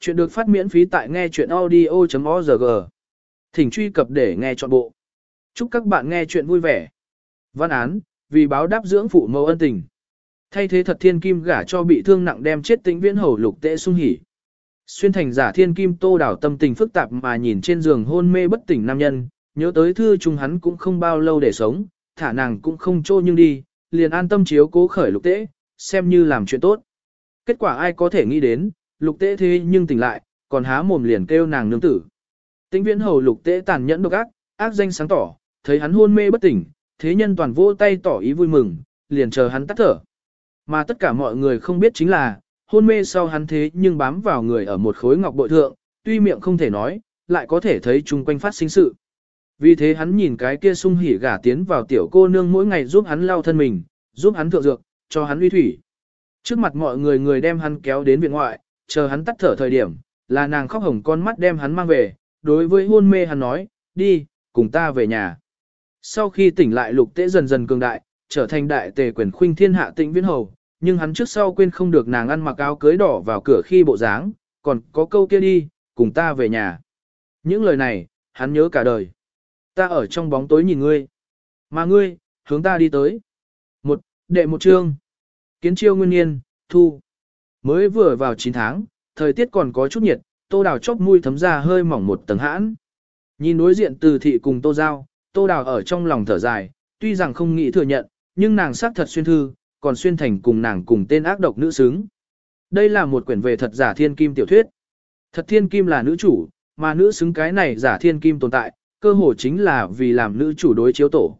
Chuyện được phát miễn phí tại nghe chuyện audio.org. Thỉnh truy cập để nghe trọn bộ. Chúc các bạn nghe chuyện vui vẻ. Văn án, vì báo đáp dưỡng phụ mẫu ân tình. Thay thế thật thiên kim gả cho bị thương nặng đem chết tĩnh viễn hầu lục tệ sung hỉ. Xuyên thành giả thiên kim tô đảo tâm tình phức tạp mà nhìn trên giường hôn mê bất tỉnh nam nhân, nhớ tới thư chung hắn cũng không bao lâu để sống, thả nàng cũng không trô nhưng đi, liền an tâm chiếu cố khởi lục tễ, xem như làm chuyện tốt. Kết quả ai có thể nghĩ đến, lục tế thế nhưng tỉnh lại, còn há mồm liền kêu nàng nương tử. Tĩnh viễn hầu lục tế tàn nhẫn độc ác, ác danh sáng tỏ, thấy hắn hôn mê bất tỉnh, thế nhân toàn vỗ tay tỏ ý vui mừng, liền chờ hắn tắt thở. Mà tất cả mọi người không biết chính là, hôn mê sau hắn thế nhưng bám vào người ở một khối ngọc bội thượng, tuy miệng không thể nói, lại có thể thấy chung quanh phát sinh sự. Vì thế hắn nhìn cái kia sung hỉ gả tiến vào tiểu cô nương mỗi ngày giúp hắn lau thân mình, giúp hắn thượng dược, cho hắn uy thủy. Trước mặt mọi người người đem hắn kéo đến viện ngoại, chờ hắn tắt thở thời điểm, là nàng khóc hồng con mắt đem hắn mang về, đối với hôn mê hắn nói, đi, cùng ta về nhà. Sau khi tỉnh lại lục tế dần dần cường đại, trở thành đại tề quyền khuynh thiên hạ tĩnh viễn hầu, nhưng hắn trước sau quên không được nàng ăn mặc áo cưới đỏ vào cửa khi bộ dáng, còn có câu kia đi, cùng ta về nhà. Những lời này, hắn nhớ cả đời. Ta ở trong bóng tối nhìn ngươi. Mà ngươi, hướng ta đi tới. Một, đệ một chương. Kiến chiêu nguyên nhiên thu. Mới vừa vào 9 tháng, thời tiết còn có chút nhiệt, tô đào chóp mũi thấm ra hơi mỏng một tầng hãn. Nhìn đối diện từ thị cùng tô giao, tô đào ở trong lòng thở dài, tuy rằng không nghĩ thừa nhận, nhưng nàng xác thật xuyên thư, còn xuyên thành cùng nàng cùng tên ác độc nữ xứng. Đây là một quyển về thật giả thiên kim tiểu thuyết. Thật thiên kim là nữ chủ, mà nữ xứng cái này giả thiên kim tồn tại, cơ hồ chính là vì làm nữ chủ đối chiếu tổ.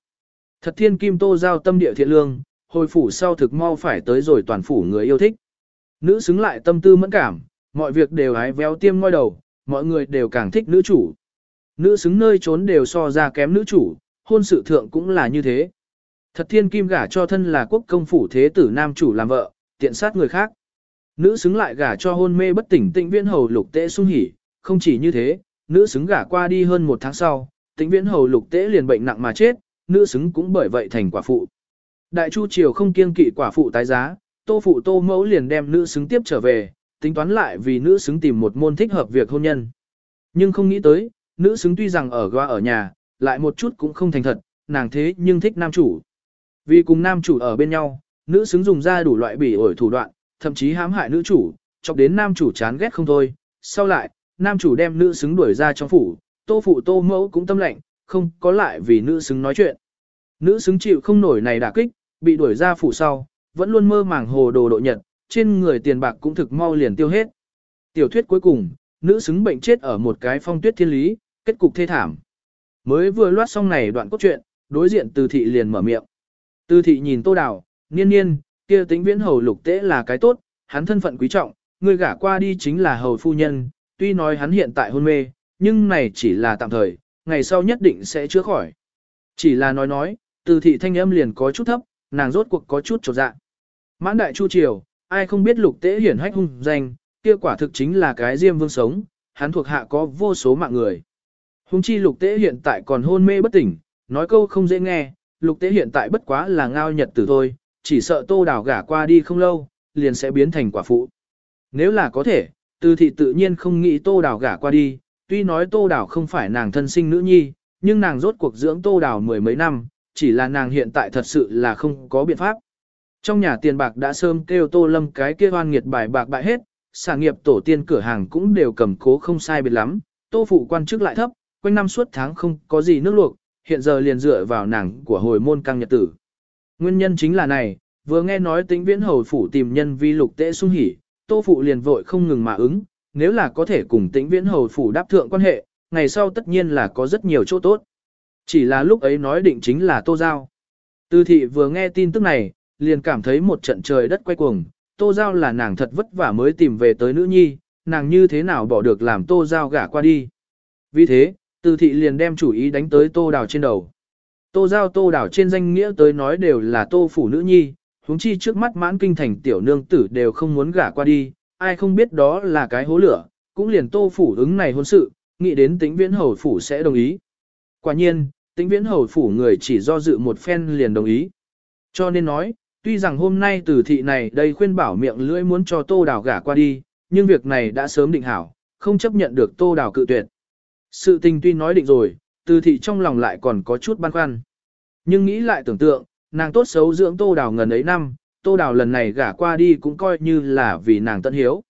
Thật thiên kim tô giao tâm địa thiện lương, hồi phủ sau thực mau phải tới rồi toàn phủ người yêu thích. Nữ xứng lại tâm tư mẫn cảm, mọi việc đều hái véo tiêm ngoi đầu, mọi người đều càng thích nữ chủ. Nữ xứng nơi trốn đều so ra kém nữ chủ, hôn sự thượng cũng là như thế. Thật thiên kim gả cho thân là quốc công phủ thế tử nam chủ làm vợ, tiện sát người khác. Nữ xứng lại gả cho hôn mê bất tỉnh tĩnh viễn hầu lục tế sung hỉ, không chỉ như thế, nữ xứng gả qua đi hơn một tháng sau, tĩnh viễn hầu lục tế liền bệnh nặng mà chết, nữ xứng cũng bởi vậy thành quả phụ. Đại chu triều không kiêng kỵ quả phụ tái giá, tô phụ tô mẫu liền đem nữ xứng tiếp trở về, tính toán lại vì nữ xứng tìm một môn thích hợp việc hôn nhân. Nhưng không nghĩ tới, nữ xứng tuy rằng ở qua ở nhà, lại một chút cũng không thành thật, nàng thế nhưng thích nam chủ. Vì cùng nam chủ ở bên nhau, nữ xứng dùng ra đủ loại bỉ ổi thủ đoạn, thậm chí hãm hại nữ chủ, chọc đến nam chủ chán ghét không thôi. Sau lại, nam chủ đem nữ xứng đuổi ra trong phủ, tô phụ tô mẫu cũng tâm lệnh, không có lại vì nữ xứng nói chuyện. Nữ xứng chịu không nổi này đả kích, bị đuổi ra phủ sau, vẫn luôn mơ màng hồ đồ độ nhật, trên người tiền bạc cũng thực mau liền tiêu hết. Tiểu thuyết cuối cùng, nữ xứng bệnh chết ở một cái phong tuyết thiên lý, kết cục thê thảm. Mới vừa loát xong này đoạn cốt truyện, đối diện từ thị liền mở miệng. Từ thị nhìn tô đào, niên niên, kia tính viễn hầu lục tế là cái tốt, hắn thân phận quý trọng, người gả qua đi chính là hầu phu nhân, tuy nói hắn hiện tại hôn mê, nhưng này chỉ là tạm thời, ngày sau nhất định sẽ chữa khỏi. Chỉ là nói nói, từ thị thanh âm liền có chút thấp, nàng rốt cuộc có chút trột dạ. Mãn đại chu triều, ai không biết lục tế hiển hách hung danh, kia quả thực chính là cái diêm vương sống, hắn thuộc hạ có vô số mạng người. Hung chi lục tế hiện tại còn hôn mê bất tỉnh, nói câu không dễ nghe, lục tế hiện tại bất quá là ngao nhật tử thôi, chỉ sợ tô đào gả qua đi không lâu, liền sẽ biến thành quả phụ. Nếu là có thể, từ thị tự nhiên không nghĩ tô đào gả qua đi, tuy nói tô đào không phải nàng thân sinh nữ nhi, nhưng nàng rốt cuộc dưỡng tô đào mười mấy năm, chỉ là nàng hiện tại thật sự là không có biện pháp. Trong nhà tiền bạc đã sớm kêu tô lâm cái kia oan nghiệt bài bạc bại hết, sản nghiệp tổ tiên cửa hàng cũng đều cầm cố không sai biệt lắm, tô phụ quan chức lại thấp, quanh năm suốt tháng không có gì nước luộc, hiện giờ liền dựa vào nàng của hồi môn căng nhật tử. Nguyên nhân chính là này, vừa nghe nói tính viễn hầu phủ tìm nhân vi lục tệ sung hỉ, tô phụ liền vội không ngừng mà ứng, nếu là có thể cùng tính viễn hầu phủ đáp thượng quan hệ, ngày sau tất nhiên là có rất nhiều chỗ tốt. Chỉ là lúc ấy nói định chính là tô giao. Tư thị vừa nghe tin tức này, liền cảm thấy một trận trời đất quay cuồng, tô giao là nàng thật vất vả mới tìm về tới nữ nhi, nàng như thế nào bỏ được làm tô giao gả qua đi. Vì thế, tư thị liền đem chủ ý đánh tới tô đào trên đầu. Tô giao tô đào trên danh nghĩa tới nói đều là tô phủ nữ nhi, huống chi trước mắt mãn kinh thành tiểu nương tử đều không muốn gả qua đi, ai không biết đó là cái hố lửa, cũng liền tô phủ ứng này hôn sự, nghĩ đến tính viễn hầu phủ sẽ đồng ý. Quả nhiên, tính viễn hầu phủ người chỉ do dự một phen liền đồng ý. Cho nên nói, tuy rằng hôm nay từ thị này đây khuyên bảo miệng lưỡi muốn cho tô đào gả qua đi, nhưng việc này đã sớm định hảo, không chấp nhận được tô đào cự tuyệt. Sự tình tuy nói định rồi, từ thị trong lòng lại còn có chút băn khoăn. Nhưng nghĩ lại tưởng tượng, nàng tốt xấu dưỡng tô đào ngần ấy năm, tô đào lần này gả qua đi cũng coi như là vì nàng tận hiếu.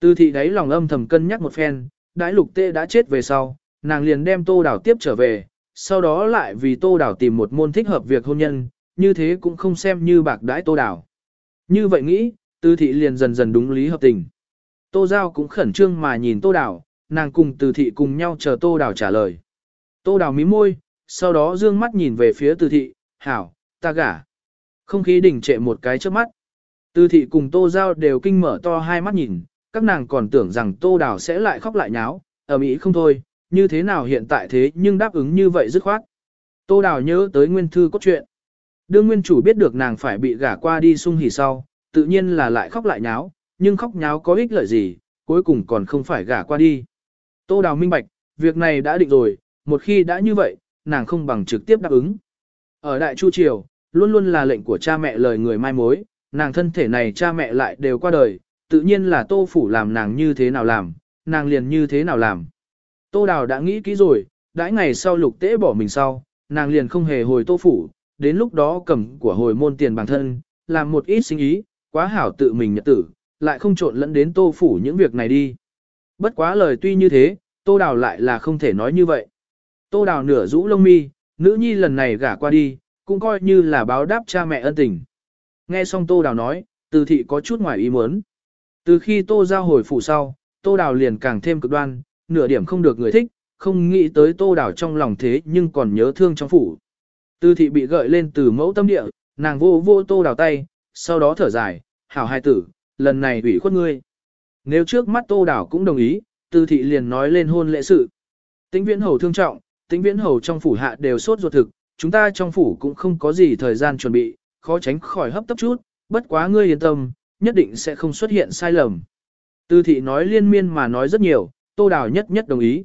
Từ thị đấy lòng âm thầm cân nhắc một phen, đãi lục tê đã chết về sau, nàng liền đem tô đào tiếp trở về, sau đó lại vì tô đào tìm một môn thích hợp việc hôn nhân, như thế cũng không xem như bạc đãi tô đào. Như vậy nghĩ, từ thị liền dần dần đúng lý hợp tình. Tô Giao cũng khẩn trương mà nhìn tô đào, nàng cùng từ thị cùng nhau chờ tô đào trả lời. Tô đào mím môi, sau đó dương mắt nhìn về phía từ thị, hảo, ta gả. Không khí đỉnh trệ một cái trước mắt. Từ thị cùng tô giao đều kinh mở to hai mắt nhìn, các nàng còn tưởng rằng tô đào sẽ lại khóc lại nháo, ở Mỹ không thôi, như thế nào hiện tại thế nhưng đáp ứng như vậy dứt khoát. Tô đào nhớ tới nguyên thư cốt truyện. Đương nguyên chủ biết được nàng phải bị gả qua đi sung hỉ sau, tự nhiên là lại khóc lại nháo, nhưng khóc nháo có ích lợi gì, cuối cùng còn không phải gả qua đi. Tô đào minh bạch, việc này đã định rồi, một khi đã như vậy, nàng không bằng trực tiếp đáp ứng. Ở Đại Chu Triều, luôn luôn là lệnh của cha mẹ lời người mai mối, nàng thân thể này cha mẹ lại đều qua đời, tự nhiên là tô phủ làm nàng như thế nào làm, nàng liền như thế nào làm. Tô Đào đã nghĩ kỹ rồi, đãi ngày sau lục tế bỏ mình sau, nàng liền không hề hồi tô phủ, đến lúc đó cầm của hồi môn tiền bản thân, làm một ít sinh ý, quá hảo tự mình nhật tử, lại không trộn lẫn đến tô phủ những việc này đi. Bất quá lời tuy như thế, tô đào lại là không thể nói như vậy. Tô đào nửa rũ lông mi, nữ nhi lần này gả qua đi, cũng coi như là báo đáp cha mẹ ân tình. Nghe xong tô đào nói, từ thị có chút ngoài ý muốn. Từ khi tô giao hồi phủ sau, tô đào liền càng thêm cực đoan, nửa điểm không được người thích, không nghĩ tới tô đảo trong lòng thế nhưng còn nhớ thương trong phủ. Tư thị bị gợi lên từ mẫu tâm địa, nàng vô vô tô đảo tay, sau đó thở dài, hảo hai tử, lần này ủy khuất ngươi. Nếu trước mắt tô đảo cũng đồng ý, Tư thị liền nói lên hôn lễ sự. Tĩnh viễn hầu thương trọng, tĩnh viễn hầu trong phủ hạ đều sốt ruột thực, chúng ta trong phủ cũng không có gì thời gian chuẩn bị, khó tránh khỏi hấp tấp chút, bất quá ngươi yên tâm, nhất định sẽ không xuất hiện sai lầm. Tư thị nói liên miên mà nói rất nhiều, tô đào nhất nhất đồng ý.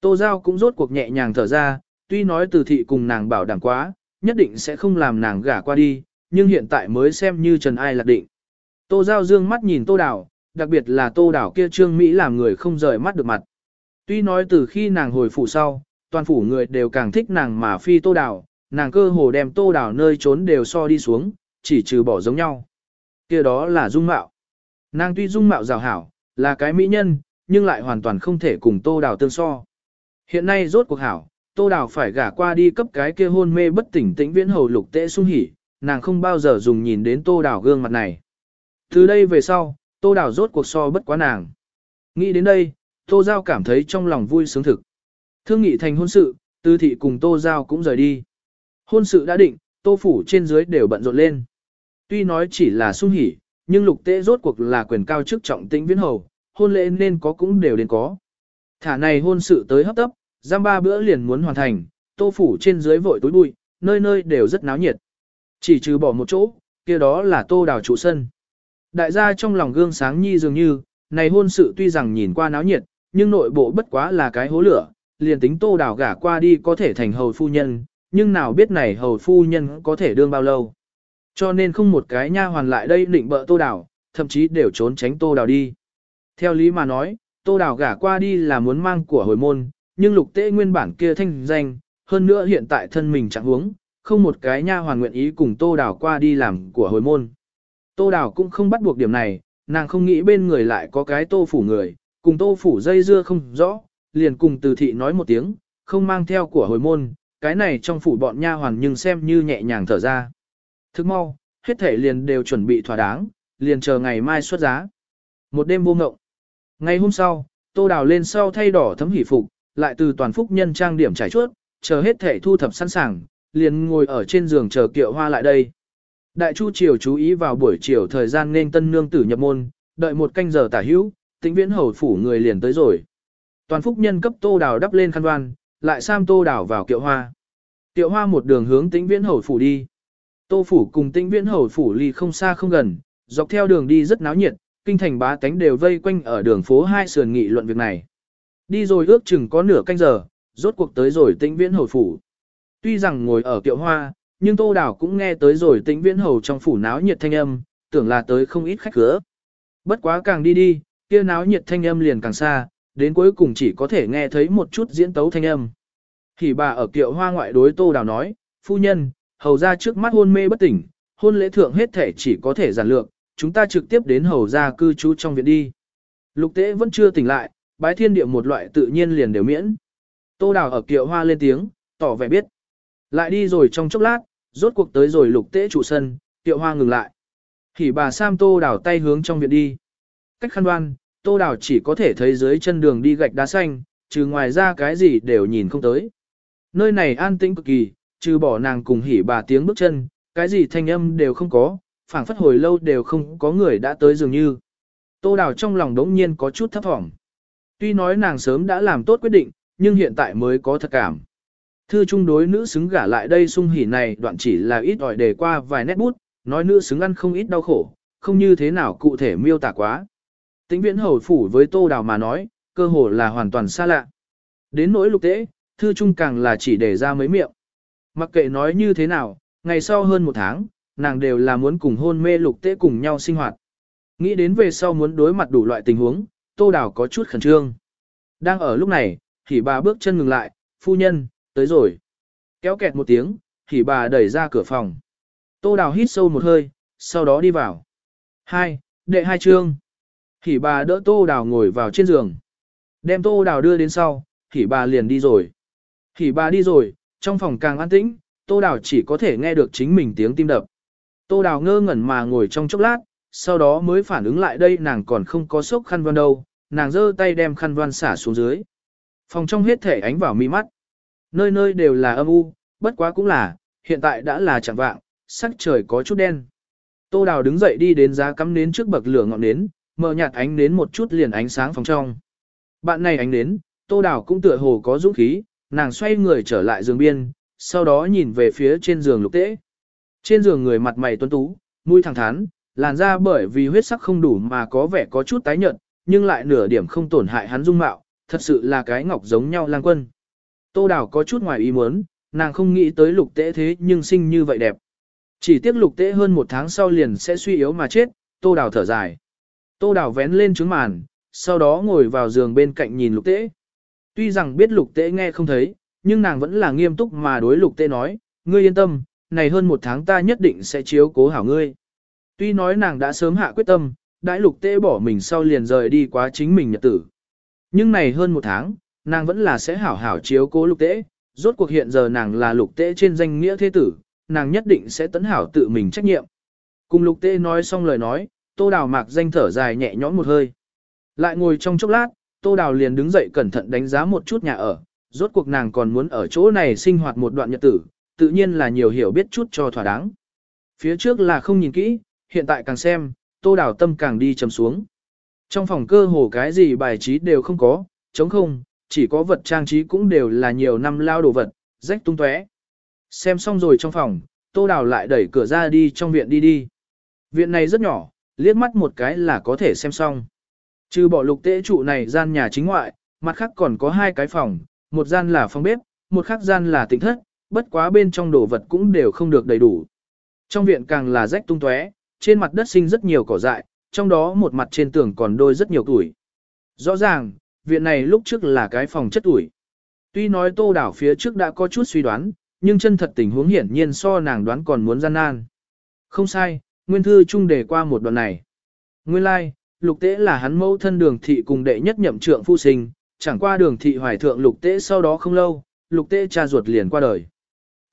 Tô Giao cũng rốt cuộc nhẹ nhàng thở ra, tuy nói từ thị cùng nàng bảo đảm quá, nhất định sẽ không làm nàng gả qua đi, nhưng hiện tại mới xem như trần ai lạc định. Tô Giao dương mắt nhìn tô đào, đặc biệt là tô đào kia trương Mỹ làm người không rời mắt được mặt. Tuy nói từ khi nàng hồi phủ sau, toàn phủ người đều càng thích nàng mà phi tô đào, nàng cơ hồ đem tô đào nơi trốn đều so đi xuống, chỉ trừ bỏ giống nhau. kia đó là dung mạo. Nàng tuy dung mạo rào hảo, là cái mỹ nhân, nhưng lại hoàn toàn không thể cùng tô đào tương so. Hiện nay rốt cuộc hảo, tô đào phải gả qua đi cấp cái kia hôn mê bất tỉnh tĩnh viễn hầu lục tệ sung hỉ, nàng không bao giờ dùng nhìn đến tô đào gương mặt này. Từ đây về sau, tô đào rốt cuộc so bất quá nàng. Nghĩ đến đây, tô giao cảm thấy trong lòng vui sướng thực. Thương nghị thành hôn sự, tư thị cùng tô giao cũng rời đi. Hôn sự đã định, tô phủ trên dưới đều bận rộn lên. Tuy nói chỉ là sung hỉ, nhưng lục tệ rốt cuộc là quyền cao chức trọng tĩnh viễn hầu, hôn lễ nên có cũng đều đến có. Thả này hôn sự tới hấp tấp, giam ba bữa liền muốn hoàn thành, tô phủ trên dưới vội tối bụi, nơi nơi đều rất náo nhiệt. Chỉ trừ bỏ một chỗ, kia đó là tô đào trụ sân. Đại gia trong lòng gương sáng nhi dường như, này hôn sự tuy rằng nhìn qua náo nhiệt, nhưng nội bộ bất quá là cái hố lửa, liền tính tô đào gả qua đi có thể thành hầu phu nhân, nhưng nào biết này hầu phu nhân có thể đương bao lâu. Cho nên không một cái nha hoàn lại đây định bợ tô đào, thậm chí đều trốn tránh tô đào đi. Theo lý mà nói, tô đào gả qua đi là muốn mang của hồi môn, nhưng lục tế nguyên bản kia thanh danh, hơn nữa hiện tại thân mình chẳng huống, không một cái nha hoàn nguyện ý cùng tô đào qua đi làm của hồi môn. Tô đào cũng không bắt buộc điểm này, nàng không nghĩ bên người lại có cái tô phủ người, cùng tô phủ dây dưa không rõ, liền cùng từ thị nói một tiếng, không mang theo của hồi môn, cái này trong phủ bọn nha hoàn nhưng xem như nhẹ nhàng thở ra. Thức mau, hết thể liền đều chuẩn bị thỏa đáng, liền chờ ngày mai xuất giá. Một đêm vô ngộng. Ngày hôm sau, tô đào lên sau thay đỏ thấm hỷ phục, lại từ toàn phúc nhân trang điểm trải chuốt, chờ hết thể thu thập sẵn sàng, liền ngồi ở trên giường chờ kiệu hoa lại đây. Đại chu triều chú ý vào buổi chiều thời gian nên tân nương tử nhập môn, đợi một canh giờ tả hữu, tĩnh viễn hầu phủ người liền tới rồi. Toàn phúc nhân cấp tô đào đắp lên khăn đoan, lại sam tô đào vào kiệu hoa. Kiệu hoa một đường hướng tĩnh viễn hầu phủ đi. Tô phủ cùng tĩnh viễn hầu phủ ly không xa không gần, dọc theo đường đi rất náo nhiệt, kinh thành bá tánh đều vây quanh ở đường phố hai sườn nghị luận việc này. Đi rồi ước chừng có nửa canh giờ, rốt cuộc tới rồi tĩnh viễn hồi phủ. Tuy rằng ngồi ở kiệu hoa, nhưng tô đảo cũng nghe tới rồi tĩnh viễn hầu trong phủ náo nhiệt thanh âm, tưởng là tới không ít khách cửa. Bất quá càng đi đi, kia náo nhiệt thanh âm liền càng xa, đến cuối cùng chỉ có thể nghe thấy một chút diễn tấu thanh âm. Thì bà ở kiệu hoa ngoại đối tô đảo nói, phu nhân, hầu ra trước mắt hôn mê bất tỉnh, hôn lễ thượng hết thể chỉ có thể giản lược, chúng ta trực tiếp đến hầu ra cư trú trong viện đi. Lục tế vẫn chưa tỉnh lại, bái thiên địa một loại tự nhiên liền đều miễn. Tô đào ở kiệu hoa lên tiếng, tỏ vẻ biết. Lại đi rồi trong chốc lát, rốt cuộc tới rồi lục tế trụ sân, kiệu hoa ngừng lại. Hỉ bà Sam tô đào tay hướng trong viện đi. Cách khăn đoan, tô đào chỉ có thể thấy dưới chân đường đi gạch đá xanh, trừ ngoài ra cái gì đều nhìn không tới. Nơi này an tĩnh cực kỳ, trừ bỏ nàng cùng hỉ bà tiếng bước chân, cái gì thanh âm đều không có, phảng phất hồi lâu đều không có người đã tới dường như. Tô Đào trong lòng đống nhiên có chút thấp thỏm. Tuy nói nàng sớm đã làm tốt quyết định, nhưng hiện tại mới có thật cảm. Thư trung đối nữ xứng gả lại đây sung hỉ này đoạn chỉ là ít ỏi để qua vài nét bút, nói nữ xứng ăn không ít đau khổ, không như thế nào cụ thể miêu tả quá. Tính viễn hầu phủ với Tô Đào mà nói, cơ hồ là hoàn toàn xa lạ. Đến nỗi lục tễ, thư trung càng là chỉ để ra mấy miệng. Mặc kệ nói như thế nào, ngày sau hơn một tháng, nàng đều là muốn cùng hôn mê lục tế cùng nhau sinh hoạt. Nghĩ đến về sau muốn đối mặt đủ loại tình huống, tô đào có chút khẩn trương. Đang ở lúc này, thì bà bước chân ngừng lại, phu nhân, tới rồi. Kéo kẹt một tiếng, thì bà đẩy ra cửa phòng. Tô đào hít sâu một hơi, sau đó đi vào. Hai, đệ hai trương. Thì bà đỡ tô đào ngồi vào trên giường. Đem tô đào đưa đến sau, thì bà liền đi rồi. Thì bà đi rồi, trong phòng càng an tĩnh, tô đào chỉ có thể nghe được chính mình tiếng tim đập. Tô đào ngơ ngẩn mà ngồi trong chốc lát, sau đó mới phản ứng lại đây nàng còn không có sốc khăn văn đâu, nàng giơ tay đem khăn văn xả xuống dưới. Phòng trong hết thể ánh vào mi mắt. Nơi nơi đều là âm u, bất quá cũng là, hiện tại đã là chẳng vạng, sắc trời có chút đen. Tô Đào đứng dậy đi đến giá cắm nến trước bậc lửa ngọn nến, mở nhạt ánh nến một chút liền ánh sáng phòng trong. Bạn này ánh nến, Tô Đào cũng tựa hồ có dũng khí, nàng xoay người trở lại giường biên, sau đó nhìn về phía trên giường lục tế. Trên giường người mặt mày tuấn tú, mũi thẳng thắn, làn da bởi vì huyết sắc không đủ mà có vẻ có chút tái nhợt, nhưng lại nửa điểm không tổn hại hắn dung mạo, thật sự là cái ngọc giống nhau lang quân. Tô Đào có chút ngoài ý muốn, nàng không nghĩ tới lục tế thế nhưng sinh như vậy đẹp. Chỉ tiếc lục tế hơn một tháng sau liền sẽ suy yếu mà chết, Tô Đào thở dài. Tô Đào vén lên trứng màn, sau đó ngồi vào giường bên cạnh nhìn lục tế. Tuy rằng biết lục tế nghe không thấy, nhưng nàng vẫn là nghiêm túc mà đối lục tế nói, ngươi yên tâm, này hơn một tháng ta nhất định sẽ chiếu cố hảo ngươi. Tuy nói nàng đã sớm hạ quyết tâm, đãi lục tê bỏ mình sau liền rời đi quá chính mình nhật tử. Nhưng này hơn một tháng, nàng vẫn là sẽ hảo hảo chiếu cố lục tê, rốt cuộc hiện giờ nàng là lục tê trên danh nghĩa thế tử, nàng nhất định sẽ tấn hảo tự mình trách nhiệm. Cùng lục tê nói xong lời nói, tô đào mạc danh thở dài nhẹ nhõm một hơi. Lại ngồi trong chốc lát, tô đào liền đứng dậy cẩn thận đánh giá một chút nhà ở, rốt cuộc nàng còn muốn ở chỗ này sinh hoạt một đoạn nhật tử, tự nhiên là nhiều hiểu biết chút cho thỏa đáng. Phía trước là không nhìn kỹ, hiện tại càng xem, tô đào tâm càng đi chầm xuống. Trong phòng cơ hồ cái gì bài trí đều không có, chống không, chỉ có vật trang trí cũng đều là nhiều năm lao đồ vật, rách tung tóe. Xem xong rồi trong phòng, tô đào lại đẩy cửa ra đi trong viện đi đi. Viện này rất nhỏ, liếc mắt một cái là có thể xem xong. Trừ bỏ lục tế trụ này gian nhà chính ngoại, mặt khác còn có hai cái phòng, một gian là phòng bếp, một khác gian là tịnh thất, bất quá bên trong đồ vật cũng đều không được đầy đủ. Trong viện càng là rách tung tóe, trên mặt đất sinh rất nhiều cỏ dại, trong đó một mặt trên tường còn đôi rất nhiều tuổi. Rõ ràng, viện này lúc trước là cái phòng chất tuổi. Tuy nói tô đảo phía trước đã có chút suy đoán, nhưng chân thật tình huống hiển nhiên so nàng đoán còn muốn gian nan. Không sai, nguyên thư trung đề qua một đoạn này. Nguyên lai, like, lục tế là hắn mẫu thân đường thị cùng đệ nhất nhậm trượng phu sinh, chẳng qua đường thị hoài thượng lục tế sau đó không lâu, lục tế cha ruột liền qua đời.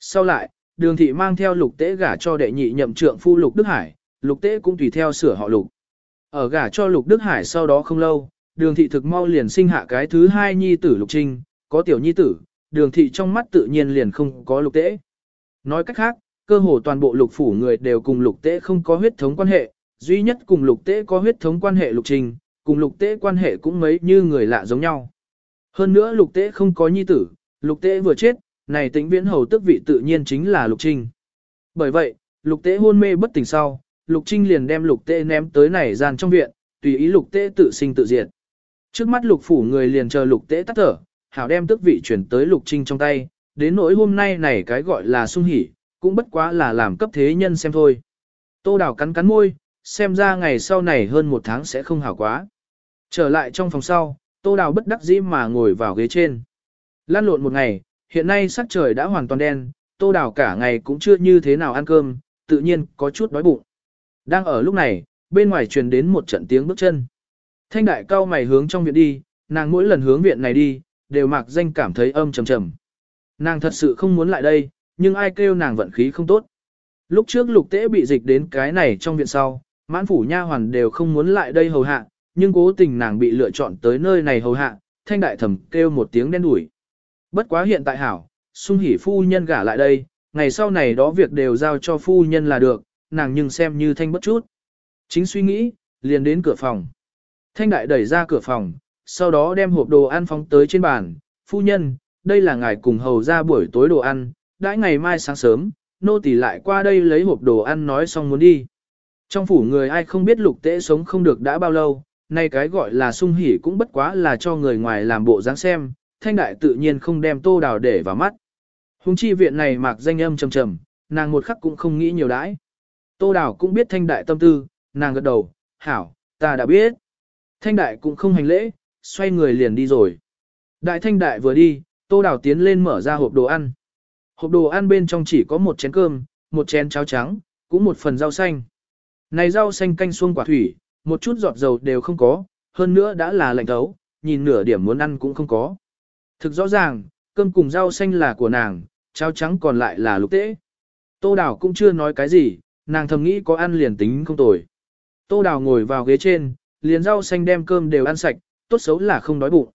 Sau lại, đường thị mang theo lục tế gả cho đệ nhị nhậm trượng phu lục Đức Hải, lục tế cũng tùy theo sửa họ lục. Ở gả cho lục Đức Hải sau đó không lâu, đường thị thực mau liền sinh hạ cái thứ hai nhi tử lục trinh, có tiểu nhi tử, đường thị trong mắt tự nhiên liền không có lục tế. Nói cách khác, cơ hồ toàn bộ lục phủ người đều cùng lục tế không có huyết thống quan hệ, duy nhất cùng lục tế có huyết thống quan hệ lục trình, cùng lục tế quan hệ cũng mấy như người lạ giống nhau. Hơn nữa lục tế không có nhi tử, lục tế vừa chết, này tĩnh viễn hầu tức vị tự nhiên chính là lục trinh. Bởi vậy, lục tế hôn mê bất tỉnh sau, lục trinh liền đem lục tế ném tới này gian trong viện, tùy ý lục tế tự sinh tự diệt. Trước mắt lục phủ người liền chờ lục tế tắt thở, hảo đem tức vị chuyển tới lục trinh trong tay, đến nỗi hôm nay này cái gọi là sung hỉ, cũng bất quá là làm cấp thế nhân xem thôi. Tô đào cắn cắn môi, xem ra ngày sau này hơn một tháng sẽ không hảo quá. Trở lại trong phòng sau, Tô Đào bất đắc dĩ mà ngồi vào ghế trên. Lan lộn một ngày, hiện nay sắc trời đã hoàn toàn đen, Tô Đào cả ngày cũng chưa như thế nào ăn cơm, tự nhiên có chút đói bụng. Đang ở lúc này, bên ngoài truyền đến một trận tiếng bước chân. Thanh đại cao mày hướng trong viện đi, nàng mỗi lần hướng viện này đi, đều mặc danh cảm thấy âm trầm trầm. Nàng thật sự không muốn lại đây, nhưng ai kêu nàng vận khí không tốt. Lúc trước lục tễ bị dịch đến cái này trong viện sau, mãn phủ nha hoàn đều không muốn lại đây hầu hạ, nhưng cố tình nàng bị lựa chọn tới nơi này hầu hạ, thanh đại thầm kêu một tiếng đen đuổi. Bất quá hiện tại hảo, sung hỉ phu nhân gả lại đây, ngày sau này đó việc đều giao cho phu nhân là được, nàng nhưng xem như thanh bất chút. Chính suy nghĩ, liền đến cửa phòng. Thanh đại đẩy ra cửa phòng, sau đó đem hộp đồ ăn phóng tới trên bàn. Phu nhân, đây là ngài cùng hầu ra buổi tối đồ ăn, đãi ngày mai sáng sớm, nô tỳ lại qua đây lấy hộp đồ ăn nói xong muốn đi. Trong phủ người ai không biết lục tễ sống không được đã bao lâu, nay cái gọi là sung hỉ cũng bất quá là cho người ngoài làm bộ dáng xem, thanh đại tự nhiên không đem tô đào để vào mắt. Hùng chi viện này mạc danh âm trầm trầm, nàng một khắc cũng không nghĩ nhiều đãi. Tô đào cũng biết thanh đại tâm tư, nàng gật đầu, hảo, ta đã biết. Thanh đại cũng không hành lễ, xoay người liền đi rồi. Đại thanh đại vừa đi, tô đào tiến lên mở ra hộp đồ ăn. Hộp đồ ăn bên trong chỉ có một chén cơm, một chén cháo trắng, cũng một phần rau xanh. Này rau xanh canh xuông quả thủy, một chút giọt dầu đều không có, hơn nữa đã là lạnh thấu, nhìn nửa điểm muốn ăn cũng không có. Thực rõ ràng, cơm cùng rau xanh là của nàng, cháo trắng còn lại là lục tế. Tô Đào cũng chưa nói cái gì, nàng thầm nghĩ có ăn liền tính không tồi. Tô Đào ngồi vào ghế trên, liền rau xanh đem cơm đều ăn sạch, tốt xấu là không đói bụng.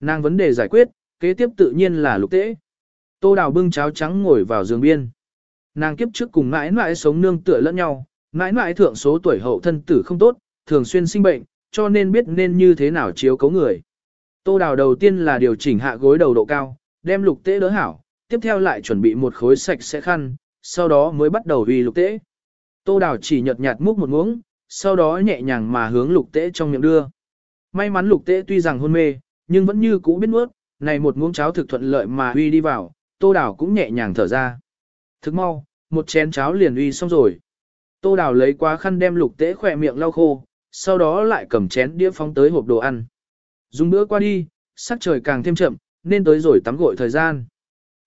Nàng vấn đề giải quyết, kế tiếp tự nhiên là lục tế. Tô Đào bưng cháo trắng ngồi vào giường biên. Nàng kiếp trước cùng mãi mãi sống nương tựa lẫn nhau, mãi mãi thượng số tuổi hậu thân tử không tốt, thường xuyên sinh bệnh, cho nên biết nên như thế nào chiếu cấu người. Tô Đào đầu tiên là điều chỉnh hạ gối đầu độ cao, đem lục tế đỡ hảo, tiếp theo lại chuẩn bị một khối sạch sẽ khăn, sau đó mới bắt đầu uy lục tế. Tô Đào chỉ nhợt nhạt múc một muỗng, sau đó nhẹ nhàng mà hướng lục tế trong miệng đưa. May mắn lục tế tuy rằng hôn mê, nhưng vẫn như cũ biết nuốt, này một muỗng cháo thực thuận lợi mà uy đi vào, Tô Đào cũng nhẹ nhàng thở ra. Thức mau, một chén cháo liền uy xong rồi. Tô Đào lấy quá khăn đem lục tế khỏe miệng lau khô, sau đó lại cầm chén đĩa phóng tới hộp đồ ăn. Dùng bữa qua đi, sắc trời càng thêm chậm, nên tới rồi tắm gội thời gian.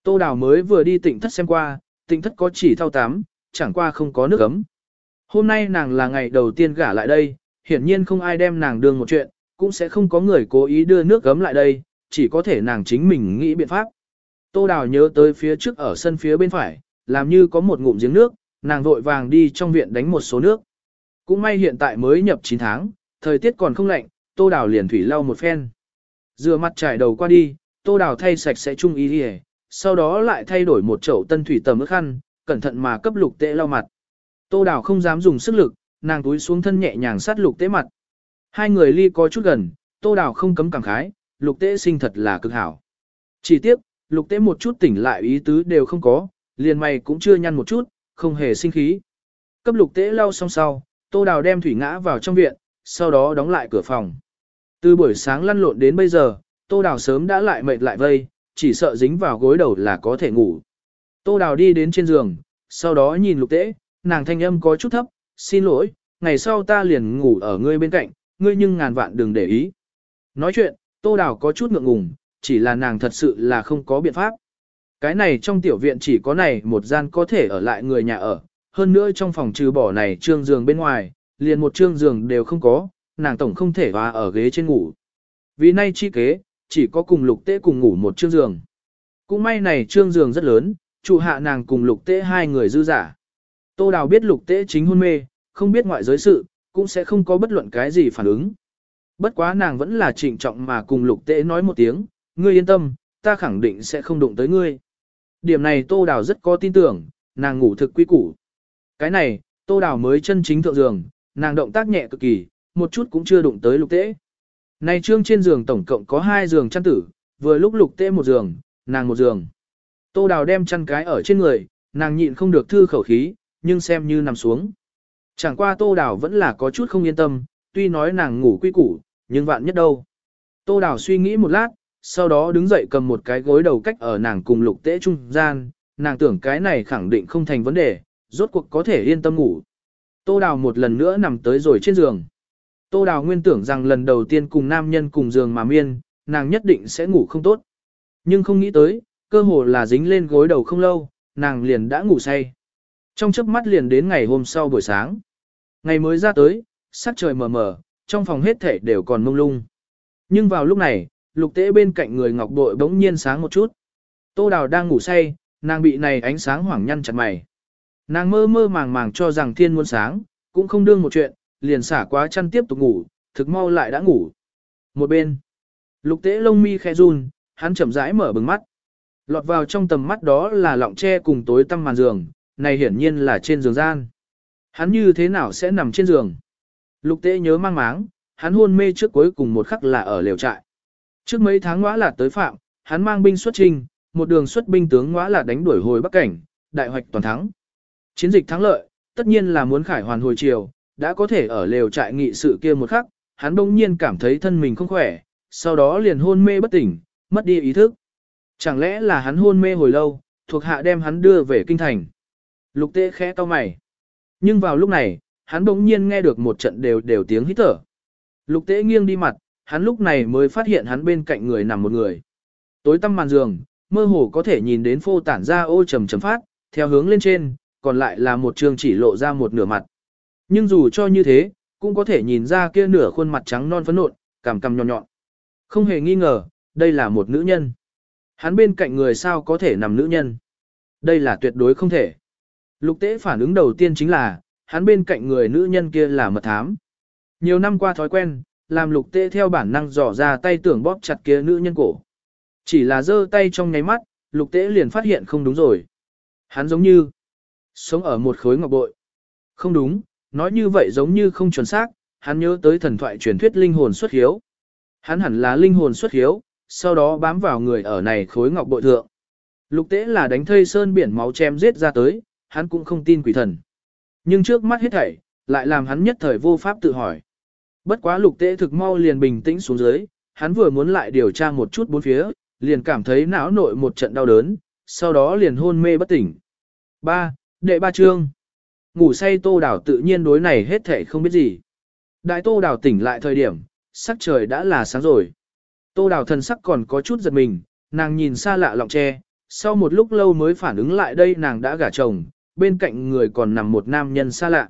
Tô Đào mới vừa đi tịnh thất xem qua, tịnh thất có chỉ thao tắm, chẳng qua không có nước ấm. Hôm nay nàng là ngày đầu tiên gả lại đây, hiển nhiên không ai đem nàng đường một chuyện, cũng sẽ không có người cố ý đưa nước ấm lại đây, chỉ có thể nàng chính mình nghĩ biện pháp. Tô Đào nhớ tới phía trước ở sân phía bên phải, làm như có một ngụm giếng nước, nàng vội vàng đi trong viện đánh một số nước. Cũng may hiện tại mới nhập 9 tháng, thời tiết còn không lạnh, Tô Đào liền thủy lau một phen. Rửa mặt trải đầu qua đi, Tô Đào thay sạch sẽ chung ý đi sau đó lại thay đổi một chậu tân thủy tầm ức khăn, cẩn thận mà cấp lục tệ lau mặt. Tô Đào không dám dùng sức lực, nàng túi xuống thân nhẹ nhàng sát lục tế mặt. Hai người ly có chút gần, Tô Đào không cấm cảm khái, lục tế sinh thật là cực hảo. Chỉ tiếc, lục tế một chút tỉnh lại ý tứ đều không có, liền mày cũng chưa nhăn một chút, không hề sinh khí. Cấp lục tế lau xong sau, Tô Đào đem thủy ngã vào trong viện, sau đó đóng lại cửa phòng. Từ buổi sáng lăn lộn đến bây giờ, Tô Đào sớm đã lại mệt lại vây, chỉ sợ dính vào gối đầu là có thể ngủ. Tô Đào đi đến trên giường, sau đó nhìn lục tế, nàng thanh âm có chút thấp, xin lỗi, ngày sau ta liền ngủ ở ngươi bên cạnh, ngươi nhưng ngàn vạn đừng để ý. Nói chuyện, Tô Đào có chút ngượng ngùng, chỉ là nàng thật sự là không có biện pháp. Cái này trong tiểu viện chỉ có này một gian có thể ở lại người nhà ở, hơn nữa trong phòng trừ bỏ này trương giường bên ngoài, liền một trương giường đều không có, nàng tổng không thể hòa ở ghế trên ngủ. Vì nay chi kế, chỉ có cùng lục tế cùng ngủ một chương giường. Cũng may này trương giường rất lớn, trụ hạ nàng cùng lục tế hai người dư giả. Tô Đào biết lục tế chính hôn mê, không biết ngoại giới sự, cũng sẽ không có bất luận cái gì phản ứng. Bất quá nàng vẫn là trịnh trọng mà cùng lục tế nói một tiếng, ngươi yên tâm, ta khẳng định sẽ không đụng tới ngươi. Điểm này Tô Đào rất có tin tưởng, nàng ngủ thực quy củ. Cái này, Tô Đào mới chân chính thượng giường, nàng động tác nhẹ cực kỳ, một chút cũng chưa đụng tới lục tế. Này trương trên giường tổng cộng có hai giường chăn tử, vừa lúc lục tế một giường, nàng một giường. Tô Đào đem chăn cái ở trên người, nàng nhịn không được thư khẩu khí, nhưng xem như nằm xuống. Chẳng qua Tô Đào vẫn là có chút không yên tâm, tuy nói nàng ngủ quy củ, nhưng vạn nhất đâu. Tô Đào suy nghĩ một lát, sau đó đứng dậy cầm một cái gối đầu cách ở nàng cùng lục tế trung gian, nàng tưởng cái này khẳng định không thành vấn đề, rốt cuộc có thể yên tâm ngủ. Tô Đào một lần nữa nằm tới rồi trên giường. Tô Đào nguyên tưởng rằng lần đầu tiên cùng nam nhân cùng giường mà miên, nàng nhất định sẽ ngủ không tốt. Nhưng không nghĩ tới, cơ hồ là dính lên gối đầu không lâu, nàng liền đã ngủ say. Trong chớp mắt liền đến ngày hôm sau buổi sáng. Ngày mới ra tới, sắc trời mờ mờ, trong phòng hết thể đều còn mông lung. Nhưng vào lúc này, lục tế bên cạnh người ngọc bội bỗng nhiên sáng một chút. Tô Đào đang ngủ say, nàng bị này ánh sáng hoảng nhăn chặt mày. Nàng mơ mơ màng màng cho rằng thiên muốn sáng, cũng không đương một chuyện, liền xả quá chăn tiếp tục ngủ, thực mau lại đã ngủ. Một bên, lục tế lông mi khẽ run, hắn chậm rãi mở bừng mắt. Lọt vào trong tầm mắt đó là lọng tre cùng tối tăm màn giường, này hiển nhiên là trên giường gian. Hắn như thế nào sẽ nằm trên giường? Lục tế nhớ mang máng, hắn hôn mê trước cuối cùng một khắc là ở liều trại. Trước mấy tháng ngõa là tới phạm, hắn mang binh xuất trình, một đường xuất binh tướng ngõa là đánh đuổi hồi Bắc Cảnh, đại hoạch toàn thắng. Chiến dịch thắng lợi, tất nhiên là muốn khải hoàn hồi chiều, đã có thể ở lều trại nghị sự kia một khắc, hắn bỗng nhiên cảm thấy thân mình không khỏe, sau đó liền hôn mê bất tỉnh, mất đi ý thức. Chẳng lẽ là hắn hôn mê hồi lâu, thuộc hạ đem hắn đưa về kinh thành. Lục tế khẽ to mày. Nhưng vào lúc này, hắn bỗng nhiên nghe được một trận đều đều tiếng hít thở. Lục tế nghiêng đi mặt, hắn lúc này mới phát hiện hắn bên cạnh người nằm một người. Tối tăm màn giường, mơ hồ có thể nhìn đến phô tản ra ô trầm trầm phát, theo hướng lên trên, còn lại là một trường chỉ lộ ra một nửa mặt. Nhưng dù cho như thế, cũng có thể nhìn ra kia nửa khuôn mặt trắng non phấn nộn, cằm cằm nhọn nhọn. Không hề nghi ngờ, đây là một nữ nhân. Hắn bên cạnh người sao có thể nằm nữ nhân. Đây là tuyệt đối không thể. Lục tế phản ứng đầu tiên chính là, hắn bên cạnh người nữ nhân kia là mật thám. Nhiều năm qua thói quen, làm lục tế theo bản năng dò ra tay tưởng bóp chặt kia nữ nhân cổ. Chỉ là giơ tay trong nháy mắt, lục tế liền phát hiện không đúng rồi. Hắn giống như sống ở một khối ngọc bội. Không đúng, nói như vậy giống như không chuẩn xác, hắn nhớ tới thần thoại truyền thuyết linh hồn xuất hiếu. Hắn hẳn là linh hồn xuất hiếu, sau đó bám vào người ở này khối ngọc bội thượng. Lục tế là đánh thây sơn biển máu chém giết ra tới, hắn cũng không tin quỷ thần. Nhưng trước mắt hết thảy, lại làm hắn nhất thời vô pháp tự hỏi. Bất quá lục tế thực mau liền bình tĩnh xuống dưới, hắn vừa muốn lại điều tra một chút bốn phía, liền cảm thấy não nội một trận đau đớn, sau đó liền hôn mê bất tỉnh. 3. Đệ ba chương. Ngủ say tô đảo tự nhiên đối này hết thể không biết gì. Đại tô đảo tỉnh lại thời điểm, sắc trời đã là sáng rồi. Tô đảo thần sắc còn có chút giật mình, nàng nhìn xa lạ lọng tre, sau một lúc lâu mới phản ứng lại đây nàng đã gả chồng, bên cạnh người còn nằm một nam nhân xa lạ.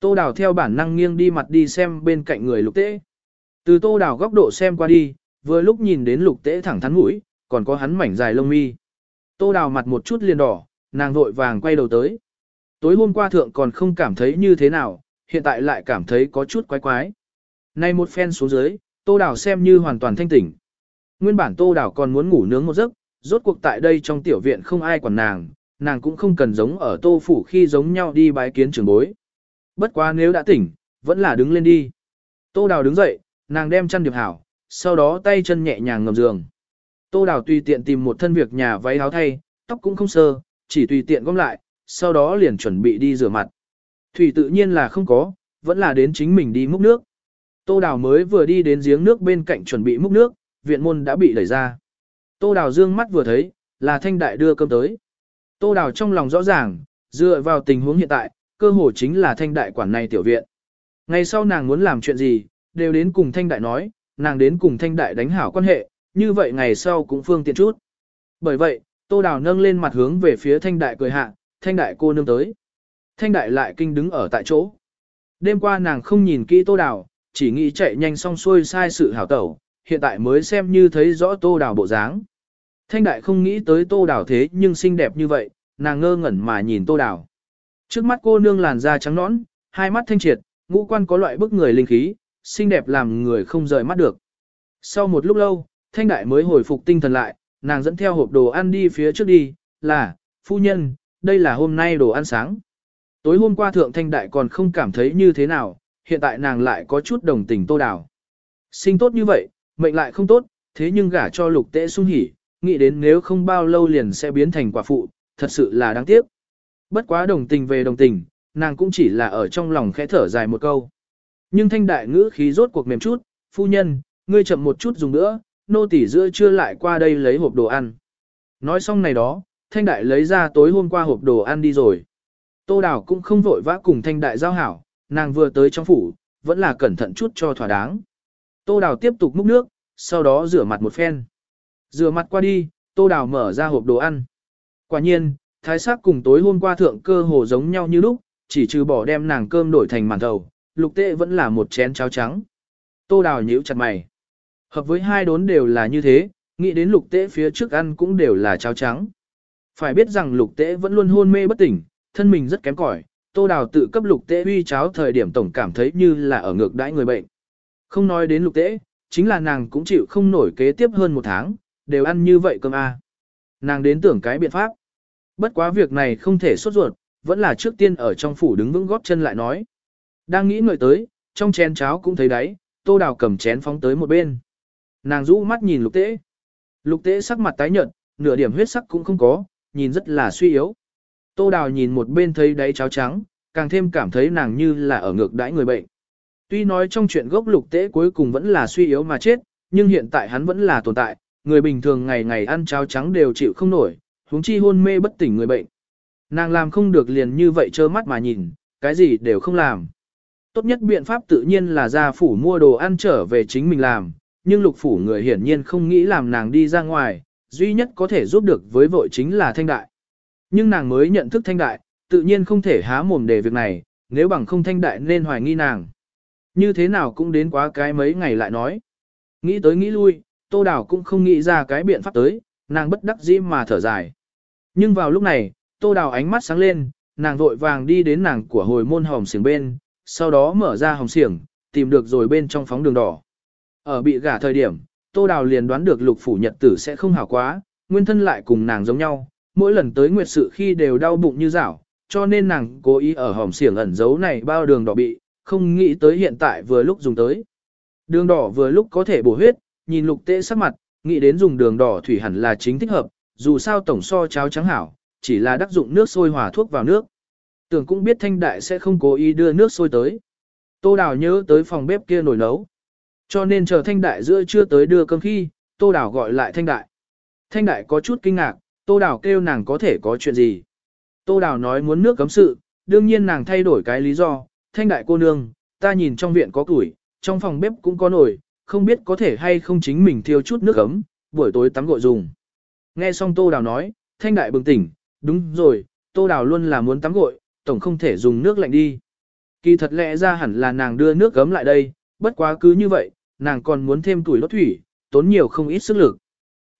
Tô đảo theo bản năng nghiêng đi mặt đi xem bên cạnh người lục tế. Từ tô đảo góc độ xem qua đi, vừa lúc nhìn đến lục tế thẳng thắn mũi, còn có hắn mảnh dài lông mi. Tô đào mặt một chút liền đỏ, nàng vội vàng quay đầu tới. Tối hôm qua thượng còn không cảm thấy như thế nào, hiện tại lại cảm thấy có chút quái quái. Nay một phen xuống dưới, tô đào xem như hoàn toàn thanh tỉnh. Nguyên bản tô đào còn muốn ngủ nướng một giấc, rốt cuộc tại đây trong tiểu viện không ai quản nàng, nàng cũng không cần giống ở tô phủ khi giống nhau đi bái kiến trường bối. Bất quá nếu đã tỉnh, vẫn là đứng lên đi. Tô đào đứng dậy, nàng đem chăn điệp hảo, sau đó tay chân nhẹ nhàng ngầm giường. Tô đào tùy tiện tìm một thân việc nhà váy áo thay, tóc cũng không sơ, chỉ tùy tiện gom lại, sau đó liền chuẩn bị đi rửa mặt. Thủy tự nhiên là không có, vẫn là đến chính mình đi múc nước. Tô Đào mới vừa đi đến giếng nước bên cạnh chuẩn bị múc nước, viện môn đã bị đẩy ra. Tô Đào dương mắt vừa thấy, là thanh đại đưa cơm tới. Tô Đào trong lòng rõ ràng, dựa vào tình huống hiện tại, cơ hồ chính là thanh đại quản này tiểu viện. Ngày sau nàng muốn làm chuyện gì, đều đến cùng thanh đại nói, nàng đến cùng thanh đại đánh hảo quan hệ, như vậy ngày sau cũng phương tiện chút. Bởi vậy, Tô Đào nâng lên mặt hướng về phía thanh đại cười hạ, thanh đại cô nương tới. Thanh đại lại kinh đứng ở tại chỗ. Đêm qua nàng không nhìn kỹ Tô Đào, chỉ nghĩ chạy nhanh xong xuôi sai sự hảo tẩu, hiện tại mới xem như thấy rõ Tô Đào bộ dáng. Thanh đại không nghĩ tới Tô Đào thế nhưng xinh đẹp như vậy, nàng ngơ ngẩn mà nhìn Tô Đào. Trước mắt cô nương làn da trắng nõn, hai mắt thanh triệt, ngũ quan có loại bức người linh khí, xinh đẹp làm người không rời mắt được. Sau một lúc lâu, thanh đại mới hồi phục tinh thần lại, nàng dẫn theo hộp đồ ăn đi phía trước đi, là, phu nhân, đây là hôm nay đồ ăn sáng. Tối hôm qua thượng thanh đại còn không cảm thấy như thế nào, hiện tại nàng lại có chút đồng tình tô đào. Sinh tốt như vậy, mệnh lại không tốt, thế nhưng gả cho lục tễ sung hỉ, nghĩ đến nếu không bao lâu liền sẽ biến thành quả phụ, thật sự là đáng tiếc. Bất quá đồng tình về đồng tình, nàng cũng chỉ là ở trong lòng khẽ thở dài một câu. Nhưng thanh đại ngữ khí rốt cuộc mềm chút, phu nhân, ngươi chậm một chút dùng nữa, nô tỉ giữa chưa lại qua đây lấy hộp đồ ăn. Nói xong này đó, thanh đại lấy ra tối hôm qua hộp đồ ăn đi rồi. Tô Đào cũng không vội vã cùng thanh đại giao hảo, nàng vừa tới trong phủ, vẫn là cẩn thận chút cho thỏa đáng. Tô Đào tiếp tục múc nước, sau đó rửa mặt một phen. Rửa mặt qua đi, Tô Đào mở ra hộp đồ ăn. Quả nhiên, thái sắc cùng tối hôm qua thượng cơ hồ giống nhau như lúc, chỉ trừ bỏ đem nàng cơm đổi thành màn thầu, lục tệ vẫn là một chén cháo trắng. Tô Đào nhíu chặt mày. Hợp với hai đốn đều là như thế, nghĩ đến lục tệ phía trước ăn cũng đều là cháo trắng. Phải biết rằng lục Tế vẫn luôn hôn mê bất tỉnh, thân mình rất kém cỏi. Tô Đào tự cấp lục Tế uy cháo thời điểm tổng cảm thấy như là ở ngược đãi người bệnh. Không nói đến lục Tế, chính là nàng cũng chịu không nổi kế tiếp hơn một tháng, đều ăn như vậy cơm a. À. Nàng đến tưởng cái biện pháp. Bất quá việc này không thể sốt ruột, vẫn là trước tiên ở trong phủ đứng vững góp chân lại nói. Đang nghĩ ngợi tới, trong chén cháo cũng thấy đấy, tô đào cầm chén phóng tới một bên. Nàng rũ mắt nhìn lục tế. Lục tế sắc mặt tái nhợt, nửa điểm huyết sắc cũng không có, nhìn rất là suy yếu. Tô đào nhìn một bên thấy đáy cháo trắng, càng thêm cảm thấy nàng như là ở ngược đãi người bệnh. Tuy nói trong chuyện gốc lục tế cuối cùng vẫn là suy yếu mà chết, nhưng hiện tại hắn vẫn là tồn tại, người bình thường ngày ngày ăn cháo trắng đều chịu không nổi, huống chi hôn mê bất tỉnh người bệnh. Nàng làm không được liền như vậy trơ mắt mà nhìn, cái gì đều không làm. Tốt nhất biện pháp tự nhiên là ra phủ mua đồ ăn trở về chính mình làm, nhưng lục phủ người hiển nhiên không nghĩ làm nàng đi ra ngoài, duy nhất có thể giúp được với vội chính là thanh đại. Nhưng nàng mới nhận thức thanh đại, tự nhiên không thể há mồm để việc này, nếu bằng không thanh đại nên hoài nghi nàng. Như thế nào cũng đến quá cái mấy ngày lại nói. Nghĩ tới nghĩ lui, tô đảo cũng không nghĩ ra cái biện pháp tới, nàng bất đắc dĩ mà thở dài. Nhưng vào lúc này, tô đào ánh mắt sáng lên, nàng vội vàng đi đến nàng của hồi môn hồng xiềng bên, sau đó mở ra hồng xiềng, tìm được rồi bên trong phóng đường đỏ. Ở bị gả thời điểm, tô đào liền đoán được lục phủ nhật tử sẽ không hảo quá, nguyên thân lại cùng nàng giống nhau, mỗi lần tới nguyệt sự khi đều đau bụng như rảo, cho nên nàng cố ý ở hòm xiềng ẩn giấu này bao đường đỏ bị, không nghĩ tới hiện tại vừa lúc dùng tới. Đường đỏ vừa lúc có thể bổ huyết, nhìn lục tệ sắc mặt, nghĩ đến dùng đường đỏ thủy hẳn là chính thích hợp, dù sao tổng so cháo trắng hảo, chỉ là đắc dụng nước sôi hòa thuốc vào nước. Tưởng cũng biết thanh đại sẽ không cố ý đưa nước sôi tới. Tô Đào nhớ tới phòng bếp kia nồi nấu. Cho nên chờ thanh đại giữa chưa tới đưa cơm khi, Tô Đào gọi lại thanh đại. Thanh đại có chút kinh ngạc, Tô Đào kêu nàng có thể có chuyện gì. Tô Đào nói muốn nước cấm sự, đương nhiên nàng thay đổi cái lý do. Thanh đại cô nương, ta nhìn trong viện có củi, trong phòng bếp cũng có nồi, không biết có thể hay không chính mình thiêu chút nước ấm, buổi tối tắm gội dùng. Nghe xong Tô Đào nói, Thanh Đại bừng tỉnh, đúng rồi, Tô Đào luôn là muốn tắm gội, tổng không thể dùng nước lạnh đi. Kỳ thật lẽ ra hẳn là nàng đưa nước gấm lại đây, bất quá cứ như vậy, nàng còn muốn thêm tuổi đốt thủy, tốn nhiều không ít sức lực.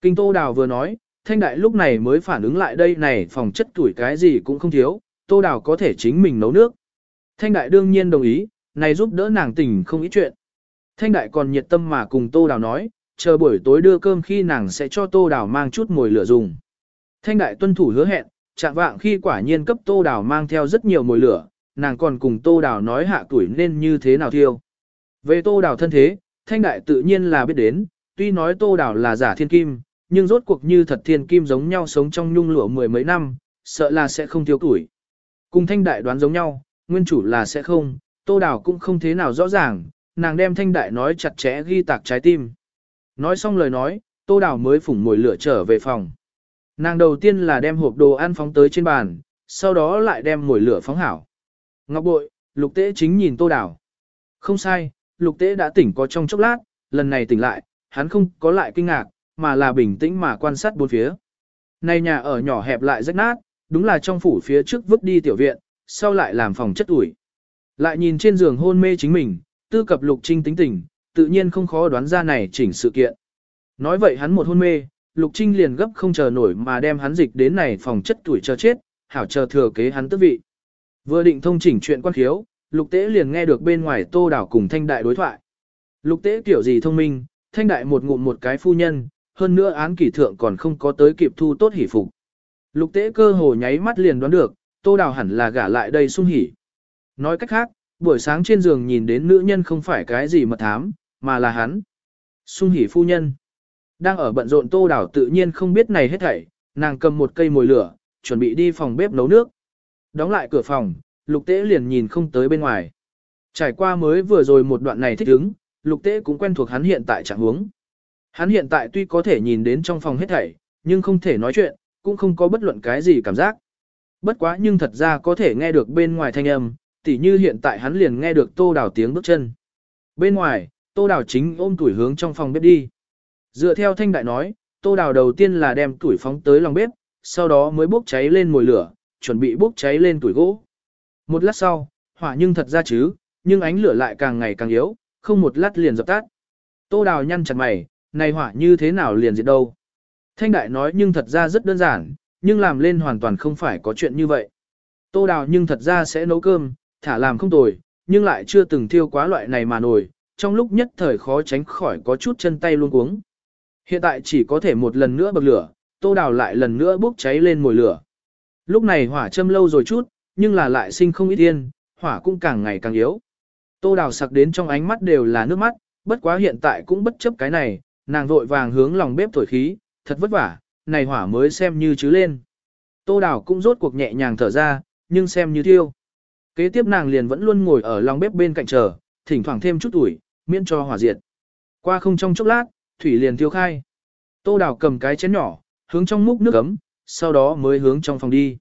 Kinh Tô Đào vừa nói, Thanh Đại lúc này mới phản ứng lại đây này phòng chất tuổi cái gì cũng không thiếu, Tô Đào có thể chính mình nấu nước. Thanh Đại đương nhiên đồng ý, này giúp đỡ nàng tỉnh không ít chuyện. Thanh Đại còn nhiệt tâm mà cùng Tô Đào nói, chờ buổi tối đưa cơm khi nàng sẽ cho Tô Đào mang chút mồi lửa dùng. Thanh Đại tuân thủ hứa hẹn, chạm vạng khi quả nhiên cấp Tô Đào mang theo rất nhiều mồi lửa, nàng còn cùng Tô Đào nói hạ tuổi nên như thế nào thiêu. Về Tô Đào thân thế, Thanh Đại tự nhiên là biết đến, tuy nói Tô Đào là giả thiên kim, nhưng rốt cuộc như thật thiên kim giống nhau sống trong nhung lụa mười mấy năm, sợ là sẽ không thiếu tuổi. Cùng Thanh Đại đoán giống nhau, nguyên chủ là sẽ không, Tô Đào cũng không thế nào rõ ràng, nàng đem Thanh Đại nói chặt chẽ ghi tạc trái tim. Nói xong lời nói, Tô Đào mới phủng mồi lửa trở về phòng. Nàng đầu tiên là đem hộp đồ ăn phóng tới trên bàn, sau đó lại đem mồi lửa phóng hảo. Ngọc bội, lục tế chính nhìn Tô Đào. Không sai, lục tế đã tỉnh có trong chốc lát, lần này tỉnh lại, hắn không có lại kinh ngạc, mà là bình tĩnh mà quan sát bốn phía. Này nhà ở nhỏ hẹp lại rách nát, đúng là trong phủ phía trước vứt đi tiểu viện, sau lại làm phòng chất ủi. Lại nhìn trên giường hôn mê chính mình, tư cập lục trinh tính tình, tự nhiên không khó đoán ra này chỉnh sự kiện. Nói vậy hắn một hôn mê, Lục Trinh liền gấp không chờ nổi mà đem hắn dịch đến này phòng chất tuổi chờ chết, hảo chờ thừa kế hắn tước vị. Vừa định thông chỉnh chuyện quan khiếu, Lục Tế liền nghe được bên ngoài Tô Đảo cùng Thanh Đại đối thoại. Lục Tế kiểu gì thông minh, Thanh Đại một ngụm một cái phu nhân, hơn nữa án kỷ thượng còn không có tới kịp thu tốt Hỷ phục. Lục Tế cơ hồ nháy mắt liền đoán được, Tô Đào hẳn là gả lại đây sung hỉ. Nói cách khác, buổi sáng trên giường nhìn đến nữ nhân không phải cái gì mà thám, mà là hắn. Sung hỉ phu nhân. Đang ở bận rộn tô đảo tự nhiên không biết này hết thảy, nàng cầm một cây mồi lửa, chuẩn bị đi phòng bếp nấu nước. Đóng lại cửa phòng, lục tế liền nhìn không tới bên ngoài. Trải qua mới vừa rồi một đoạn này thích ứng, lục tế cũng quen thuộc hắn hiện tại trạng huống. Hắn hiện tại tuy có thể nhìn đến trong phòng hết thảy, nhưng không thể nói chuyện, cũng không có bất luận cái gì cảm giác. Bất quá nhưng thật ra có thể nghe được bên ngoài thanh âm, tỉ như hiện tại hắn liền nghe được tô đào tiếng bước chân. Bên ngoài, tô đào chính ôm tuổi hướng trong phòng bếp đi. Dựa theo thanh đại nói, tô đào đầu tiên là đem tuổi phóng tới lòng bếp, sau đó mới bốc cháy lên mồi lửa, chuẩn bị bốc cháy lên tuổi gỗ. Một lát sau, hỏa nhưng thật ra chứ, nhưng ánh lửa lại càng ngày càng yếu, không một lát liền dập tắt. Tô đào nhăn chặt mày, này hỏa như thế nào liền diệt đâu. Thanh đại nói nhưng thật ra rất đơn giản, nhưng làm lên hoàn toàn không phải có chuyện như vậy. Tô đào nhưng thật ra sẽ nấu cơm, thả làm không tồi, nhưng lại chưa từng thiêu quá loại này mà nổi, trong lúc nhất thời khó tránh khỏi có chút chân tay luôn cuống. Hiện tại chỉ có thể một lần nữa bậc lửa, tô đào lại lần nữa bốc cháy lên mồi lửa. Lúc này hỏa châm lâu rồi chút, nhưng là lại sinh không ít yên, hỏa cũng càng ngày càng yếu. Tô đào sặc đến trong ánh mắt đều là nước mắt, bất quá hiện tại cũng bất chấp cái này, nàng vội vàng hướng lòng bếp thổi khí, thật vất vả, này hỏa mới xem như chứ lên. Tô đào cũng rốt cuộc nhẹ nhàng thở ra, nhưng xem như thiêu. Kế tiếp nàng liền vẫn luôn ngồi ở lòng bếp bên cạnh chờ, thỉnh thoảng thêm chút tuổi, miễn cho hỏa diệt. Qua không trong chốc lát, thủy liền thiêu khai. Tô đào cầm cái chén nhỏ, hướng trong múc nước ấm, sau đó mới hướng trong phòng đi.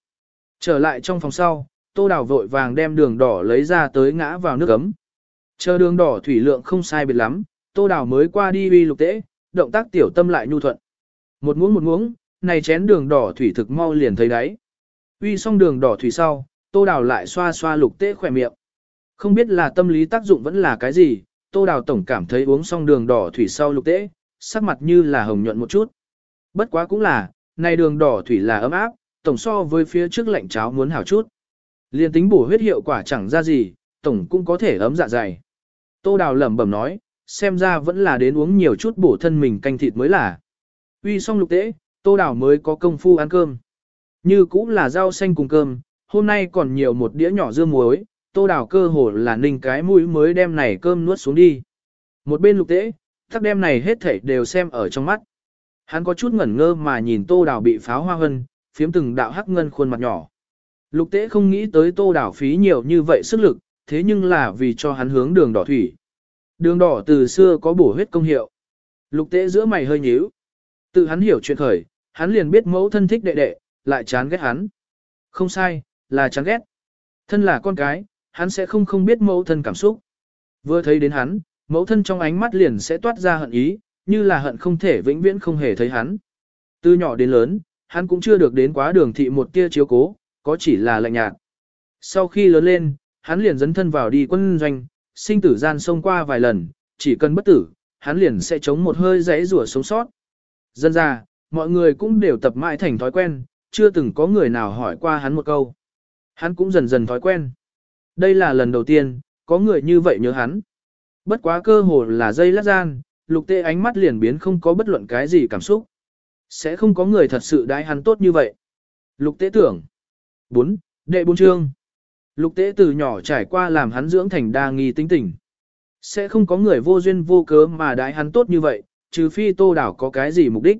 Trở lại trong phòng sau, tô đào vội vàng đem đường đỏ lấy ra tới ngã vào nước ấm. Chờ đường đỏ thủy lượng không sai biệt lắm, tô đào mới qua đi uy lục tễ, động tác tiểu tâm lại nhu thuận. Một muỗng một muỗng, này chén đường đỏ thủy thực mau liền thấy đáy. Uy xong đường đỏ thủy sau, tô đào lại xoa xoa lục tễ khỏe miệng. Không biết là tâm lý tác dụng vẫn là cái gì, tô đào tổng cảm thấy uống xong đường đỏ thủy sau lục tễ, sắc mặt như là hồng nhuận một chút. Bất quá cũng là, này đường đỏ thủy là ấm áp, tổng so với phía trước lạnh cháo muốn hảo chút. Liên tính bổ huyết hiệu quả chẳng ra gì, tổng cũng có thể ấm dạ dày. Tô Đào lẩm bẩm nói, xem ra vẫn là đến uống nhiều chút bổ thân mình canh thịt mới là. Uy xong lục tế, Tô Đào mới có công phu ăn cơm. Như cũng là rau xanh cùng cơm, hôm nay còn nhiều một đĩa nhỏ dưa muối, Tô Đào cơ hồ là ninh cái mũi mới đem này cơm nuốt xuống đi. Một bên lục tế, thắc đem này hết thảy đều xem ở trong mắt. Hắn có chút ngẩn ngơ mà nhìn Tô Đào bị pháo hoa hân, phiếm từng đạo hắc ngân khuôn mặt nhỏ. Lục tế không nghĩ tới Tô đảo phí nhiều như vậy sức lực, thế nhưng là vì cho hắn hướng đường đỏ thủy. Đường đỏ từ xưa có bổ huyết công hiệu. Lục tế giữa mày hơi nhíu. Tự hắn hiểu chuyện khởi, hắn liền biết mẫu thân thích đệ đệ, lại chán ghét hắn. Không sai, là chán ghét. Thân là con cái, hắn sẽ không không biết mẫu thân cảm xúc. Vừa thấy đến hắn, mẫu thân trong ánh mắt liền sẽ toát ra hận ý, như là hận không thể vĩnh viễn không hề thấy hắn. Từ nhỏ đến lớn, hắn cũng chưa được đến quá đường thị một tia chiếu cố, có chỉ là lạnh nhạt. Sau khi lớn lên, hắn liền dấn thân vào đi quân doanh, sinh tử gian sông qua vài lần, chỉ cần bất tử, hắn liền sẽ chống một hơi giấy rủa sống sót. Dân ra, mọi người cũng đều tập mãi thành thói quen, chưa từng có người nào hỏi qua hắn một câu. Hắn cũng dần dần thói quen. Đây là lần đầu tiên, có người như vậy nhớ hắn. Bất quá cơ hồ là dây lát gian, lục tê ánh mắt liền biến không có bất luận cái gì cảm xúc. Sẽ không có người thật sự đái hắn tốt như vậy. Lục tế tưởng. 4. Đệ bốn chương. Lục tế từ nhỏ trải qua làm hắn dưỡng thành đa nghi tính tình. Sẽ không có người vô duyên vô cớ mà đái hắn tốt như vậy, trừ phi tô đảo có cái gì mục đích.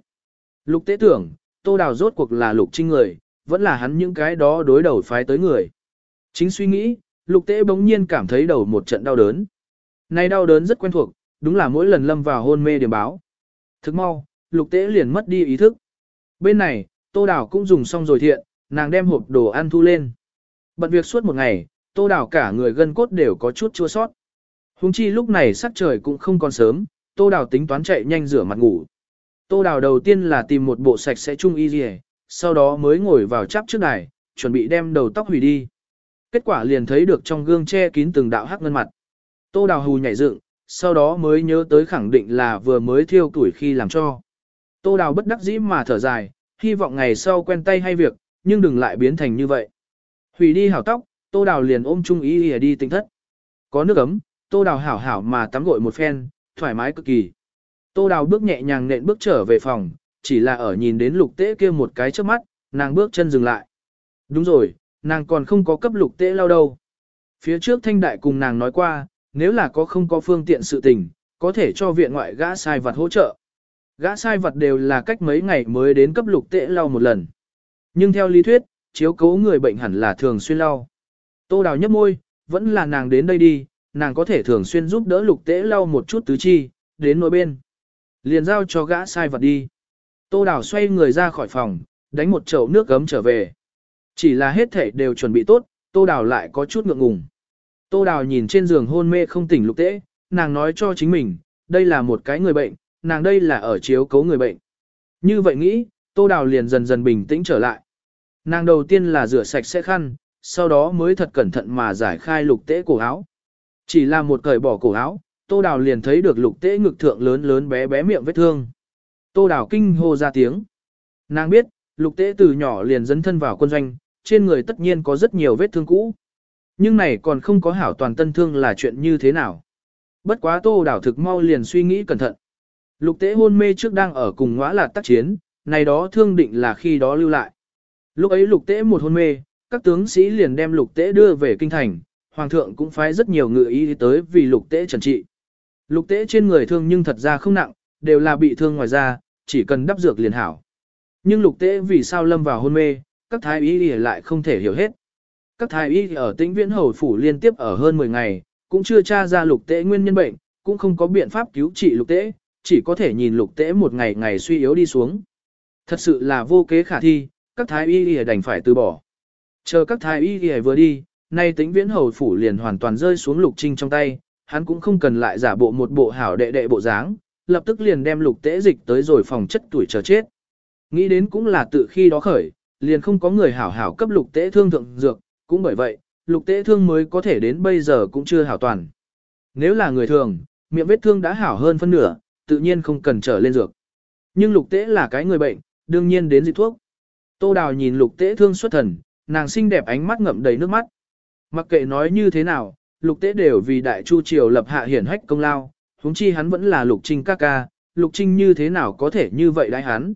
Lục tế tưởng, tô đảo rốt cuộc là lục trinh người, vẫn là hắn những cái đó đối đầu phái tới người. Chính suy nghĩ, lục tế bỗng nhiên cảm thấy đầu một trận đau đớn. Này đau đớn rất quen thuộc, đúng là mỗi lần lâm vào hôn mê điểm báo. Thức mau, lục tế liền mất đi ý thức. Bên này, tô đảo cũng dùng xong rồi thiện, nàng đem hộp đồ ăn thu lên. Bận việc suốt một ngày, tô đảo cả người gân cốt đều có chút chua sót. Hùng chi lúc này sắc trời cũng không còn sớm, tô đảo tính toán chạy nhanh rửa mặt ngủ. Tô đảo đầu tiên là tìm một bộ sạch sẽ chung y gì, sau đó mới ngồi vào chắp trước đài, chuẩn bị đem đầu tóc hủy đi. Kết quả liền thấy được trong gương che kín từng đạo hắc ngân mặt. Tô đào hù nhảy dựng, sau đó mới nhớ tới khẳng định là vừa mới thiêu tuổi khi làm cho. Tô đào bất đắc dĩ mà thở dài, hy vọng ngày sau quen tay hay việc, nhưng đừng lại biến thành như vậy. Hủy đi hảo tóc, tô đào liền ôm chung ý ỉa đi tinh thất. Có nước ấm, tô đào hảo hảo mà tắm gội một phen, thoải mái cực kỳ. Tô đào bước nhẹ nhàng nện bước trở về phòng, chỉ là ở nhìn đến lục tế kia một cái trước mắt, nàng bước chân dừng lại. Đúng rồi, nàng còn không có cấp lục tế lao đâu. Phía trước thanh đại cùng nàng nói qua, nếu là có không có phương tiện sự tình, có thể cho viện ngoại gã sai vật hỗ trợ. Gã sai vật đều là cách mấy ngày mới đến cấp lục tệ lau một lần. Nhưng theo lý thuyết, chiếu cố người bệnh hẳn là thường xuyên lau. Tô đào nhấp môi, vẫn là nàng đến đây đi, nàng có thể thường xuyên giúp đỡ lục tễ lau một chút tứ chi, đến nỗi bên. Liền giao cho gã sai vật đi. Tô đào xoay người ra khỏi phòng, đánh một chậu nước gấm trở về. Chỉ là hết thể đều chuẩn bị tốt, tô đào lại có chút ngượng ngùng. Tô Đào nhìn trên giường hôn mê không tỉnh lục tễ, nàng nói cho chính mình, đây là một cái người bệnh, nàng đây là ở chiếu cấu người bệnh. Như vậy nghĩ, Tô Đào liền dần dần bình tĩnh trở lại. Nàng đầu tiên là rửa sạch sẽ khăn, sau đó mới thật cẩn thận mà giải khai lục tế cổ áo. Chỉ là một cởi bỏ cổ áo, Tô Đào liền thấy được lục tế ngực thượng lớn lớn bé bé miệng vết thương. Tô Đào kinh hô ra tiếng. Nàng biết, lục tế từ nhỏ liền dấn thân vào quân doanh, trên người tất nhiên có rất nhiều vết thương cũ. Nhưng này còn không có hảo toàn tân thương là chuyện như thế nào. Bất quá Tô Đào thực mau liền suy nghĩ cẩn thận. Lục tế hôn mê trước đang ở cùng ngõa là tác chiến, này đó thương định là khi đó lưu lại. Lúc ấy lục tế một hôn mê, các tướng sĩ liền đem lục tế đưa về kinh thành, hoàng thượng cũng phái rất nhiều ngự y tới vì lục tế trần trị. Lục tế trên người thương nhưng thật ra không nặng, đều là bị thương ngoài da, chỉ cần đắp dược liền hảo. Nhưng lục tế vì sao lâm vào hôn mê, các thái y lại không thể hiểu hết. Các thái y ở tĩnh viễn hầu phủ liên tiếp ở hơn 10 ngày, cũng chưa tra ra lục tế nguyên nhân bệnh, cũng không có biện pháp cứu trị lục tế, chỉ có thể nhìn lục tễ một ngày ngày suy yếu đi xuống. Thật sự là vô kế khả thi, các thái y đành phải từ bỏ. Chờ các thái y vừa đi, nay tính viễn hầu phủ liền hoàn toàn rơi xuống lục trinh trong tay, hắn cũng không cần lại giả bộ một bộ hảo đệ đệ bộ dáng, lập tức liền đem lục tễ dịch tới rồi phòng chất tuổi chờ chết. Nghĩ đến cũng là tự khi đó khởi, liền không có người hảo hảo cấp lục tễ thương thượng dược, cũng bởi vậy, lục tễ thương mới có thể đến bây giờ cũng chưa hảo toàn. Nếu là người thường, miệng vết thương đã hảo hơn phân nửa, tự nhiên không cần trở lên dược. Nhưng lục tế là cái người bệnh, đương nhiên đến dị thuốc. Tô Đào nhìn lục tế thương xuất thần, nàng xinh đẹp ánh mắt ngậm đầy nước mắt. Mặc kệ nói như thế nào, lục tế đều vì đại chu triều lập hạ hiển hách công lao, huống chi hắn vẫn là lục trinh ca ca, lục trinh như thế nào có thể như vậy đại hắn.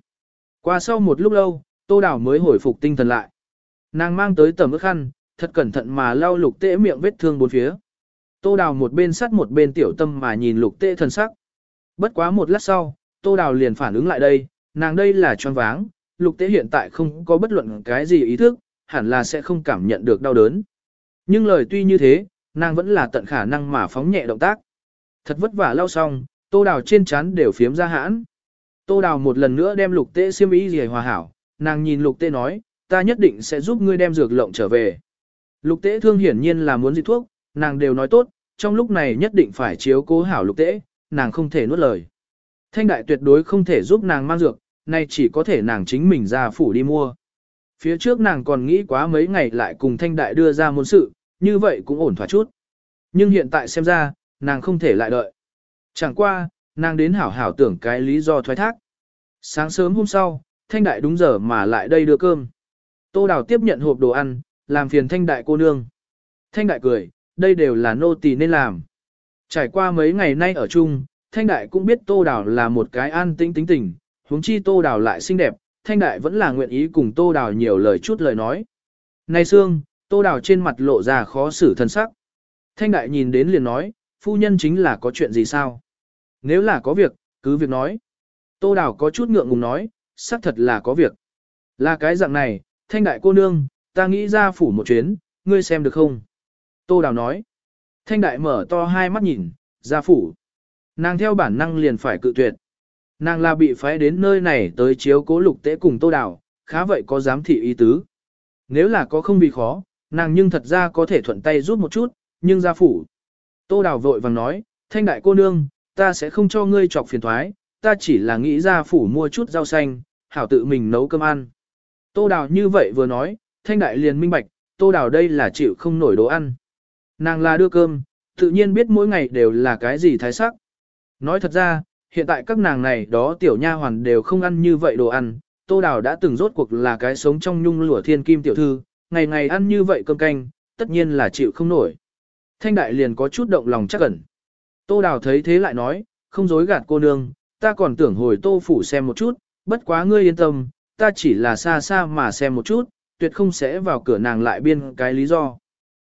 Qua sau một lúc lâu, Tô Đào mới hồi phục tinh thần lại. Nàng mang tới tầm ức khăn, thật cẩn thận mà lau lục tế miệng vết thương bốn phía. Tô Đào một bên sắt một bên tiểu tâm mà nhìn lục tế thần sắc. Bất quá một lát sau, Tô Đào liền phản ứng lại đây, nàng đây là choáng váng, lục tế hiện tại không có bất luận cái gì ý thức, hẳn là sẽ không cảm nhận được đau đớn. Nhưng lời tuy như thế, nàng vẫn là tận khả năng mà phóng nhẹ động tác. Thật vất vả lau xong, tô đào trên chán đều phiếm ra hãn. Tô đào một lần nữa đem lục tế xiêm ý gì hòa hảo, nàng nhìn lục tế nói, ta nhất định sẽ giúp ngươi đem dược lộng trở về. Lục tế thương hiển nhiên là muốn gì thuốc, nàng đều nói tốt, trong lúc này nhất định phải chiếu cố hảo lục tế, nàng không thể nuốt lời. Thanh đại tuyệt đối không thể giúp nàng mang dược, nay chỉ có thể nàng chính mình ra phủ đi mua. Phía trước nàng còn nghĩ quá mấy ngày lại cùng thanh đại đưa ra môn sự, như vậy cũng ổn thỏa chút. Nhưng hiện tại xem ra, nàng không thể lại đợi. Chẳng qua, nàng đến hảo hảo tưởng cái lý do thoái thác. Sáng sớm hôm sau, thanh đại đúng giờ mà lại đây đưa cơm. Tô Đào tiếp nhận hộp đồ ăn, làm phiền thanh đại cô nương. Thanh đại cười, đây đều là nô tỳ nên làm. Trải qua mấy ngày nay ở chung, thanh đại cũng biết Tô Đào là một cái an tĩnh tính tình, huống chi Tô Đào lại xinh đẹp, thanh đại vẫn là nguyện ý cùng Tô Đào nhiều lời chút lời nói. Này Sương, Tô Đào trên mặt lộ ra khó xử thân sắc. Thanh đại nhìn đến liền nói, phu nhân chính là có chuyện gì sao? Nếu là có việc, cứ việc nói. Tô Đào có chút ngượng ngùng nói, xác thật là có việc. Là cái dạng này, thanh đại cô nương, ta nghĩ ra phủ một chuyến, ngươi xem được không? Tô Đào nói. Thanh đại mở to hai mắt nhìn, gia phủ. Nàng theo bản năng liền phải cự tuyệt. Nàng là bị phái đến nơi này tới chiếu cố lục tế cùng Tô Đào, khá vậy có dám thị ý tứ. Nếu là có không bị khó, nàng nhưng thật ra có thể thuận tay giúp một chút, nhưng gia phủ. Tô Đào vội vàng nói, thanh đại cô nương, ta sẽ không cho ngươi chọc phiền thoái, ta chỉ là nghĩ gia phủ mua chút rau xanh, hảo tự mình nấu cơm ăn. Tô Đào như vậy vừa nói, thanh đại liền minh bạch, Tô Đào đây là chịu không nổi đồ ăn. Nàng là đưa cơm, tự nhiên biết mỗi ngày đều là cái gì thái sắc. Nói thật ra, hiện tại các nàng này đó tiểu nha hoàn đều không ăn như vậy đồ ăn, Tô Đào đã từng rốt cuộc là cái sống trong nhung lụa thiên kim tiểu thư, ngày ngày ăn như vậy cơm canh, tất nhiên là chịu không nổi. Thanh đại liền có chút động lòng chắc ẩn. Tô Đào thấy thế lại nói, không dối gạt cô nương, ta còn tưởng hồi tô phủ xem một chút, bất quá ngươi yên tâm, ta chỉ là xa xa mà xem một chút, tuyệt không sẽ vào cửa nàng lại biên cái lý do.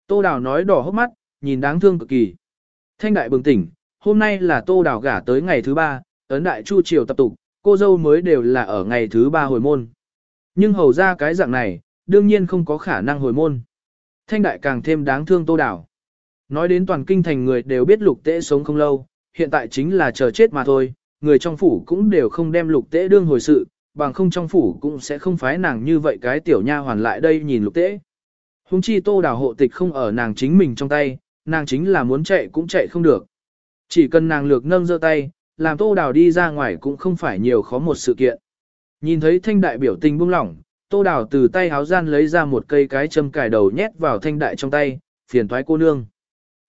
Tô Đào nói đỏ hốc mắt, nhìn đáng thương cực kỳ. Thanh đại bừng tỉnh, hôm nay là Tô Đào gả tới ngày thứ ba, ấn đại chu triều tập tục, cô dâu mới đều là ở ngày thứ ba hồi môn. Nhưng hầu ra cái dạng này, đương nhiên không có khả năng hồi môn. Thanh đại càng thêm đáng thương Tô Đào. Nói đến toàn kinh thành người đều biết lục tế sống không lâu, hiện tại chính là chờ chết mà thôi, người trong phủ cũng đều không đem lục tế đương hồi sự, bằng không trong phủ cũng sẽ không phái nàng như vậy cái tiểu nha hoàn lại đây nhìn lục tế. Hùng chi tô đào hộ tịch không ở nàng chính mình trong tay, nàng chính là muốn chạy cũng chạy không được. Chỉ cần nàng lược nâng giơ tay, làm tô đào đi ra ngoài cũng không phải nhiều khó một sự kiện. Nhìn thấy thanh đại biểu tình buông lỏng, tô đào từ tay háo gian lấy ra một cây cái châm cài đầu nhét vào thanh đại trong tay, phiền thoái cô nương.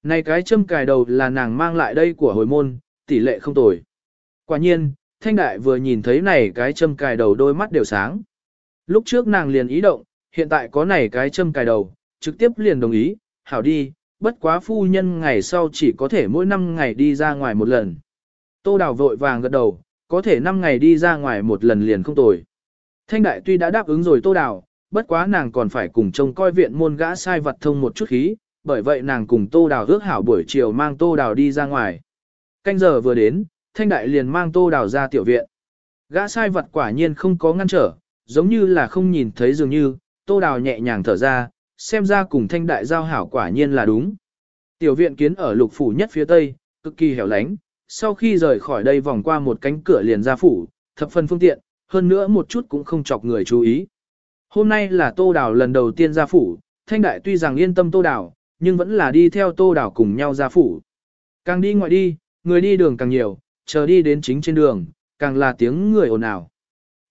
Này cái châm cài đầu là nàng mang lại đây của hồi môn, tỷ lệ không tồi. Quả nhiên, thanh đại vừa nhìn thấy này cái châm cài đầu đôi mắt đều sáng. Lúc trước nàng liền ý động, hiện tại có này cái châm cài đầu, trực tiếp liền đồng ý, hảo đi, bất quá phu nhân ngày sau chỉ có thể mỗi năm ngày đi ra ngoài một lần. Tô Đào vội vàng gật đầu, có thể 5 ngày đi ra ngoài một lần liền không tồi. Thanh đại tuy đã đáp ứng rồi Tô Đào, bất quá nàng còn phải cùng trông coi viện môn gã sai vật thông một chút khí, bởi vậy nàng cùng Tô Đào ước hảo buổi chiều mang Tô Đào đi ra ngoài. Canh giờ vừa đến, Thanh đại liền mang Tô Đào ra tiểu viện. Gã sai vật quả nhiên không có ngăn trở, giống như là không nhìn thấy dường như, Tô Đào nhẹ nhàng thở ra, xem ra cùng Thanh đại giao hảo quả nhiên là đúng. Tiểu viện kiến ở lục phủ nhất phía tây, cực kỳ hẻo lánh, sau khi rời khỏi đây vòng qua một cánh cửa liền ra phủ, thập phần phương tiện, hơn nữa một chút cũng không chọc người chú ý. Hôm nay là Tô Đào lần đầu tiên ra phủ, Thanh Đại tuy rằng yên tâm Tô Đào, nhưng vẫn là đi theo Tô Đào cùng nhau ra phủ. Càng đi ngoại đi, người đi đường càng nhiều, chờ đi đến chính trên đường, càng là tiếng người ồn ào.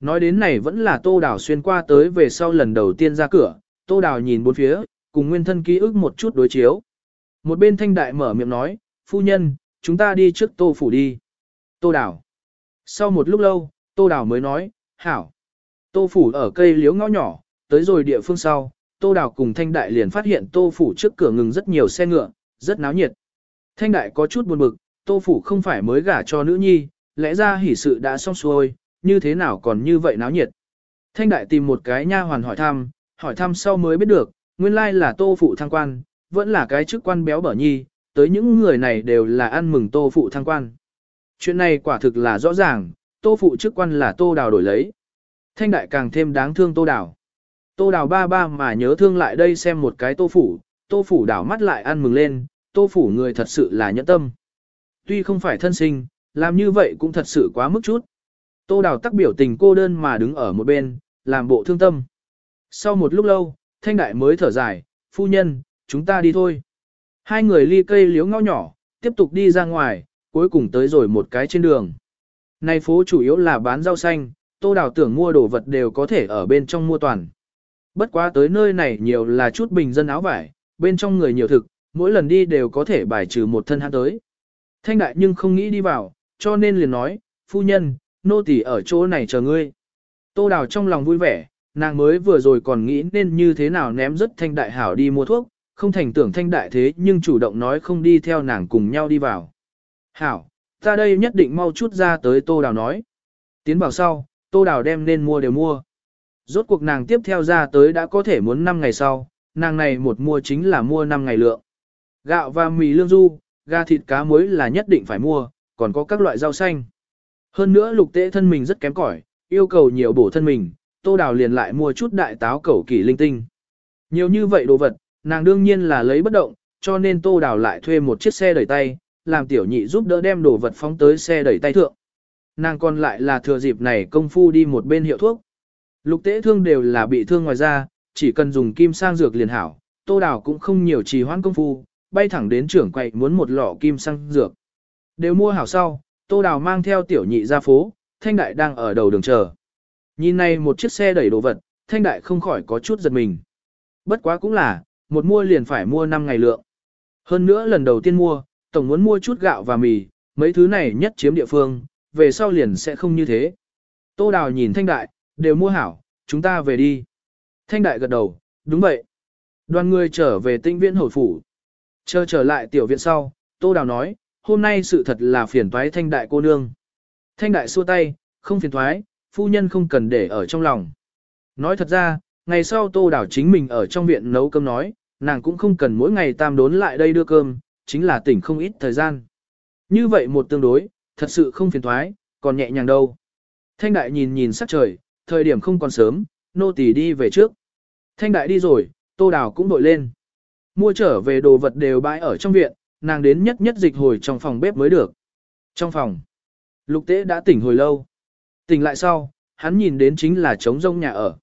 Nói đến này vẫn là Tô Đào xuyên qua tới về sau lần đầu tiên ra cửa, Tô Đào nhìn bốn phía, cùng nguyên thân ký ức một chút đối chiếu. Một bên Thanh Đại mở miệng nói, phu nhân, chúng ta đi trước tô phủ đi. Tô đảo. Sau một lúc lâu, tô đảo mới nói, hảo. Tô phủ ở cây liếu ngõ nhỏ, tới rồi địa phương sau, tô đảo cùng thanh đại liền phát hiện tô phủ trước cửa ngừng rất nhiều xe ngựa, rất náo nhiệt. Thanh đại có chút buồn bực, tô phủ không phải mới gả cho nữ nhi, lẽ ra hỉ sự đã xong xuôi, như thế nào còn như vậy náo nhiệt. Thanh đại tìm một cái nha hoàn hỏi thăm, hỏi thăm sau mới biết được, nguyên lai là tô phụ thăng quan, vẫn là cái chức quan béo bở nhi, tới những người này đều là ăn mừng tô phụ thăng quan. Chuyện này quả thực là rõ ràng, tô phụ chức quan là tô đào đổi lấy. Thanh đại càng thêm đáng thương tô đào. Tô đào ba ba mà nhớ thương lại đây xem một cái tô phủ, tô phủ đảo mắt lại ăn mừng lên, tô phủ người thật sự là nhẫn tâm. Tuy không phải thân sinh, làm như vậy cũng thật sự quá mức chút. Tô đào tắc biểu tình cô đơn mà đứng ở một bên, làm bộ thương tâm. Sau một lúc lâu, thanh đại mới thở dài, phu nhân, chúng ta đi thôi. Hai người ly cây liếu ngõ nhỏ, tiếp tục đi ra ngoài, cuối cùng tới rồi một cái trên đường. Này phố chủ yếu là bán rau xanh, tô đào tưởng mua đồ vật đều có thể ở bên trong mua toàn. Bất quá tới nơi này nhiều là chút bình dân áo vải, bên trong người nhiều thực, mỗi lần đi đều có thể bài trừ một thân hắn tới. Thanh đại nhưng không nghĩ đi vào, cho nên liền nói, phu nhân, nô tỳ ở chỗ này chờ ngươi. Tô đào trong lòng vui vẻ, nàng mới vừa rồi còn nghĩ nên như thế nào ném rất thanh đại hảo đi mua thuốc, không thành tưởng thanh đại thế nhưng chủ động nói không đi theo nàng cùng nhau đi vào. Hảo, ta đây nhất định mau chút ra tới tô đào nói. Tiến vào sau, tô đào đem nên mua đều mua. Rốt cuộc nàng tiếp theo ra tới đã có thể muốn 5 ngày sau, nàng này một mua chính là mua 5 ngày lượng. Gạo và mì lương du, gà thịt cá muối là nhất định phải mua, còn có các loại rau xanh. Hơn nữa lục tế thân mình rất kém cỏi, yêu cầu nhiều bổ thân mình, tô đào liền lại mua chút đại táo cẩu kỳ linh tinh. Nhiều như vậy đồ vật, nàng đương nhiên là lấy bất động, cho nên tô đào lại thuê một chiếc xe đẩy tay, làm tiểu nhị giúp đỡ đem đồ vật phóng tới xe đẩy tay thượng. Nàng còn lại là thừa dịp này công phu đi một bên hiệu thuốc. Lục tế thương đều là bị thương ngoài ra, chỉ cần dùng kim sang dược liền hảo, tô đào cũng không nhiều trì hoãn công phu, bay thẳng đến trưởng quậy muốn một lọ kim sang dược. Đều mua hảo sau, tô đào mang theo tiểu nhị ra phố, thanh đại đang ở đầu đường chờ. Nhìn này một chiếc xe đẩy đồ vật, thanh đại không khỏi có chút giật mình. Bất quá cũng là, một mua liền phải mua 5 ngày lượng. Hơn nữa lần đầu tiên mua, tổng muốn mua chút gạo và mì, mấy thứ này nhất chiếm địa phương, về sau liền sẽ không như thế. Tô Đào nhìn Thanh Đại, đều mua hảo, chúng ta về đi. Thanh Đại gật đầu, đúng vậy. Đoàn người trở về tinh viện hồi phủ. Chờ trở lại tiểu viện sau, Tô Đào nói, hôm nay sự thật là phiền toái Thanh Đại cô nương. Thanh Đại xua tay, không phiền toái, phu nhân không cần để ở trong lòng. Nói thật ra, ngày sau Tô đảo chính mình ở trong viện nấu cơm nói, nàng cũng không cần mỗi ngày tam đốn lại đây đưa cơm, chính là tỉnh không ít thời gian. Như vậy một tương đối, thật sự không phiền thoái, còn nhẹ nhàng đâu. Thanh đại nhìn nhìn sắc trời, thời điểm không còn sớm, nô tỳ đi về trước. Thanh đại đi rồi, tô đào cũng đội lên. Mua trở về đồ vật đều bãi ở trong viện, nàng đến nhất nhất dịch hồi trong phòng bếp mới được. Trong phòng, lục tế đã tỉnh hồi lâu. Tỉnh lại sau, hắn nhìn đến chính là trống rông nhà ở.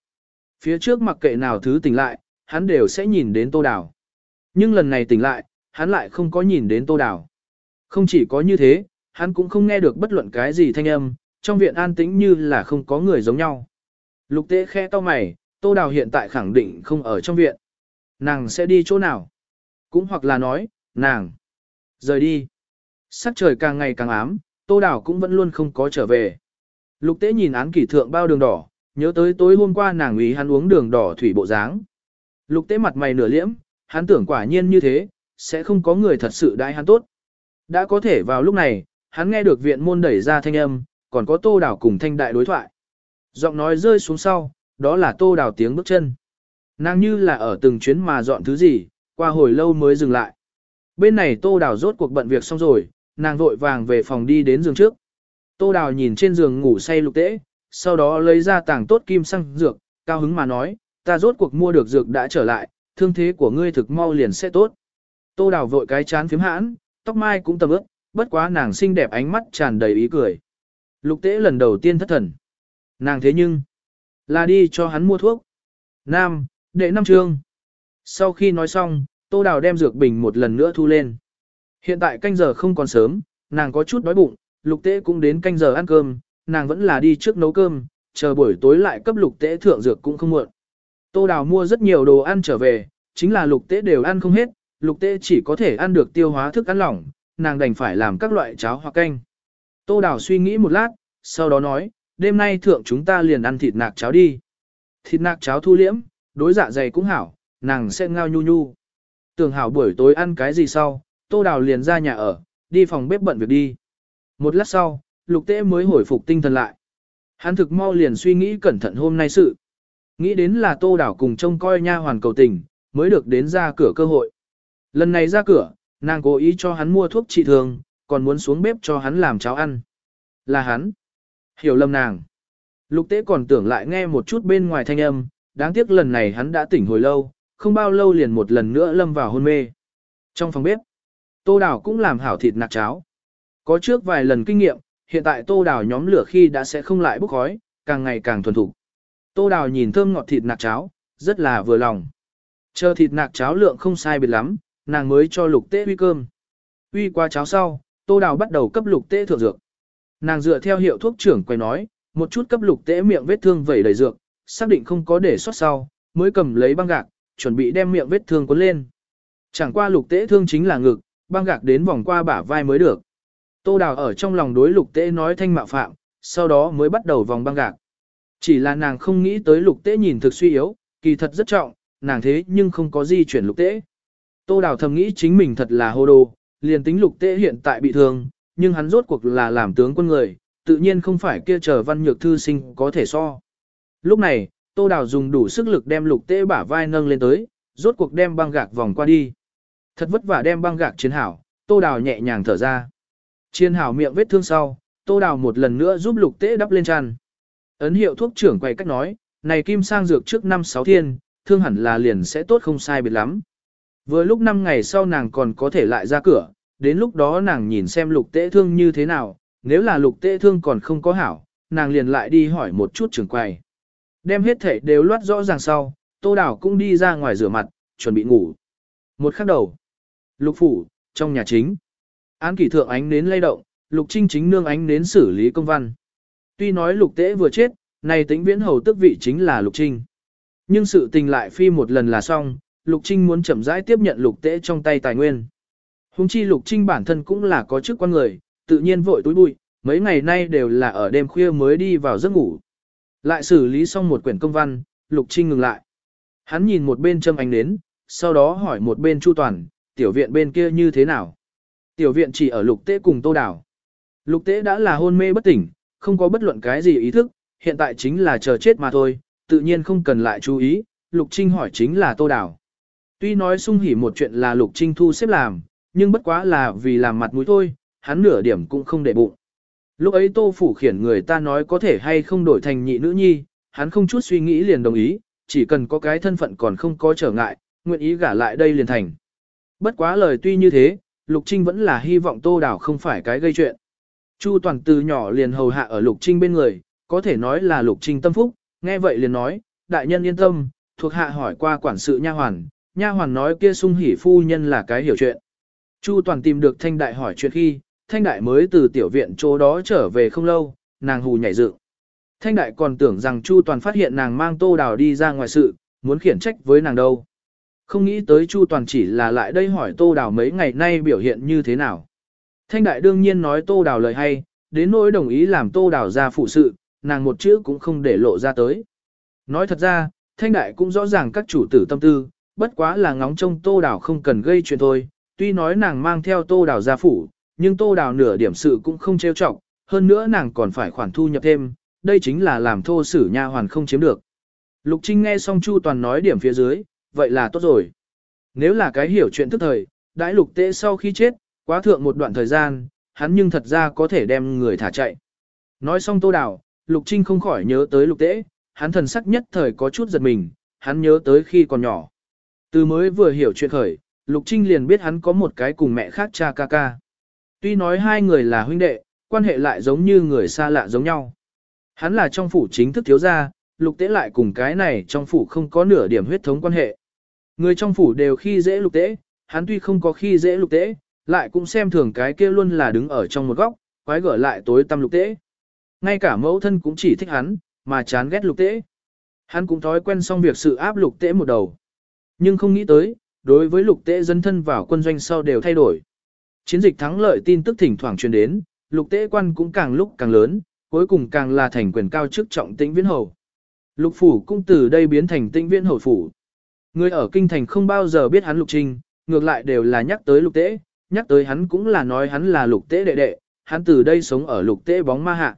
Phía trước mặc kệ nào thứ tỉnh lại, hắn đều sẽ nhìn đến tô đào. Nhưng lần này tỉnh lại, hắn lại không có nhìn đến tô đào. Không chỉ có như thế, hắn cũng không nghe được bất luận cái gì thanh âm, trong viện an tĩnh như là không có người giống nhau. Lục tế khe to mày, tô đào hiện tại khẳng định không ở trong viện. Nàng sẽ đi chỗ nào? Cũng hoặc là nói, nàng rời đi. Sắc trời càng ngày càng ám, tô đào cũng vẫn luôn không có trở về. Lục tế nhìn án kỷ thượng bao đường đỏ, nhớ tới tối hôm qua nàng ý hắn uống đường đỏ thủy bộ dáng. Lục tế mặt mày nửa liễm, hắn tưởng quả nhiên như thế, sẽ không có người thật sự đãi hắn tốt. Đã có thể vào lúc này, hắn nghe được viện môn đẩy ra thanh âm, còn có tô đảo cùng thanh đại đối thoại. Giọng nói rơi xuống sau, đó là tô đảo tiếng bước chân. Nàng như là ở từng chuyến mà dọn thứ gì, qua hồi lâu mới dừng lại. Bên này tô đào rốt cuộc bận việc xong rồi, nàng vội vàng về phòng đi đến giường trước. Tô đào nhìn trên giường ngủ say lục tễ, sau đó lấy ra tảng tốt kim xăng dược, cao hứng mà nói, ta rốt cuộc mua được dược đã trở lại, thương thế của ngươi thực mau liền sẽ tốt. Tô đào vội cái chán phím hãn, tóc mai cũng tầm ướp, bất quá nàng xinh đẹp ánh mắt tràn đầy ý cười. Lục tế lần đầu tiên thất thần. Nàng thế nhưng, là đi cho hắn mua thuốc. Nam, đệ năm trương. Sau khi nói xong, tô đào đem dược bình một lần nữa thu lên. Hiện tại canh giờ không còn sớm, nàng có chút đói bụng, lục tế cũng đến canh giờ ăn cơm, nàng vẫn là đi trước nấu cơm, chờ buổi tối lại cấp lục tế thượng dược cũng không muộn. Tô đào mua rất nhiều đồ ăn trở về, chính là lục tế đều ăn không hết, lục tế chỉ có thể ăn được tiêu hóa thức ăn lỏng, nàng đành phải làm các loại cháo hoặc canh. Tô Đào suy nghĩ một lát, sau đó nói, đêm nay thượng chúng ta liền ăn thịt nạc cháo đi. Thịt nạc cháo thu liễm, đối dạ dày cũng hảo, nàng sẽ ngao nhu nhu. Tưởng hảo buổi tối ăn cái gì sau, Tô Đào liền ra nhà ở, đi phòng bếp bận việc đi. Một lát sau, lục tế mới hồi phục tinh thần lại. Hắn thực mau liền suy nghĩ cẩn thận hôm nay sự. Nghĩ đến là Tô Đào cùng trông coi nha hoàn cầu tình, mới được đến ra cửa cơ hội. Lần này ra cửa, nàng cố ý cho hắn mua thuốc trị thương, còn muốn xuống bếp cho hắn làm cháo ăn. Là hắn. Hiểu lầm nàng. Lục tế còn tưởng lại nghe một chút bên ngoài thanh âm, đáng tiếc lần này hắn đã tỉnh hồi lâu, không bao lâu liền một lần nữa lâm vào hôn mê. Trong phòng bếp, tô đào cũng làm hảo thịt nạc cháo. Có trước vài lần kinh nghiệm, hiện tại tô đào nhóm lửa khi đã sẽ không lại bốc khói, càng ngày càng thuần thục. Tô đào nhìn thơm ngọt thịt nạc cháo, rất là vừa lòng. Chờ thịt nạc cháo lượng không sai biệt lắm, nàng mới cho lục tế uy cơm. Uy qua cháo sau, tô đào bắt đầu cấp lục tế thượng dược. Nàng dựa theo hiệu thuốc trưởng quay nói, một chút cấp lục tế miệng vết thương vẩy đầy dược, xác định không có để sót sau, mới cầm lấy băng gạc, chuẩn bị đem miệng vết thương cuốn lên. Chẳng qua lục tế thương chính là ngực, băng gạc đến vòng qua bả vai mới được. Tô đào ở trong lòng đối lục tế nói thanh mạo phạm, sau đó mới bắt đầu vòng băng gạc. Chỉ là nàng không nghĩ tới lục tế nhìn thực suy yếu, kỳ thật rất trọng, nàng thế nhưng không có di chuyển lục tế. Tô Đào thầm nghĩ chính mình thật là hô đồ, liền tính lục tế hiện tại bị thương, nhưng hắn rốt cuộc là làm tướng quân người, tự nhiên không phải kia chờ văn nhược thư sinh có thể so. Lúc này, Tô Đào dùng đủ sức lực đem lục tế bả vai nâng lên tới, rốt cuộc đem băng gạc vòng qua đi. Thật vất vả đem băng gạc chiến hảo, Tô Đào nhẹ nhàng thở ra. Chiến hảo miệng vết thương sau, Tô Đào một lần nữa giúp lục tế đắp lên chăn. Ấn hiệu thuốc trưởng quay cách nói, này kim sang dược trước năm sáu thiên, thương hẳn là liền sẽ tốt không sai biệt lắm. Vừa lúc 5 ngày sau nàng còn có thể lại ra cửa, đến lúc đó nàng nhìn xem lục tế thương như thế nào, nếu là lục tế thương còn không có hảo, nàng liền lại đi hỏi một chút trưởng quầy. Đem hết thể đều loát rõ ràng sau, tô đảo cũng đi ra ngoài rửa mặt, chuẩn bị ngủ. Một khắc đầu, lục phủ, trong nhà chính. Án kỷ thượng ánh nến lay động, lục trinh chính nương ánh nến xử lý công văn. Tuy nói lục tế vừa chết, này tính viễn hầu tức vị chính là lục trinh. Nhưng sự tình lại phi một lần là xong, Lục Trinh muốn chậm rãi tiếp nhận Lục Tế trong tay tài nguyên. Hùng chi Lục Trinh bản thân cũng là có chức quan người, tự nhiên vội túi bụi, mấy ngày nay đều là ở đêm khuya mới đi vào giấc ngủ. Lại xử lý xong một quyển công văn, Lục Trinh ngừng lại. Hắn nhìn một bên châm ánh nến, sau đó hỏi một bên Chu Toàn, tiểu viện bên kia như thế nào? Tiểu viện chỉ ở Lục Tế cùng Tô Đảo. Lục Tế đã là hôn mê bất tỉnh, không có bất luận cái gì ý thức, hiện tại chính là chờ chết mà thôi, tự nhiên không cần lại chú ý, Lục Trinh hỏi chính là Tô Đảo. Tuy nói sung hỉ một chuyện là Lục Trinh thu xếp làm, nhưng bất quá là vì làm mặt mũi thôi, hắn nửa điểm cũng không để bụng. Lúc ấy Tô Phủ khiển người ta nói có thể hay không đổi thành nhị nữ nhi, hắn không chút suy nghĩ liền đồng ý, chỉ cần có cái thân phận còn không có trở ngại, nguyện ý gả lại đây liền thành. Bất quá lời tuy như thế, Lục Trinh vẫn là hy vọng Tô Đảo không phải cái gây chuyện. Chu Toàn từ nhỏ liền hầu hạ ở Lục Trinh bên người, có thể nói là Lục Trinh tâm phúc, nghe vậy liền nói, đại nhân yên tâm, thuộc hạ hỏi qua quản sự nha hoàn, nha hoàn nói kia sung hỉ phu nhân là cái hiểu chuyện. Chu Toàn tìm được Thanh Đại hỏi chuyện khi, Thanh Đại mới từ tiểu viện chỗ đó trở về không lâu, nàng hù nhảy dựng. Thanh Đại còn tưởng rằng Chu Toàn phát hiện nàng mang Tô Đào đi ra ngoài sự, muốn khiển trách với nàng đâu. Không nghĩ tới Chu Toàn chỉ là lại đây hỏi Tô Đào mấy ngày nay biểu hiện như thế nào. Thanh Đại đương nhiên nói Tô Đào lời hay, đến nỗi đồng ý làm Tô Đào ra phụ sự, nàng một chữ cũng không để lộ ra tới. Nói thật ra, Thanh Đại cũng rõ ràng các chủ tử tâm tư, bất quá là ngóng trông Tô Đào không cần gây chuyện thôi, tuy nói nàng mang theo Tô Đào ra phủ, nhưng Tô Đào nửa điểm sự cũng không trêu chọc, hơn nữa nàng còn phải khoản thu nhập thêm, đây chính là làm thô sử nha hoàn không chiếm được. Lục Trinh nghe xong Chu Toàn nói điểm phía dưới, vậy là tốt rồi. Nếu là cái hiểu chuyện tức thời, đãi lục tế sau khi chết, quá thượng một đoạn thời gian, hắn nhưng thật ra có thể đem người thả chạy. Nói xong Tô Đào, Lục Trinh không khỏi nhớ tới lục tế, hắn thần sắc nhất thời có chút giật mình, hắn nhớ tới khi còn nhỏ. Từ mới vừa hiểu chuyện khởi, Lục Trinh liền biết hắn có một cái cùng mẹ khác cha ca ca. Tuy nói hai người là huynh đệ, quan hệ lại giống như người xa lạ giống nhau. Hắn là trong phủ chính thức thiếu gia, lục tế lại cùng cái này trong phủ không có nửa điểm huyết thống quan hệ. Người trong phủ đều khi dễ lục tế, hắn tuy không có khi dễ lục tế, lại cũng xem thường cái kia luôn là đứng ở trong một góc, quái gở lại tối tăm lục tế. Ngay cả mẫu thân cũng chỉ thích hắn, mà chán ghét lục tế. Hắn cũng thói quen xong việc sự áp lục tế một đầu. Nhưng không nghĩ tới, đối với lục tế dân thân vào quân doanh sau đều thay đổi. Chiến dịch thắng lợi tin tức thỉnh thoảng truyền đến, lục tế quan cũng càng lúc càng lớn, cuối cùng càng là thành quyền cao chức trọng tĩnh viễn hầu. Lục phủ cũng từ đây biến thành tĩnh viễn hầu phủ. Người ở kinh thành không bao giờ biết hắn lục trinh, ngược lại đều là nhắc tới lục tế, nhắc tới hắn cũng là nói hắn là lục tế đệ đệ, hắn từ đây sống ở lục tế bóng ma hạ.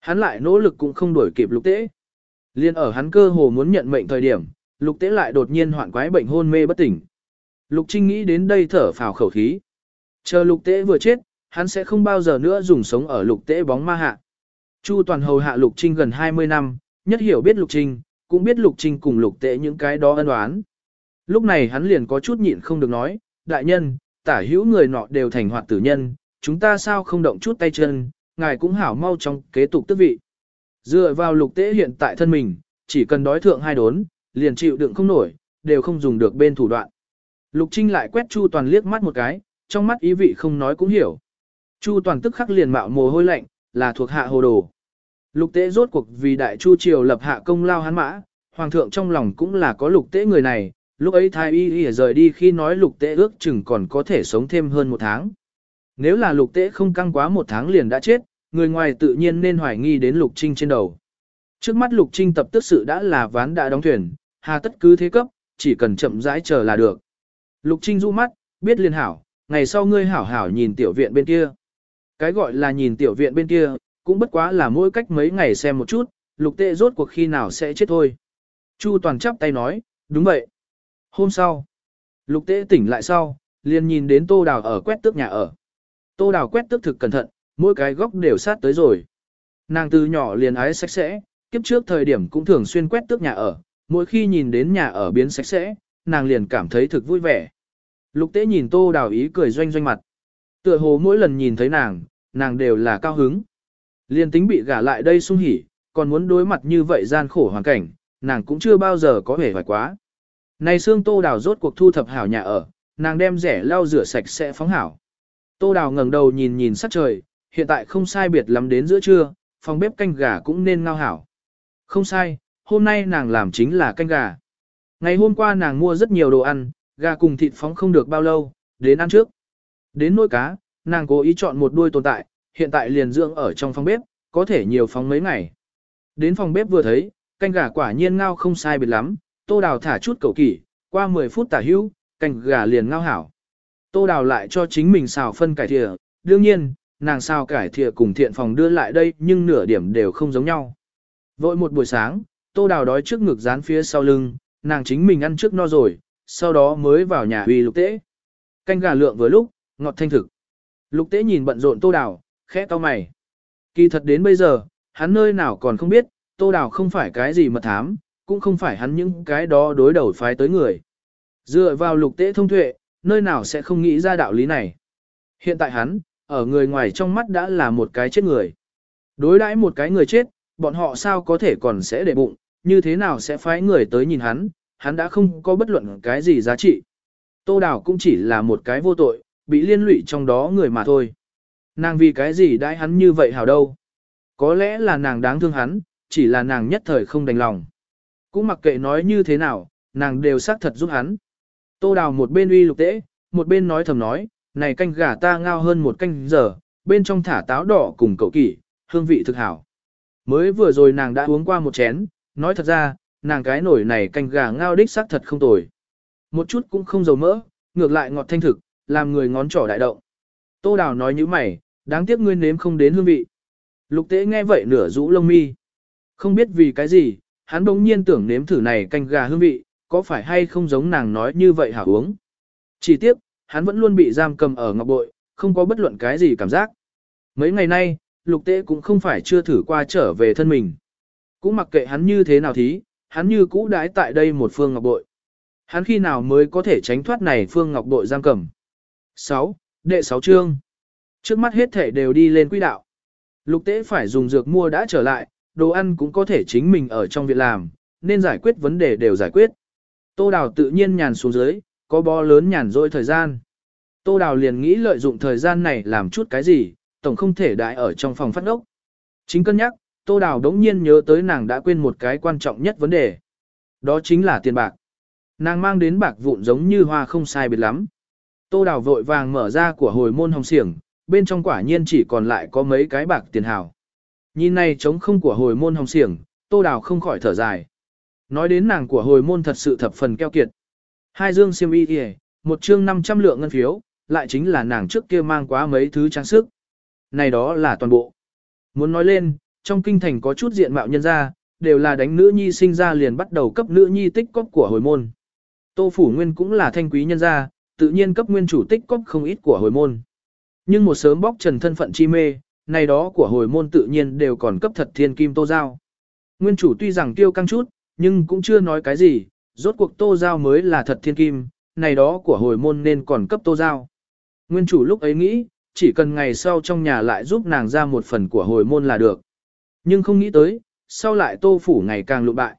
Hắn lại nỗ lực cũng không đuổi kịp lục tế. Liên ở hắn cơ hồ muốn nhận mệnh thời điểm, lục tế lại đột nhiên hoạn quái bệnh hôn mê bất tỉnh. Lục Trinh nghĩ đến đây thở phào khẩu khí. Chờ lục tế vừa chết, hắn sẽ không bao giờ nữa dùng sống ở lục tế bóng ma hạ. Chu toàn hầu hạ lục trinh gần 20 năm, nhất hiểu biết lục trinh, cũng biết lục trinh cùng lục tế những cái đó ân oán. Lúc này hắn liền có chút nhịn không được nói, đại nhân, tả hữu người nọ đều thành hoạt tử nhân, chúng ta sao không động chút tay chân, ngài cũng hảo mau trong kế tục tước vị. Dựa vào lục tế hiện tại thân mình, chỉ cần đói thượng hai đốn, liền chịu đựng không nổi, đều không dùng được bên thủ đoạn. Lục Trinh lại quét Chu Toàn liếc mắt một cái, trong mắt ý vị không nói cũng hiểu. Chu Toàn tức khắc liền mạo mồ hôi lạnh, là thuộc hạ hồ đồ. Lục tế rốt cuộc vì đại chu triều lập hạ công lao hắn mã, hoàng thượng trong lòng cũng là có lục tế người này, lúc ấy thái y y rời đi khi nói lục tế ước chừng còn có thể sống thêm hơn một tháng. Nếu là lục tế không căng quá một tháng liền đã chết, người ngoài tự nhiên nên hoài nghi đến lục trinh trên đầu. Trước mắt lục trinh tập tức sự đã là ván đã đóng thuyền, hà tất cứ thế cấp, chỉ cần chậm rãi chờ là được. Lục trinh du mắt, biết liền hảo, ngày sau ngươi hảo hảo nhìn tiểu viện bên kia. Cái gọi là nhìn tiểu viện bên kia, cũng bất quá là mỗi cách mấy ngày xem một chút, lục tệ rốt cuộc khi nào sẽ chết thôi. Chu toàn chắp tay nói, đúng vậy. Hôm sau, lục tệ tỉnh lại sau, liền nhìn đến tô đào ở quét tước nhà ở. Tô đào quét tước thực cẩn thận, mỗi cái góc đều sát tới rồi. Nàng từ nhỏ liền ái sạch sẽ, kiếp trước thời điểm cũng thường xuyên quét tước nhà ở, mỗi khi nhìn đến nhà ở biến sạch sẽ, nàng liền cảm thấy thực vui vẻ. Lục tế nhìn tô đào ý cười doanh doanh mặt. Tựa hồ mỗi lần nhìn thấy nàng, nàng đều là cao hứng. Liên tính bị gả lại đây sung hỉ, còn muốn đối mặt như vậy gian khổ hoàn cảnh, nàng cũng chưa bao giờ có vẻ phải quá. Này xương tô đào rốt cuộc thu thập hảo nhà ở, nàng đem rẻ lau rửa sạch sẽ phóng hảo. Tô đào ngẩng đầu nhìn nhìn sắc trời, hiện tại không sai biệt lắm đến giữa trưa, phòng bếp canh gà cũng nên ngao hảo. Không sai, hôm nay nàng làm chính là canh gà. Ngày hôm qua nàng mua rất nhiều đồ ăn, gà cùng thịt phóng không được bao lâu, đến ăn trước. Đến nỗi cá, nàng cố ý chọn một đuôi tồn tại, hiện tại liền dưỡng ở trong phòng bếp, có thể nhiều phóng mấy ngày. Đến phòng bếp vừa thấy, canh gà quả nhiên ngao không sai biệt lắm, tô đào thả chút cầu kỷ, qua 10 phút tả hữu, canh gà liền ngao hảo. Tô đào lại cho chính mình xào phân cải thìa, đương nhiên, nàng xào cải thìa cùng thiện phòng đưa lại đây nhưng nửa điểm đều không giống nhau. Vội một buổi sáng, tô đào đói trước ngực dán phía sau lưng, nàng chính mình ăn trước no rồi, sau đó mới vào nhà uy lục tế. Canh gà lượng vừa lúc, ngọt thanh thực. Lục tế nhìn bận rộn tô đào, khẽ to mày. Kỳ thật đến bây giờ, hắn nơi nào còn không biết, tô đào không phải cái gì mật thám, cũng không phải hắn những cái đó đối đầu phái tới người. Dựa vào lục tế thông tuệ, nơi nào sẽ không nghĩ ra đạo lý này. Hiện tại hắn, ở người ngoài trong mắt đã là một cái chết người. Đối đãi một cái người chết, bọn họ sao có thể còn sẽ để bụng, như thế nào sẽ phái người tới nhìn hắn, hắn đã không có bất luận cái gì giá trị. Tô Đào cũng chỉ là một cái vô tội, bị liên lụy trong đó người mà thôi. Nàng vì cái gì đãi hắn như vậy hảo đâu. Có lẽ là nàng đáng thương hắn, chỉ là nàng nhất thời không đành lòng. Cũng mặc kệ nói như thế nào, nàng đều xác thật giúp hắn. Tô đào một bên uy lục tễ, một bên nói thầm nói, này canh gà ta ngao hơn một canh giờ, bên trong thả táo đỏ cùng cậu kỷ, hương vị thực hảo. Mới vừa rồi nàng đã uống qua một chén, nói thật ra, nàng cái nổi này canh gà ngao đích xác thật không tồi. Một chút cũng không dầu mỡ, ngược lại ngọt thanh thực, làm người ngón trỏ đại động. Tô Đào nói như mày, đáng tiếc ngươi nếm không đến hương vị. Lục tế nghe vậy nửa rũ lông mi. Không biết vì cái gì, hắn bỗng nhiên tưởng nếm thử này canh gà hương vị, có phải hay không giống nàng nói như vậy hả uống. Chỉ tiếc, hắn vẫn luôn bị giam cầm ở ngọc bội, không có bất luận cái gì cảm giác. Mấy ngày nay, lục tế cũng không phải chưa thử qua trở về thân mình. Cũng mặc kệ hắn như thế nào thí, hắn như cũ đái tại đây một phương ngọc bội. Hắn khi nào mới có thể tránh thoát này phương ngọc bội giam cầm. 6. Đệ 6 chương. Trước mắt hết thể đều đi lên quỹ đạo. Lục tế phải dùng dược mua đã trở lại, đồ ăn cũng có thể chính mình ở trong việc làm, nên giải quyết vấn đề đều giải quyết. Tô Đào tự nhiên nhàn xuống dưới, có bó lớn nhàn rỗi thời gian. Tô Đào liền nghĩ lợi dụng thời gian này làm chút cái gì, tổng không thể đại ở trong phòng phát ốc. Chính cân nhắc, Tô Đào đống nhiên nhớ tới nàng đã quên một cái quan trọng nhất vấn đề. Đó chính là tiền bạc. Nàng mang đến bạc vụn giống như hoa không sai biệt lắm. Tô Đào vội vàng mở ra của hồi môn hồng xiềng, bên trong quả nhiên chỉ còn lại có mấy cái bạc tiền hào. Nhìn này trống không của hồi môn hồng xiềng, Tô Đào không khỏi thở dài. Nói đến nàng của hồi môn thật sự thập phần keo kiệt. Hai dương siêm y kìa, một chương 500 lượng ngân phiếu, lại chính là nàng trước kia mang quá mấy thứ trang sức. Này đó là toàn bộ. Muốn nói lên, trong kinh thành có chút diện mạo nhân ra, đều là đánh nữ nhi sinh ra liền bắt đầu cấp nữ nhi tích cóp của hồi môn. Tô Phủ Nguyên cũng là thanh quý nhân gia, tự nhiên cấp nguyên chủ tích cóp không ít của hồi môn. Nhưng một sớm bóc trần thân phận chi mê, này đó của hồi môn tự nhiên đều còn cấp thật thiên kim tô giao. Nguyên chủ tuy rằng tiêu căng chút, nhưng cũng chưa nói cái gì, rốt cuộc tô giao mới là thật thiên kim, này đó của hồi môn nên còn cấp tô giao. Nguyên chủ lúc ấy nghĩ, chỉ cần ngày sau trong nhà lại giúp nàng ra một phần của hồi môn là được. Nhưng không nghĩ tới, sau lại tô phủ ngày càng lụ bại.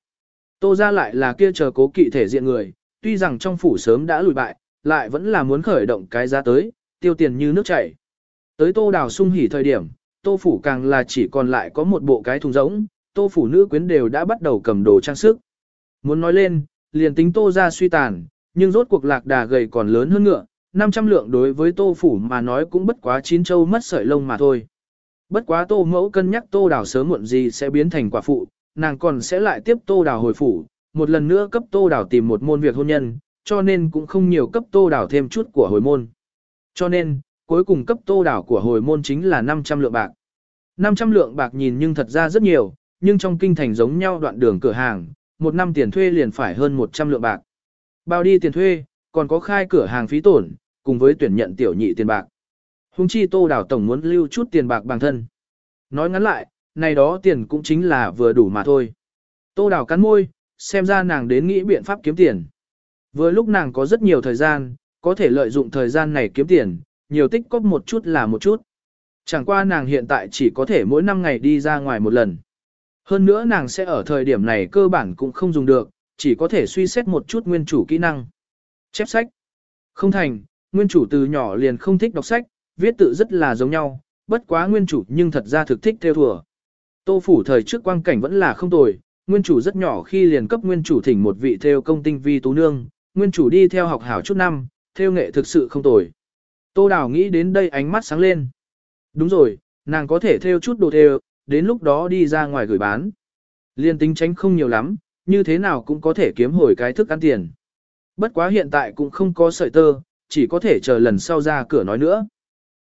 Tô ra lại là kia chờ cố kỵ thể diện người, tuy rằng trong phủ sớm đã lùi bại, lại vẫn là muốn khởi động cái giá tới, tiêu tiền như nước chảy. Tới tô đào sung hỉ thời điểm, tô phủ càng là chỉ còn lại có một bộ cái thùng rỗng, tô phủ nữ quyến đều đã bắt đầu cầm đồ trang sức. Muốn nói lên, liền tính tô ra suy tàn, nhưng rốt cuộc lạc đà gầy còn lớn hơn ngựa, 500 lượng đối với tô phủ mà nói cũng bất quá chín châu mất sợi lông mà thôi. Bất quá tô mẫu cân nhắc tô đào sớm muộn gì sẽ biến thành quả phụ, nàng còn sẽ lại tiếp tô đào hồi phủ, một lần nữa cấp tô đào tìm một môn việc hôn nhân, cho nên cũng không nhiều cấp tô đào thêm chút của hồi môn. Cho nên, cuối cùng cấp tô đào của hồi môn chính là 500 lượng bạc. 500 lượng bạc nhìn nhưng thật ra rất nhiều, nhưng trong kinh thành giống nhau đoạn đường cửa hàng, một năm tiền thuê liền phải hơn 100 lượng bạc. Bao đi tiền thuê, còn có khai cửa hàng phí tổn, cùng với tuyển nhận tiểu nhị tiền bạc. Hùng chi tô đảo tổng muốn lưu chút tiền bạc bằng thân. Nói ngắn lại, này đó tiền cũng chính là vừa đủ mà thôi. Tô đảo cắn môi, xem ra nàng đến nghĩ biện pháp kiếm tiền. Vừa lúc nàng có rất nhiều thời gian, có thể lợi dụng thời gian này kiếm tiền, nhiều tích cóp một chút là một chút. Chẳng qua nàng hiện tại chỉ có thể mỗi năm ngày đi ra ngoài một lần. Hơn nữa nàng sẽ ở thời điểm này cơ bản cũng không dùng được, chỉ có thể suy xét một chút nguyên chủ kỹ năng. Chép sách. Không thành, nguyên chủ từ nhỏ liền không thích đọc sách, viết tự rất là giống nhau, bất quá nguyên chủ nhưng thật ra thực thích theo thùa. Tô phủ thời trước quang cảnh vẫn là không tồi, nguyên chủ rất nhỏ khi liền cấp nguyên chủ thỉnh một vị theo công tinh vi tú nương, nguyên chủ đi theo học hảo chút năm, theo nghệ thực sự không tồi. Tô Đào nghĩ đến đây ánh mắt sáng lên. Đúng rồi, nàng có thể theo chút đồ theo, đến lúc đó đi ra ngoài gửi bán. Liên tính tránh không nhiều lắm, như thế nào cũng có thể kiếm hồi cái thức ăn tiền. Bất quá hiện tại cũng không có sợi tơ, chỉ có thể chờ lần sau ra cửa nói nữa.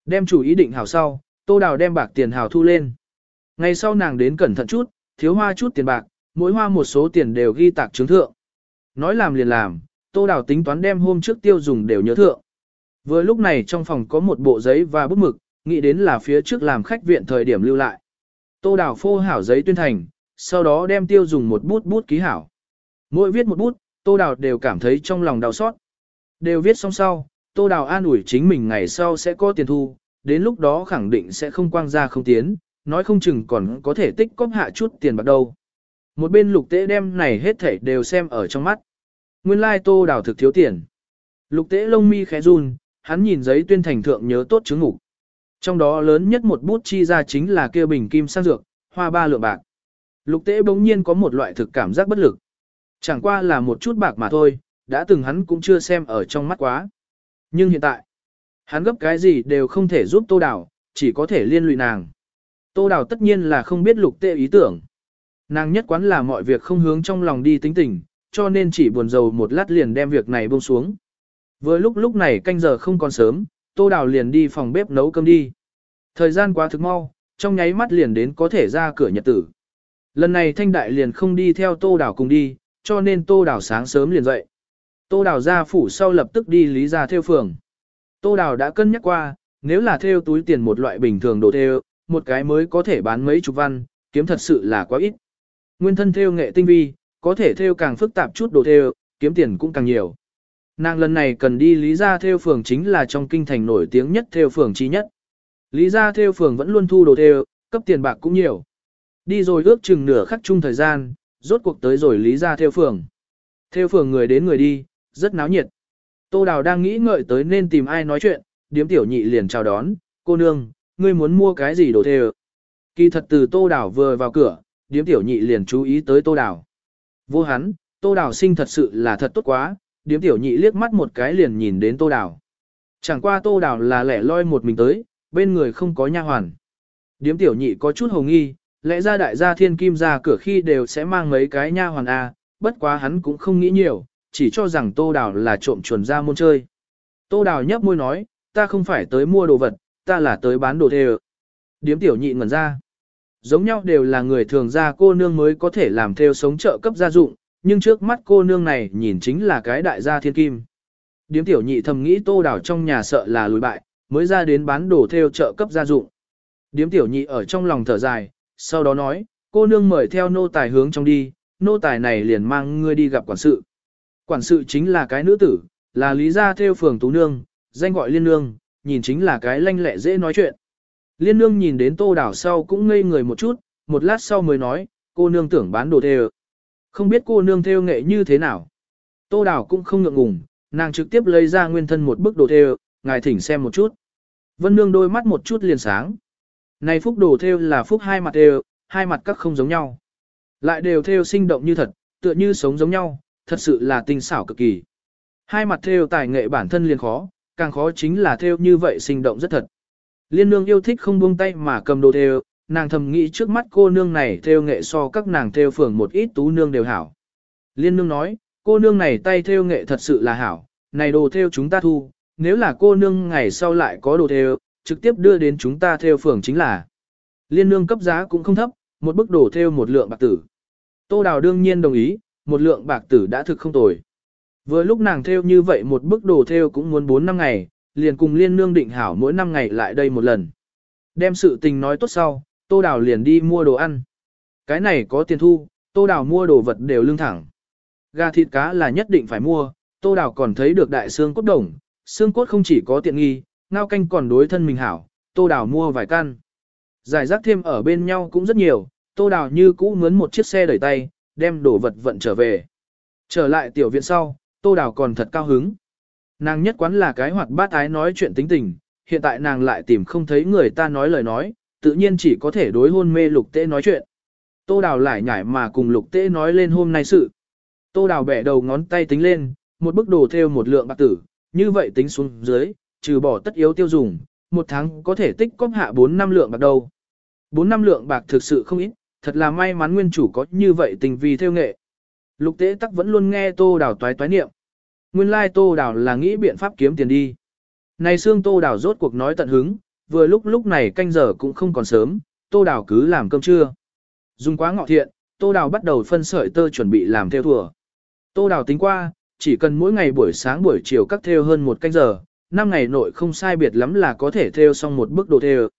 Đem chủ ý định hảo sau, Tô Đào đem bạc tiền hảo thu lên. Ngày sau nàng đến cẩn thận chút, thiếu hoa chút tiền bạc, mỗi hoa một số tiền đều ghi tạc chứng thượng. Nói làm liền làm, Tô Đào tính toán đem hôm trước tiêu dùng đều nhớ thượng. Vừa lúc này trong phòng có một bộ giấy và bút mực, nghĩ đến là phía trước làm khách viện thời điểm lưu lại. Tô Đào phô hảo giấy tuyên thành, sau đó đem tiêu dùng một bút bút ký hảo. Mỗi viết một bút, Tô Đào đều cảm thấy trong lòng đau xót. Đều viết xong sau, Tô Đào an ủi chính mình ngày sau sẽ có tiền thu, đến lúc đó khẳng định sẽ không quang ra không tiến, nói không chừng còn có thể tích cóp hạ chút tiền bạc đâu. Một bên lục tế đem này hết thảy đều xem ở trong mắt. Nguyên lai tô đào thực thiếu tiền. Lục tế lông mi khẽ run, hắn nhìn giấy tuyên thành thượng nhớ tốt chứng ngục. Trong đó lớn nhất một bút chi ra chính là kia bình kim sang dược, hoa ba lượng bạc. Lục tế bỗng nhiên có một loại thực cảm giác bất lực. Chẳng qua là một chút bạc mà thôi, đã từng hắn cũng chưa xem ở trong mắt quá. Nhưng hiện tại, hắn gấp cái gì đều không thể giúp tô đào, chỉ có thể liên lụy nàng. Tô đào tất nhiên là không biết lục tệ ý tưởng. Nàng nhất quán là mọi việc không hướng trong lòng đi tính tình, cho nên chỉ buồn rầu một lát liền đem việc này buông xuống. Vừa lúc lúc này canh giờ không còn sớm, Tô Đào liền đi phòng bếp nấu cơm đi. Thời gian quá thực mau, trong nháy mắt liền đến có thể ra cửa nhật tử. Lần này Thanh Đại liền không đi theo Tô Đào cùng đi, cho nên Tô Đào sáng sớm liền dậy. Tô Đào ra phủ sau lập tức đi lý ra theo phường. Tô Đào đã cân nhắc qua, nếu là theo túi tiền một loại bình thường đồ theo, một cái mới có thể bán mấy chục văn, kiếm thật sự là quá ít. Nguyên thân theo nghệ tinh vi, có thể theo càng phức tạp chút đồ theo, kiếm tiền cũng càng nhiều. Nàng lần này cần đi lý gia theo phường chính là trong kinh thành nổi tiếng nhất theo phường chi nhất. Lý gia theo phường vẫn luôn thu đồ theo, cấp tiền bạc cũng nhiều. Đi rồi ước chừng nửa khắc chung thời gian, rốt cuộc tới rồi lý gia theo phường. Theo phường người đến người đi, rất náo nhiệt. Tô Đào đang nghĩ ngợi tới nên tìm ai nói chuyện, điếm tiểu nhị liền chào đón, cô nương, ngươi muốn mua cái gì đồ thề? Kỳ thật từ Tô Đào vừa vào cửa, điếm tiểu nhị liền chú ý tới Tô Đào. Vô hắn, Tô Đào sinh thật sự là thật tốt quá, điếm tiểu nhị liếc mắt một cái liền nhìn đến Tô Đào. Chẳng qua Tô Đào là lẻ loi một mình tới, bên người không có nha hoàn. Điếm tiểu nhị có chút hồ nghi, lẽ ra đại gia thiên kim ra cửa khi đều sẽ mang mấy cái nha hoàn A, bất quá hắn cũng không nghĩ nhiều, chỉ cho rằng Tô Đào là trộm chuồn ra môn chơi. Tô Đào nhấp môi nói, ta không phải tới mua đồ vật, ta là tới bán đồ thê Điếm tiểu nhị ngẩn ra. Giống nhau đều là người thường ra cô nương mới có thể làm theo sống trợ cấp gia dụng, nhưng trước mắt cô nương này nhìn chính là cái đại gia thiên kim. Điếm tiểu nhị thầm nghĩ tô đào trong nhà sợ là lùi bại, mới ra đến bán đồ theo trợ cấp gia dụng. Điếm tiểu nhị ở trong lòng thở dài, sau đó nói, cô nương mời theo nô tài hướng trong đi, nô tài này liền mang ngươi đi gặp quản sự. Quản sự chính là cái nữ tử, là lý gia theo phường tú nương, danh gọi liên nương, nhìn chính là cái lanh lẹ dễ nói chuyện. Liên nương nhìn đến tô đảo sau cũng ngây người một chút, một lát sau mới nói, cô nương tưởng bán đồ theo. Không biết cô nương theo nghệ như thế nào. Tô đảo cũng không ngượng ngùng, nàng trực tiếp lấy ra nguyên thân một bức đồ theo, ngài thỉnh xem một chút. Vân nương đôi mắt một chút liền sáng. Này phúc đồ theo là phúc hai mặt đều, hai mặt các không giống nhau. Lại đều theo sinh động như thật, tựa như sống giống nhau, thật sự là tinh xảo cực kỳ. Hai mặt theo tài nghệ bản thân liền khó, càng khó chính là theo như vậy sinh động rất thật. Liên nương yêu thích không buông tay mà cầm đồ theo, nàng thầm nghĩ trước mắt cô nương này theo nghệ so các nàng theo phường một ít tú nương đều hảo. Liên nương nói, cô nương này tay theo nghệ thật sự là hảo, này đồ theo chúng ta thu, nếu là cô nương ngày sau lại có đồ theo, trực tiếp đưa đến chúng ta theo phường chính là. Liên nương cấp giá cũng không thấp, một bức đồ theo một lượng bạc tử. Tô Đào đương nhiên đồng ý, một lượng bạc tử đã thực không tồi. Vừa lúc nàng theo như vậy một bức đồ theo cũng muốn 4 năm ngày, liền cùng liên nương định hảo mỗi năm ngày lại đây một lần. Đem sự tình nói tốt sau, Tô Đào liền đi mua đồ ăn. Cái này có tiền thu, Tô Đào mua đồ vật đều lương thẳng. Gà thịt cá là nhất định phải mua, Tô Đào còn thấy được đại xương cốt đồng, xương cốt không chỉ có tiện nghi, ngao canh còn đối thân mình hảo, Tô Đào mua vài căn. Giải rác thêm ở bên nhau cũng rất nhiều, Tô Đào như cũ mướn một chiếc xe đẩy tay, đem đồ vật vận trở về. Trở lại tiểu viện sau, Tô Đào còn thật cao hứng. Nàng nhất quán là cái hoạt bát ái nói chuyện tính tình, hiện tại nàng lại tìm không thấy người ta nói lời nói, tự nhiên chỉ có thể đối hôn mê lục tế nói chuyện. Tô đào lại nhảy mà cùng lục tế nói lên hôm nay sự. Tô đào bẻ đầu ngón tay tính lên, một bức đồ theo một lượng bạc tử, như vậy tính xuống dưới, trừ bỏ tất yếu tiêu dùng, một tháng có thể tích cóp hạ 4 năm lượng bạc đâu. 4 năm lượng bạc thực sự không ít, thật là may mắn nguyên chủ có như vậy tình vì theo nghệ. Lục tế tắc vẫn luôn nghe tô đào toái toái niệm. Nguyên lai tô đào là nghĩ biện pháp kiếm tiền đi. Này xương tô đào rốt cuộc nói tận hứng, vừa lúc lúc này canh giờ cũng không còn sớm, tô đào cứ làm cơm trưa. Dùng quá ngọ thiện, tô đào bắt đầu phân sợi tơ chuẩn bị làm theo thùa. Tô đào tính qua, chỉ cần mỗi ngày buổi sáng buổi chiều cắt theo hơn một canh giờ, năm ngày nội không sai biệt lắm là có thể theo xong một bức đồ theo.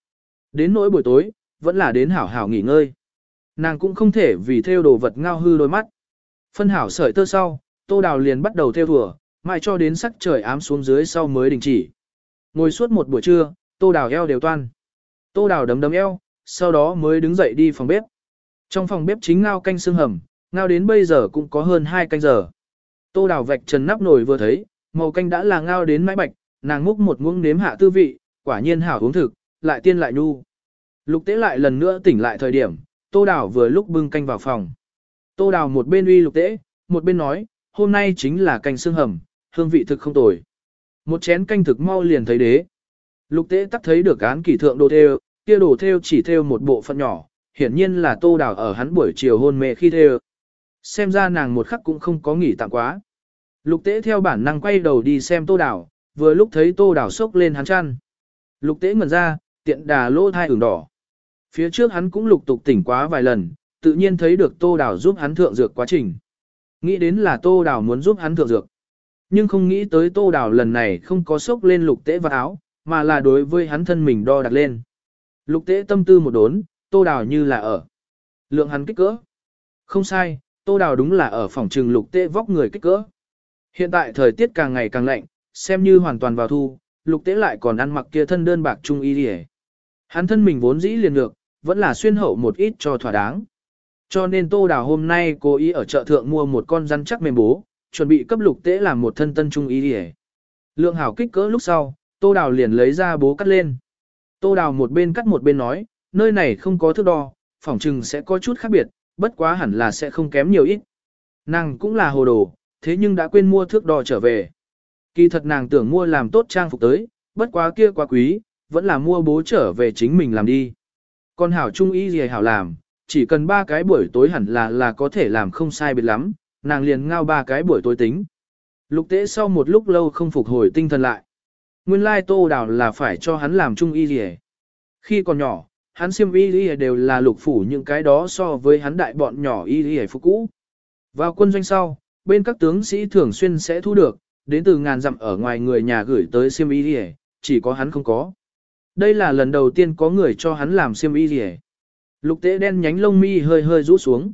Đến nỗi buổi tối, vẫn là đến hảo hảo nghỉ ngơi. Nàng cũng không thể vì theo đồ vật ngao hư đôi mắt. Phân hảo sợi tơ sau, tô đào liền bắt đầu theo thùa, mãi cho đến sắc trời ám xuống dưới sau mới đình chỉ. Ngồi suốt một buổi trưa, tô đào eo đều toan. Tô đào đấm đấm eo, sau đó mới đứng dậy đi phòng bếp. Trong phòng bếp chính ngao canh xương hầm, ngao đến bây giờ cũng có hơn 2 canh giờ. Tô đào vạch trần nắp nồi vừa thấy, màu canh đã là ngao đến mãi bạch, nàng múc một muỗng nếm hạ tư vị, quả nhiên hảo uống thực, lại tiên lại nhu. Lục tế lại lần nữa tỉnh lại thời điểm, tô đào vừa lúc bưng canh vào phòng. Tô đào một bên uy lục tễ, một bên nói, hôm nay chính là canh xương hầm, hương vị thực không tồi. Một chén canh thực mau liền thấy đế. Lục tế tắc thấy được án kỷ thượng đồ theo, kia đồ theo chỉ theo một bộ phận nhỏ, hiển nhiên là tô đào ở hắn buổi chiều hôn mê khi theo. Xem ra nàng một khắc cũng không có nghỉ tạm quá. Lục tế theo bản năng quay đầu đi xem tô đào, vừa lúc thấy tô đào sốc lên hắn chăn. Lục tế ngẩn ra, tiện đà lỗ thai ửng đỏ. Phía trước hắn cũng lục tục tỉnh quá vài lần, tự nhiên thấy được tô đào giúp hắn thượng dược quá trình. Nghĩ đến là tô đào muốn giúp hắn thượng dược. Nhưng không nghĩ tới tô đào lần này không có sốc lên lục tế vào áo, mà là đối với hắn thân mình đo đặt lên. Lục tế tâm tư một đốn, tô đào như là ở. Lượng hắn kích cỡ. Không sai, tô đào đúng là ở phòng trừng lục tế vóc người kích cỡ. Hiện tại thời tiết càng ngày càng lạnh, xem như hoàn toàn vào thu, lục tế lại còn ăn mặc kia thân đơn bạc trung y đi Hắn thân mình vốn dĩ liền được, vẫn là xuyên hậu một ít cho thỏa đáng. Cho nên tô đào hôm nay cố ý ở chợ thượng mua một con rắn chắc mềm bố, chuẩn bị cấp lục tế làm một thân tân trung ý đi Lượng hảo kích cỡ lúc sau, tô đào liền lấy ra bố cắt lên. Tô đào một bên cắt một bên nói, nơi này không có thước đo, phỏng chừng sẽ có chút khác biệt, bất quá hẳn là sẽ không kém nhiều ít. Nàng cũng là hồ đồ, thế nhưng đã quên mua thước đo trở về. Kỳ thật nàng tưởng mua làm tốt trang phục tới, bất quá kia quá quý, vẫn là mua bố trở về chính mình làm đi. Con hảo trung ý gì hảo làm, chỉ cần ba cái buổi tối hẳn là là có thể làm không sai biệt lắm, nàng liền ngao ba cái buổi tối tính. Lục tế sau một lúc lâu không phục hồi tinh thần lại. Nguyên lai tô đào là phải cho hắn làm trung y gì Khi còn nhỏ, hắn siêm y gì đều là lục phủ những cái đó so với hắn đại bọn nhỏ y gì phục cũ. Vào quân doanh sau, bên các tướng sĩ thường xuyên sẽ thu được, đến từ ngàn dặm ở ngoài người nhà gửi tới siêm y gì chỉ có hắn không có. Đây là lần đầu tiên có người cho hắn làm xiêm y gì Lục tế đen nhánh lông mi hơi hơi rũ xuống.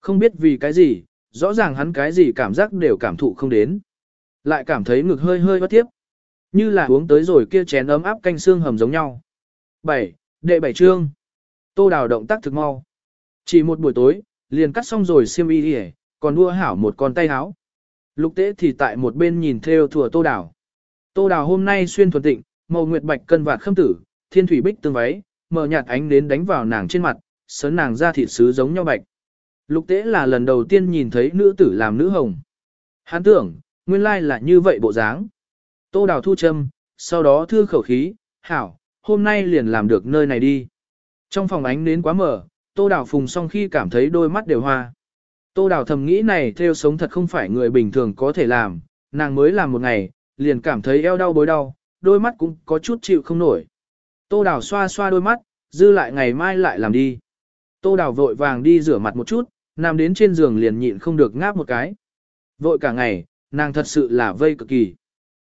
Không biết vì cái gì, rõ ràng hắn cái gì cảm giác đều cảm thụ không đến. Lại cảm thấy ngực hơi hơi bất tiếp. Như là uống tới rồi kia chén ấm áp canh xương hầm giống nhau. 7. Đệ bảy trương. Tô đào động tác thực mau. Chỉ một buổi tối, liền cắt xong rồi xiêm y đi còn đua hảo một con tay áo. Lục tế thì tại một bên nhìn theo thùa tô đào. Tô đào hôm nay xuyên thuần tịnh, màu nguyệt bạch cân vạt khâm tử, thiên thủy bích tương váy, mở nhạt ánh đến đánh vào nàng trên mặt, sớn nàng ra thịt sứ giống nhau bạch. Lục tế là lần đầu tiên nhìn thấy nữ tử làm nữ hồng. Hắn tưởng, nguyên lai là như vậy bộ dáng. Tô đào thu châm, sau đó thư khẩu khí, hảo, hôm nay liền làm được nơi này đi. Trong phòng ánh nến quá mở, tô đào phùng xong khi cảm thấy đôi mắt đều hoa. Tô đào thầm nghĩ này theo sống thật không phải người bình thường có thể làm, nàng mới làm một ngày, liền cảm thấy eo đau bối đau, đôi mắt cũng có chút chịu không nổi. Tô đào xoa xoa đôi mắt, dư lại ngày mai lại làm đi. Tô đào vội vàng đi rửa mặt một chút, nằm đến trên giường liền nhịn không được ngáp một cái. Vội cả ngày, nàng thật sự là vây cực kỳ.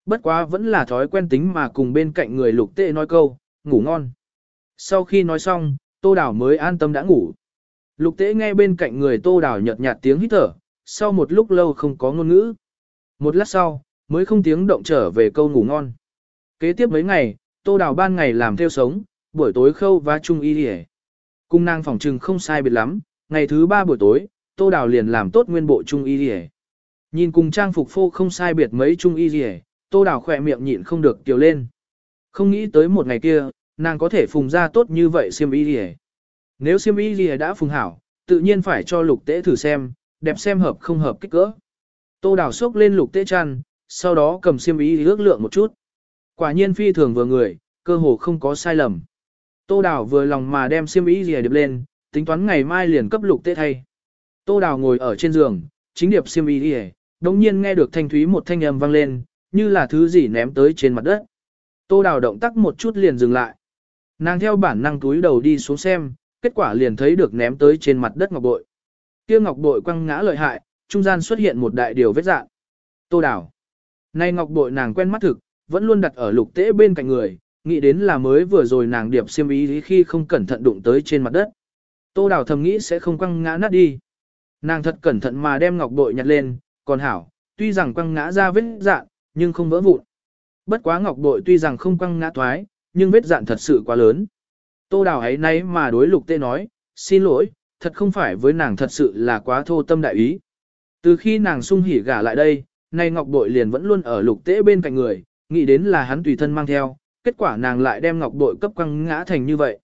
Bất quá vẫn là thói quen tính mà cùng bên cạnh người lục tệ nói câu, ngủ ngon. Sau khi nói xong, tô Đào mới an tâm đã ngủ. Lục tế nghe bên cạnh người tô Đào nhợt nhạt tiếng hít thở, sau một lúc lâu không có ngôn ngữ. Một lát sau, mới không tiếng động trở về câu ngủ ngon. Kế tiếp mấy ngày, tô đào ban ngày làm theo sống, buổi tối khâu và chung y đi Cung nàng phòng trừng không sai biệt lắm, ngày thứ ba buổi tối, tô đào liền làm tốt nguyên bộ chung y đi Nhìn cùng trang phục phô không sai biệt mấy chung y đi tô đào khỏe miệng nhịn không được kiều lên. Không nghĩ tới một ngày kia, nàng có thể phùng ra tốt như vậy xiêm y đi Nếu xiêm y đi đã phùng hảo, tự nhiên phải cho lục tế thử xem, đẹp xem hợp không hợp kích cỡ. Tô đào xốc lên lục tế chăn, sau đó cầm xiêm y ước lượng một chút. Quả nhiên phi thường vừa người, cơ hồ không có sai lầm. Tô Đào vừa lòng mà đem xiêm y rìa điệp lên, tính toán ngày mai liền cấp lục tê thay. Tô Đào ngồi ở trên giường, chính điệp xiêm y rìa, đồng nhiên nghe được thanh thúy một thanh âm vang lên, như là thứ gì ném tới trên mặt đất. Tô đào động tác một chút liền dừng lại. Nàng theo bản năng túi đầu đi xuống xem, kết quả liền thấy được ném tới trên mặt đất ngọc bội. Kia ngọc bội quăng ngã lợi hại, trung gian xuất hiện một đại điều vết dạng. Tô đào. Nay ngọc bội nàng quen mắt thực, vẫn luôn đặt ở lục tế bên cạnh người, nghĩ đến là mới vừa rồi nàng điệp xiêm ý khi không cẩn thận đụng tới trên mặt đất. Tô đào thầm nghĩ sẽ không quăng ngã nát đi. Nàng thật cẩn thận mà đem ngọc bội nhặt lên, còn hảo, tuy rằng quăng ngã ra vết dạn nhưng không vỡ vụn. Bất quá ngọc bội tuy rằng không quăng ngã thoái, nhưng vết dạn thật sự quá lớn. Tô đào ấy nấy mà đối lục tê nói, xin lỗi, thật không phải với nàng thật sự là quá thô tâm đại ý. Từ khi nàng sung hỉ gả lại đây, nay ngọc bội liền vẫn luôn ở lục tế bên cạnh người, nghĩ đến là hắn tùy thân mang theo, kết quả nàng lại đem ngọc bội cấp quăng ngã thành như vậy.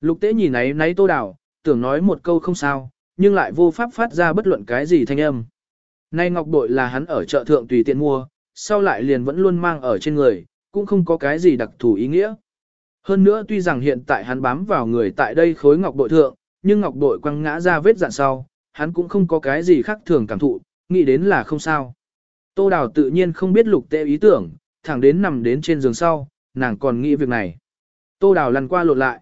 Lục tế nhìn ấy nấy tô đào, tưởng nói một câu không sao, nhưng lại vô pháp phát ra bất luận cái gì thanh âm. Nay ngọc bội là hắn ở chợ thượng tùy tiện mua, sau lại liền vẫn luôn mang ở trên người, cũng không có cái gì đặc thù ý nghĩa. Hơn nữa tuy rằng hiện tại hắn bám vào người tại đây khối ngọc bội thượng, nhưng ngọc bội quăng ngã ra vết dạn sau, hắn cũng không có cái gì khác thường cảm thụ, nghĩ đến là không sao. Tô Đào tự nhiên không biết lục tệ ý tưởng, thẳng đến nằm đến trên giường sau, nàng còn nghĩ việc này. Tô Đào lăn qua lộn lại.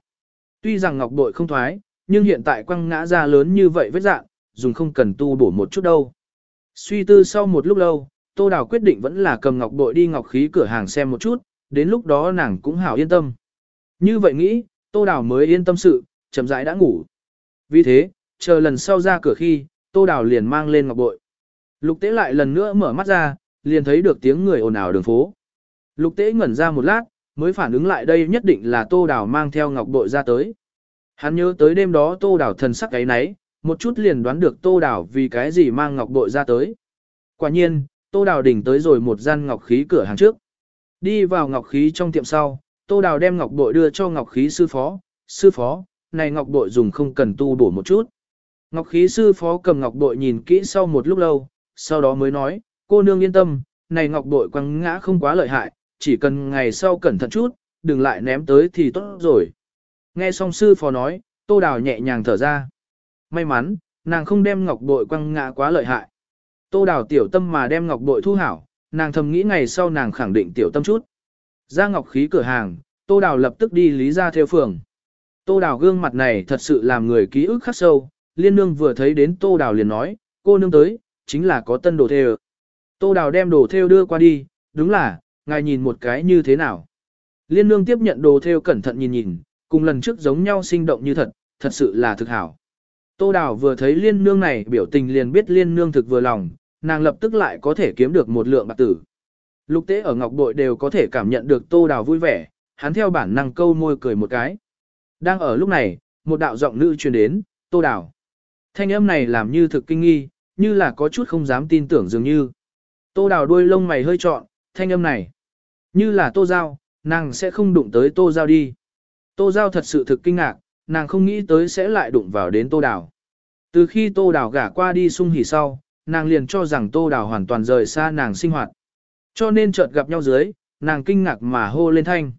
Tuy rằng ngọc bội không thoái, nhưng hiện tại quăng ngã ra lớn như vậy vết dạng, dùng không cần tu bổ một chút đâu. Suy tư sau một lúc lâu, Tô Đào quyết định vẫn là cầm ngọc bội đi ngọc khí cửa hàng xem một chút, đến lúc đó nàng cũng hảo yên tâm. Như vậy nghĩ, Tô Đào mới yên tâm sự, chậm rãi đã ngủ. Vì thế, chờ lần sau ra cửa khi, Tô Đào liền mang lên ngọc bội. Lục tế lại lần nữa mở mắt ra, liền thấy được tiếng người ồn ào đường phố. Lục tế ngẩn ra một lát, mới phản ứng lại đây nhất định là Tô Đào mang theo ngọc bội ra tới. Hắn nhớ tới đêm đó Tô Đào thần sắc ấy nấy, một chút liền đoán được Tô Đào vì cái gì mang ngọc bội ra tới. Quả nhiên, Tô Đào đỉnh tới rồi một gian ngọc khí cửa hàng trước. Đi vào ngọc khí trong tiệm sau, Tô Đào đem ngọc bội đưa cho ngọc khí sư phó. Sư phó, này ngọc bội dùng không cần tu bổ một chút. Ngọc khí sư phó cầm ngọc bội nhìn kỹ sau một lúc lâu, sau đó mới nói, cô nương yên tâm, này ngọc bội quăng ngã không quá lợi hại, chỉ cần ngày sau cẩn thận chút, đừng lại ném tới thì tốt rồi. Nghe xong sư phó nói, tô đào nhẹ nhàng thở ra. May mắn, nàng không đem ngọc bội quăng ngã quá lợi hại. Tô đào tiểu tâm mà đem ngọc bội thu hảo, nàng thầm nghĩ ngày sau nàng khẳng định tiểu tâm chút. Ra ngọc khí cửa hàng, tô đào lập tức đi lý ra theo phường. Tô đào gương mặt này thật sự làm người ký ức khắc sâu, liên nương vừa thấy đến tô đào liền nói, cô nương tới, chính là có tân đồ theo. Tô đào đem đồ theo đưa qua đi, đúng là, ngài nhìn một cái như thế nào. Liên nương tiếp nhận đồ theo cẩn thận nhìn nhìn, cùng lần trước giống nhau sinh động như thật, thật sự là thực hảo. Tô Đào vừa thấy liên nương này biểu tình liền biết liên nương thực vừa lòng, nàng lập tức lại có thể kiếm được một lượng bạc tử. Lục tế ở ngọc bội đều có thể cảm nhận được Tô Đào vui vẻ, hắn theo bản năng câu môi cười một cái. Đang ở lúc này, một đạo giọng nữ truyền đến, Tô Đào. Thanh âm này làm như thực kinh nghi, như là có chút không dám tin tưởng dường như. Tô Đào đuôi lông mày hơi trọn, thanh âm này. Như là Tô Giao, nàng sẽ không đụng tới Tô Giao đi. Tô Giao thật sự thực kinh ngạc, nàng không nghĩ tới sẽ lại đụng vào đến Tô Đào. Từ khi Tô Đào gả qua đi sung hỉ sau, nàng liền cho rằng Tô Đào hoàn toàn rời xa nàng sinh hoạt. Cho nên chợt gặp nhau dưới, nàng kinh ngạc mà hô lên thanh.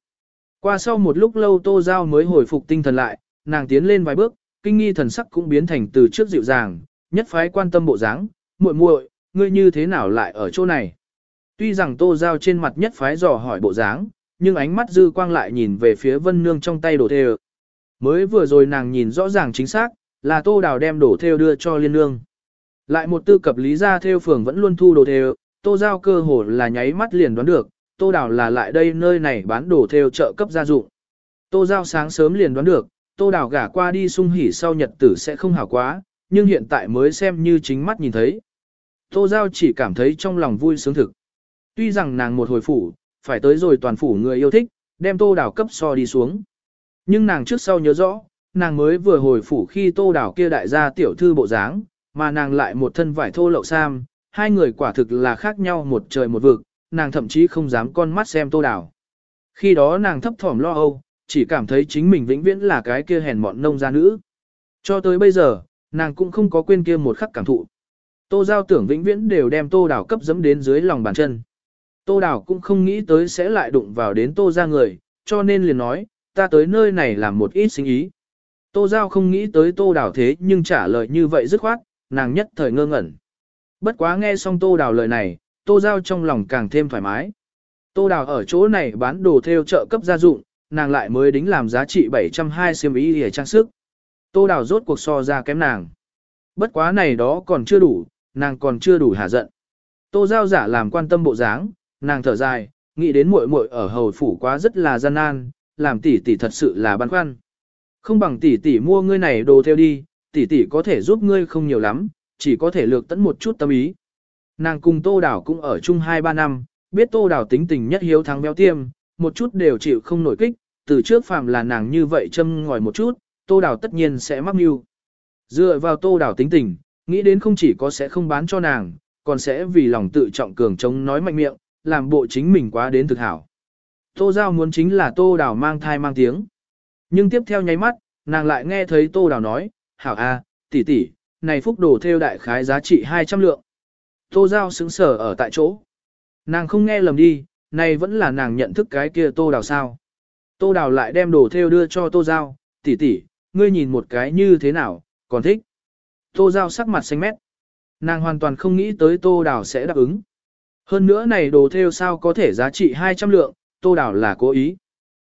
Qua sau một lúc lâu Tô Giao mới hồi phục tinh thần lại, nàng tiến lên vài bước, kinh nghi thần sắc cũng biến thành từ trước dịu dàng, nhất phái quan tâm bộ dáng, muội muội, ngươi như thế nào lại ở chỗ này? Tuy rằng Tô Giao trên mặt nhất phái dò hỏi bộ dáng, nhưng ánh mắt dư quang lại nhìn về phía Vân Nương trong tay đồ thêu. Mới vừa rồi nàng nhìn rõ ràng chính xác, là Tô Đào đem đồ thêu đưa cho Liên Nương. Lại một tư cập lý ra theo phường vẫn luôn thu đồ thêu, Tô Giao cơ hồ là nháy mắt liền đoán được, Tô Đào là lại đây nơi này bán đồ thêu trợ cấp gia dụng. Tô Giao sáng sớm liền đoán được, Tô Đào gả qua đi sung hỉ sau nhật tử sẽ không hảo quá, nhưng hiện tại mới xem như chính mắt nhìn thấy. Tô Giao chỉ cảm thấy trong lòng vui sướng thực. Tuy rằng nàng một hồi phủ, phải tới rồi toàn phủ người yêu thích, đem Tô Đào cấp so đi xuống. Nhưng nàng trước sau nhớ rõ, nàng mới vừa hồi phủ khi Tô Đào kia đại gia tiểu thư bộ dáng, mà nàng lại một thân vải thô lậu sam, hai người quả thực là khác nhau một trời một vực, nàng thậm chí không dám con mắt xem Tô Đào. Khi đó nàng thấp thỏm lo âu, chỉ cảm thấy chính mình vĩnh viễn là cái kia hèn mọn nông gia nữ. Cho tới bây giờ, nàng cũng không có quên kia một khắc cảm thụ. Tô Giao tưởng vĩnh viễn đều đem Tô Đào cấp dẫm đến dưới lòng bàn chân. Tô Đào cũng không nghĩ tới sẽ lại đụng vào đến Tô ra người, cho nên liền nói, ta tới nơi này làm một ít sinh ý. Tô Giao không nghĩ tới Tô Đào thế nhưng trả lời như vậy dứt khoát, nàng nhất thời ngơ ngẩn. Bất quá nghe xong Tô Đào lời này, Tô Giao trong lòng càng thêm thoải mái. Tô Đào ở chỗ này bán đồ theo trợ cấp gia dụng, nàng lại mới đính làm giá trị 720 xiêm ý để trang sức. Tô Đào rốt cuộc so ra kém nàng. Bất quá này đó còn chưa đủ, nàng còn chưa đủ hả giận. Tô Giao giả làm quan tâm bộ dáng, nàng thở dài, nghĩ đến muội muội ở hầu phủ quá rất là gian nan, làm tỷ tỷ thật sự là băn khoăn. Không bằng tỷ tỷ mua ngươi này đồ theo đi, tỷ tỷ có thể giúp ngươi không nhiều lắm, chỉ có thể lược tận một chút tâm ý. Nàng cùng Tô Đào cũng ở chung 2-3 năm, biết Tô Đào tính tình nhất hiếu thắng béo tiêm, một chút đều chịu không nổi kích, từ trước phàm là nàng như vậy châm ngòi một chút, Tô Đào tất nhiên sẽ mắc mưu. Dựa vào Tô Đào tính tình, nghĩ đến không chỉ có sẽ không bán cho nàng, còn sẽ vì lòng tự trọng cường chống nói mạnh miệng, làm bộ chính mình quá đến thực hảo. Tô Giao muốn chính là Tô Đào mang thai mang tiếng. Nhưng tiếp theo nháy mắt, nàng lại nghe thấy Tô Đào nói, hảo a, tỷ tỷ, này phúc đồ theo đại khái giá trị 200 lượng. Tô Giao sững sở ở tại chỗ. Nàng không nghe lầm đi, này vẫn là nàng nhận thức cái kia Tô Đào sao. Tô Đào lại đem đồ theo đưa cho Tô Giao, tỷ tỷ, ngươi nhìn một cái như thế nào, còn thích. Tô Giao sắc mặt xanh mét. Nàng hoàn toàn không nghĩ tới Tô Đào sẽ đáp ứng. Hơn nữa này đồ theo sao có thể giá trị 200 lượng, Tô Đào là cố ý.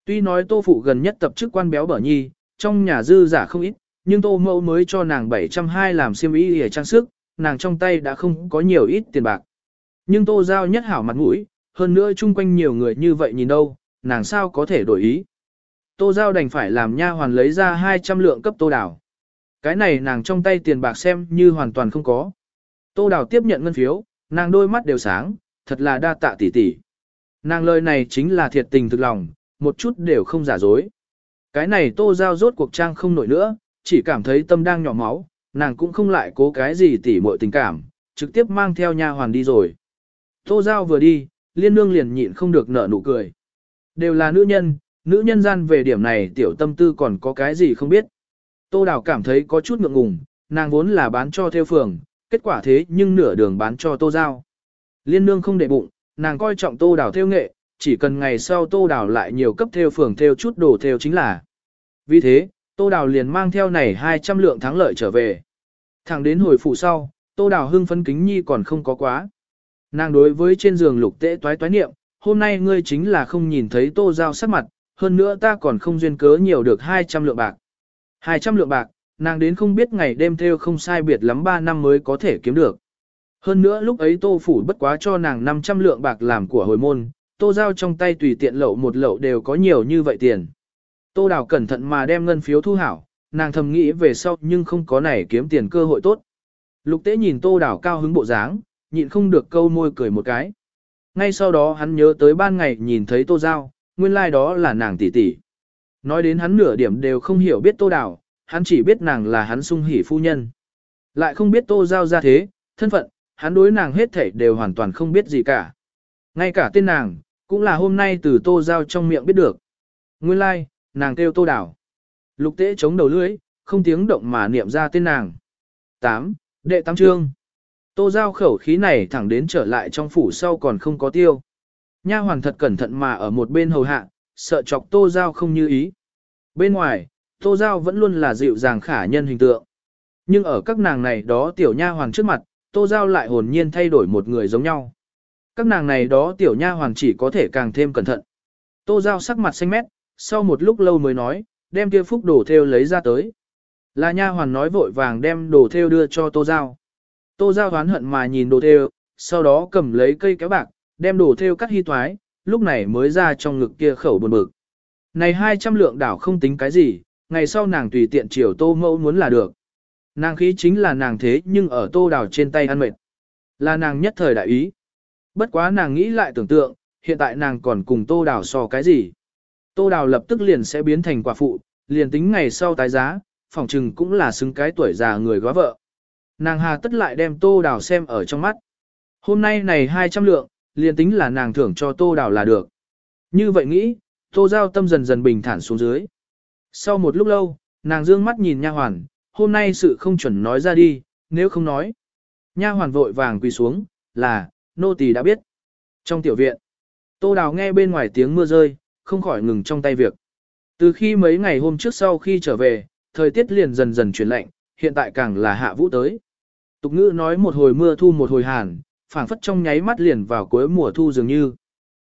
Tuy nói Tô Phụ gần nhất tập chức quan béo bở nhi, trong nhà dư giả không ít, nhưng Tô Mẫu mới cho nàng 720 làm xiêm y để trang sức, nàng trong tay đã không có nhiều ít tiền bạc. Nhưng Tô Giao nhất hảo mặt mũi, hơn nữa chung quanh nhiều người như vậy nhìn đâu, nàng sao có thể đổi ý. Tô Giao đành phải làm nha hoàn lấy ra 200 lượng cấp Tô Đào. Cái này nàng trong tay tiền bạc xem như hoàn toàn không có. Tô Đào tiếp nhận ngân phiếu, nàng đôi mắt đều sáng, thật là đa tạ tỷ tỷ. Nàng lời này chính là thiệt tình thực lòng, một chút đều không giả dối. Cái này Tô Giao rốt cuộc trang không nổi nữa, chỉ cảm thấy tâm đang nhỏ máu, nàng cũng không lại cố cái gì tỉ muội tình cảm, trực tiếp mang theo nha hoàn đi rồi. Tô Giao vừa đi, liên nương liền nhịn không được nở nụ cười. Đều là nữ nhân, nữ nhân gian về điểm này tiểu tâm tư còn có cái gì không biết. Tô Đào cảm thấy có chút ngượng ngùng, nàng vốn là bán cho theo phường, kết quả thế nhưng nửa đường bán cho Tô Giao. Liên nương không để bụng, nàng coi trọng Tô Đào theo nghệ, chỉ cần ngày sau Tô Đào lại nhiều cấp theo phường theo chút đồ theo chính là. Vì thế, Tô Đào liền mang theo này 200 lượng thắng lợi trở về. Thẳng đến hồi phụ sau, Tô Đào hưng phấn kính nhi còn không có quá. Nàng đối với trên giường lục tễ toái toái niệm, hôm nay ngươi chính là không nhìn thấy Tô Giao sắc mặt, hơn nữa ta còn không duyên cớ nhiều được 200 lượng bạc. 200 lượng bạc, nàng đến không biết ngày đêm theo không sai biệt lắm 3 năm mới có thể kiếm được. Hơn nữa lúc ấy Tô Phủ bất quá cho nàng 500 lượng bạc làm của hồi môn, Tô Giao trong tay tùy tiện lậu một lậu đều có nhiều như vậy tiền. Tô Đào cẩn thận mà đem ngân phiếu thu hảo, nàng thầm nghĩ về sau nhưng không có này kiếm tiền cơ hội tốt. Lục tế nhìn Tô Đào cao hứng bộ dáng, nhịn không được câu môi cười một cái. Ngay sau đó hắn nhớ tới ban ngày nhìn thấy Tô Giao, nguyên lai like đó là nàng tỷ tỷ. Nói đến hắn nửa điểm đều không hiểu biết Tô Đào, hắn chỉ biết nàng là hắn sung hỉ phu nhân. Lại không biết Tô Giao ra thế, thân phận, hắn đối nàng hết thảy đều hoàn toàn không biết gì cả. Ngay cả tên nàng, cũng là hôm nay từ Tô Giao trong miệng biết được. Nguyên lai, like, nàng kêu Tô đảo, Lục tế chống đầu lưỡi, không tiếng động mà niệm ra tên nàng. 8. Đệ Tam Trương Tô Giao khẩu khí này thẳng đến trở lại trong phủ sau còn không có tiêu. Nha hoàn thật cẩn thận mà ở một bên hầu hạ, sợ chọc Tô Giao không như ý. Bên ngoài, Tô Giao vẫn luôn là dịu dàng khả nhân hình tượng. Nhưng ở các nàng này đó tiểu nha hoàn trước mặt, Tô Giao lại hồn nhiên thay đổi một người giống nhau. Các nàng này đó tiểu nha hoàn chỉ có thể càng thêm cẩn thận. Tô Giao sắc mặt xanh mét, sau một lúc lâu mới nói, đem kia phúc đồ theo lấy ra tới. Là nha hoàn nói vội vàng đem đồ theo đưa cho Tô Giao. Tô Giao hoán hận mà nhìn đồ theo, sau đó cầm lấy cây kéo bạc, đem đồ theo cắt hy thoái, lúc này mới ra trong ngực kia khẩu buồn bực. Này 200 lượng đảo không tính cái gì, ngày sau nàng tùy tiện chiều tô mẫu muốn là được. Nàng khí chính là nàng thế nhưng ở tô đào trên tay ăn mệt. Là nàng nhất thời đại ý. Bất quá nàng nghĩ lại tưởng tượng, hiện tại nàng còn cùng tô đào so cái gì. Tô đào lập tức liền sẽ biến thành quả phụ, liền tính ngày sau tái giá, phỏng chừng cũng là xứng cái tuổi già người góa vợ. Nàng hà tất lại đem tô đào xem ở trong mắt. Hôm nay này 200 lượng, liền tính là nàng thưởng cho tô đào là được. Như vậy nghĩ, tô giao tâm dần dần bình thản xuống dưới. Sau một lúc lâu, nàng dương mắt nhìn nha hoàn, hôm nay sự không chuẩn nói ra đi, nếu không nói. Nha hoàn vội vàng quỳ xuống, là, nô tỳ đã biết. Trong tiểu viện, tô đào nghe bên ngoài tiếng mưa rơi, không khỏi ngừng trong tay việc. Từ khi mấy ngày hôm trước sau khi trở về, thời tiết liền dần dần chuyển lạnh, hiện tại càng là hạ vũ tới. Tục ngữ nói một hồi mưa thu một hồi hàn, phảng phất trong nháy mắt liền vào cuối mùa thu dường như.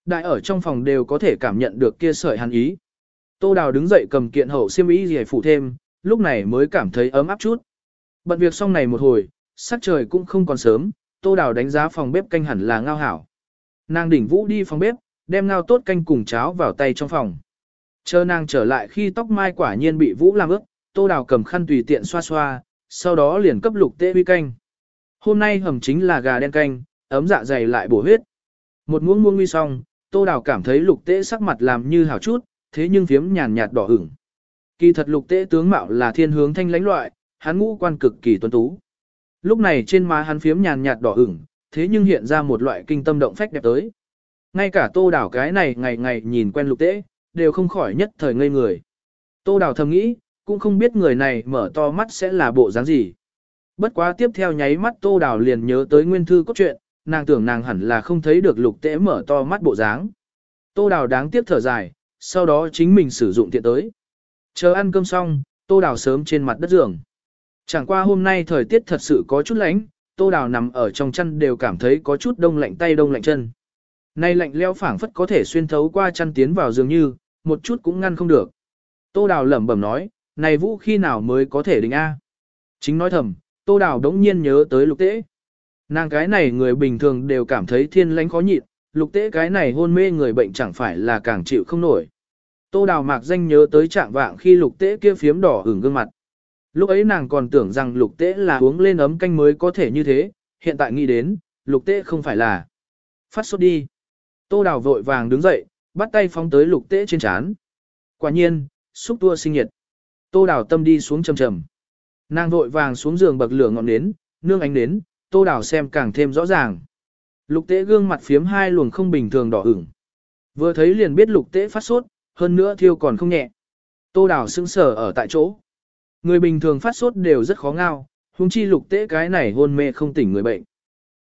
Đại ở trong phòng đều có thể cảm nhận được kia sợi hàn ý. Tô Đào đứng dậy cầm kiện hậu xiêm y gì phủ thêm, lúc này mới cảm thấy ấm áp chút. Bận việc xong này một hồi, sắc trời cũng không còn sớm, Tô Đào đánh giá phòng bếp canh hẳn là ngao hảo. Nàng đỉnh vũ đi phòng bếp, đem ngao tốt canh cùng cháo vào tay trong phòng. Chờ nàng trở lại khi tóc mai quả nhiên bị vũ làm ướt, Tô Đào cầm khăn tùy tiện xoa xoa, sau đó liền cấp lục tê huy canh. Hôm nay hầm chính là gà đen canh, ấm dạ dày lại bổ huyết. Một muỗng muông nguy xong, Tô Đào cảm thấy lục tế sắc mặt làm như hảo chút, thế nhưng phiếm nhàn nhạt đỏ ửng. Kỳ thật lục tế tướng mạo là thiên hướng thanh lãnh loại, hắn ngũ quan cực kỳ tuấn tú. Lúc này trên má hắn phiếm nhàn nhạt đỏ ửng, thế nhưng hiện ra một loại kinh tâm động phách đẹp tới. Ngay cả tô đảo cái này ngày ngày nhìn quen lục tế, đều không khỏi nhất thời ngây người. Tô đảo thầm nghĩ, cũng không biết người này mở to mắt sẽ là bộ dáng gì. Bất quá tiếp theo nháy mắt tô đảo liền nhớ tới nguyên thư cốt truyện, nàng tưởng nàng hẳn là không thấy được lục tế mở to mắt bộ dáng. Tô đảo đáng tiếc thở dài, sau đó chính mình sử dụng tiện tới. Chờ ăn cơm xong, tô đào sớm trên mặt đất giường. Chẳng qua hôm nay thời tiết thật sự có chút lạnh, tô đào nằm ở trong chăn đều cảm thấy có chút đông lạnh tay đông lạnh chân. Nay lạnh leo phảng phất có thể xuyên thấu qua chăn tiến vào giường như, một chút cũng ngăn không được. Tô đào lẩm bẩm nói, này vũ khi nào mới có thể đình A. Chính nói thầm, tô đào đống nhiên nhớ tới lục tế. Nàng cái này người bình thường đều cảm thấy thiên lãnh khó nhịn, lục tế cái này hôn mê người bệnh chẳng phải là càng chịu không nổi. Tô đào mạc danh nhớ tới trạng vạng khi lục tế kia phiếm đỏ hưởng gương mặt. Lúc ấy nàng còn tưởng rằng lục tế là uống lên ấm canh mới có thể như thế, hiện tại nghĩ đến, lục tế không phải là. Phát sốt đi. Tô đào vội vàng đứng dậy, bắt tay phóng tới lục tế trên chán. Quả nhiên, xúc tua sinh nhiệt. Tô đào tâm đi xuống trầm trầm. Nàng vội vàng xuống giường bậc lửa ngọn nến, nương ánh nến, tô đào xem càng thêm rõ ràng. Lục tế gương mặt phiếm hai luồng không bình thường đỏ ửng. Vừa thấy liền biết lục tế phát sốt, hơn nữa thiêu còn không nhẹ. Tô đào sững sờ ở tại chỗ. Người bình thường phát sốt đều rất khó ngao, huống chi lục tế cái này hôn mê không tỉnh người bệnh.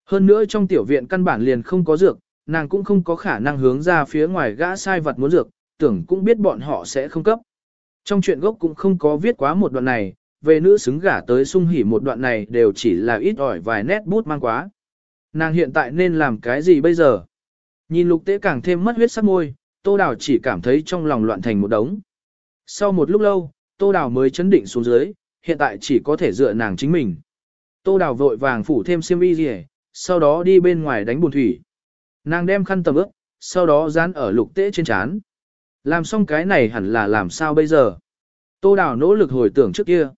Hơn nữa trong tiểu viện căn bản liền không có dược, nàng cũng không có khả năng hướng ra phía ngoài gã sai vật muốn dược, tưởng cũng biết bọn họ sẽ không cấp. Trong chuyện gốc cũng không có viết quá một đoạn này, về nữ xứng gả tới sung hỉ một đoạn này đều chỉ là ít ỏi vài nét bút mang quá. Nàng hiện tại nên làm cái gì bây giờ? Nhìn lục tế càng thêm mất huyết sắc môi, tô đào chỉ cảm thấy trong lòng loạn thành một đống. Sau một lúc lâu, tô đào mới chấn định xuống dưới, hiện tại chỉ có thể dựa nàng chính mình. Tô đào vội vàng phủ thêm xiêm y gì sau đó đi bên ngoài đánh buồn thủy. Nàng đem khăn tầm ướt, sau đó dán ở lục tế trên chán. Làm xong cái này hẳn là làm sao bây giờ? Tô Đào nỗ lực hồi tưởng trước kia.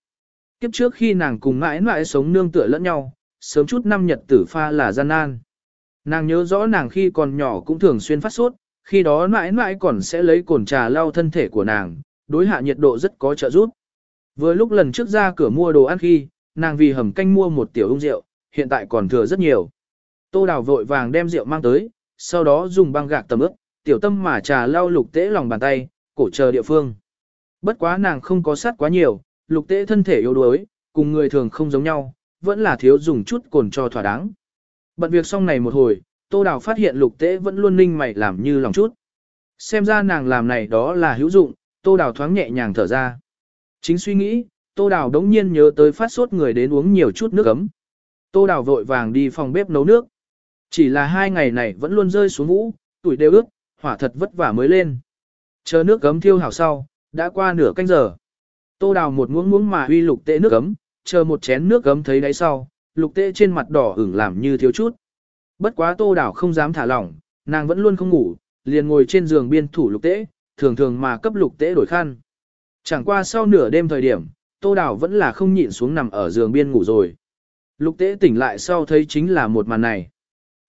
Kiếp trước khi nàng cùng mãi mãi sống nương tựa lẫn nhau, sớm chút năm nhật tử pha là gian nan. Nàng nhớ rõ nàng khi còn nhỏ cũng thường xuyên phát sốt, khi đó mãi mãi còn sẽ lấy cồn trà lau thân thể của nàng, đối hạ nhiệt độ rất có trợ giúp. Vừa lúc lần trước ra cửa mua đồ ăn khi, nàng vì hầm canh mua một tiểu ung rượu, hiện tại còn thừa rất nhiều. Tô Đào vội vàng đem rượu mang tới, sau đó dùng băng gạc tầm ướp, tiểu tâm mà trà lau lục tế lòng bàn tay, cổ chờ địa phương. Bất quá nàng không có sát quá nhiều, lục tế thân thể yếu đuối, cùng người thường không giống nhau, vẫn là thiếu dùng chút cồn cho thỏa đáng. Bận việc xong này một hồi, tô đào phát hiện lục tế vẫn luôn ninh mày làm như lòng chút. Xem ra nàng làm này đó là hữu dụng, tô đào thoáng nhẹ nhàng thở ra. Chính suy nghĩ, tô đào đống nhiên nhớ tới phát sốt người đến uống nhiều chút nước ấm. Tô đào vội vàng đi phòng bếp nấu nước. Chỉ là hai ngày này vẫn luôn rơi xuống vũ, tuổi đều ướt, hỏa thật vất vả mới lên. Chờ nước gấm thiêu hảo sau, đã qua nửa canh giờ. Tô đào một muỗng muỗng mà huy lục tệ nước gấm, chờ một chén nước gấm thấy đáy sau, lục tệ trên mặt đỏ ửng làm như thiếu chút. Bất quá tô đảo không dám thả lỏng, nàng vẫn luôn không ngủ, liền ngồi trên giường biên thủ lục tế thường thường mà cấp lục tế đổi khăn. Chẳng qua sau nửa đêm thời điểm, tô đảo vẫn là không nhịn xuống nằm ở giường biên ngủ rồi. Lục tế tỉnh lại sau thấy chính là một màn này.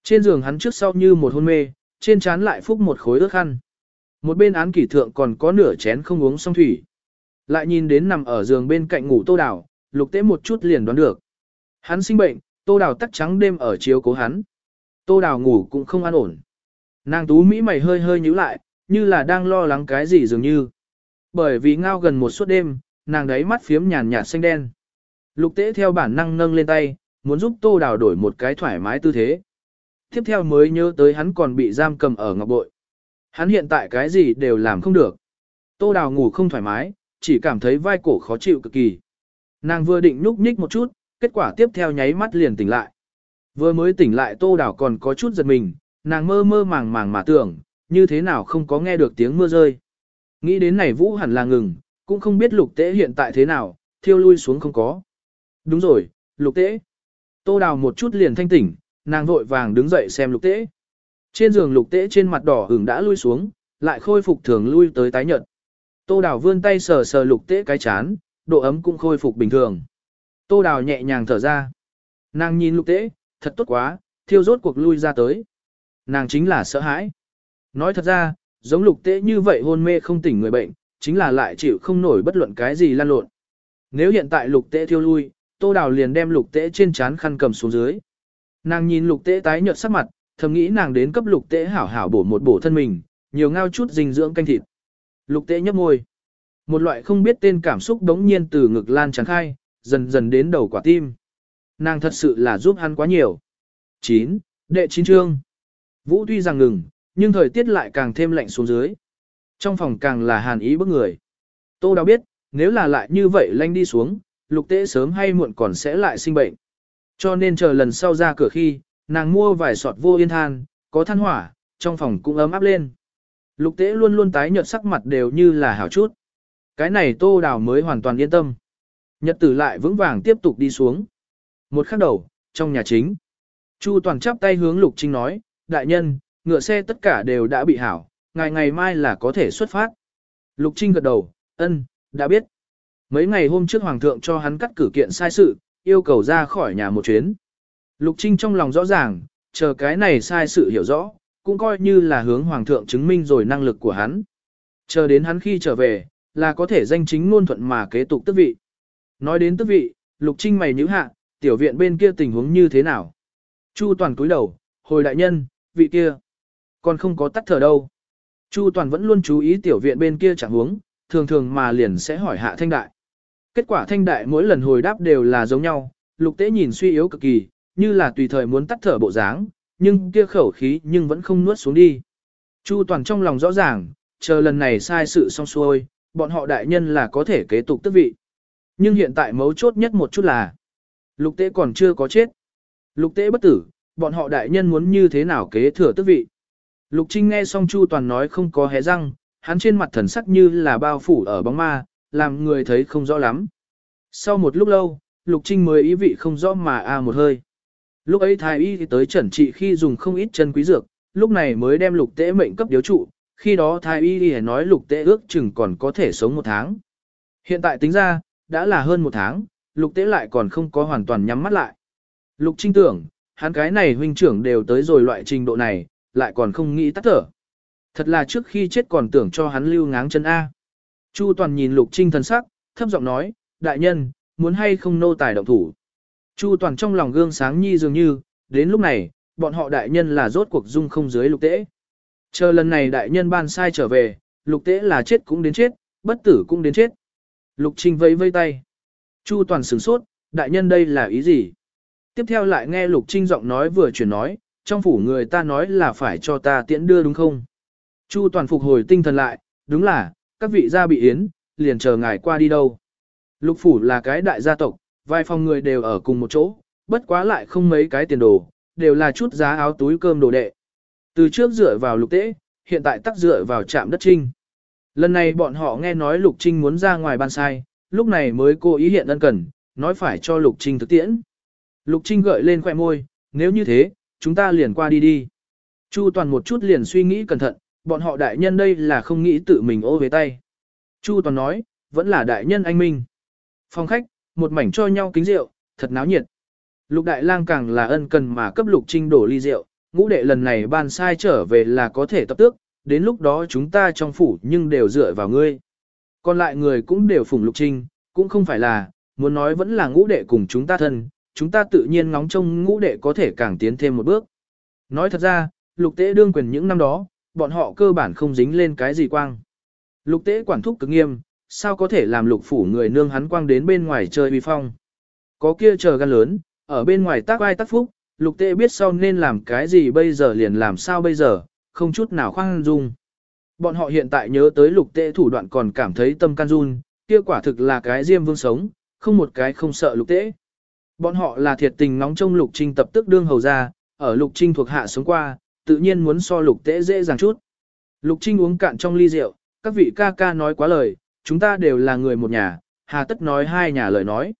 Trên giường hắn trước sau như một hôn mê, trên trán lại phúc một khối ướt khăn. Một bên án kỷ thượng còn có nửa chén không uống xong thủy. Lại nhìn đến nằm ở giường bên cạnh ngủ tô đảo lục tế một chút liền đoán được. Hắn sinh bệnh, tô đảo tắt trắng đêm ở chiếu cố hắn. Tô đào ngủ cũng không an ổn. Nàng tú Mỹ mày hơi hơi nhíu lại, như là đang lo lắng cái gì dường như. Bởi vì ngao gần một suốt đêm, nàng đấy mắt phiếm nhàn nhạt xanh đen. Lục tế theo bản năng nâng lên tay, muốn giúp tô đào đổi một cái thoải mái tư thế tiếp theo mới nhớ tới hắn còn bị giam cầm ở ngọc bội. Hắn hiện tại cái gì đều làm không được. Tô Đào ngủ không thoải mái, chỉ cảm thấy vai cổ khó chịu cực kỳ. Nàng vừa định nhúc nhích một chút, kết quả tiếp theo nháy mắt liền tỉnh lại. Vừa mới tỉnh lại Tô Đào còn có chút giật mình, nàng mơ mơ màng màng mà tưởng, như thế nào không có nghe được tiếng mưa rơi. Nghĩ đến này Vũ hẳn là ngừng, cũng không biết lục tế hiện tại thế nào, thiêu lui xuống không có. Đúng rồi, lục tế. Tô Đào một chút liền thanh tỉnh, nàng vội vàng đứng dậy xem lục tế. Trên giường lục tế trên mặt đỏ hửng đã lui xuống, lại khôi phục thường lui tới tái nhợt. Tô Đào vươn tay sờ sờ lục tế cái chán, độ ấm cũng khôi phục bình thường. Tô Đào nhẹ nhàng thở ra. Nàng nhìn lục tế, thật tốt quá, thiêu rốt cuộc lui ra tới. Nàng chính là sợ hãi. Nói thật ra, giống lục tế như vậy hôn mê không tỉnh người bệnh, chính là lại chịu không nổi bất luận cái gì lan lộn. Nếu hiện tại lục tế thiêu lui, Tô Đào liền đem lục tế trên chán khăn cầm xuống dưới. Nàng nhìn lục tế tái nhợt sắc mặt, thầm nghĩ nàng đến cấp lục tế hảo hảo bổ một bổ thân mình, nhiều ngao chút dinh dưỡng canh thịt. Lục tế nhấp môi. Một loại không biết tên cảm xúc đống nhiên từ ngực lan tràn khai, dần dần đến đầu quả tim. Nàng thật sự là giúp hắn quá nhiều. 9. Đệ chín trương. Vũ tuy rằng ngừng, nhưng thời tiết lại càng thêm lạnh xuống dưới. Trong phòng càng là hàn ý bức người. Tô đào biết, nếu là lại như vậy lanh đi xuống, lục tế sớm hay muộn còn sẽ lại sinh bệnh. Cho nên chờ lần sau ra cửa khi, nàng mua vài sọt vô yên than, có than hỏa, trong phòng cũng ấm áp lên. Lục tế luôn luôn tái nhợt sắc mặt đều như là hảo chút. Cái này tô đào mới hoàn toàn yên tâm. Nhật tử lại vững vàng tiếp tục đi xuống. Một khắc đầu, trong nhà chính. Chu toàn chắp tay hướng Lục Trinh nói, đại nhân, ngựa xe tất cả đều đã bị hảo, ngày ngày mai là có thể xuất phát. Lục Trinh gật đầu, ân, đã biết. Mấy ngày hôm trước Hoàng thượng cho hắn cắt cử kiện sai sự, yêu cầu ra khỏi nhà một chuyến. Lục Trinh trong lòng rõ ràng, chờ cái này sai sự hiểu rõ, cũng coi như là hướng Hoàng thượng chứng minh rồi năng lực của hắn. Chờ đến hắn khi trở về, là có thể danh chính ngôn thuận mà kế tục tước vị. Nói đến tước vị, Lục Trinh mày nhíu hạ, tiểu viện bên kia tình huống như thế nào? Chu Toàn cúi đầu, hồi đại nhân, vị kia, còn không có tắt thở đâu. Chu Toàn vẫn luôn chú ý tiểu viện bên kia chẳng huống, thường thường mà liền sẽ hỏi hạ thanh đại. Kết quả thanh đại mỗi lần hồi đáp đều là giống nhau, lục tế nhìn suy yếu cực kỳ, như là tùy thời muốn tắt thở bộ dáng, nhưng kia khẩu khí nhưng vẫn không nuốt xuống đi. Chu Toàn trong lòng rõ ràng, chờ lần này sai sự xong xuôi, bọn họ đại nhân là có thể kế tục tước vị. Nhưng hiện tại mấu chốt nhất một chút là, lục tế còn chưa có chết. Lục tế bất tử, bọn họ đại nhân muốn như thế nào kế thừa tước vị. Lục Trinh nghe xong Chu Toàn nói không có hé răng, hắn trên mặt thần sắc như là bao phủ ở bóng ma, làm người thấy không rõ lắm. Sau một lúc lâu, Lục Trinh mới ý vị không rõ mà a một hơi. Lúc ấy thái y thì tới chẩn trị khi dùng không ít chân quý dược, lúc này mới đem lục tế mệnh cấp điếu trụ, khi đó thái y thì nói lục tế ước chừng còn có thể sống một tháng. Hiện tại tính ra, đã là hơn một tháng, lục tế lại còn không có hoàn toàn nhắm mắt lại. Lục trinh tưởng, hắn cái này huynh trưởng đều tới rồi loại trình độ này, lại còn không nghĩ tắt thở. Thật là trước khi chết còn tưởng cho hắn lưu ngáng chân A. Chu toàn nhìn lục trinh thần sắc, thấp giọng nói, đại nhân, muốn hay không nô tài động thủ. Chu toàn trong lòng gương sáng nhi dường như, đến lúc này, bọn họ đại nhân là rốt cuộc dung không dưới lục tế. Chờ lần này đại nhân ban sai trở về, lục tế là chết cũng đến chết, bất tử cũng đến chết. Lục trinh vây vây tay. Chu toàn sửng sốt, đại nhân đây là ý gì? Tiếp theo lại nghe lục trinh giọng nói vừa chuyển nói, trong phủ người ta nói là phải cho ta tiễn đưa đúng không? Chu toàn phục hồi tinh thần lại, đúng là, các vị gia bị yến, liền chờ ngài qua đi đâu. Lục phủ là cái đại gia tộc, vài phòng người đều ở cùng một chỗ, bất quá lại không mấy cái tiền đồ, đều là chút giá áo túi cơm đồ đệ. Từ trước dựa vào lục tế, hiện tại tắc dựa vào trạm đất trinh. Lần này bọn họ nghe nói lục trinh muốn ra ngoài ban sai, lúc này mới cố ý hiện ân cần, nói phải cho lục trinh thực tiễn. Lục trinh gợi lên khoẻ môi, nếu như thế, chúng ta liền qua đi đi. Chu toàn một chút liền suy nghĩ cẩn thận, bọn họ đại nhân đây là không nghĩ tự mình ô về tay. Chu toàn nói, vẫn là đại nhân anh minh. Phòng khách, một mảnh cho nhau kính rượu, thật náo nhiệt. Lục đại lang càng là ân cần mà cấp lục trinh đổ ly rượu, ngũ đệ lần này ban sai trở về là có thể tập tước, đến lúc đó chúng ta trong phủ nhưng đều dựa vào ngươi. Còn lại người cũng đều phụng lục trinh, cũng không phải là, muốn nói vẫn là ngũ đệ cùng chúng ta thân, chúng ta tự nhiên ngóng trông ngũ đệ có thể càng tiến thêm một bước. Nói thật ra, lục tế đương quyền những năm đó, bọn họ cơ bản không dính lên cái gì quang. Lục tế quản thúc cực nghiêm, sao có thể làm lục phủ người nương hắn quang đến bên ngoài chơi uy phong. Có kia chờ gan lớn, ở bên ngoài tác ai tác phúc, lục tế biết sau nên làm cái gì bây giờ liền làm sao bây giờ, không chút nào khoan dung. Bọn họ hiện tại nhớ tới lục tệ thủ đoạn còn cảm thấy tâm can run, kia quả thực là cái diêm vương sống, không một cái không sợ lục tệ. Bọn họ là thiệt tình nóng trong lục trinh tập tức đương hầu ra, ở lục trinh thuộc hạ sống qua, tự nhiên muốn so lục tệ dễ dàng chút. Lục trinh uống cạn trong ly rượu, các vị ca ca nói quá lời, chúng ta đều là người một nhà, hà tất nói hai nhà lời nói.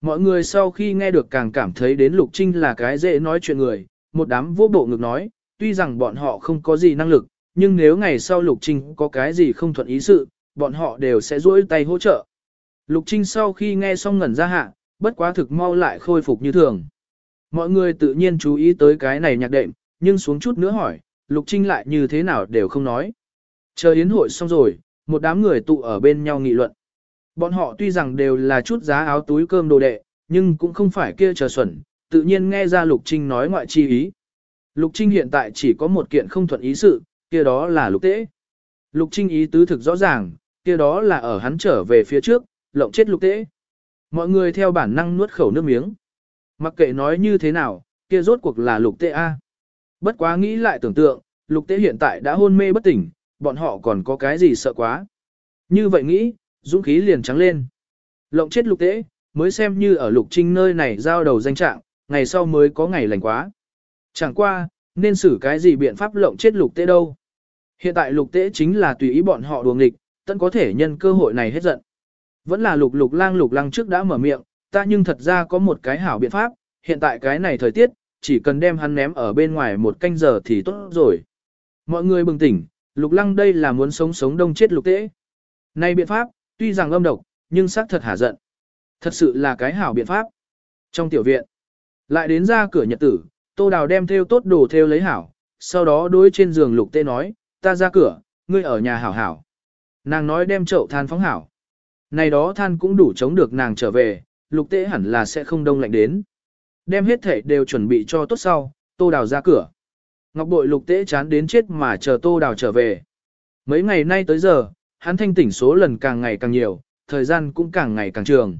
Mọi người sau khi nghe được càng cảm thấy đến lục trinh là cái dễ nói chuyện người, một đám vô bộ ngực nói, tuy rằng bọn họ không có gì năng lực, nhưng nếu ngày sau lục trinh có cái gì không thuận ý sự, bọn họ đều sẽ duỗi tay hỗ trợ. Lục trinh sau khi nghe xong ngẩn ra hạ, bất quá thực mau lại khôi phục như thường. Mọi người tự nhiên chú ý tới cái này nhạc đệm, nhưng xuống chút nữa hỏi, Lục Trinh lại như thế nào đều không nói. Chờ yến hội xong rồi, một đám người tụ ở bên nhau nghị luận. Bọn họ tuy rằng đều là chút giá áo túi cơm đồ đệ, nhưng cũng không phải kia chờ xuẩn, tự nhiên nghe ra Lục Trinh nói ngoại chi ý. Lục Trinh hiện tại chỉ có một kiện không thuận ý sự, kia đó là lục tế. Lục Trinh ý tứ thực rõ ràng, kia đó là ở hắn trở về phía trước, lộng chết lục tế. Mọi người theo bản năng nuốt khẩu nước miếng. Mặc kệ nói như thế nào, kia rốt cuộc là lục tế A. Bất quá nghĩ lại tưởng tượng, lục tế hiện tại đã hôn mê bất tỉnh, bọn họ còn có cái gì sợ quá. Như vậy nghĩ, dũng khí liền trắng lên. Lộng chết lục tế, mới xem như ở lục trinh nơi này giao đầu danh trạng, ngày sau mới có ngày lành quá. Chẳng qua, nên xử cái gì biện pháp lộng chết lục tế đâu. Hiện tại lục tế chính là tùy ý bọn họ đùa nghịch, tận có thể nhân cơ hội này hết giận. Vẫn là lục lục lang lục lang trước đã mở miệng, ta nhưng thật ra có một cái hảo biện pháp, hiện tại cái này thời tiết, chỉ cần đem hắn ném ở bên ngoài một canh giờ thì tốt rồi. Mọi người bừng tỉnh, lục lăng đây là muốn sống sống đông chết lục tế. Này biện pháp, tuy rằng âm độc, nhưng xác thật hả giận. Thật sự là cái hảo biện pháp. Trong tiểu viện, lại đến ra cửa nhật tử, tô đào đem theo tốt đồ theo lấy hảo, sau đó đối trên giường lục tế nói, ta ra cửa, ngươi ở nhà hảo hảo. Nàng nói đem chậu than phóng hảo. Này đó than cũng đủ chống được nàng trở về, lục tế hẳn là sẽ không đông lạnh đến. Đem hết thể đều chuẩn bị cho tốt sau, tô đào ra cửa. Ngọc bội lục tế chán đến chết mà chờ tô đào trở về. Mấy ngày nay tới giờ, hắn thanh tỉnh số lần càng ngày càng nhiều, thời gian cũng càng ngày càng trường.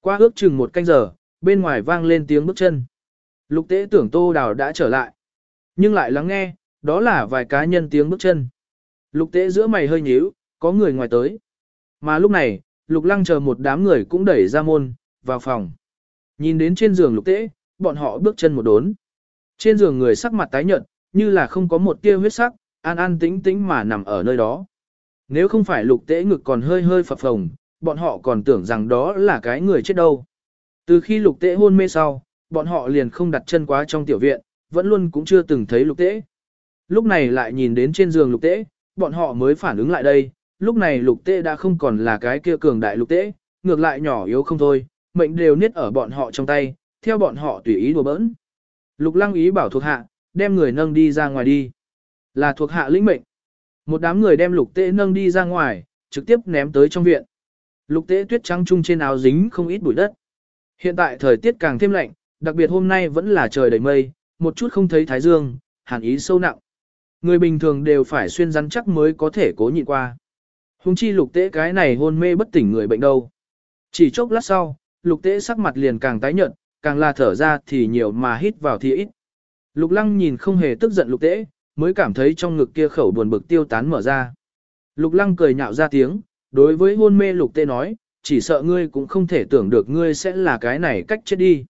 Qua ước chừng một canh giờ, bên ngoài vang lên tiếng bước chân. Lục tế tưởng tô đào đã trở lại. Nhưng lại lắng nghe, đó là vài cá nhân tiếng bước chân. Lục tế giữa mày hơi nhíu, có người ngoài tới. Mà lúc này, lục lăng chờ một đám người cũng đẩy ra môn, vào phòng. Nhìn đến trên giường lục tế, bọn họ bước chân một đốn. Trên giường người sắc mặt tái nhợt, như là không có một tia huyết sắc, an an tĩnh tĩnh mà nằm ở nơi đó. Nếu không phải lục tế ngực còn hơi hơi phập phồng, bọn họ còn tưởng rằng đó là cái người chết đâu. Từ khi lục tế hôn mê sau, bọn họ liền không đặt chân quá trong tiểu viện, vẫn luôn cũng chưa từng thấy lục tế. Lúc này lại nhìn đến trên giường lục tế, bọn họ mới phản ứng lại đây, lúc này lục tế đã không còn là cái kia cường đại lục tế, ngược lại nhỏ yếu không thôi, mệnh đều niết ở bọn họ trong tay, theo bọn họ tùy ý đùa bỡn. Lục lăng ý bảo thuộc hạ, đem người nâng đi ra ngoài đi. Là thuộc hạ lĩnh mệnh. Một đám người đem lục tế nâng đi ra ngoài, trực tiếp ném tới trong viện. Lục tế tuyết trắng trung trên áo dính không ít bụi đất. Hiện tại thời tiết càng thêm lạnh, đặc biệt hôm nay vẫn là trời đầy mây, một chút không thấy thái dương, hàn ý sâu nặng. Người bình thường đều phải xuyên rắn chắc mới có thể cố nhịn qua. Hùng chi lục tế cái này hôn mê bất tỉnh người bệnh đâu. Chỉ chốc lát sau, lục tế sắc mặt liền càng tái nhợt, càng là thở ra thì nhiều mà hít vào thì ít. Lục lăng nhìn không hề tức giận lục tế, mới cảm thấy trong ngực kia khẩu buồn bực tiêu tán mở ra. Lục lăng cười nhạo ra tiếng, đối với hôn mê lục tế nói, chỉ sợ ngươi cũng không thể tưởng được ngươi sẽ là cái này cách chết đi.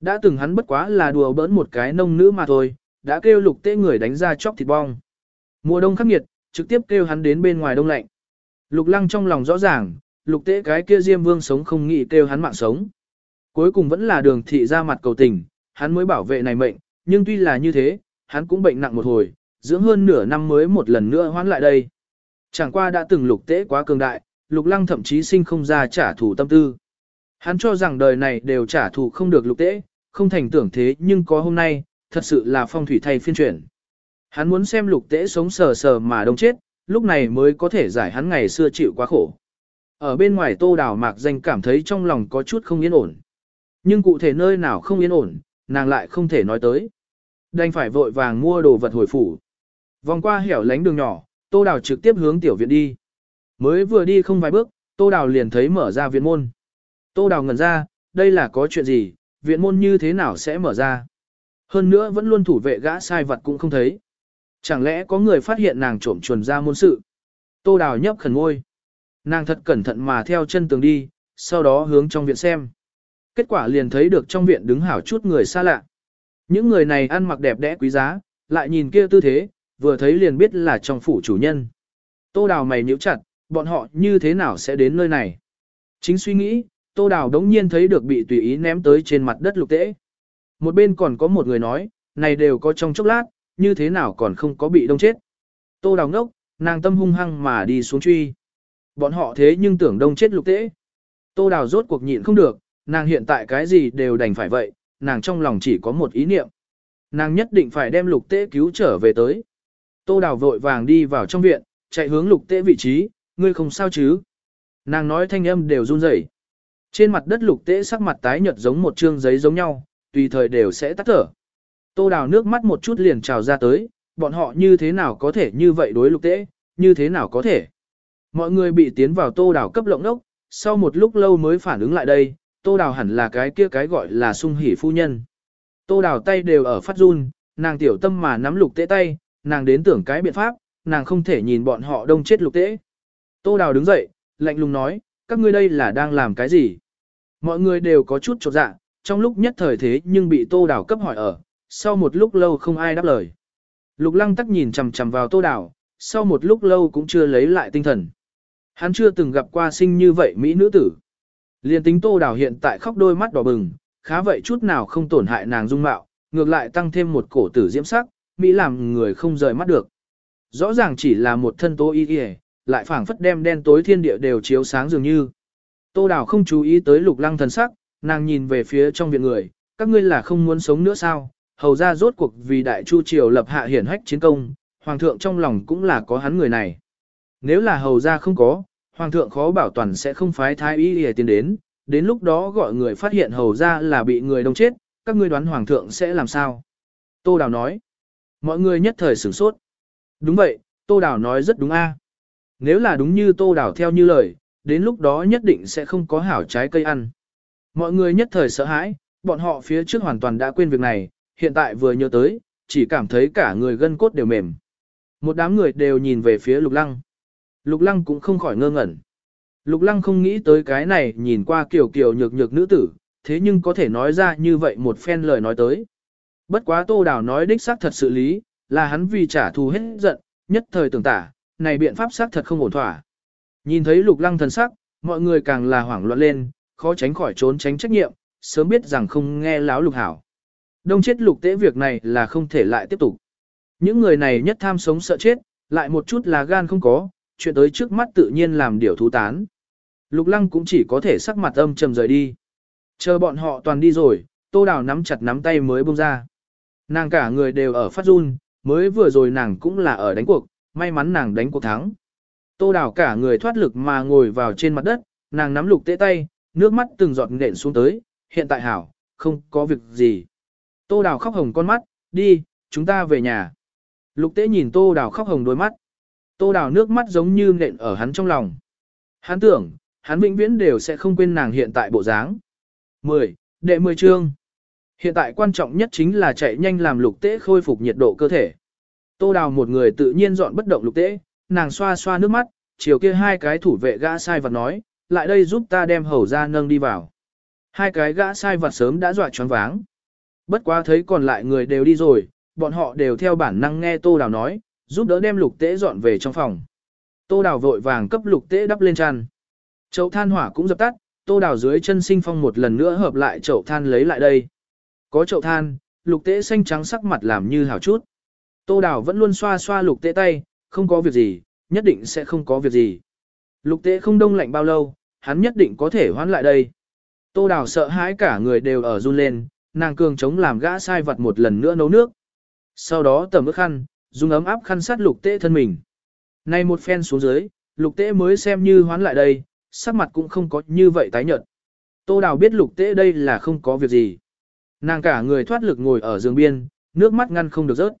Đã từng hắn bất quá là đùa bỡn một cái nông nữ mà thôi, đã kêu lục tế người đánh ra chóc thịt bong. Mùa đông khắc nghiệt, trực tiếp kêu hắn đến bên ngoài đông lạnh. Lục lăng trong lòng rõ ràng, lục tế cái kia diêm vương sống không nghĩ kêu hắn mạng sống. Cuối cùng vẫn là đường thị ra mặt cầu tình, hắn mới bảo vệ này mệnh, nhưng tuy là như thế, hắn cũng bệnh nặng một hồi, dưỡng hơn nửa năm mới một lần nữa hoán lại đây. Chẳng qua đã từng lục tế quá cường đại, lục lăng thậm chí sinh không ra trả thù tâm tư. Hắn cho rằng đời này đều trả thù không được lục tế, không thành tưởng thế nhưng có hôm nay, thật sự là phong thủy thay phiên chuyển. Hắn muốn xem lục tế sống sờ sờ mà đông chết, lúc này mới có thể giải hắn ngày xưa chịu quá khổ. Ở bên ngoài tô đào mạc danh cảm thấy trong lòng có chút không yên ổn. Nhưng cụ thể nơi nào không yên ổn, nàng lại không thể nói tới. Đành phải vội vàng mua đồ vật hồi phủ. Vòng qua hẻo lánh đường nhỏ, tô đào trực tiếp hướng tiểu viện đi. Mới vừa đi không vài bước, tô đào liền thấy mở ra viện môn. Tô đào ngẩn ra, đây là có chuyện gì, viện môn như thế nào sẽ mở ra. Hơn nữa vẫn luôn thủ vệ gã sai vật cũng không thấy. Chẳng lẽ có người phát hiện nàng trộm chuồn ra môn sự. Tô đào nhấp khẩn ngôi. Nàng thật cẩn thận mà theo chân tường đi, sau đó hướng trong viện xem. Kết quả liền thấy được trong viện đứng hảo chút người xa lạ. Những người này ăn mặc đẹp đẽ quý giá, lại nhìn kia tư thế, vừa thấy liền biết là trong phủ chủ nhân. Tô đào mày nhíu chặt, bọn họ như thế nào sẽ đến nơi này? Chính suy nghĩ, tô đào đống nhiên thấy được bị tùy ý ném tới trên mặt đất lục tễ. Một bên còn có một người nói, này đều có trong chốc lát, như thế nào còn không có bị đông chết. Tô đào ngốc, nàng tâm hung hăng mà đi xuống truy. Bọn họ thế nhưng tưởng đông chết lục tễ. Tô đào rốt cuộc nhịn không được, nàng hiện tại cái gì đều đành phải vậy, nàng trong lòng chỉ có một ý niệm. Nàng nhất định phải đem lục tễ cứu trở về tới. Tô đào vội vàng đi vào trong viện, chạy hướng lục tễ vị trí, ngươi không sao chứ. Nàng nói thanh âm đều run rẩy. Trên mặt đất lục tễ sắc mặt tái nhợt giống một trương giấy giống nhau, tùy thời đều sẽ tắt thở. Tô đào nước mắt một chút liền trào ra tới, bọn họ như thế nào có thể như vậy đối lục tế, như thế nào có thể. Mọi người bị tiến vào tô đào cấp lộng đốc, sau một lúc lâu mới phản ứng lại đây, tô đào hẳn là cái kia cái gọi là sung hỉ phu nhân. Tô đào tay đều ở phát run, nàng tiểu tâm mà nắm lục tế tay, nàng đến tưởng cái biện pháp, nàng không thể nhìn bọn họ đông chết lục tế. Tô đào đứng dậy, lạnh lùng nói, các ngươi đây là đang làm cái gì? Mọi người đều có chút chột dạ, trong lúc nhất thời thế nhưng bị tô đảo cấp hỏi ở, sau một lúc lâu không ai đáp lời. Lục lăng tắc nhìn chằm chằm vào tô đảo sau một lúc lâu cũng chưa lấy lại tinh thần. Hắn chưa từng gặp qua sinh như vậy Mỹ nữ tử. Liên tính tô đảo hiện tại khóc đôi mắt đỏ bừng, khá vậy chút nào không tổn hại nàng dung mạo, ngược lại tăng thêm một cổ tử diễm sắc, Mỹ làm người không rời mắt được. Rõ ràng chỉ là một thân tố y y, lại phảng phất đem đen tối thiên địa đều chiếu sáng dường như. Tô đảo không chú ý tới lục lăng thần sắc, nàng nhìn về phía trong viện người, các ngươi là không muốn sống nữa sao, hầu ra rốt cuộc vì đại chu triều lập hạ hiển hách chiến công, hoàng thượng trong lòng cũng là có hắn người này. Nếu là hầu ra không có, hoàng thượng khó bảo toàn sẽ không phái thái y để tiến đến, đến lúc đó gọi người phát hiện hầu ra là bị người đông chết, các ngươi đoán hoàng thượng sẽ làm sao? Tô Đào nói. Mọi người nhất thời sửng sốt. Đúng vậy, Tô Đào nói rất đúng a. Nếu là đúng như Tô Đào theo như lời, đến lúc đó nhất định sẽ không có hảo trái cây ăn. Mọi người nhất thời sợ hãi, bọn họ phía trước hoàn toàn đã quên việc này, hiện tại vừa nhớ tới, chỉ cảm thấy cả người gân cốt đều mềm. Một đám người đều nhìn về phía Lục Lăng. Lục Lăng cũng không khỏi ngơ ngẩn. Lục Lăng không nghĩ tới cái này nhìn qua kiểu kiểu nhược nhược nữ tử, thế nhưng có thể nói ra như vậy một phen lời nói tới. Bất quá Tô Đào nói đích xác thật sự lý, là hắn vì trả thù hết giận, nhất thời tưởng tả, này biện pháp xác thật không ổn thỏa. Nhìn thấy Lục Lăng thần sắc, mọi người càng là hoảng loạn lên, khó tránh khỏi trốn tránh trách nhiệm, sớm biết rằng không nghe láo Lục Hảo. Đông chết Lục Tế việc này là không thể lại tiếp tục. Những người này nhất tham sống sợ chết, lại một chút là gan không có, chuyện tới trước mắt tự nhiên làm điều thú tán. Lục Lăng cũng chỉ có thể sắc mặt âm trầm rời đi. Chờ bọn họ toàn đi rồi, Tô Đào nắm chặt nắm tay mới bông ra. Nàng cả người đều ở phát run, mới vừa rồi nàng cũng là ở đánh cuộc, may mắn nàng đánh cuộc thắng. Tô Đào cả người thoát lực mà ngồi vào trên mặt đất, nàng nắm lục tế tay, nước mắt từng giọt nện xuống tới, hiện tại hảo, không có việc gì. Tô Đào khóc hồng con mắt, đi, chúng ta về nhà. Lục tế nhìn Tô Đào khóc hồng đôi mắt. Tô Đào nước mắt giống như nện ở hắn trong lòng. Hắn tưởng, hắn vĩnh viễn đều sẽ không quên nàng hiện tại bộ dáng. 10. Đệ 10 chương. Hiện tại quan trọng nhất chính là chạy nhanh làm lục tế khôi phục nhiệt độ cơ thể. Tô Đào một người tự nhiên dọn bất động lục tế, nàng xoa xoa nước mắt, chiều kia hai cái thủ vệ gã sai vật nói, lại đây giúp ta đem hầu ra nâng đi vào. Hai cái gã sai vật sớm đã dọa choáng váng. Bất quá thấy còn lại người đều đi rồi, bọn họ đều theo bản năng nghe Tô Đào nói, giúp đỡ đem lục tế dọn về trong phòng. Tô Đào vội vàng cấp lục tế đắp lên chăn. Chậu than hỏa cũng dập tắt, Tô Đào dưới chân sinh phong một lần nữa hợp lại chậu than lấy lại đây. Có chậu than, lục tế xanh trắng sắc mặt làm như hảo chút. Tô Đào vẫn luôn xoa xoa lục tế tay, không có việc gì, nhất định sẽ không có việc gì. Lục tế không đông lạnh bao lâu, hắn nhất định có thể hoán lại đây. Tô Đào sợ hãi cả người đều ở run lên, nàng cường chống làm gã sai vật một lần nữa nấu nước. Sau đó tầm ức khăn, dùng ấm áp khăn sát lục tế thân mình. Nay một phen xuống dưới, lục tế mới xem như hoán lại đây, sắc mặt cũng không có như vậy tái nhợt. Tô Đào biết lục tế đây là không có việc gì. Nàng cả người thoát lực ngồi ở giường biên, nước mắt ngăn không được rớt.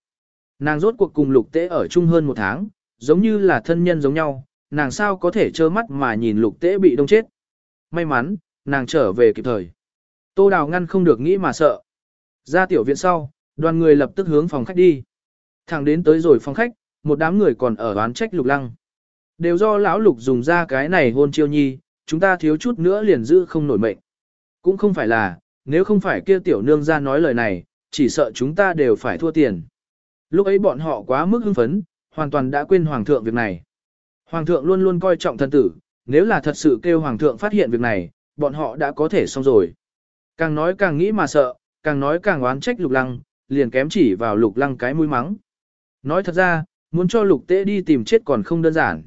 Nàng rốt cuộc cùng lục tế ở chung hơn một tháng, giống như là thân nhân giống nhau, nàng sao có thể trơ mắt mà nhìn lục tế bị đông chết. May mắn, nàng trở về kịp thời. Tô Đào ngăn không được nghĩ mà sợ. Ra tiểu viện sau, đoàn người lập tức hướng phòng khách đi. Thẳng đến tới rồi phòng khách, một đám người còn ở đoán trách lục lăng. Đều do lão lục dùng ra cái này hôn chiêu nhi, chúng ta thiếu chút nữa liền giữ không nổi mệnh. Cũng không phải là, nếu không phải kia tiểu nương ra nói lời này, chỉ sợ chúng ta đều phải thua tiền. Lúc ấy bọn họ quá mức hưng phấn, hoàn toàn đã quên hoàng thượng việc này. Hoàng thượng luôn luôn coi trọng thân tử, nếu là thật sự kêu hoàng thượng phát hiện việc này, bọn họ đã có thể xong rồi. Càng nói càng nghĩ mà sợ, càng nói càng oán trách lục lăng, liền kém chỉ vào lục lăng cái mũi mắng. Nói thật ra, muốn cho lục tế đi tìm chết còn không đơn giản.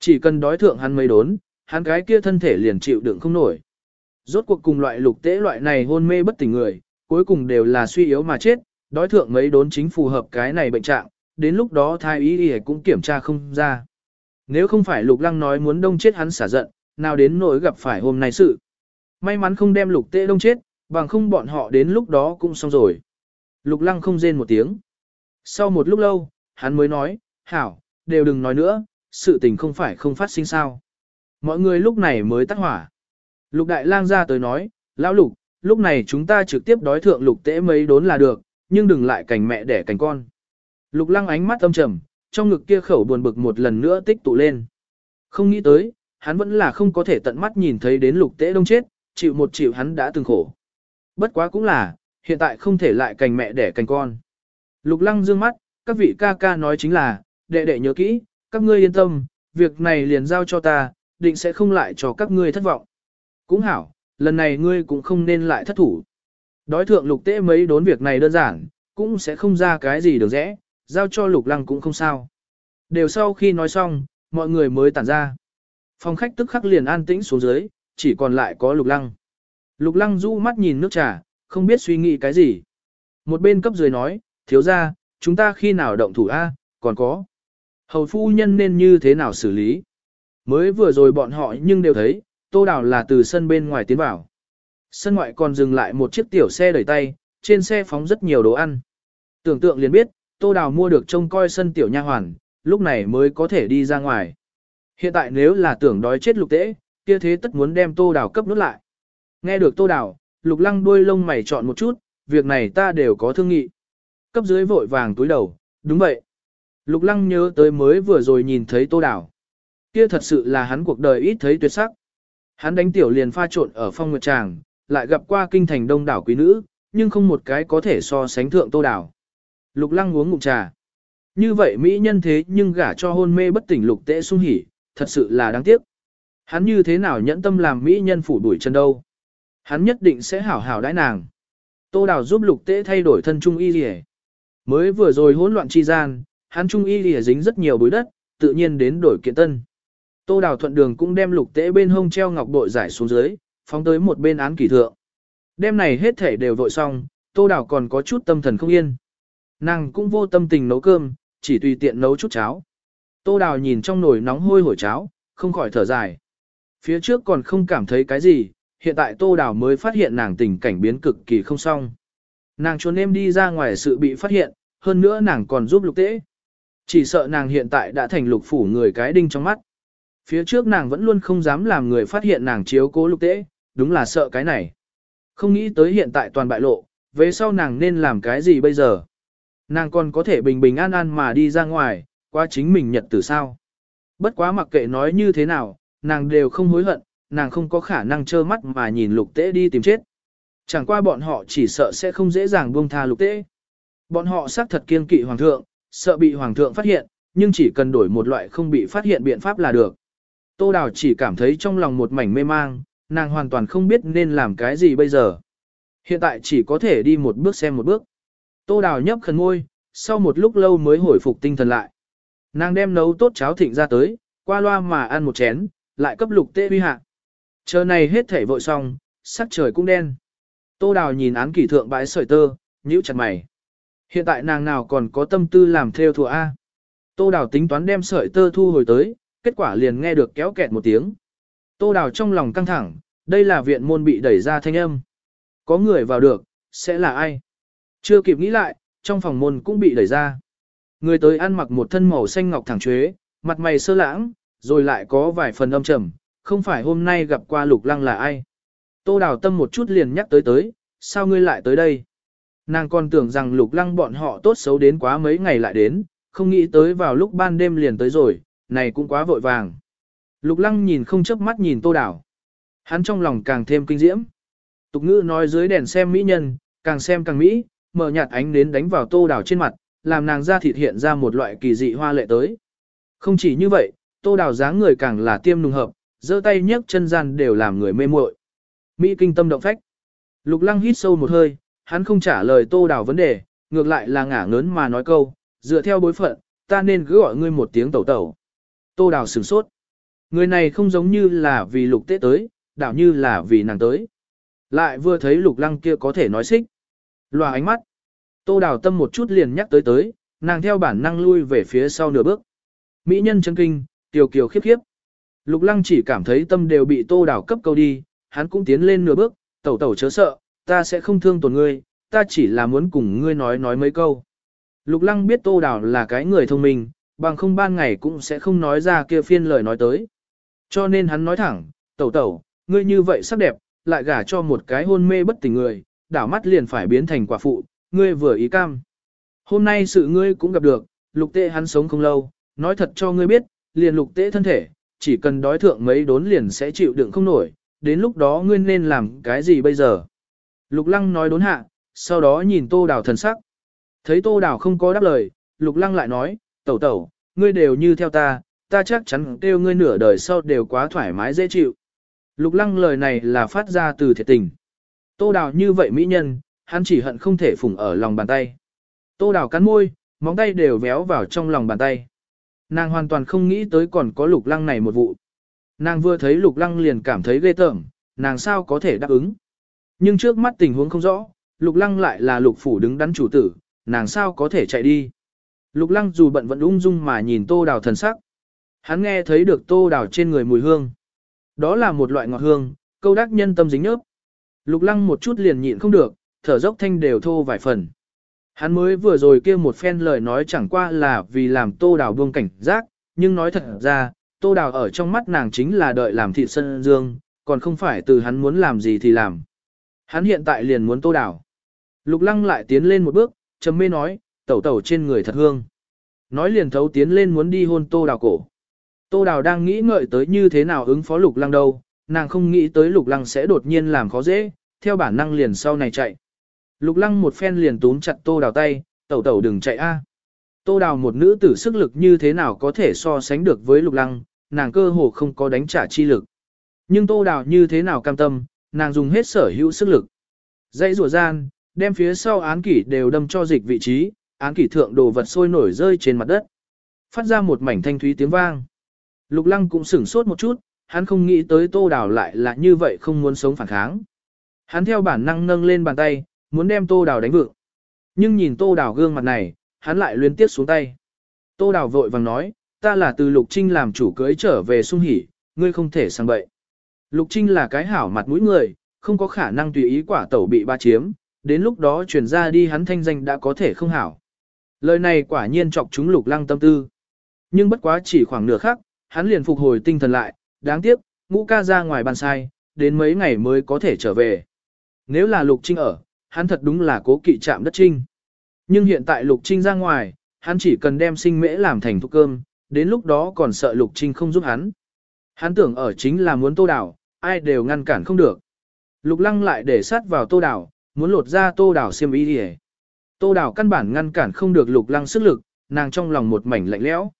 Chỉ cần đói thượng hắn mấy đốn, hắn cái kia thân thể liền chịu đựng không nổi. Rốt cuộc cùng loại lục tế loại này hôn mê bất tỉnh người, cuối cùng đều là suy yếu mà chết, đói thượng mấy đốn chính phù hợp cái này bệnh trạng, đến lúc đó thai ý y cũng kiểm tra không ra. Nếu không phải lục lăng nói muốn đông chết hắn xả giận, nào đến nỗi gặp phải hôm nay sự. May mắn không đem lục tế đông chết, bằng không bọn họ đến lúc đó cũng xong rồi. Lục lăng không rên một tiếng. Sau một lúc lâu, hắn mới nói, hảo, đều đừng nói nữa, sự tình không phải không phát sinh sao. Mọi người lúc này mới tắt hỏa. Lục đại lang ra tới nói, lão lục, lúc này chúng ta trực tiếp đói thượng lục tễ mấy đốn là được, nhưng đừng lại cảnh mẹ đẻ cảnh con. Lục lăng ánh mắt âm trầm, trong ngực kia khẩu buồn bực một lần nữa tích tụ lên. Không nghĩ tới, hắn vẫn là không có thể tận mắt nhìn thấy đến lục tế đông chết, chịu một chịu hắn đã từng khổ. Bất quá cũng là, hiện tại không thể lại cành mẹ đẻ cành con. Lục lăng dương mắt, các vị ca ca nói chính là, đệ đệ nhớ kỹ, các ngươi yên tâm, việc này liền giao cho ta, định sẽ không lại cho các ngươi thất vọng. Cũng hảo, lần này ngươi cũng không nên lại thất thủ. Đói thượng lục tế mấy đốn việc này đơn giản, cũng sẽ không ra cái gì được rẽ, giao cho lục lăng cũng không sao. Đều sau khi nói xong, mọi người mới tản ra. Phòng khách tức khắc liền an tĩnh xuống dưới, chỉ còn lại có lục lăng. Lục lăng du mắt nhìn nước trà, không biết suy nghĩ cái gì. Một bên cấp dưới nói, thiếu ra, chúng ta khi nào động thủ A, còn có. Hầu phu nhân nên như thế nào xử lý. Mới vừa rồi bọn họ nhưng đều thấy, tô đào là từ sân bên ngoài tiến vào. Sân ngoại còn dừng lại một chiếc tiểu xe đẩy tay, trên xe phóng rất nhiều đồ ăn. Tưởng tượng liền biết, tô đào mua được trông coi sân tiểu nha hoàn, lúc này mới có thể đi ra ngoài. Hiện tại nếu là tưởng đói chết lục tễ, kia thế tất muốn đem tô đào cấp nút lại. Nghe được tô đào, lục lăng đuôi lông mày chọn một chút, việc này ta đều có thương nghị. Cấp dưới vội vàng túi đầu, đúng vậy. Lục lăng nhớ tới mới vừa rồi nhìn thấy tô đào. Kia thật sự là hắn cuộc đời ít thấy tuyệt sắc. Hắn đánh tiểu liền pha trộn ở phong nguyệt tràng, lại gặp qua kinh thành đông đảo quý nữ, nhưng không một cái có thể so sánh thượng tô đào. Lục lăng uống ngụm trà. Như vậy Mỹ nhân thế nhưng gả cho hôn mê bất tỉnh lục tệ sung hỉ, thật sự là đáng tiếc. Hắn như thế nào nhẫn tâm làm Mỹ nhân phủ đuổi chân đâu. Hắn nhất định sẽ hảo hảo đãi nàng. Tô Đào giúp lục tệ thay đổi thân trung y lìa. Mới vừa rồi hỗn loạn chi gian, hắn trung y lìa dính rất nhiều bụi đất, tự nhiên đến đổi kiện tân. Tô Đào thuận đường cũng đem lục tễ bên hông treo ngọc bội giải xuống dưới, phóng tới một bên án kỳ thượng. Đêm này hết thể đều vội xong, Tô Đào còn có chút tâm thần không yên. Nàng cũng vô tâm tình nấu cơm, chỉ tùy tiện nấu chút cháo. Tô Đào nhìn trong nồi nóng hôi hổi cháo, không khỏi thở dài. Phía trước còn không cảm thấy cái gì, hiện tại Tô Đào mới phát hiện nàng tình cảnh biến cực kỳ không xong. Nàng trốn em đi ra ngoài sự bị phát hiện, hơn nữa nàng còn giúp lục tế. Chỉ sợ nàng hiện tại đã thành lục phủ người cái đinh trong mắt. Phía trước nàng vẫn luôn không dám làm người phát hiện nàng chiếu cố lục tế, đúng là sợ cái này. Không nghĩ tới hiện tại toàn bại lộ, về sau nàng nên làm cái gì bây giờ. Nàng còn có thể bình bình an an mà đi ra ngoài, qua chính mình nhật từ sao. Bất quá mặc kệ nói như thế nào, nàng đều không hối hận, nàng không có khả năng trơ mắt mà nhìn lục tế đi tìm chết. Chẳng qua bọn họ chỉ sợ sẽ không dễ dàng buông tha lục tế. Bọn họ xác thật kiên kỵ hoàng thượng, sợ bị hoàng thượng phát hiện, nhưng chỉ cần đổi một loại không bị phát hiện biện pháp là được. Tô Đào chỉ cảm thấy trong lòng một mảnh mê mang, nàng hoàn toàn không biết nên làm cái gì bây giờ. Hiện tại chỉ có thể đi một bước xem một bước. Tô Đào nhấp khẩn môi, sau một lúc lâu mới hồi phục tinh thần lại. Nàng đem nấu tốt cháo thịnh ra tới, qua loa mà ăn một chén, lại cấp lục tê huy hạ. Chờ này hết thể vội xong, sắc trời cũng đen. Tô Đào nhìn án kỷ thượng bãi sợi tơ, nhíu chặt mày. Hiện tại nàng nào còn có tâm tư làm theo thùa A. Tô Đào tính toán đem sợi tơ thu hồi tới, kết quả liền nghe được kéo kẹt một tiếng. Tô Đào trong lòng căng thẳng, đây là viện môn bị đẩy ra thanh âm. Có người vào được, sẽ là ai? Chưa kịp nghĩ lại, trong phòng môn cũng bị đẩy ra. Người tới ăn mặc một thân màu xanh ngọc thẳng chuế, mặt mày sơ lãng, rồi lại có vài phần âm trầm, không phải hôm nay gặp qua lục lăng là ai. Tô đào tâm một chút liền nhắc tới tới, sao ngươi lại tới đây? Nàng còn tưởng rằng lục lăng bọn họ tốt xấu đến quá mấy ngày lại đến, không nghĩ tới vào lúc ban đêm liền tới rồi, này cũng quá vội vàng. Lục lăng nhìn không chớp mắt nhìn tô đào. Hắn trong lòng càng thêm kinh diễm. Tục ngữ nói dưới đèn xem mỹ nhân, càng xem càng mỹ, mở nhạt ánh đến đánh vào tô đào trên mặt, làm nàng da thịt hiện ra một loại kỳ dị hoa lệ tới. Không chỉ như vậy, tô đào dáng người càng là tiêm nùng hợp, giơ tay nhấc chân gian đều làm người mê muội. Mỹ kinh tâm động phách. Lục lăng hít sâu một hơi, hắn không trả lời tô đào vấn đề, ngược lại là ngả ngớn mà nói câu, dựa theo bối phận, ta nên cứ gọi ngươi một tiếng tẩu tẩu. Tô đào sửng sốt. Người này không giống như là vì lục tế tới, đảo như là vì nàng tới. Lại vừa thấy lục lăng kia có thể nói xích. Loà ánh mắt. Tô đào tâm một chút liền nhắc tới tới, nàng theo bản năng lui về phía sau nửa bước. Mỹ nhân chân kinh, tiểu kiều khiếp khiếp. Lục lăng chỉ cảm thấy tâm đều bị tô đào cấp câu đi, hắn cũng tiến lên nửa bước, tẩu tẩu chớ sợ, ta sẽ không thương tổn ngươi, ta chỉ là muốn cùng ngươi nói nói mấy câu. Lục lăng biết tô đào là cái người thông minh, bằng không ban ngày cũng sẽ không nói ra kia phiên lời nói tới. Cho nên hắn nói thẳng, tẩu tẩu, ngươi như vậy sắc đẹp, lại gả cho một cái hôn mê bất tỉnh người, đảo mắt liền phải biến thành quả phụ, ngươi vừa ý cam. Hôm nay sự ngươi cũng gặp được, lục tệ hắn sống không lâu, nói thật cho ngươi biết, liền lục tệ thân thể, chỉ cần đói thượng mấy đốn liền sẽ chịu đựng không nổi, đến lúc đó ngươi nên làm cái gì bây giờ. Lục lăng nói đốn hạ, sau đó nhìn tô đào thần sắc. Thấy tô đào không có đáp lời, lục lăng lại nói, tẩu tẩu, ngươi đều như theo ta, ta chắc chắn kêu ngươi nửa đời sau đều quá thoải mái dễ chịu. Lục lăng lời này là phát ra từ thiệt tình. Tô đào như vậy mỹ nhân, hắn chỉ hận không thể phủng ở lòng bàn tay. Tô đào cắn môi, móng tay đều véo vào trong lòng bàn tay. Nàng hoàn toàn không nghĩ tới còn có lục lăng này một vụ. Nàng vừa thấy lục lăng liền cảm thấy ghê tởm, nàng sao có thể đáp ứng. Nhưng trước mắt tình huống không rõ, lục lăng lại là lục phủ đứng đắn chủ tử, nàng sao có thể chạy đi. Lục lăng dù bận vẫn ung dung mà nhìn tô đào thần sắc. Hắn nghe thấy được tô đào trên người mùi hương. Đó là một loại ngọt hương, câu đắc nhân tâm dính nhớp. Lục lăng một chút liền nhịn không được, thở dốc thanh đều thô vài phần. Hắn mới vừa rồi kia một phen lời nói chẳng qua là vì làm tô đào buông cảnh giác, nhưng nói thật ra, tô đào ở trong mắt nàng chính là đợi làm thị sân dương, còn không phải từ hắn muốn làm gì thì làm. Hắn hiện tại liền muốn tô đào. Lục lăng lại tiến lên một bước, trầm mê nói, tẩu tẩu trên người thật hương. Nói liền thấu tiến lên muốn đi hôn tô đào cổ. Tô đào đang nghĩ ngợi tới như thế nào ứng phó lục lăng đâu, nàng không nghĩ tới lục lăng sẽ đột nhiên làm khó dễ, theo bản năng liền sau này chạy. Lục lăng một phen liền túm chặt tô đào tay, tẩu tẩu đừng chạy a. Tô đào một nữ tử sức lực như thế nào có thể so sánh được với lục lăng, nàng cơ hồ không có đánh trả chi lực. Nhưng tô đào như thế nào cam tâm, nàng dùng hết sở hữu sức lực. Dãy rùa gian, đem phía sau án kỷ đều đâm cho dịch vị trí, án kỷ thượng đồ vật sôi nổi rơi trên mặt đất. Phát ra một mảnh thanh thúy tiếng vang. Lục lăng cũng sửng sốt một chút, hắn không nghĩ tới tô đào lại là như vậy không muốn sống phản kháng. Hắn theo bản năng nâng lên bàn tay, muốn đem tô đào đánh vượng. Nhưng nhìn tô đào gương mặt này, hắn lại liên tiếp xuống tay. Tô đào vội vàng nói, ta là từ Lục Trinh làm chủ cưới trở về sung hỉ, ngươi không thể sang bậy. Lục Trinh là cái hảo mặt mũi người, không có khả năng tùy ý quả tẩu bị ba chiếm, đến lúc đó chuyển ra đi hắn thanh danh đã có thể không hảo. Lời này quả nhiên chọc chúng lục lăng tâm tư. Nhưng bất quá chỉ khoảng nửa khắc, hắn liền phục hồi tinh thần lại, đáng tiếc, ngũ ca ra ngoài bàn sai, đến mấy ngày mới có thể trở về. Nếu là lục trinh ở, hắn thật đúng là cố kỵ chạm đất trinh. Nhưng hiện tại lục trinh ra ngoài, hắn chỉ cần đem sinh mễ làm thành thuốc cơm, đến lúc đó còn sợ lục trinh không giúp hắn. Hắn tưởng ở chính là muốn tô đảo, ai đều ngăn cản không được. Lục lăng lại để sát vào tô đảo, muốn lột ra tô đảo xiêm y đi Tô đảo căn bản ngăn cản không được lục lăng sức lực, nàng trong lòng một mảnh lạnh lẽo.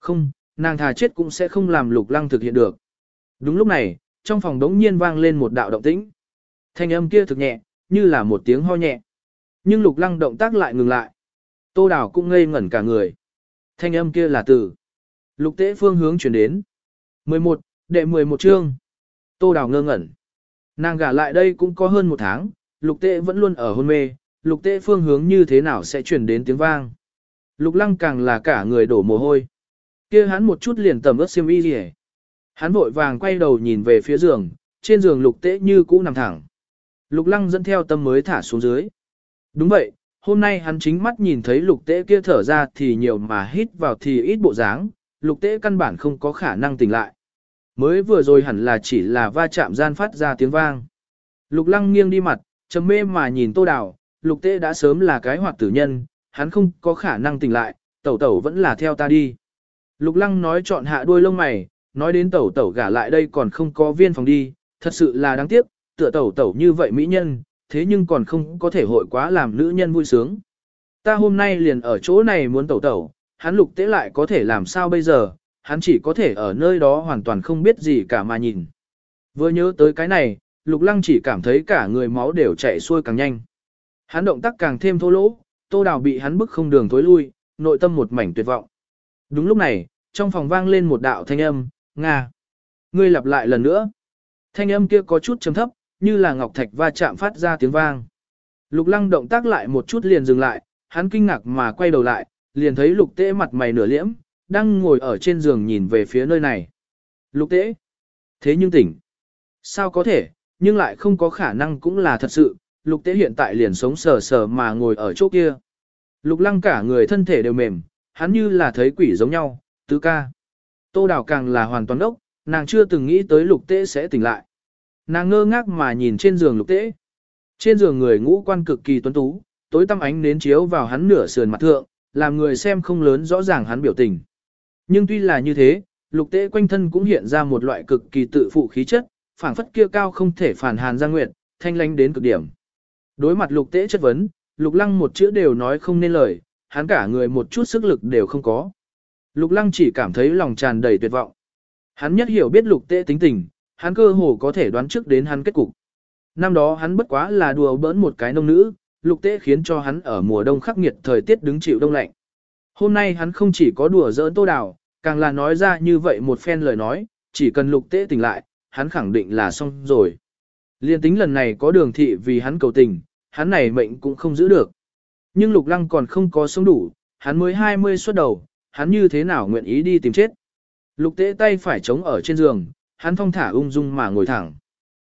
Không, nàng thà chết cũng sẽ không làm lục lăng thực hiện được. Đúng lúc này, trong phòng đống nhiên vang lên một đạo động tĩnh. Thanh âm kia thực nhẹ, như là một tiếng ho nhẹ. Nhưng lục lăng động tác lại ngừng lại. Tô đảo cũng ngây ngẩn cả người. Thanh âm kia là từ. Lục tế phương hướng chuyển đến. 11, đệ 11 chương. Tô đảo ngơ ngẩn. Nàng gả lại đây cũng có hơn một tháng, lục tế vẫn luôn ở hôn mê, lục tế phương hướng như thế nào sẽ chuyển đến tiếng vang. Lục lăng càng là cả người đổ mồ hôi. kia hắn một chút liền tầm ướt xiêm y gì Hắn vội vàng quay đầu nhìn về phía giường, trên giường lục tế như cũ nằm thẳng. Lục lăng dẫn theo tâm mới thả xuống dưới. Đúng vậy, hôm nay hắn chính mắt nhìn thấy lục tế kia thở ra thì nhiều mà hít vào thì ít bộ dáng, lục tế căn bản không có khả năng tỉnh lại. Mới vừa rồi hẳn là chỉ là va chạm gian phát ra tiếng vang. Lục lăng nghiêng đi mặt, trầm mê mà nhìn tô đào, lục tế đã sớm là cái hoạt tử nhân, hắn không có khả năng tỉnh lại, tẩu tẩu vẫn là theo ta đi. Lục lăng nói chọn hạ đuôi lông mày, nói đến tẩu tẩu gả lại đây còn không có viên phòng đi, thật sự là đáng tiếc, tựa tẩu tẩu như vậy mỹ nhân, thế nhưng còn không có thể hội quá làm nữ nhân vui sướng. Ta hôm nay liền ở chỗ này muốn tẩu tẩu, hắn lục tế lại có thể làm sao bây giờ, hắn chỉ có thể ở nơi đó hoàn toàn không biết gì cả mà nhìn. Vừa nhớ tới cái này, lục lăng chỉ cảm thấy cả người máu đều chạy xuôi càng nhanh. Hắn động tác càng thêm thô lỗ, tô đào bị hắn bức không đường tối lui, nội tâm một mảnh tuyệt vọng. Đúng lúc này, trong phòng vang lên một đạo thanh âm, Nga. Ngươi lặp lại lần nữa. Thanh âm kia có chút trầm thấp, như là ngọc thạch va chạm phát ra tiếng vang. Lục lăng động tác lại một chút liền dừng lại, hắn kinh ngạc mà quay đầu lại, liền thấy lục tế mặt mày nửa liễm, đang ngồi ở trên giường nhìn về phía nơi này. Lục tế. Thế nhưng tỉnh. Sao có thể, nhưng lại không có khả năng cũng là thật sự, lục tế hiện tại liền sống sờ sờ mà ngồi ở chỗ kia. Lục lăng cả người thân thể đều mềm, hắn như là thấy quỷ giống nhau, tứ ca. Tô đào càng là hoàn toàn ốc, nàng chưa từng nghĩ tới lục tế sẽ tỉnh lại. Nàng ngơ ngác mà nhìn trên giường lục tế. Trên giường người ngũ quan cực kỳ tuấn tú, tối tăm ánh nến chiếu vào hắn nửa sườn mặt thượng, làm người xem không lớn rõ ràng hắn biểu tình. Nhưng tuy là như thế, lục tế quanh thân cũng hiện ra một loại cực kỳ tự phụ khí chất, phảng phất kia cao không thể phản hàn ra nguyện, thanh lánh đến cực điểm. Đối mặt lục tế chất vấn, lục lăng một chữ đều nói không nên lời, hắn cả người một chút sức lực đều không có. Lục lăng chỉ cảm thấy lòng tràn đầy tuyệt vọng. Hắn nhất hiểu biết lục tế tính tình, hắn cơ hồ có thể đoán trước đến hắn kết cục. Năm đó hắn bất quá là đùa bỡn một cái nông nữ, lục tế khiến cho hắn ở mùa đông khắc nghiệt thời tiết đứng chịu đông lạnh. Hôm nay hắn không chỉ có đùa giỡn tô đào, càng là nói ra như vậy một phen lời nói, chỉ cần lục tế tỉnh lại, hắn khẳng định là xong rồi. Liên tính lần này có đường thị vì hắn cầu tình, hắn này mệnh cũng không giữ được. Nhưng lục lăng còn không có sống đủ, hắn mới 20 xuất đầu, hắn như thế nào nguyện ý đi tìm chết. Lục tế tay phải chống ở trên giường, hắn thong thả ung dung mà ngồi thẳng.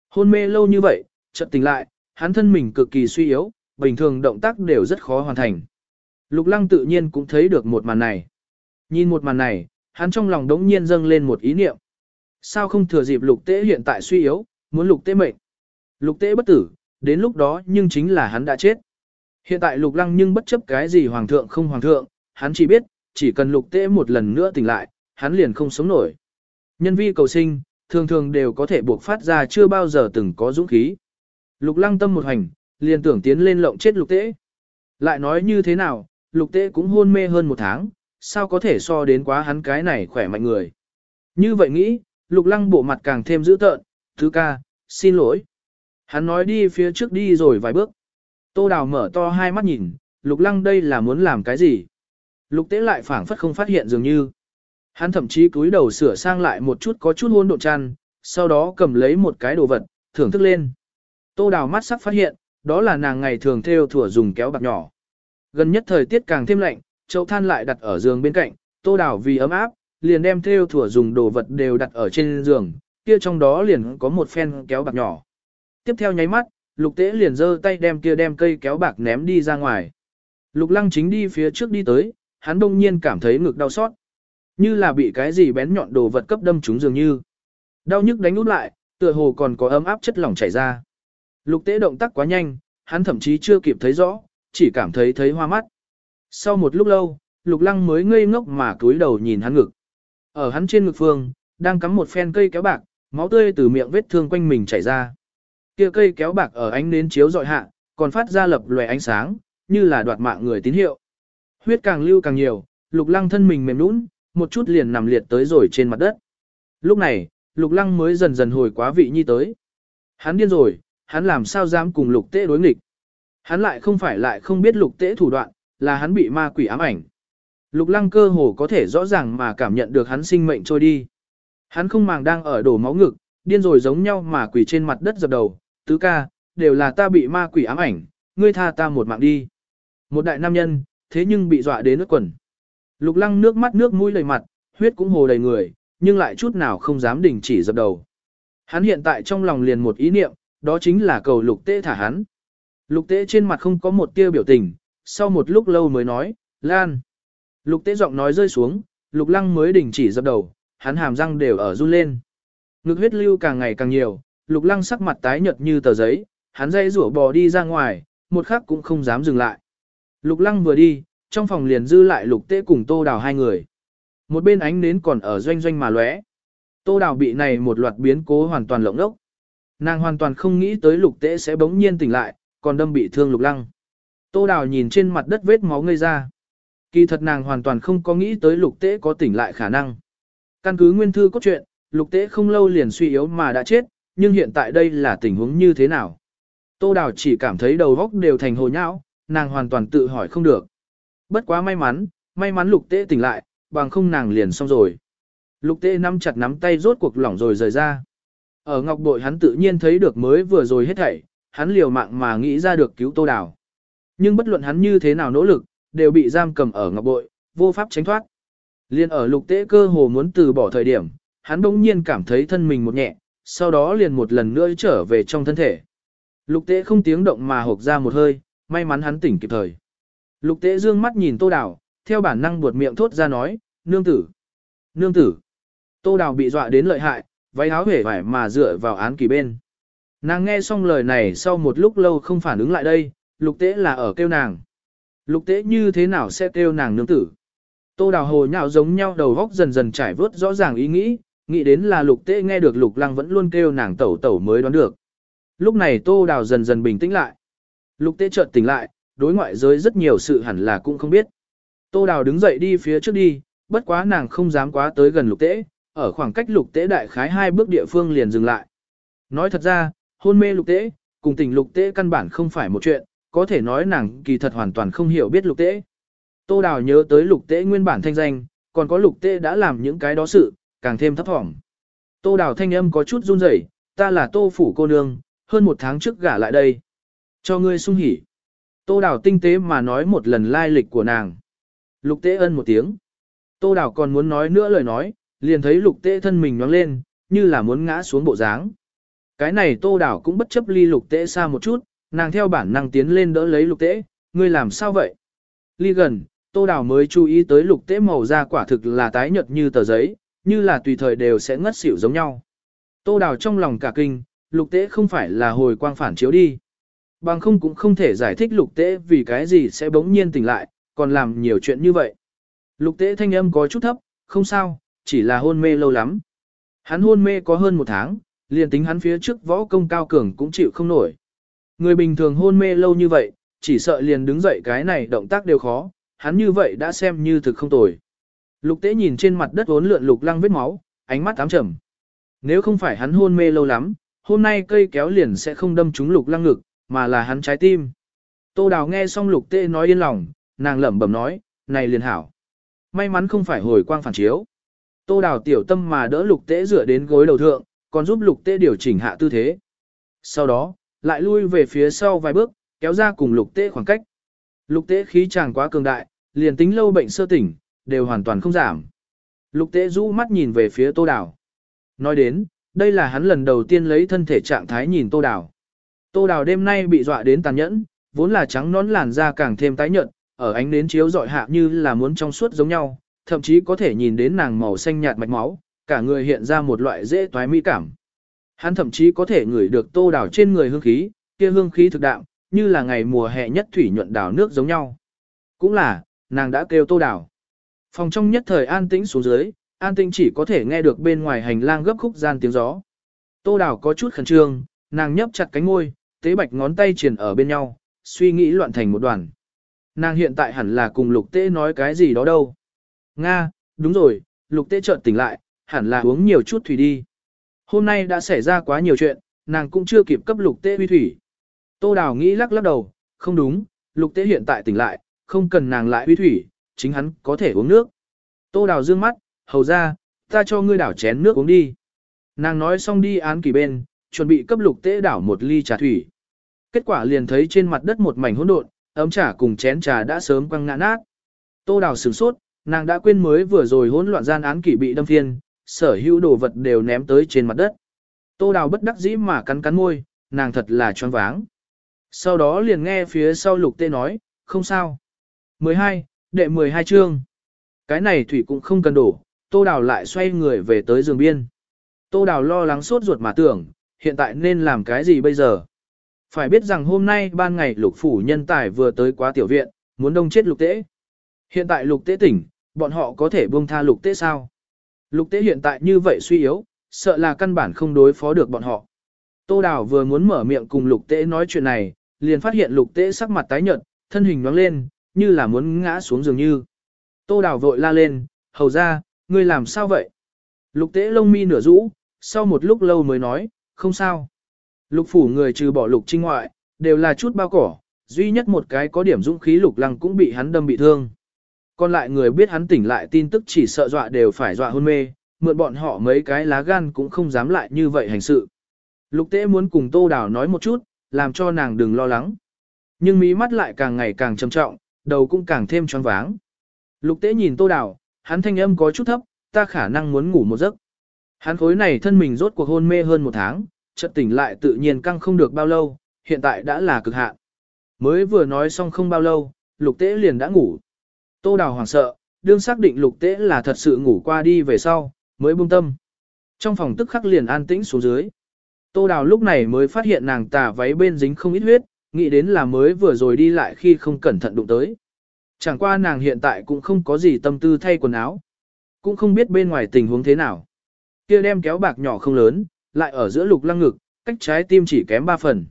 Hôn mê lâu như vậy, chợt tỉnh lại, hắn thân mình cực kỳ suy yếu, bình thường động tác đều rất khó hoàn thành. Lục lăng tự nhiên cũng thấy được một màn này. Nhìn một màn này, hắn trong lòng đống nhiên dâng lên một ý niệm. Sao không thừa dịp lục tế hiện tại suy yếu, muốn lục tế mệnh. Lục tế bất tử, đến lúc đó nhưng chính là hắn đã chết. Hiện tại lục lăng nhưng bất chấp cái gì hoàng thượng không hoàng thượng, hắn chỉ biết, chỉ cần lục tế một lần nữa tỉnh lại, hắn liền không sống nổi. Nhân vi cầu sinh, thường thường đều có thể buộc phát ra chưa bao giờ từng có dũng khí. Lục lăng tâm một hành, liền tưởng tiến lên lộng chết lục tế. Lại nói như thế nào, lục tế cũng hôn mê hơn một tháng, sao có thể so đến quá hắn cái này khỏe mạnh người. Như vậy nghĩ, lục lăng bộ mặt càng thêm dữ tợn, thứ ca, xin lỗi. Hắn nói đi phía trước đi rồi vài bước. Tô đào mở to hai mắt nhìn, lục lăng đây là muốn làm cái gì? Lục tế lại phảng phất không phát hiện dường như. Hắn thậm chí cúi đầu sửa sang lại một chút có chút hôn độn chăn, sau đó cầm lấy một cái đồ vật, thưởng thức lên. Tô đào mắt sắc phát hiện, đó là nàng ngày thường theo thủa dùng kéo bạc nhỏ. Gần nhất thời tiết càng thêm lạnh, chậu than lại đặt ở giường bên cạnh, tô đào vì ấm áp, liền đem theo thủa dùng đồ vật đều đặt ở trên giường, kia trong đó liền có một phen kéo bạc nhỏ. Tiếp theo nháy mắt, lục tế liền giơ tay đem kia đem cây kéo bạc ném đi ra ngoài. Lục lăng chính đi phía trước đi tới, hắn đông nhiên cảm thấy ngực đau xót. Như là bị cái gì bén nhọn đồ vật cấp đâm trúng dường như. Đau nhức đánh út lại, tựa hồ còn có ấm áp chất lỏng chảy ra. Lục tế động tác quá nhanh, hắn thậm chí chưa kịp thấy rõ, chỉ cảm thấy thấy hoa mắt. Sau một lúc lâu, lục lăng mới ngây ngốc mà cúi đầu nhìn hắn ngực. Ở hắn trên ngực phương, đang cắm một phen cây kéo bạc, máu tươi từ miệng vết thương quanh mình chảy ra. Kia cây kéo bạc ở ánh nến chiếu dọi hạ, còn phát ra lập lòe ánh sáng, như là đoạt mạng người tín hiệu. Huyết càng lưu càng nhiều, lục lăng thân mình mềm nũng, một chút liền nằm liệt tới rồi trên mặt đất. Lúc này, lục lăng mới dần dần hồi quá vị nhi tới. Hắn điên rồi, hắn làm sao dám cùng lục tế đối nghịch. Hắn lại không phải lại không biết lục tế thủ đoạn, là hắn bị ma quỷ ám ảnh. Lục lăng cơ hồ có thể rõ ràng mà cảm nhận được hắn sinh mệnh trôi đi. Hắn không màng đang ở đổ máu ngực, điên rồi giống nhau mà quỷ trên mặt đất dập đầu, tứ ca, đều là ta bị ma quỷ ám ảnh, ngươi tha ta một mạng đi. Một đại nam nhân, thế nhưng bị dọa đến nước quần. Lục lăng nước mắt nước mũi đầy mặt, huyết cũng hồ đầy người, nhưng lại chút nào không dám đình chỉ dập đầu. Hắn hiện tại trong lòng liền một ý niệm, đó chính là cầu lục tế thả hắn. Lục tế trên mặt không có một tia biểu tình, sau một lúc lâu mới nói, Lan. Lục tế giọng nói rơi xuống, lục lăng mới đình chỉ dập đầu, hắn hàm răng đều ở run lên. Ngực huyết lưu càng ngày càng nhiều, lục lăng sắc mặt tái nhợt như tờ giấy, hắn dây rủa bò đi ra ngoài, một khắc cũng không dám dừng lại. Lục lăng vừa đi, trong phòng liền dư lại lục tế cùng tô đào hai người. Một bên ánh nến còn ở doanh doanh mà lóe. Tô đào bị này một loạt biến cố hoàn toàn lộng đốc. Nàng hoàn toàn không nghĩ tới lục tế sẽ bỗng nhiên tỉnh lại, còn đâm bị thương lục lăng. Tô đào nhìn trên mặt đất vết máu ngây ra. Kỳ thật nàng hoàn toàn không có nghĩ tới lục tế có tỉnh lại khả năng. Căn cứ nguyên thư cốt truyện, lục tế không lâu liền suy yếu mà đã chết, nhưng hiện tại đây là tình huống như thế nào? Tô đào chỉ cảm thấy đầu góc đều thành hồ nhão, nàng hoàn toàn tự hỏi không được. Bất quá may mắn, may mắn lục tế tỉnh lại, bằng không nàng liền xong rồi. Lục tế nắm chặt nắm tay rốt cuộc lỏng rồi rời ra. Ở ngọc bội hắn tự nhiên thấy được mới vừa rồi hết thảy, hắn liều mạng mà nghĩ ra được cứu tô đào. Nhưng bất luận hắn như thế nào nỗ lực, đều bị giam cầm ở ngọc bội, vô pháp tránh thoát. Liên ở lục tế cơ hồ muốn từ bỏ thời điểm, hắn bỗng nhiên cảm thấy thân mình một nhẹ, sau đó liền một lần nữa trở về trong thân thể. Lục tế không tiếng động mà hộp ra một hơi, may mắn hắn tỉnh kịp thời. Lục tế dương mắt nhìn tô đào, theo bản năng buột miệng thốt ra nói, nương tử, nương tử. Tô đào bị dọa đến lợi hại, váy áo hể vải mà dựa vào án kỳ bên. Nàng nghe xong lời này sau một lúc lâu không phản ứng lại đây, lục tế là ở kêu nàng. Lục tế như thế nào sẽ kêu nàng nương tử? Tô đào hồ nhạo giống nhau đầu góc dần dần trải vớt rõ ràng ý nghĩ, nghĩ đến là lục tế nghe được lục lăng vẫn luôn kêu nàng tẩu tẩu mới đoán được. Lúc này tô đào dần dần bình tĩnh lại. Lục tế chợt tỉnh lại, đối ngoại giới rất nhiều sự hẳn là cũng không biết. Tô đào đứng dậy đi phía trước đi, bất quá nàng không dám quá tới gần lục tế, ở khoảng cách lục tế đại khái hai bước địa phương liền dừng lại. Nói thật ra, hôn mê lục tế, cùng tình lục tế căn bản không phải một chuyện, có thể nói nàng kỳ thật hoàn toàn không hiểu biết lục tế. Tô Đào nhớ tới lục tế nguyên bản thanh danh, còn có lục tế đã làm những cái đó sự, càng thêm thấp thỏm. Tô Đào thanh âm có chút run rẩy, ta là tô phủ cô nương, hơn một tháng trước gả lại đây. Cho ngươi sung hỉ. Tô Đào tinh tế mà nói một lần lai lịch của nàng. Lục tế ân một tiếng. Tô Đào còn muốn nói nữa lời nói, liền thấy lục tế thân mình nhoáng lên, như là muốn ngã xuống bộ dáng. Cái này Tô Đào cũng bất chấp ly lục tế xa một chút, nàng theo bản năng tiến lên đỡ lấy lục tế, ngươi làm sao vậy? Ly gần, Tô Đào mới chú ý tới lục tế màu da quả thực là tái nhợt như tờ giấy, như là tùy thời đều sẽ ngất xỉu giống nhau. Tô Đào trong lòng cả kinh, lục tế không phải là hồi quang phản chiếu đi. Bằng không cũng không thể giải thích lục tế vì cái gì sẽ bỗng nhiên tỉnh lại, còn làm nhiều chuyện như vậy. Lục tế thanh âm có chút thấp, không sao, chỉ là hôn mê lâu lắm. Hắn hôn mê có hơn một tháng, liền tính hắn phía trước võ công cao cường cũng chịu không nổi. Người bình thường hôn mê lâu như vậy, chỉ sợ liền đứng dậy cái này động tác đều khó, hắn như vậy đã xem như thực không tồi. Lục tế nhìn trên mặt đất vốn lượn lục lăng vết máu, ánh mắt ám trầm. Nếu không phải hắn hôn mê lâu lắm, hôm nay cây kéo liền sẽ không đâm trúng lục lăng ngực, mà là hắn trái tim. Tô Đào nghe xong lục tế nói yên lòng, nàng lẩm bẩm nói, này liền hảo. May mắn không phải hồi quang phản chiếu. Tô Đào tiểu tâm mà đỡ lục tế dựa đến gối đầu thượng, còn giúp lục tế điều chỉnh hạ tư thế. Sau đó, lại lui về phía sau vài bước, kéo ra cùng lục tế khoảng cách. Lục tế khí chàng quá cường đại, liền tính lâu bệnh sơ tỉnh, đều hoàn toàn không giảm. Lục tế rũ mắt nhìn về phía tô đào. Nói đến, đây là hắn lần đầu tiên lấy thân thể trạng thái nhìn tô đào. Tô đào đêm nay bị dọa đến tàn nhẫn, vốn là trắng nón làn da càng thêm tái nhợt, ở ánh nến chiếu dọi hạ như là muốn trong suốt giống nhau, thậm chí có thể nhìn đến nàng màu xanh nhạt mạch máu, cả người hiện ra một loại dễ toái mỹ cảm. Hắn thậm chí có thể ngửi được tô đào trên người hương khí, kia hương khí thực đạm, như là ngày mùa hè nhất thủy nhuận đào nước giống nhau. Cũng là, nàng đã kêu tô đào. Phòng trong nhất thời an tĩnh xuống dưới, an tĩnh chỉ có thể nghe được bên ngoài hành lang gấp khúc gian tiếng gió. Tô đào có chút khẩn trương, nàng nhấp chặt cánh môi, tế bạch ngón tay triển ở bên nhau, suy nghĩ loạn thành một đoàn. Nàng hiện tại hẳn là cùng lục tế nói cái gì đó đâu. Nga, đúng rồi, lục tế chợt tỉnh lại, hẳn là uống nhiều chút thủy đi. Hôm nay đã xảy ra quá nhiều chuyện, nàng cũng chưa kịp cấp lục tế huy thủy. Tô Đào nghĩ lắc lắc đầu, không đúng, lục tế hiện tại tỉnh lại, không cần nàng lại huy thủy, chính hắn có thể uống nước. Tô Đào dương mắt, hầu ra, ta cho ngươi đảo chén nước uống đi. Nàng nói xong đi án kỳ bên, chuẩn bị cấp lục tế đảo một ly trà thủy. Kết quả liền thấy trên mặt đất một mảnh hỗn độn, ấm trà cùng chén trà đã sớm quăng ngã nát. Tô Đào sửng sốt, nàng đã quên mới vừa rồi hỗn loạn gian án kỷ bị đâm thiên, sở hữu đồ vật đều ném tới trên mặt đất. Tô Đào bất đắc dĩ mà cắn cắn môi, nàng thật là choáng váng. Sau đó liền nghe phía sau lục tê nói, không sao. 12, đệ 12 chương. Cái này thủy cũng không cần đổ, tô đào lại xoay người về tới giường biên. Tô đào lo lắng sốt ruột mà tưởng, hiện tại nên làm cái gì bây giờ? Phải biết rằng hôm nay ban ngày lục phủ nhân tài vừa tới quá tiểu viện, muốn đông chết lục tế. Hiện tại lục tế tỉnh, bọn họ có thể buông tha lục tế sao? Lục tế hiện tại như vậy suy yếu, sợ là căn bản không đối phó được bọn họ. Tô Đào vừa muốn mở miệng cùng lục tế nói chuyện này, liền phát hiện lục tế sắc mặt tái nhợt, thân hình nhoáng lên, như là muốn ngã xuống dường như. Tô đào vội la lên, hầu ra, ngươi làm sao vậy? Lục tế lông mi nửa rũ, sau một lúc lâu mới nói, không sao. Lục phủ người trừ bỏ lục trinh ngoại, đều là chút bao cỏ, duy nhất một cái có điểm dũng khí lục lăng cũng bị hắn đâm bị thương. Còn lại người biết hắn tỉnh lại tin tức chỉ sợ dọa đều phải dọa hôn mê, mượn bọn họ mấy cái lá gan cũng không dám lại như vậy hành sự. Lục tế muốn cùng tô đào nói một chút, làm cho nàng đừng lo lắng. Nhưng mí mắt lại càng ngày càng trầm trọng, đầu cũng càng thêm choáng váng. Lục tế nhìn tô đào, hắn thanh âm có chút thấp, ta khả năng muốn ngủ một giấc. Hắn khối này thân mình rốt cuộc hôn mê hơn một tháng, chợt tỉnh lại tự nhiên căng không được bao lâu, hiện tại đã là cực hạn. Mới vừa nói xong không bao lâu, lục tế liền đã ngủ. Tô đào hoảng sợ, đương xác định lục tế là thật sự ngủ qua đi về sau, mới buông tâm. Trong phòng tức khắc liền an tĩnh xuống dưới. Tô đào lúc này mới phát hiện nàng tà váy bên dính không ít huyết, nghĩ đến là mới vừa rồi đi lại khi không cẩn thận đụng tới. Chẳng qua nàng hiện tại cũng không có gì tâm tư thay quần áo. Cũng không biết bên ngoài tình huống thế nào. Kia đem kéo bạc nhỏ không lớn, lại ở giữa lục lăng ngực, cách trái tim chỉ kém 3 phần.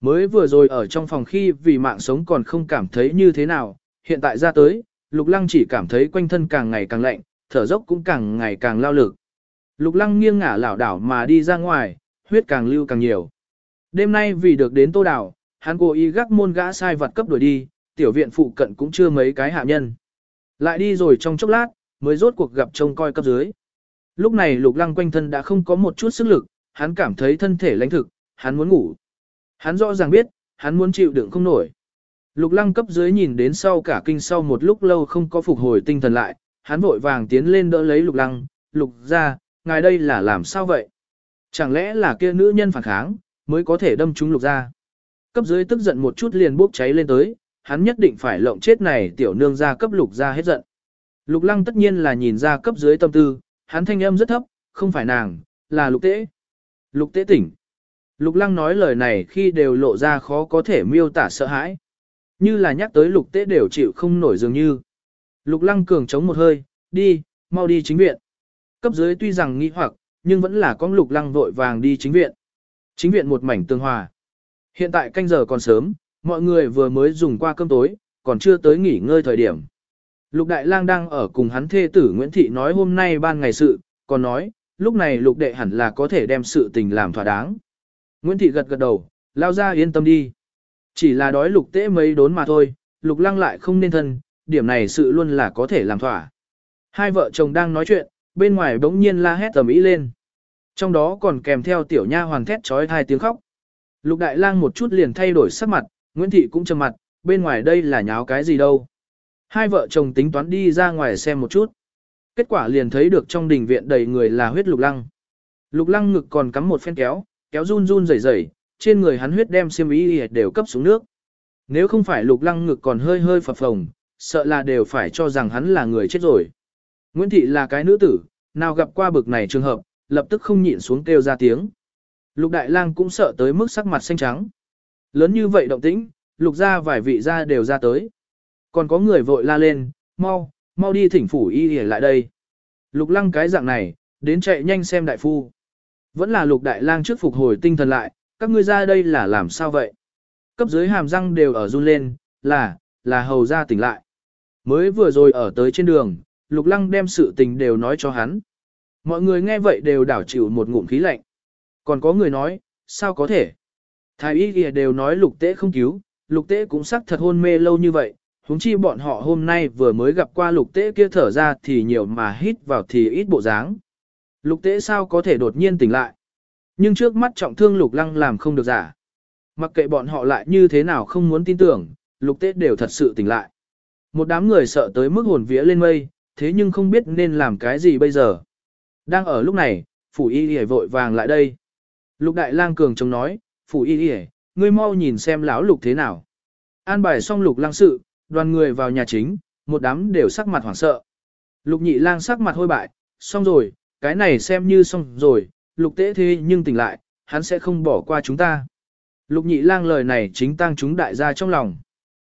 Mới vừa rồi ở trong phòng khi vì mạng sống còn không cảm thấy như thế nào, hiện tại ra tới, lục lăng chỉ cảm thấy quanh thân càng ngày càng lạnh, thở dốc cũng càng ngày càng lao lực. Lục lăng nghiêng ngả lảo đảo mà đi ra ngoài, huyết càng lưu càng nhiều. Đêm nay vì được đến tô đảo, hắn cố ý gác môn gã sai vật cấp đuổi đi, tiểu viện phụ cận cũng chưa mấy cái hạ nhân. Lại đi rồi trong chốc lát, mới rốt cuộc gặp trông coi cấp dưới. Lúc này lục lăng quanh thân đã không có một chút sức lực, hắn cảm thấy thân thể lãnh thực, hắn muốn ngủ. Hắn rõ ràng biết, hắn muốn chịu đựng không nổi. Lục lăng cấp dưới nhìn đến sau cả kinh sau một lúc lâu không có phục hồi tinh thần lại, hắn vội vàng tiến lên đỡ lấy lục lăng, lục ra, ngài đây là làm sao vậy? Chẳng lẽ là kia nữ nhân phản kháng, mới có thể đâm trúng lục ra? Cấp dưới tức giận một chút liền bốc cháy lên tới, hắn nhất định phải lộng chết này tiểu nương ra cấp lục ra hết giận. Lục lăng tất nhiên là nhìn ra cấp dưới tâm tư, hắn thanh âm rất thấp, không phải nàng, là lục tế. Lục tế tỉnh. Lục lăng nói lời này khi đều lộ ra khó có thể miêu tả sợ hãi. Như là nhắc tới lục tế đều chịu không nổi dường như. Lục lăng cường chống một hơi, đi, mau đi chính viện. Cấp dưới tuy rằng nghi hoặc, nhưng vẫn là con lục lăng vội vàng đi chính viện. Chính viện một mảnh tương hòa. Hiện tại canh giờ còn sớm, mọi người vừa mới dùng qua cơm tối, còn chưa tới nghỉ ngơi thời điểm. Lục Đại Lang đang ở cùng hắn thê tử Nguyễn Thị nói hôm nay ban ngày sự, còn nói, lúc này Lục Đệ hẳn là có thể đem sự tình làm thỏa đáng. Nguyễn Thị gật gật đầu, lao ra yên tâm đi. Chỉ là đói Lục Tế mấy đốn mà thôi, Lục Lang lại không nên thân, điểm này sự luôn là có thể làm thỏa. Hai vợ chồng đang nói chuyện, bên ngoài bỗng nhiên la hét tầm ý lên. Trong đó còn kèm theo tiểu nha hoàn thét trói hai tiếng khóc. Lục Đại Lang một chút liền thay đổi sắc mặt, Nguyễn Thị cũng trầm mặt, bên ngoài đây là nháo cái gì đâu. Hai vợ chồng tính toán đi ra ngoài xem một chút. Kết quả liền thấy được trong đình viện đầy người là huyết lục lăng. Lục lăng ngực còn cắm một phen kéo, kéo run run rẩy rẩy, trên người hắn huyết đem xiêm y đều cấp xuống nước. Nếu không phải lục lăng ngực còn hơi hơi phập phồng, sợ là đều phải cho rằng hắn là người chết rồi. Nguyễn Thị là cái nữ tử, nào gặp qua bực này trường hợp, lập tức không nhịn xuống kêu ra tiếng. Lục Đại Lang cũng sợ tới mức sắc mặt xanh trắng. Lớn như vậy động tĩnh, lục ra vài vị ra đều ra tới. Còn có người vội la lên, mau, mau đi thỉnh phủ y để lại đây. Lục lăng cái dạng này, đến chạy nhanh xem đại phu. Vẫn là lục đại lang trước phục hồi tinh thần lại, các ngươi ra đây là làm sao vậy? Cấp dưới hàm răng đều ở run lên, là, là hầu ra tỉnh lại. Mới vừa rồi ở tới trên đường, lục lăng đem sự tình đều nói cho hắn. Mọi người nghe vậy đều đảo chịu một ngụm khí lạnh. Còn có người nói, sao có thể? Thái y kìa đều nói lục tế không cứu, lục tế cũng sắc thật hôn mê lâu như vậy, huống chi bọn họ hôm nay vừa mới gặp qua lục tế kia thở ra thì nhiều mà hít vào thì ít bộ dáng. Lục tế sao có thể đột nhiên tỉnh lại. Nhưng trước mắt trọng thương lục lăng làm không được giả. Mặc kệ bọn họ lại như thế nào không muốn tin tưởng, lục tế đều thật sự tỉnh lại. Một đám người sợ tới mức hồn vía lên mây, thế nhưng không biết nên làm cái gì bây giờ. Đang ở lúc này, phủ y y vội vàng lại đây. Lục đại lang cường chống nói, phủ y y, ngươi mau nhìn xem lão lục thế nào. An bài xong lục lang sự, đoàn người vào nhà chính, một đám đều sắc mặt hoảng sợ. Lục nhị lang sắc mặt hôi bại, xong rồi, cái này xem như xong rồi, lục tế thế nhưng tỉnh lại, hắn sẽ không bỏ qua chúng ta. Lục nhị lang lời này chính tăng chúng đại gia trong lòng.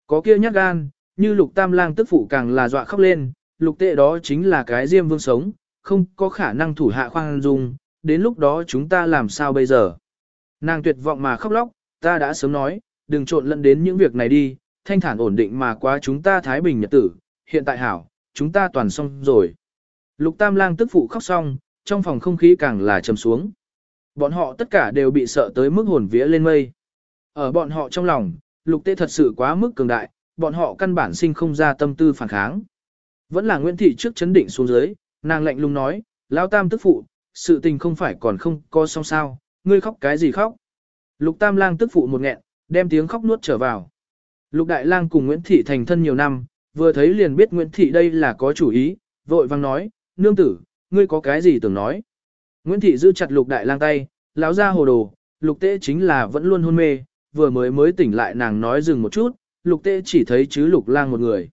Có kia nhát gan, như lục tam lang tức phụ càng là dọa khóc lên, lục tế đó chính là cái diêm vương sống, không có khả năng thủ hạ khoan dung, đến lúc đó chúng ta làm sao bây giờ. Nàng tuyệt vọng mà khóc lóc, ta đã sớm nói, đừng trộn lẫn đến những việc này đi, thanh thản ổn định mà quá chúng ta thái bình nhật tử, hiện tại hảo, chúng ta toàn xong rồi. Lục Tam Lang tức phụ khóc xong, trong phòng không khí càng là trầm xuống. Bọn họ tất cả đều bị sợ tới mức hồn vía lên mây. Ở bọn họ trong lòng, lục tế thật sự quá mức cường đại, bọn họ căn bản sinh không ra tâm tư phản kháng. Vẫn là Nguyễn Thị trước chấn định xuống dưới, nàng lạnh lùng nói, Lão Tam tức phụ, sự tình không phải còn không có xong sao, ngươi khóc cái gì khóc. Lục Tam Lang tức phụ một nghẹn, đem tiếng khóc nuốt trở vào. Lục Đại Lang cùng Nguyễn Thị thành thân nhiều năm, vừa thấy liền biết Nguyễn Thị đây là có chủ ý, vội vang nói, nương tử, ngươi có cái gì tưởng nói. Nguyễn Thị giữ chặt Lục Đại Lang tay, lão ra hồ đồ, Lục Tế chính là vẫn luôn hôn mê, vừa mới mới tỉnh lại nàng nói dừng một chút, lục tế chỉ thấy chứ lục lang một người.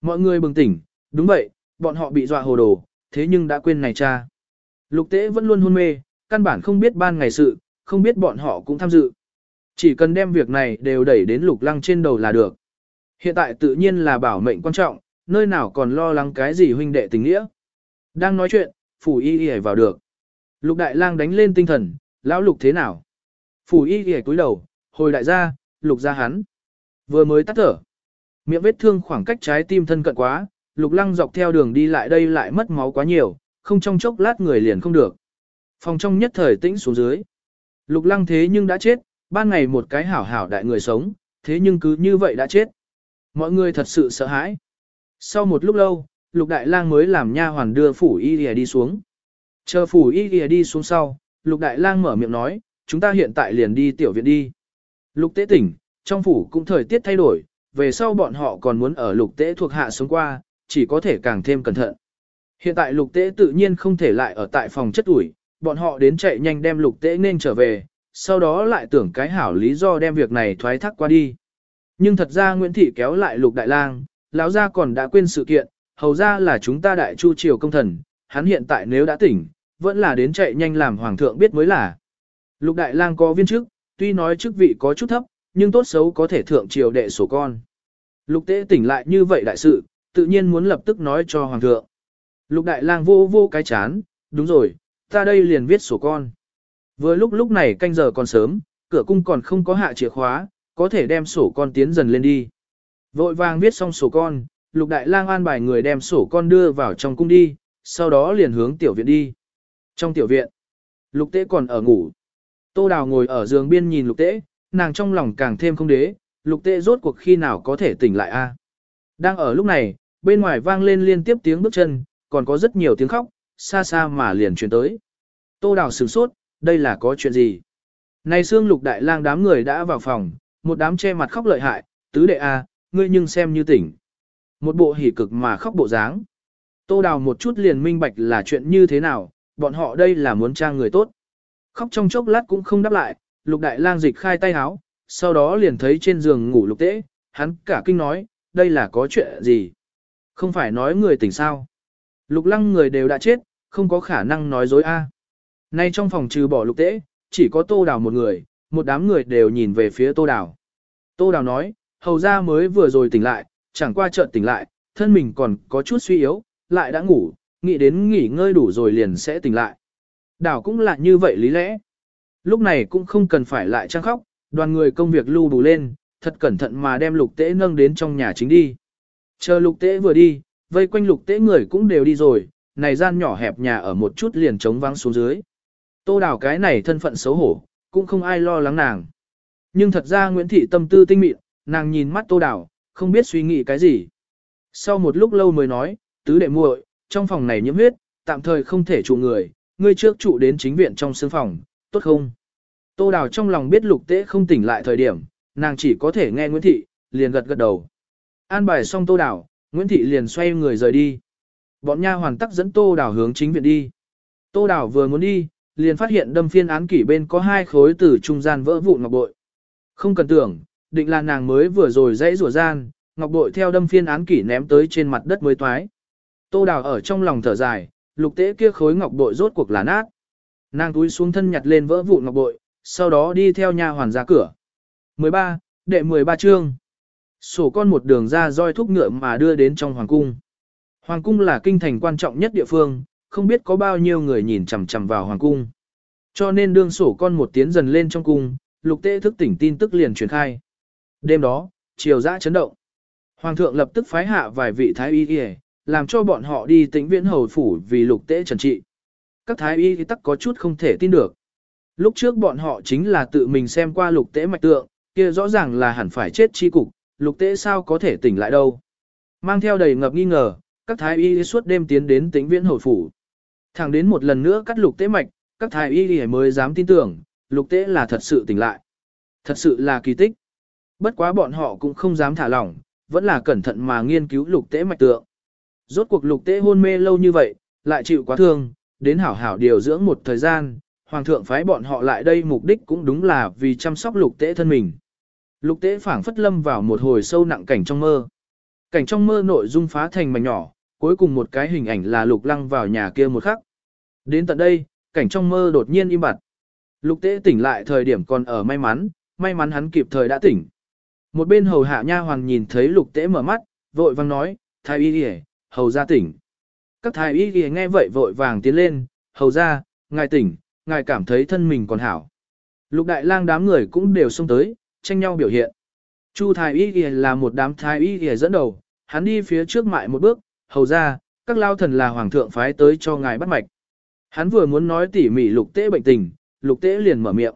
Mọi người bừng tỉnh, đúng vậy, bọn họ bị dọa hồ đồ, thế nhưng đã quên này cha. Lục tế vẫn luôn hôn mê, căn bản không biết ban ngày sự, không biết bọn họ cũng tham dự. Chỉ cần đem việc này đều đẩy đến lục lăng trên đầu là được. Hiện tại tự nhiên là bảo mệnh quan trọng, nơi nào còn lo lắng cái gì huynh đệ tình nghĩa. Đang nói chuyện, phủ y y vào được. Lục đại lang đánh lên tinh thần, lão lục thế nào? Phủ y y cúi đầu, hồi đại gia, lục ra hắn. Vừa mới tắt thở. Miệng vết thương khoảng cách trái tim thân cận quá, lục lăng dọc theo đường đi lại đây lại mất máu quá nhiều, không trong chốc lát người liền không được. Phòng trong nhất thời tĩnh xuống dưới. Lục lăng thế nhưng đã chết, ban ngày một cái hảo hảo đại người sống, thế nhưng cứ như vậy đã chết. Mọi người thật sự sợ hãi. Sau một lúc lâu, lục đại lang mới làm nha hoàn đưa phủ y lìa đi xuống. Chờ phủ y lìa đi xuống sau, lục đại lang mở miệng nói, chúng ta hiện tại liền đi tiểu viện đi. Lục tế tỉnh, trong phủ cũng thời tiết thay đổi, về sau bọn họ còn muốn ở lục tế thuộc hạ sống qua, chỉ có thể càng thêm cẩn thận. Hiện tại lục tế tự nhiên không thể lại ở tại phòng chất ủi, bọn họ đến chạy nhanh đem lục tế nên trở về, sau đó lại tưởng cái hảo lý do đem việc này thoái thác qua đi. Nhưng thật ra Nguyễn Thị kéo lại lục đại lang, lão gia còn đã quên sự kiện, hầu ra là chúng ta đại chu triều công thần, hắn hiện tại nếu đã tỉnh, vẫn là đến chạy nhanh làm hoàng thượng biết mới là. Lục đại lang có viên chức, tuy nói chức vị có chút thấp, nhưng tốt xấu có thể thượng triều đệ sổ con. Lục tế tỉnh lại như vậy đại sự, tự nhiên muốn lập tức nói cho hoàng thượng. Lục đại lang vô vô cái chán, đúng rồi, ta đây liền viết sổ con. Vừa lúc lúc này canh giờ còn sớm, cửa cung còn không có hạ chìa khóa, có thể đem sổ con tiến dần lên đi. Vội vàng viết xong sổ con, lục đại lang an bài người đem sổ con đưa vào trong cung đi, sau đó liền hướng tiểu viện đi. Trong tiểu viện, lục tế còn ở ngủ. Tô đào ngồi ở giường biên nhìn lục tế, nàng trong lòng càng thêm không đế, lục tế rốt cuộc khi nào có thể tỉnh lại a? Đang ở lúc này, bên ngoài vang lên liên tiếp tiếng bước chân, còn có rất nhiều tiếng khóc, xa xa mà liền truyền tới. Tô đào sửng sốt, đây là có chuyện gì? Này xương lục đại lang đám người đã vào phòng, một đám che mặt khóc lợi hại, tứ đệ a, ngươi nhưng xem như tỉnh. Một bộ hỉ cực mà khóc bộ dáng. Tô đào một chút liền minh bạch là chuyện như thế nào, bọn họ đây là muốn trang người tốt. Khóc trong chốc lát cũng không đáp lại, lục đại lang dịch khai tay háo, sau đó liền thấy trên giường ngủ lục tễ, hắn cả kinh nói, đây là có chuyện gì? Không phải nói người tỉnh sao? Lục lăng người đều đã chết, không có khả năng nói dối a. Nay trong phòng trừ bỏ lục tễ, chỉ có tô đào một người, một đám người đều nhìn về phía tô đào. Tô đào nói, hầu ra mới vừa rồi tỉnh lại, chẳng qua chợt tỉnh lại, thân mình còn có chút suy yếu, lại đã ngủ, nghĩ đến nghỉ ngơi đủ rồi liền sẽ tỉnh lại. Đảo cũng là như vậy lý lẽ. Lúc này cũng không cần phải lại trang khóc, đoàn người công việc lưu bù lên, thật cẩn thận mà đem lục tế nâng đến trong nhà chính đi. Chờ lục tế vừa đi, vây quanh lục tế người cũng đều đi rồi, này gian nhỏ hẹp nhà ở một chút liền trống vắng xuống dưới. Tô đào cái này thân phận xấu hổ, cũng không ai lo lắng nàng. Nhưng thật ra Nguyễn Thị tâm tư tinh mịn, nàng nhìn mắt tô đào, không biết suy nghĩ cái gì. Sau một lúc lâu mới nói, tứ đệ muội, trong phòng này nhiễm huyết, tạm thời không thể trụ người, ngươi trước trụ đến chính viện trong sương phòng, tốt không? Tô đào trong lòng biết lục tế không tỉnh lại thời điểm, nàng chỉ có thể nghe Nguyễn Thị, liền gật gật đầu. An bài xong tô đào, Nguyễn Thị liền xoay người rời đi. Bọn nha hoàn tắc dẫn tô đào hướng chính viện đi. Tô đào vừa muốn đi, liền phát hiện đâm phiên án kỷ bên có hai khối từ trung gian vỡ vụn ngọc bội. Không cần tưởng, định là nàng mới vừa rồi dãy rủa gian, ngọc bội theo đâm phiên án kỷ ném tới trên mặt đất mới toái. Tô đào ở trong lòng thở dài, lục tế kia khối ngọc bội rốt cuộc là nát. Nàng túi xuống thân nhặt lên vỡ vụn ngọc bội, sau đó đi theo nha hoàn ra cửa. 13, đệ 13 chương. Sổ con một đường ra roi thúc ngựa mà đưa đến trong hoàng cung. Hoàng cung là kinh thành quan trọng nhất địa phương, không biết có bao nhiêu người nhìn chằm chằm vào hoàng cung. Cho nên đương sổ con một tiến dần lên trong cung, lục tế thức tỉnh tin tức liền truyền khai. Đêm đó, chiều dã chấn động. Hoàng thượng lập tức phái hạ vài vị thái y y, làm cho bọn họ đi tĩnh viễn hầu phủ vì lục tế trần trị. Các thái y tắc có chút không thể tin được. Lúc trước bọn họ chính là tự mình xem qua lục tế mạch tượng, kia rõ ràng là hẳn phải chết chi cục, lục tế sao có thể tỉnh lại đâu. Mang theo đầy ngập nghi ngờ, các thái y suốt đêm tiến đến tĩnh viễn hầu phủ. Thẳng đến một lần nữa cắt lục tế mạch, các thái y mới dám tin tưởng, lục tế là thật sự tỉnh lại. Thật sự là kỳ tích. Bất quá bọn họ cũng không dám thả lỏng, vẫn là cẩn thận mà nghiên cứu lục tế mạch tượng. Rốt cuộc lục tế hôn mê lâu như vậy, lại chịu quá thương, đến hảo hảo điều dưỡng một thời gian, hoàng thượng phái bọn họ lại đây mục đích cũng đúng là vì chăm sóc lục tế thân mình. Lục tế phảng phất lâm vào một hồi sâu nặng cảnh trong mơ. Cảnh trong mơ nội dung phá thành mảnh nhỏ, cuối cùng một cái hình ảnh là lục lăng vào nhà kia một khắc. Đến tận đây, cảnh trong mơ đột nhiên im bặt. Lục tế tỉnh lại thời điểm còn ở may mắn, may mắn hắn kịp thời đã tỉnh. Một bên hầu hạ nha hoàng nhìn thấy lục tế mở mắt, vội vang nói, thái y đi hầu ra tỉnh. Các thái y đi nghe vậy vội vàng tiến lên, hầu ra, ngài tỉnh, ngài cảm thấy thân mình còn hảo. Lục đại lang đám người cũng đều xông tới, tranh nhau biểu hiện. Chu thái y đi là một đám thái y đi dẫn đầu, hắn đi phía trước mại một bước, hầu ra, các lao thần là hoàng thượng phái tới cho ngài bắt mạch. Hắn vừa muốn nói tỉ mỉ lục tế bệnh tình, lục tế liền mở miệng.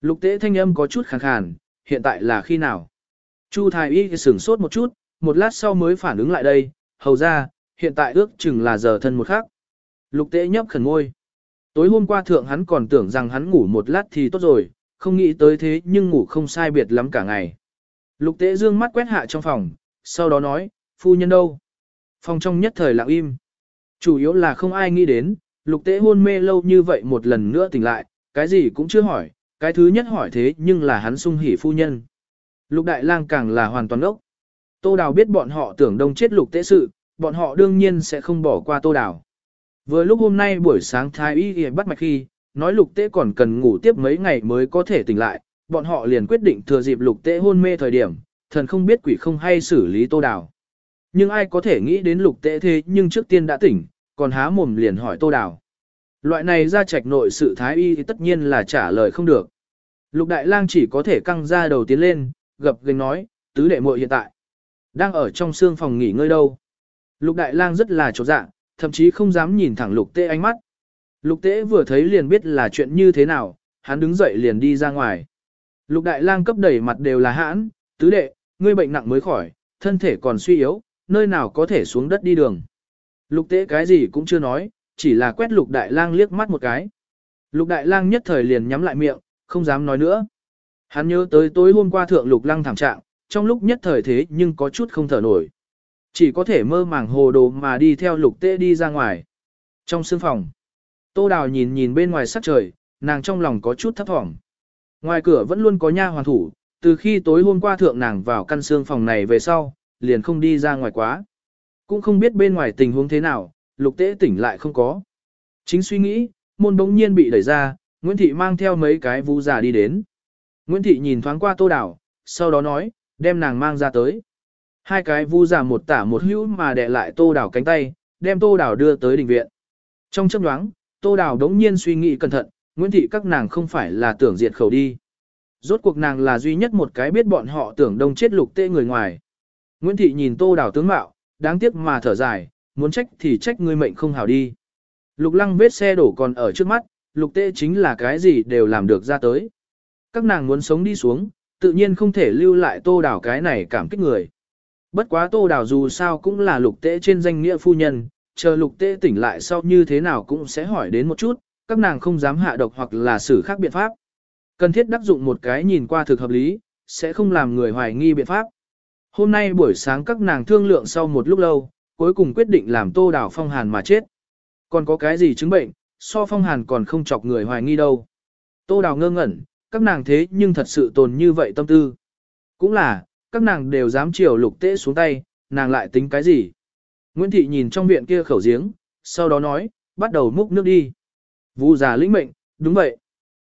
Lục tế thanh âm có chút khàn khàn, hiện tại là khi nào? Chu thái y sửng sốt một chút, một lát sau mới phản ứng lại đây, hầu ra, hiện tại ước chừng là giờ thân một khắc. Lục tế nhấp khẩn ngôi. Tối hôm qua thượng hắn còn tưởng rằng hắn ngủ một lát thì tốt rồi, không nghĩ tới thế nhưng ngủ không sai biệt lắm cả ngày. Lục tế dương mắt quét hạ trong phòng, sau đó nói, phu nhân đâu? Phòng trong nhất thời lặng im. Chủ yếu là không ai nghĩ đến, lục tế hôn mê lâu như vậy một lần nữa tỉnh lại, cái gì cũng chưa hỏi, cái thứ nhất hỏi thế nhưng là hắn sung hỉ phu nhân. Lục đại lang càng là hoàn toàn ốc. Tô Đào biết bọn họ tưởng đông chết lục tế sự, bọn họ đương nhiên sẽ không bỏ qua Tô Đào. Vừa lúc hôm nay buổi sáng thái y bắt mạch khi, nói lục tế còn cần ngủ tiếp mấy ngày mới có thể tỉnh lại, bọn họ liền quyết định thừa dịp lục tế hôn mê thời điểm, thần không biết quỷ không hay xử lý Tô Đào. Nhưng ai có thể nghĩ đến lục tế thế nhưng trước tiên đã tỉnh, còn há mồm liền hỏi Tô Đào. Loại này ra trạch nội sự thái y thì tất nhiên là trả lời không được. Lục đại lang chỉ có thể căng ra đầu tiến lên, gập gành nói, tứ đệ muội hiện tại. Đang ở trong xương phòng nghỉ ngơi đâu. Lục đại lang rất là chột dạ, thậm chí không dám nhìn thẳng lục tế ánh mắt. Lục tế vừa thấy liền biết là chuyện như thế nào, hắn đứng dậy liền đi ra ngoài. Lục đại lang cấp đẩy mặt đều là hãn, tứ đệ, ngươi bệnh nặng mới khỏi, thân thể còn suy yếu, nơi nào có thể xuống đất đi đường. Lục tế cái gì cũng chưa nói, chỉ là quét lục đại lang liếc mắt một cái. Lục đại lang nhất thời liền nhắm lại miệng, không dám nói nữa. Hắn nhớ tới tối hôm qua thượng lục lăng thảm trạng, trong lúc nhất thời thế nhưng có chút không thở nổi. Chỉ có thể mơ màng hồ đồ mà đi theo lục tế đi ra ngoài. Trong sương phòng, tô đào nhìn nhìn bên ngoài sắc trời, nàng trong lòng có chút thấp thỏm. Ngoài cửa vẫn luôn có nha hoàn thủ, từ khi tối hôm qua thượng nàng vào căn xương phòng này về sau, liền không đi ra ngoài quá. Cũng không biết bên ngoài tình huống thế nào, lục tế tỉnh lại không có. Chính suy nghĩ, môn bỗng nhiên bị đẩy ra, Nguyễn Thị mang theo mấy cái vũ già đi đến. Nguyễn Thị nhìn thoáng qua tô đảo, sau đó nói, đem nàng mang ra tới. Hai cái vu giả một tả một hữu mà đè lại tô đảo cánh tay, đem tô đảo đưa tới đình viện. Trong chấp đoáng, tô đảo đống nhiên suy nghĩ cẩn thận, Nguyễn Thị các nàng không phải là tưởng diệt khẩu đi. Rốt cuộc nàng là duy nhất một cái biết bọn họ tưởng đông chết lục tê người ngoài. Nguyễn Thị nhìn tô đảo tướng mạo, đáng tiếc mà thở dài, muốn trách thì trách ngươi mệnh không hảo đi. Lục lăng vết xe đổ còn ở trước mắt, lục tệ chính là cái gì đều làm được ra tới. Các nàng muốn sống đi xuống, tự nhiên không thể lưu lại tô đảo cái này cảm kích người. Bất quá tô đảo dù sao cũng là lục tế trên danh nghĩa phu nhân, chờ lục tế tỉnh lại sau như thế nào cũng sẽ hỏi đến một chút, các nàng không dám hạ độc hoặc là xử khác biện pháp. Cần thiết đắc dụng một cái nhìn qua thực hợp lý, sẽ không làm người hoài nghi biện pháp. Hôm nay buổi sáng các nàng thương lượng sau một lúc lâu, cuối cùng quyết định làm tô đảo phong hàn mà chết. Còn có cái gì chứng bệnh, so phong hàn còn không chọc người hoài nghi đâu. Tô đào ngơ ngẩn, các nàng thế nhưng thật sự tồn như vậy tâm tư. Cũng là, các nàng đều dám chiều lục tế xuống tay, nàng lại tính cái gì. Nguyễn Thị nhìn trong viện kia khẩu giếng, sau đó nói, bắt đầu múc nước đi. Vu già lĩnh mệnh, đúng vậy.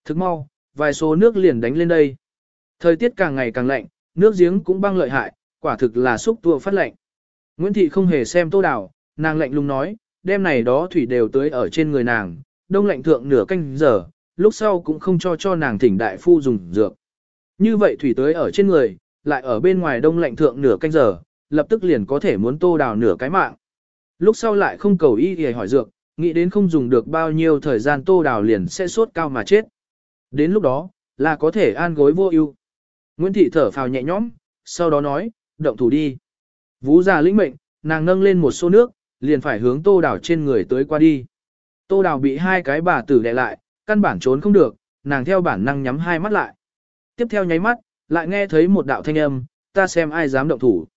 Thức mau, vài số nước liền đánh lên đây. Thời tiết càng ngày càng lạnh, nước giếng cũng băng lợi hại, quả thực là xúc tua phát lệnh. Nguyễn Thị không hề xem tô đào, nàng lạnh lùng nói, đêm này đó thủy đều tới ở trên người nàng, đông lạnh thượng nửa canh giờ, lúc sau cũng không cho cho nàng thỉnh đại phu dùng dược. Như vậy thủy tới ở trên người, lại ở bên ngoài đông lạnh thượng nửa canh giờ, lập tức liền có thể muốn tô đào nửa cái mạng. Lúc sau lại không cầu y thì hỏi dược, nghĩ đến không dùng được bao nhiêu thời gian tô đào liền sẽ sốt cao mà chết. Đến lúc đó, là có thể an gối vô ưu. Nguyễn Thị thở phào nhẹ nhõm, sau đó nói, động thủ đi. Vũ già lĩnh mệnh, nàng nâng lên một xô nước, liền phải hướng tô đào trên người tới qua đi. Tô đào bị hai cái bà tử đè lại, căn bản trốn không được, nàng theo bản năng nhắm hai mắt lại. Tiếp theo nháy mắt, lại nghe thấy một đạo thanh âm, ta xem ai dám động thủ.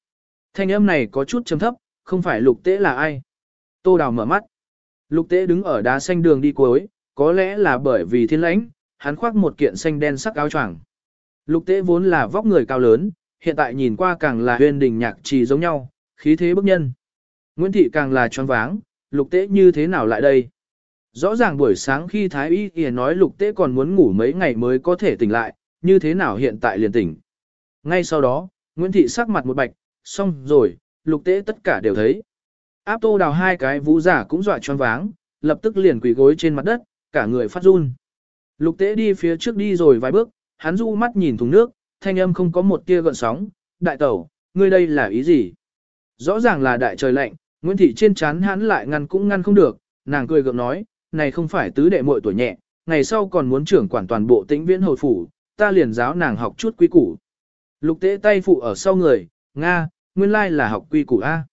Thanh âm này có chút trầm thấp, không phải lục tế là ai. Tô đào mở mắt. Lục tế đứng ở đá xanh đường đi cuối, có lẽ là bởi vì thiên lãnh, hắn khoác một kiện xanh đen sắc áo choàng. Lục tế vốn là vóc người cao lớn, hiện tại nhìn qua càng là huyền đình nhạc trì giống nhau, khí thế bức nhân. Nguyễn Thị càng là choáng váng, lục tế như thế nào lại đây? Rõ ràng buổi sáng khi Thái Y kìa nói lục tế còn muốn ngủ mấy ngày mới có thể tỉnh lại, như thế nào hiện tại liền tỉnh. Ngay sau đó, Nguyễn Thị sắc mặt một bạch, xong rồi, lục tế tất cả đều thấy. Áp tô đào hai cái vũ giả cũng dọa choáng váng, lập tức liền quỳ gối trên mặt đất, cả người phát run. Lục tế đi phía trước đi rồi vài bước, hắn du mắt nhìn thùng nước, thanh âm không có một tia gợn sóng, đại tẩu, ngươi đây là ý gì? Rõ ràng là đại trời lạnh, Nguyễn Thị trên chán hắn lại ngăn cũng ngăn không được, nàng cười gượng nói, này không phải tứ đệ muội tuổi nhẹ, ngày sau còn muốn trưởng quản toàn bộ tĩnh viễn hồi phủ, ta liền giáo nàng học chút quy củ. Lục tế tay phụ ở sau người, Nga, nguyên lai là học quy củ A.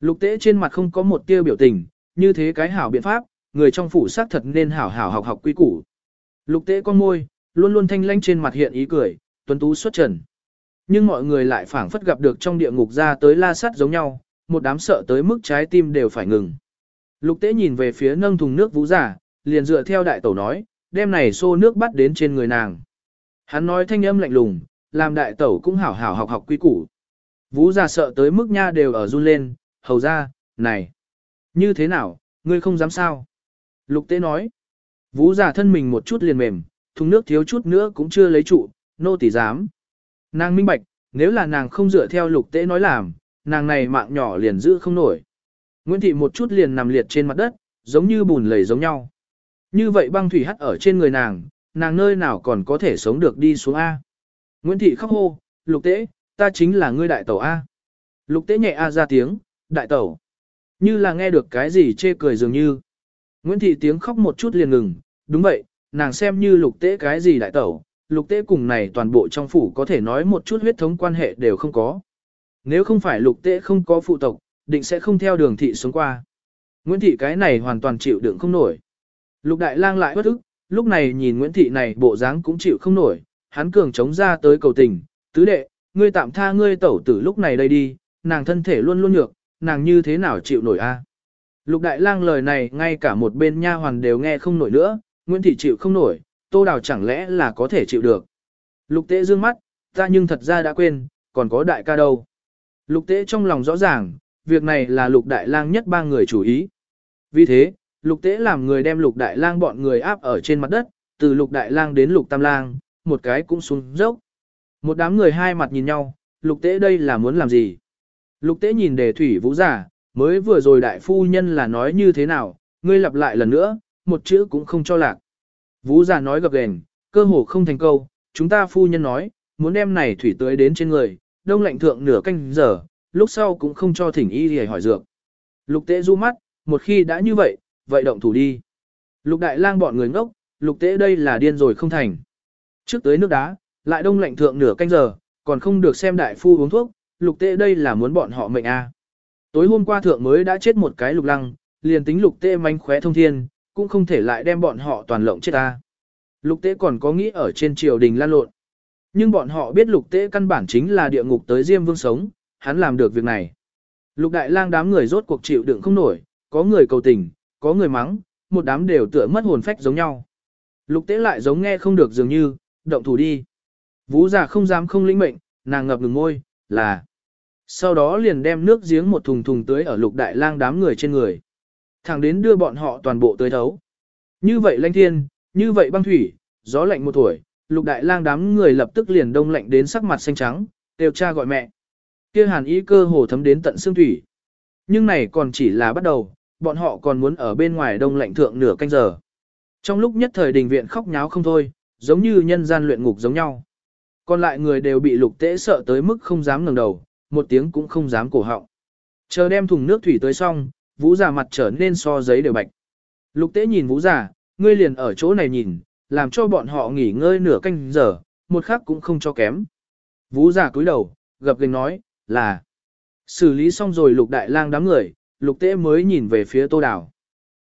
Lục tế trên mặt không có một tia biểu tình, như thế cái hảo biện pháp, người trong phủ xác thật nên hảo hảo học học quy củ. Lục tế con môi, luôn luôn thanh lanh trên mặt hiện ý cười, tuấn tú xuất trần. Nhưng mọi người lại phảng phất gặp được trong địa ngục ra tới la sắt giống nhau, một đám sợ tới mức trái tim đều phải ngừng. Lục tế nhìn về phía nâng thùng nước vũ giả, liền dựa theo đại tẩu nói, đem này xô nước bắt đến trên người nàng. Hắn nói thanh âm lạnh lùng, làm đại tẩu cũng hảo hảo học học quy củ. Vũ giả sợ tới mức nha đều ở run lên, hầu ra, này, như thế nào, ngươi không dám sao? Lục tế nói, vũ giả thân mình một chút liền mềm, thùng nước thiếu chút nữa cũng chưa lấy trụ, nô tỳ dám. Nàng minh bạch, nếu là nàng không dựa theo lục tế nói làm, nàng này mạng nhỏ liền giữ không nổi. Nguyễn Thị một chút liền nằm liệt trên mặt đất, giống như bùn lầy giống nhau. Như vậy băng thủy hắt ở trên người nàng, nàng nơi nào còn có thể sống được đi xuống A. Nguyễn Thị khóc hô, lục tế, ta chính là ngươi đại tẩu A. Lục tế nhẹ A ra tiếng, đại tẩu. Như là nghe được cái gì chê cười dường như. Nguyễn Thị tiếng khóc một chút liền ngừng, đúng vậy, nàng xem như lục tế cái gì đại tẩu, lục tế cùng này toàn bộ trong phủ có thể nói một chút huyết thống quan hệ đều không có. Nếu không phải lục tế không có phụ tộc, định sẽ không theo đường thị xuống qua. Nguyễn thị cái này hoàn toàn chịu đựng không nổi. Lục đại lang lại bất ức, lúc này nhìn Nguyễn thị này bộ dáng cũng chịu không nổi, hắn cường chống ra tới cầu tình, tứ đệ, ngươi tạm tha ngươi tẩu tử lúc này đây đi, nàng thân thể luôn luôn nhược, nàng như thế nào chịu nổi a? Lục đại lang lời này ngay cả một bên nha hoàn đều nghe không nổi nữa, Nguyễn thị chịu không nổi, tô đào chẳng lẽ là có thể chịu được. Lục tế dương mắt, ta nhưng thật ra đã quên, còn có đại ca đâu. Lục tế trong lòng rõ ràng, việc này là lục đại lang nhất ba người chủ ý. Vì thế, lục tế làm người đem lục đại lang bọn người áp ở trên mặt đất, từ lục đại lang đến lục tam lang, một cái cũng xuống dốc. Một đám người hai mặt nhìn nhau, lục tế đây là muốn làm gì? Lục tế nhìn đề thủy vũ giả, mới vừa rồi đại phu nhân là nói như thế nào, ngươi lặp lại lần nữa, một chữ cũng không cho lạc. Vũ già nói gập ghềnh, cơ hồ không thành câu, chúng ta phu nhân nói, muốn đem này thủy tưới đến trên người, đông lạnh thượng nửa canh giờ, lúc sau cũng không cho thỉnh y để hỏi dược. Lục tế du mắt, một khi đã như vậy, vậy động thủ đi. Lục đại lang bọn người ngốc, lục tế đây là điên rồi không thành. Trước tới nước đá, lại đông lạnh thượng nửa canh giờ, còn không được xem đại phu uống thuốc, lục tế đây là muốn bọn họ mệnh a. Tối hôm qua thượng mới đã chết một cái lục lăng, liền tính lục tế manh khóe thông thiên, cũng không thể lại đem bọn họ toàn lộng chết ta. Lục tế còn có nghĩ ở trên triều đình lan lộn. Nhưng bọn họ biết lục tế căn bản chính là địa ngục tới Diêm Vương sống, hắn làm được việc này. Lục đại lang đám người rốt cuộc chịu đựng không nổi, có người cầu tình, có người mắng, một đám đều tựa mất hồn phách giống nhau. Lục tế lại giống nghe không được dường như, động thủ đi. Vũ giả không dám không lĩnh mệnh, nàng ngập ngừng môi, là. Sau đó liền đem nước giếng một thùng thùng tưới ở lục đại lang đám người trên người. Thẳng đến đưa bọn họ toàn bộ tới thấu. Như vậy lanh thiên, như vậy băng thủy, gió lạnh một tuổi, lục đại lang đám người lập tức liền đông lạnh đến sắc mặt xanh trắng, đều cha gọi mẹ. kia hàn ý cơ hồ thấm đến tận xương thủy. Nhưng này còn chỉ là bắt đầu, bọn họ còn muốn ở bên ngoài đông lạnh thượng nửa canh giờ. Trong lúc nhất thời đình viện khóc nháo không thôi, giống như nhân gian luyện ngục giống nhau. Còn lại người đều bị lục tế sợ tới mức không dám ngẩng đầu, một tiếng cũng không dám cổ họng. Chờ đem thùng nước thủy tới xong, vũ giả mặt trở nên so giấy đều bạch. Lục tế nhìn vũ giả, ngươi liền ở chỗ này nhìn, làm cho bọn họ nghỉ ngơi nửa canh giờ, một khắc cũng không cho kém. Vũ giả cúi đầu, gập gành nói, là. Xử lý xong rồi lục đại lang đám người, lục tế mới nhìn về phía tô đào.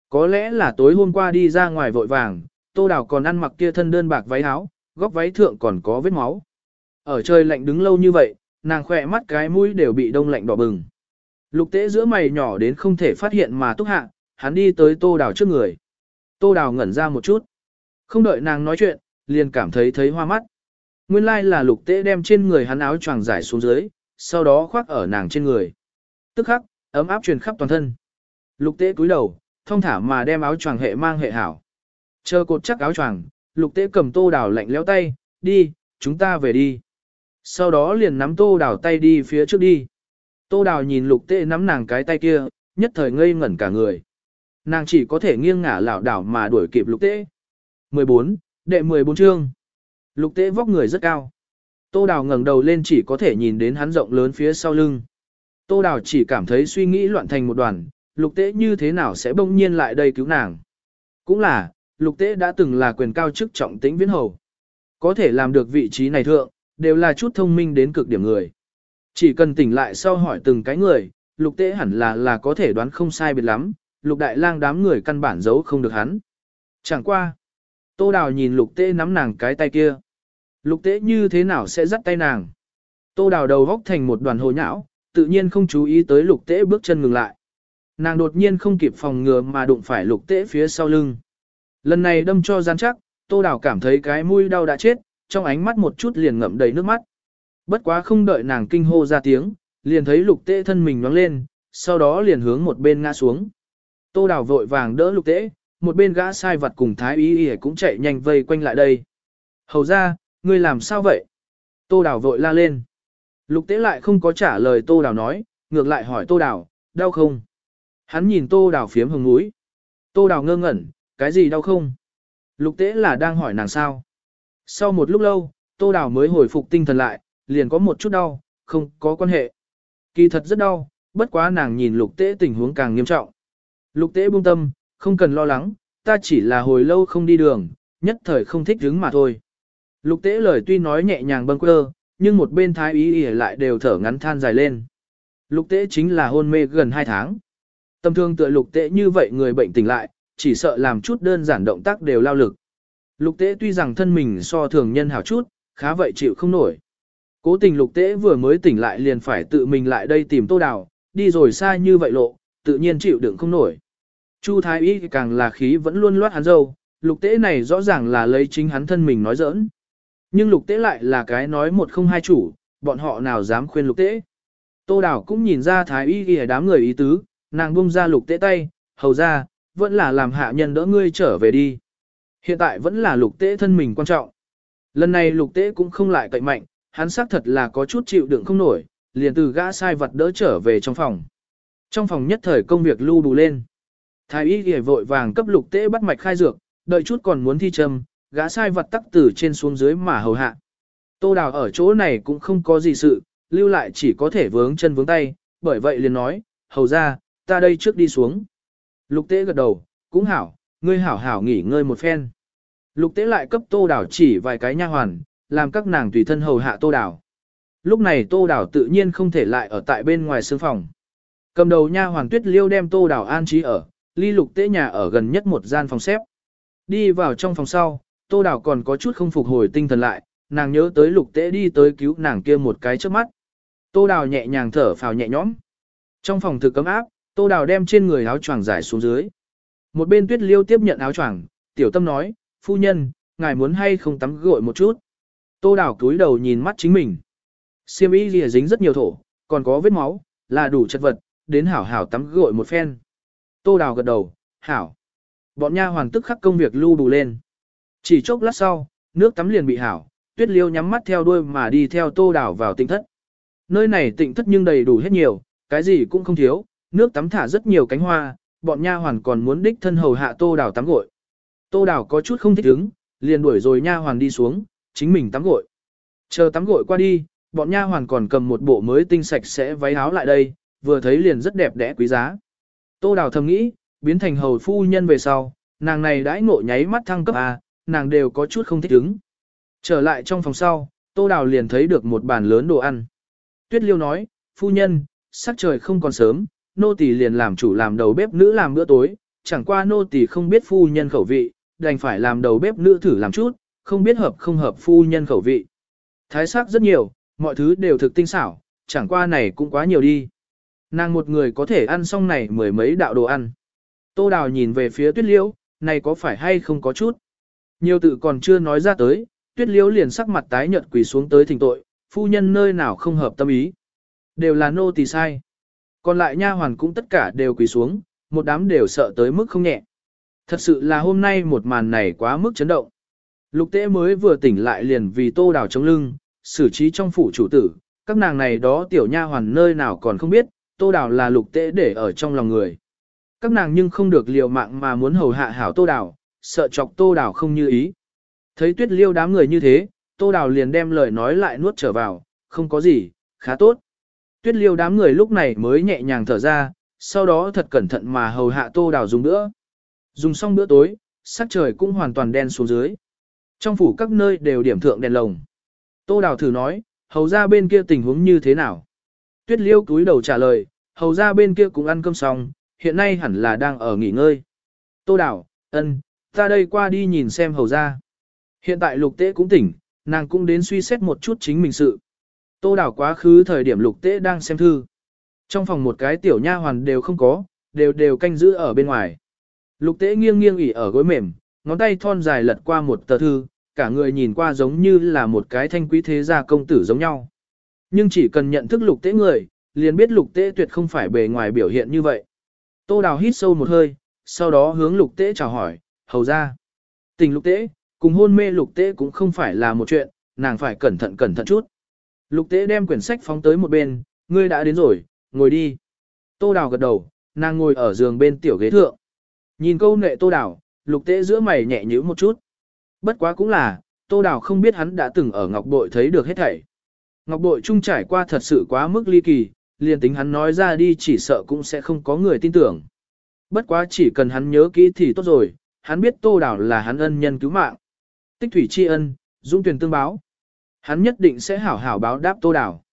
Có lẽ là tối hôm qua đi ra ngoài vội vàng, tô đào còn ăn mặc kia thân đơn bạc váy áo, góc váy thượng còn có vết máu. Ở trời lạnh đứng lâu như vậy, nàng khỏe mắt cái mũi đều bị đông lạnh đỏ bừng. Lục tế giữa mày nhỏ đến không thể phát hiện mà túc hạ, hắn đi tới tô đào trước người. Tô đào ngẩn ra một chút. Không đợi nàng nói chuyện, liền cảm thấy thấy hoa mắt. Nguyên lai là lục tế đem trên người hắn áo choàng giải xuống dưới, sau đó khoác ở nàng trên người. Tức khắc, ấm áp truyền khắp toàn thân. Lục tế cúi đầu, thông thả mà đem áo choàng hệ mang hệ hảo. Chờ cột chắc áo choàng, lục tế cầm tô đào lạnh léo tay, đi, chúng ta về đi. Sau đó liền nắm tô đào tay đi phía trước đi. Tô đào nhìn lục tế nắm nàng cái tay kia, nhất thời ngây ngẩn cả người. Nàng chỉ có thể nghiêng ngả lảo đảo mà đuổi kịp lục tế. 14, đệ 14 chương. Lục tế vóc người rất cao. Tô đào ngẩng đầu lên chỉ có thể nhìn đến hắn rộng lớn phía sau lưng. Tô đào chỉ cảm thấy suy nghĩ loạn thành một đoàn, lục tế như thế nào sẽ bỗng nhiên lại đây cứu nàng. Cũng là, lục tế đã từng là quyền cao chức trọng tĩnh viễn hầu. Có thể làm được vị trí này thượng, đều là chút thông minh đến cực điểm người. Chỉ cần tỉnh lại sau hỏi từng cái người, lục tế hẳn là là có thể đoán không sai biệt lắm, lục đại lang đám người căn bản giấu không được hắn. Chẳng qua. Tô đào nhìn lục tế nắm nàng cái tay kia. Lục tế như thế nào sẽ dắt tay nàng. Tô đào đầu góc thành một đoàn hồ nhão, tự nhiên không chú ý tới lục tế bước chân ngừng lại. Nàng đột nhiên không kịp phòng ngừa mà đụng phải lục tế phía sau lưng. Lần này đâm cho gian chắc, tô đào cảm thấy cái mũi đau đã chết, trong ánh mắt một chút liền ngậm đầy nước mắt. Bất quá không đợi nàng kinh hô ra tiếng, liền thấy lục tế thân mình nhoáng lên, sau đó liền hướng một bên ngã xuống. Tô đào vội vàng đỡ lục tế, một bên gã sai vật cùng thái y y cũng chạy nhanh vây quanh lại đây. Hầu ra, ngươi làm sao vậy? Tô đào vội la lên. Lục tế lại không có trả lời tô đào nói, ngược lại hỏi tô đào, đau không? Hắn nhìn tô đào phiếm hồng núi. Tô đào ngơ ngẩn, cái gì đau không? Lục tế là đang hỏi nàng sao? Sau một lúc lâu, tô đào mới hồi phục tinh thần lại, liền có một chút đau, không có quan hệ. Kỳ thật rất đau, bất quá nàng nhìn lục tế tình huống càng nghiêm trọng. Lục tế buông tâm, không cần lo lắng, ta chỉ là hồi lâu không đi đường, nhất thời không thích đứng mà thôi. Lục tế lời tuy nói nhẹ nhàng bâng quơ, nhưng một bên thái ý ỉa lại đều thở ngắn than dài lên. Lục tế chính là hôn mê gần 2 tháng. Tâm thương tựa lục tế như vậy người bệnh tỉnh lại, chỉ sợ làm chút đơn giản động tác đều lao lực. Lục tế tuy rằng thân mình so thường nhân hảo chút, khá vậy chịu không nổi. Cố tình lục tế vừa mới tỉnh lại liền phải tự mình lại đây tìm tô đào, đi rồi xa như vậy lộ, tự nhiên chịu đựng không nổi. Chu thái y càng là khí vẫn luôn loát hắn dâu, lục tế này rõ ràng là lấy chính hắn thân mình nói giỡn. Nhưng lục tế lại là cái nói một không hai chủ, bọn họ nào dám khuyên lục tế. Tô đào cũng nhìn ra thái y ghi đám người ý tứ, nàng buông ra lục tế tay, hầu ra, vẫn là làm hạ nhân đỡ ngươi trở về đi. Hiện tại vẫn là lục tế thân mình quan trọng. Lần này lục tế cũng không lại cậy mạnh, hắn xác thật là có chút chịu đựng không nổi, liền từ gã sai vật đỡ trở về trong phòng. Trong phòng nhất thời công việc lưu đủ lên. Thái y ghề vội vàng cấp lục tế bắt mạch khai dược, đợi chút còn muốn thi châm, gã sai vật tắc từ trên xuống dưới mà hầu hạ. Tô đào ở chỗ này cũng không có gì sự, lưu lại chỉ có thể vướng chân vướng tay, bởi vậy liền nói, hầu ra, ta đây trước đi xuống. Lục tế gật đầu, cũng hảo, ngươi hảo hảo nghỉ ngơi một phen. Lục tế lại cấp tô đảo chỉ vài cái nha hoàn, làm các nàng tùy thân hầu hạ tô đảo. Lúc này tô đảo tự nhiên không thể lại ở tại bên ngoài sương phòng. Cầm đầu nha hoàng tuyết liêu đem tô đảo an trí ở, ly lục tế nhà ở gần nhất một gian phòng xếp. Đi vào trong phòng sau, tô đảo còn có chút không phục hồi tinh thần lại, nàng nhớ tới lục tế đi tới cứu nàng kia một cái trước mắt. Tô đào nhẹ nhàng thở phào nhẹ nhõm. Trong phòng thực cấm áp, tô đào đem trên người áo choàng giải xuống dưới. Một bên tuyết liêu tiếp nhận áo choàng, tiểu tâm nói, phu nhân, ngài muốn hay không tắm gội một chút. Tô đào cúi đầu nhìn mắt chính mình. Siêm y lìa dính rất nhiều thổ, còn có vết máu, là đủ chất vật, đến hảo hảo tắm gội một phen. Tô đào gật đầu, hảo. Bọn nha hoàn tức khắc công việc lưu đủ lên. Chỉ chốc lát sau, nước tắm liền bị hảo, tuyết liêu nhắm mắt theo đuôi mà đi theo tô đào vào tịnh thất. Nơi này tịnh thất nhưng đầy đủ hết nhiều, cái gì cũng không thiếu, nước tắm thả rất nhiều cánh hoa, bọn nha hoàn còn muốn đích thân hầu hạ tô đào tắm gội. Tô đào có chút không thích ứng, liền đuổi rồi nha hoàn đi xuống, chính mình tắm gội. Chờ tắm gội qua đi, bọn nha hoàn còn cầm một bộ mới tinh sạch sẽ váy áo lại đây, vừa thấy liền rất đẹp đẽ quý giá. Tô đào thầm nghĩ, biến thành hầu phu nhân về sau, nàng này đãi ngộ nháy mắt thăng cấp à, nàng đều có chút không thích ứng. Trở lại trong phòng sau, Tô Đào liền thấy được một bàn lớn đồ ăn. Tuyết Liêu nói, phu nhân, sắc trời không còn sớm, nô tỳ liền làm chủ làm đầu bếp nữ làm bữa tối, chẳng qua nô tỳ không biết phu nhân khẩu vị, đành phải làm đầu bếp nữ thử làm chút, không biết hợp không hợp phu nhân khẩu vị. Thái sắc rất nhiều, mọi thứ đều thực tinh xảo, chẳng qua này cũng quá nhiều đi. Nàng một người có thể ăn xong này mười mấy đạo đồ ăn. Tô Đào nhìn về phía Tuyết Liêu, này có phải hay không có chút. Nhiều tự còn chưa nói ra tới, tuyết liễu liền sắc mặt tái nhợt quỳ xuống tới thỉnh tội, phu nhân nơi nào không hợp tâm ý. Đều là nô tỳ sai. Còn lại nha hoàn cũng tất cả đều quỳ xuống, một đám đều sợ tới mức không nhẹ. Thật sự là hôm nay một màn này quá mức chấn động. Lục tế mới vừa tỉnh lại liền vì tô đào chống lưng, xử trí trong phủ chủ tử, các nàng này đó tiểu nha hoàn nơi nào còn không biết, tô đào là lục tế để ở trong lòng người. Các nàng nhưng không được liều mạng mà muốn hầu hạ hảo tô đào, sợ chọc tô đào không như ý. Thấy tuyết liêu đám người như thế, tô đào liền đem lời nói lại nuốt trở vào, không có gì, khá tốt. Tuyết liêu đám người lúc này mới nhẹ nhàng thở ra, sau đó thật cẩn thận mà hầu hạ tô đào dùng bữa. Dùng xong bữa tối, sắc trời cũng hoàn toàn đen xuống dưới. Trong phủ các nơi đều điểm thượng đèn lồng. Tô đào thử nói, hầu ra bên kia tình huống như thế nào? Tuyết liêu cúi đầu trả lời, hầu ra bên kia cũng ăn cơm xong, hiện nay hẳn là đang ở nghỉ ngơi. Tô đào, ân, ta đây qua đi nhìn xem hầu ra. Hiện tại lục tế cũng tỉnh, nàng cũng đến suy xét một chút chính mình sự. Tô đào quá khứ thời điểm lục tế đang xem thư. Trong phòng một cái tiểu nha hoàn đều không có, đều đều canh giữ ở bên ngoài. Lục tế nghiêng nghiêng ỉ ở gối mềm, ngón tay thon dài lật qua một tờ thư, cả người nhìn qua giống như là một cái thanh quý thế gia công tử giống nhau. Nhưng chỉ cần nhận thức lục tế người, liền biết lục tế tuyệt không phải bề ngoài biểu hiện như vậy. Tô đào hít sâu một hơi, sau đó hướng lục tế chào hỏi, hầu ra. Tình lục tế, cùng hôn mê lục tế cũng không phải là một chuyện, nàng phải cẩn thận cẩn thận chút. Lục tế đem quyển sách phóng tới một bên, ngươi đã đến rồi, ngồi đi. Tô đào gật đầu, nàng ngồi ở giường bên tiểu ghế thượng. Nhìn câu nệ tô đào, lục tế giữa mày nhẹ nhíu một chút. Bất quá cũng là, tô đào không biết hắn đã từng ở ngọc bội thấy được hết thảy. Ngọc bội trung trải qua thật sự quá mức ly kỳ, liền tính hắn nói ra đi chỉ sợ cũng sẽ không có người tin tưởng. Bất quá chỉ cần hắn nhớ kỹ thì tốt rồi, hắn biết tô đào là hắn ân nhân cứu mạng. Tích thủy tri ân, dung tuyển tương báo. Hắn nhất định sẽ hảo hảo báo đáp tô đào.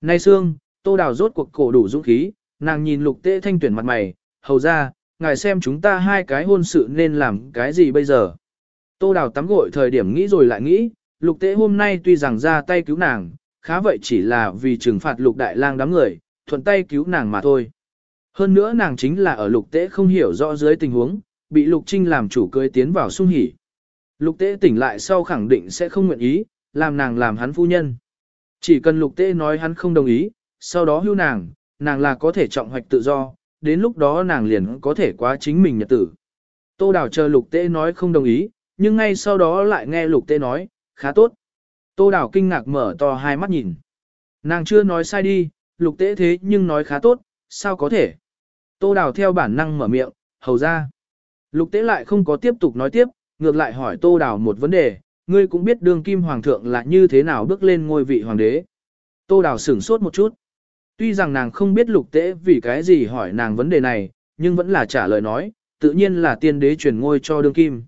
Nay xương, tô đào rốt cuộc cổ đủ dũng khí, nàng nhìn lục tế thanh tuyển mặt mày, hầu ra, ngài xem chúng ta hai cái hôn sự nên làm cái gì bây giờ. Tô đào tắm gội thời điểm nghĩ rồi lại nghĩ, lục tế hôm nay tuy rằng ra tay cứu nàng, khá vậy chỉ là vì trừng phạt lục đại lang đám người, thuận tay cứu nàng mà thôi. Hơn nữa nàng chính là ở lục tế không hiểu rõ dưới tình huống, bị lục trinh làm chủ cưới tiến vào sung hỉ. Lục tế tỉnh lại sau khẳng định sẽ không nguyện ý, làm nàng làm hắn phu nhân. Chỉ cần lục tế nói hắn không đồng ý, sau đó hưu nàng, nàng là có thể trọng hoạch tự do, đến lúc đó nàng liền có thể quá chính mình nhật tử. Tô Đào chờ lục tế nói không đồng ý, nhưng ngay sau đó lại nghe lục tế nói, khá tốt. Tô Đào kinh ngạc mở to hai mắt nhìn. Nàng chưa nói sai đi, lục tế thế nhưng nói khá tốt, sao có thể. Tô Đào theo bản năng mở miệng, hầu ra. Lục tế lại không có tiếp tục nói tiếp, ngược lại hỏi Tô Đào một vấn đề, ngươi cũng biết Đường kim hoàng thượng là như thế nào bước lên ngôi vị hoàng đế. Tô Đào sửng sốt một chút. Tuy rằng nàng không biết lục tế vì cái gì hỏi nàng vấn đề này, nhưng vẫn là trả lời nói, tự nhiên là tiên đế truyền ngôi cho đương kim.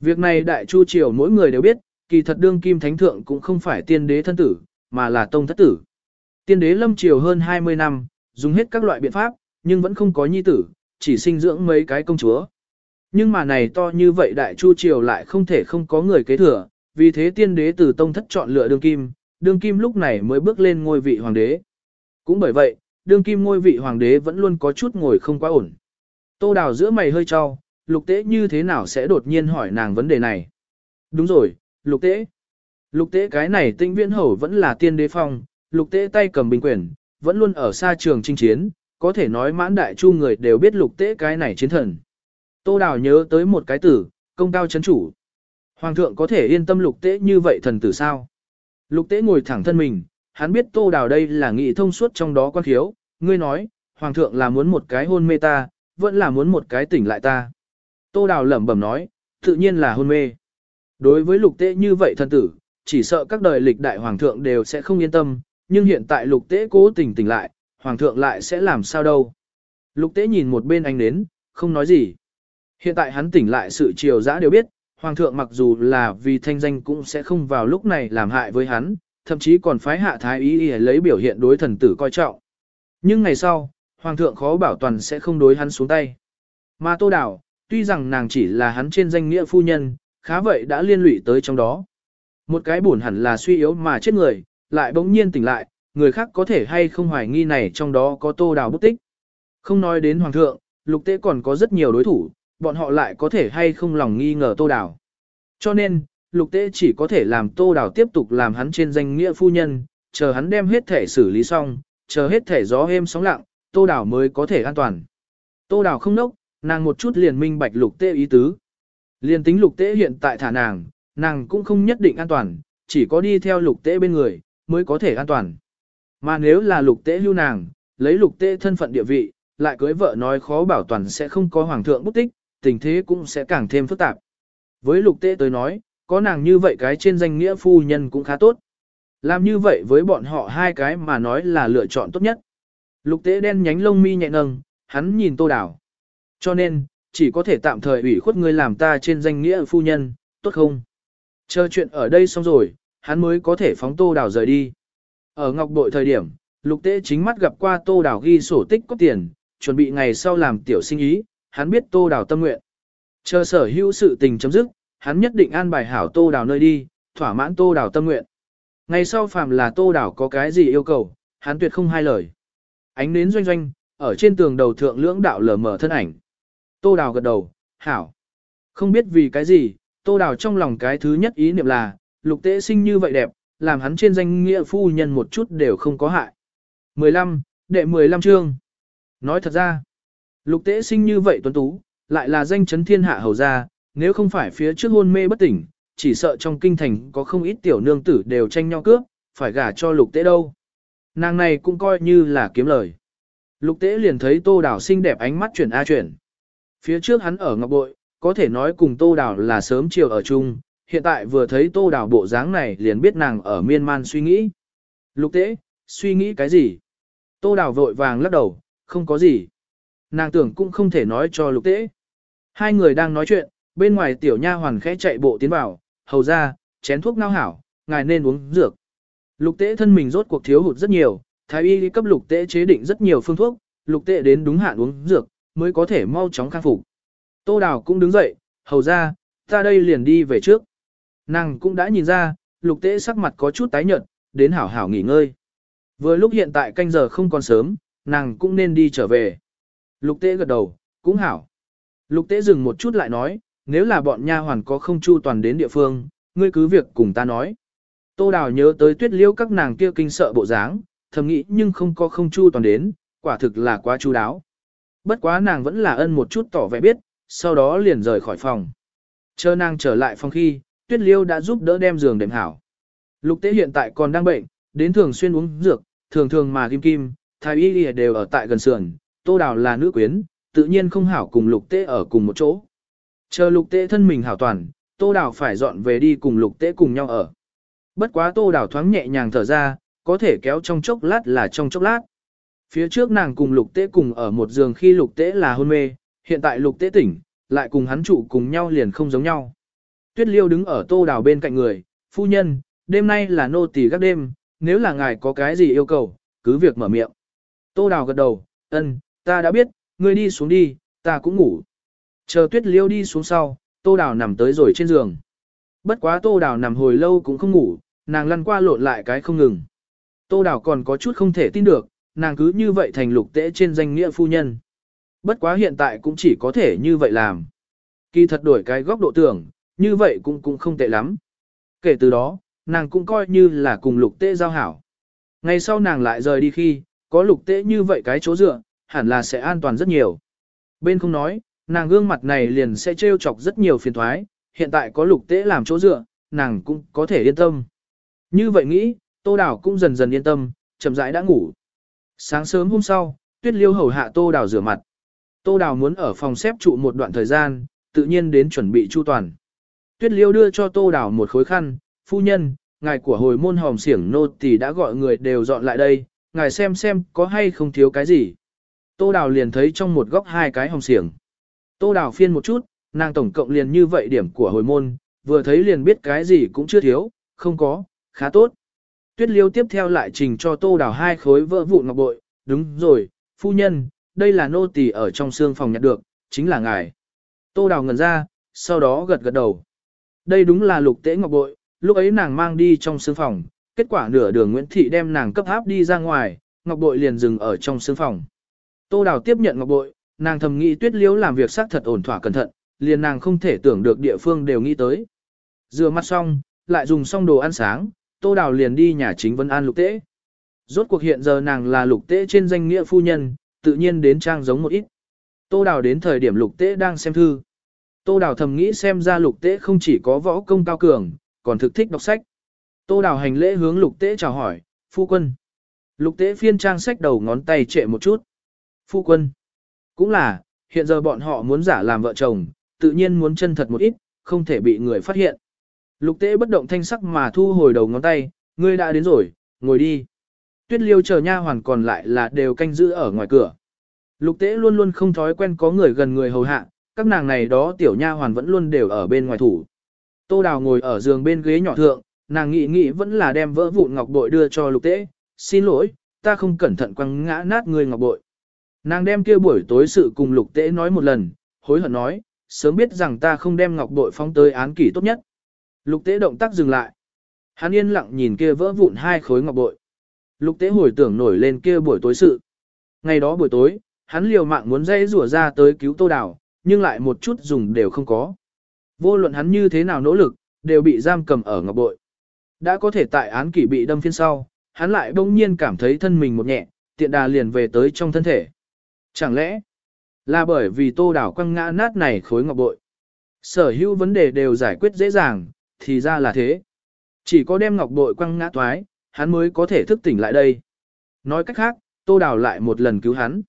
Việc này đại chu triều mỗi người đều biết, kỳ thật đương kim thánh thượng cũng không phải tiên đế thân tử, mà là tông thất tử. Tiên đế lâm triều hơn 20 năm, dùng hết các loại biện pháp, nhưng vẫn không có nhi tử, chỉ sinh dưỡng mấy cái công chúa. Nhưng mà này to như vậy đại chu triều lại không thể không có người kế thừa, vì thế tiên đế từ tông thất chọn lựa đương kim, đương kim lúc này mới bước lên ngôi vị hoàng đế. Cũng bởi vậy, đương kim ngôi vị hoàng đế vẫn luôn có chút ngồi không quá ổn. Tô đào giữa mày hơi cho, lục tế như thế nào sẽ đột nhiên hỏi nàng vấn đề này. Đúng rồi, lục tế. Lục tế cái này tinh viễn hầu vẫn là tiên đế phong, lục tế tay cầm bình quyền, vẫn luôn ở xa trường chinh chiến, có thể nói mãn đại chu người đều biết lục tế cái này chiến thần. Tô Đào nhớ tới một cái tử, công cao chấn chủ. Hoàng thượng có thể yên tâm lục tế như vậy thần tử sao? Lục tế ngồi thẳng thân mình, hắn biết Tô Đào đây là nghị thông suốt trong đó quan khiếu, ngươi nói, Hoàng thượng là muốn một cái hôn mê ta, vẫn là muốn một cái tỉnh lại ta. Tô Đào lẩm bẩm nói, tự nhiên là hôn mê. Đối với lục tế như vậy thần tử, chỉ sợ các đời lịch đại hoàng thượng đều sẽ không yên tâm, nhưng hiện tại lục tế cố tình tỉnh lại, hoàng thượng lại sẽ làm sao đâu. Lục tế nhìn một bên anh đến, không nói gì. Hiện tại hắn tỉnh lại sự triều dã đều biết, hoàng thượng mặc dù là vì thanh danh cũng sẽ không vào lúc này làm hại với hắn, thậm chí còn phái hạ thái ý ý lấy biểu hiện đối thần tử coi trọng. Nhưng ngày sau, hoàng thượng khó bảo toàn sẽ không đối hắn xuống tay. Mà tô đảo, tuy rằng nàng chỉ là hắn trên danh nghĩa phu nhân, khá vậy đã liên lụy tới trong đó. Một cái buồn hẳn là suy yếu mà chết người, lại bỗng nhiên tỉnh lại, người khác có thể hay không hoài nghi này trong đó có tô đào bút tích. Không nói đến hoàng thượng, lục tế còn có rất nhiều đối thủ, bọn họ lại có thể hay không lòng nghi ngờ tô đào. Cho nên, lục tế chỉ có thể làm tô đào tiếp tục làm hắn trên danh nghĩa phu nhân, chờ hắn đem hết thể xử lý xong, chờ hết thể gió êm sóng lặng, tô đào mới có thể an toàn. Tô đào không nốc, nàng một chút liền minh bạch lục tế ý tứ. Liền tính lục tế hiện tại thả nàng, nàng cũng không nhất định an toàn, chỉ có đi theo lục tế bên người, mới có thể an toàn. Mà nếu là lục tế lưu nàng, lấy lục tế thân phận địa vị, lại cưới vợ nói khó bảo toàn sẽ không có hoàng thượng bút tích, tình thế cũng sẽ càng thêm phức tạp. Với lục tế tới nói, có nàng như vậy cái trên danh nghĩa phu nhân cũng khá tốt. Làm như vậy với bọn họ hai cái mà nói là lựa chọn tốt nhất. Lục tế đen nhánh lông mi nhẹ nâng, hắn nhìn tô đảo. Cho nên, chỉ có thể tạm thời ủy khuất ngươi làm ta trên danh nghĩa phu nhân, tốt không? Chờ chuyện ở đây xong rồi, hắn mới có thể phóng tô đảo rời đi. Ở ngọc bội thời điểm, lục tế chính mắt gặp qua tô đảo ghi sổ tích có tiền, chuẩn bị ngày sau làm tiểu sinh ý, hắn biết tô đảo tâm nguyện. Chờ sở hữu sự tình chấm dứt, hắn nhất định an bài hảo tô đào nơi đi, thỏa mãn tô đào tâm nguyện. Ngày sau phàm là tô đào có cái gì yêu cầu, hắn tuyệt không hai lời. Ánh nến doanh doanh, ở trên tường đầu thượng lưỡng đạo lờ mở thân ảnh. Tô đào gật đầu, hảo. Không biết vì cái gì, tô đào trong lòng cái thứ nhất ý niệm là, lục tế sinh như vậy đẹp, làm hắn trên danh nghĩa phu nhân một chút đều không có hại. 15, đệ 15 chương. Nói thật ra, lục tế sinh như vậy tuấn tú, lại là danh chấn thiên hạ hầu gia, nếu không phải phía trước hôn mê bất tỉnh, chỉ sợ trong kinh thành có không ít tiểu nương tử đều tranh nhau cướp, phải gả cho lục tế đâu. Nàng này cũng coi như là kiếm lời. Lục tế liền thấy tô đảo xinh đẹp ánh mắt chuyển a chuyển. Phía trước hắn ở ngọc bội, có thể nói cùng tô đảo là sớm chiều ở chung, hiện tại vừa thấy tô đảo bộ dáng này liền biết nàng ở miên man suy nghĩ. Lục tế, suy nghĩ cái gì? Tô đảo vội vàng lắc đầu, không có gì. Nàng tưởng cũng không thể nói cho lục tế. Hai người đang nói chuyện, bên ngoài tiểu nha hoàn khẽ chạy bộ tiến vào, hầu ra, chén thuốc ngao hảo, ngài nên uống dược. Lục tế thân mình rốt cuộc thiếu hụt rất nhiều, thái y cấp lục tế chế định rất nhiều phương thuốc, lục tế đến đúng hạn uống dược, mới có thể mau chóng khang phục. Tô Đào cũng đứng dậy, hầu ra, ta đây liền đi về trước. Nàng cũng đã nhìn ra, lục tế sắc mặt có chút tái nhợt, đến hảo hảo nghỉ ngơi. Vừa lúc hiện tại canh giờ không còn sớm, nàng cũng nên đi trở về. Lục tế gật đầu, cũng hảo. Lục tế dừng một chút lại nói, nếu là bọn nha hoàn có không chu toàn đến địa phương, ngươi cứ việc cùng ta nói. Tô Đào nhớ tới tuyết liêu các nàng kia kinh sợ bộ dáng, thầm nghĩ nhưng không có không chu toàn đến, quả thực là quá chu đáo. Bất quá nàng vẫn là ân một chút tỏ vẻ biết, sau đó liền rời khỏi phòng. Chờ nàng trở lại phòng khi, tuyết liêu đã giúp đỡ đem giường đệm hảo. Lục tế hiện tại còn đang bệnh, đến thường xuyên uống dược, thường thường mà kim kim, thái y đều ở tại gần sườn, tô đào là nữ quyến, tự nhiên không hảo cùng lục tế ở cùng một chỗ. Chờ lục tế thân mình hảo toàn, tô đào phải dọn về đi cùng lục tế cùng nhau ở. Bất quá tô đào thoáng nhẹ nhàng thở ra, có thể kéo trong chốc lát là trong chốc lát. Phía trước nàng cùng lục tế cùng ở một giường khi lục tế là hôn mê, hiện tại lục tế tỉnh, lại cùng hắn trụ cùng nhau liền không giống nhau. Tuyết liêu đứng ở tô đào bên cạnh người, phu nhân, đêm nay là nô tỳ các đêm, nếu là ngài có cái gì yêu cầu, cứ việc mở miệng. Tô đào gật đầu, ân, ta đã biết, ngươi đi xuống đi, ta cũng ngủ. Chờ tuyết liêu đi xuống sau, tô đào nằm tới rồi trên giường. Bất quá tô đào nằm hồi lâu cũng không ngủ, nàng lăn qua lộn lại cái không ngừng. Tô đào còn có chút không thể tin được, nàng cứ như vậy thành lục tễ trên danh nghĩa phu nhân. Bất quá hiện tại cũng chỉ có thể như vậy làm. Kỳ thật đổi cái góc độ tưởng, như vậy cũng cũng không tệ lắm. Kể từ đó, nàng cũng coi như là cùng lục tễ giao hảo. Ngày sau nàng lại rời đi khi, có lục tễ như vậy cái chỗ dựa, hẳn là sẽ an toàn rất nhiều. Bên không nói, nàng gương mặt này liền sẽ trêu chọc rất nhiều phiền thoái, hiện tại có lục tế làm chỗ dựa, nàng cũng có thể yên tâm. Như vậy nghĩ, tô đảo cũng dần dần yên tâm, chậm rãi đã ngủ. Sáng sớm hôm sau, tuyết liêu hầu hạ tô đảo rửa mặt. Tô đảo muốn ở phòng xếp trụ một đoạn thời gian, tự nhiên đến chuẩn bị chu toàn. Tuyết liêu đưa cho tô đảo một khối khăn, phu nhân, ngài của hồi môn hòm siểng nô tỳ đã gọi người đều dọn lại đây, ngài xem xem có hay không thiếu cái gì. Tô đảo liền thấy trong một góc hai cái hòm siểng. Tô Đào phiên một chút, nàng tổng cộng liền như vậy điểm của hồi môn, vừa thấy liền biết cái gì cũng chưa thiếu, không có, khá tốt. Tuyết liêu tiếp theo lại trình cho tô đào hai khối vỡ vụn ngọc bội, đúng rồi, phu nhân, đây là nô tỳ ở trong xương phòng nhặt được, chính là ngài. Tô đào ngẩn ra, sau đó gật gật đầu. Đây đúng là lục tế ngọc bội, lúc ấy nàng mang đi trong xương phòng, kết quả nửa đường Nguyễn Thị đem nàng cấp áp đi ra ngoài, ngọc bội liền dừng ở trong xương phòng. Tô đào tiếp nhận ngọc bội, nàng thầm nghĩ tuyết liễu làm việc xác thật ổn thỏa cẩn thận, liền nàng không thể tưởng được địa phương đều nghĩ tới. Rửa mặt xong, lại dùng xong đồ ăn sáng, Tô Đào liền đi nhà chính Vân An lục tế. Rốt cuộc hiện giờ nàng là lục tế trên danh nghĩa phu nhân, tự nhiên đến trang giống một ít. Tô Đào đến thời điểm lục tế đang xem thư. Tô Đào thầm nghĩ xem ra lục tế không chỉ có võ công cao cường, còn thực thích đọc sách. Tô Đào hành lễ hướng lục tế chào hỏi, phu quân. Lục tế phiên trang sách đầu ngón tay trệ một chút. Phu quân. Cũng là, hiện giờ bọn họ muốn giả làm vợ chồng, tự nhiên muốn chân thật một ít, không thể bị người phát hiện. Lục tế bất động thanh sắc mà thu hồi đầu ngón tay, ngươi đã đến rồi, ngồi đi. Tuyết liêu chờ nha hoàn còn lại là đều canh giữ ở ngoài cửa. Lục tế luôn luôn không thói quen có người gần người hầu hạ, các nàng này đó tiểu nha hoàn vẫn luôn đều ở bên ngoài thủ. Tô đào ngồi ở giường bên ghế nhỏ thượng, nàng nghĩ nghĩ vẫn là đem vỡ vụn ngọc bội đưa cho lục tế, xin lỗi, ta không cẩn thận quăng ngã nát người ngọc bội. Nàng đem kia buổi tối sự cùng lục tế nói một lần, hối hận nói, sớm biết rằng ta không đem ngọc bội phóng tới án kỷ tốt nhất. Lục tế động tác dừng lại. Hắn yên lặng nhìn kia vỡ vụn hai khối ngọc bội. Lục tế hồi tưởng nổi lên kia buổi tối sự. Ngày đó buổi tối, hắn liều mạng muốn dây rủa ra tới cứu tô đào, nhưng lại một chút dùng đều không có. Vô luận hắn như thế nào nỗ lực, đều bị giam cầm ở ngọc bội. Đã có thể tại án kỷ bị đâm phiên sau, hắn lại bỗng nhiên cảm thấy thân mình một nhẹ, tiện đà liền về tới trong thân thể. Chẳng lẽ, là bởi vì tô đảo quăng ngã nát này khối ngọc bội. Sở hữu vấn đề đều giải quyết dễ dàng, thì ra là thế. Chỉ có đem ngọc bội quăng ngã toái, hắn mới có thể thức tỉnh lại đây. Nói cách khác, tô đảo lại một lần cứu hắn.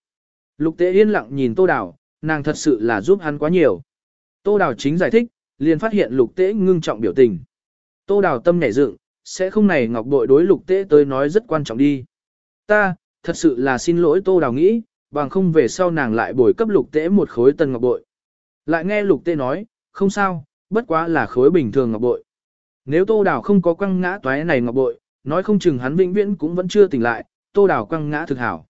Lục tế yên lặng nhìn tô đảo, nàng thật sự là giúp hắn quá nhiều. Tô đảo chính giải thích, liền phát hiện lục tế ngưng trọng biểu tình. Tô đảo tâm nhảy dựng, sẽ không này ngọc bội đối lục tế tới nói rất quan trọng đi. Ta, thật sự là xin lỗi tô đảo nghĩ, bằng không về sau nàng lại bồi cấp lục tế một khối tân ngọc bội. Lại nghe lục tế nói, không sao, bất quá là khối bình thường ngọc bội. Nếu tô đảo không có quăng ngã toái này ngọc bội, nói không chừng hắn vĩnh viễn cũng vẫn chưa tỉnh lại, tô đảo quăng ngã thực hảo.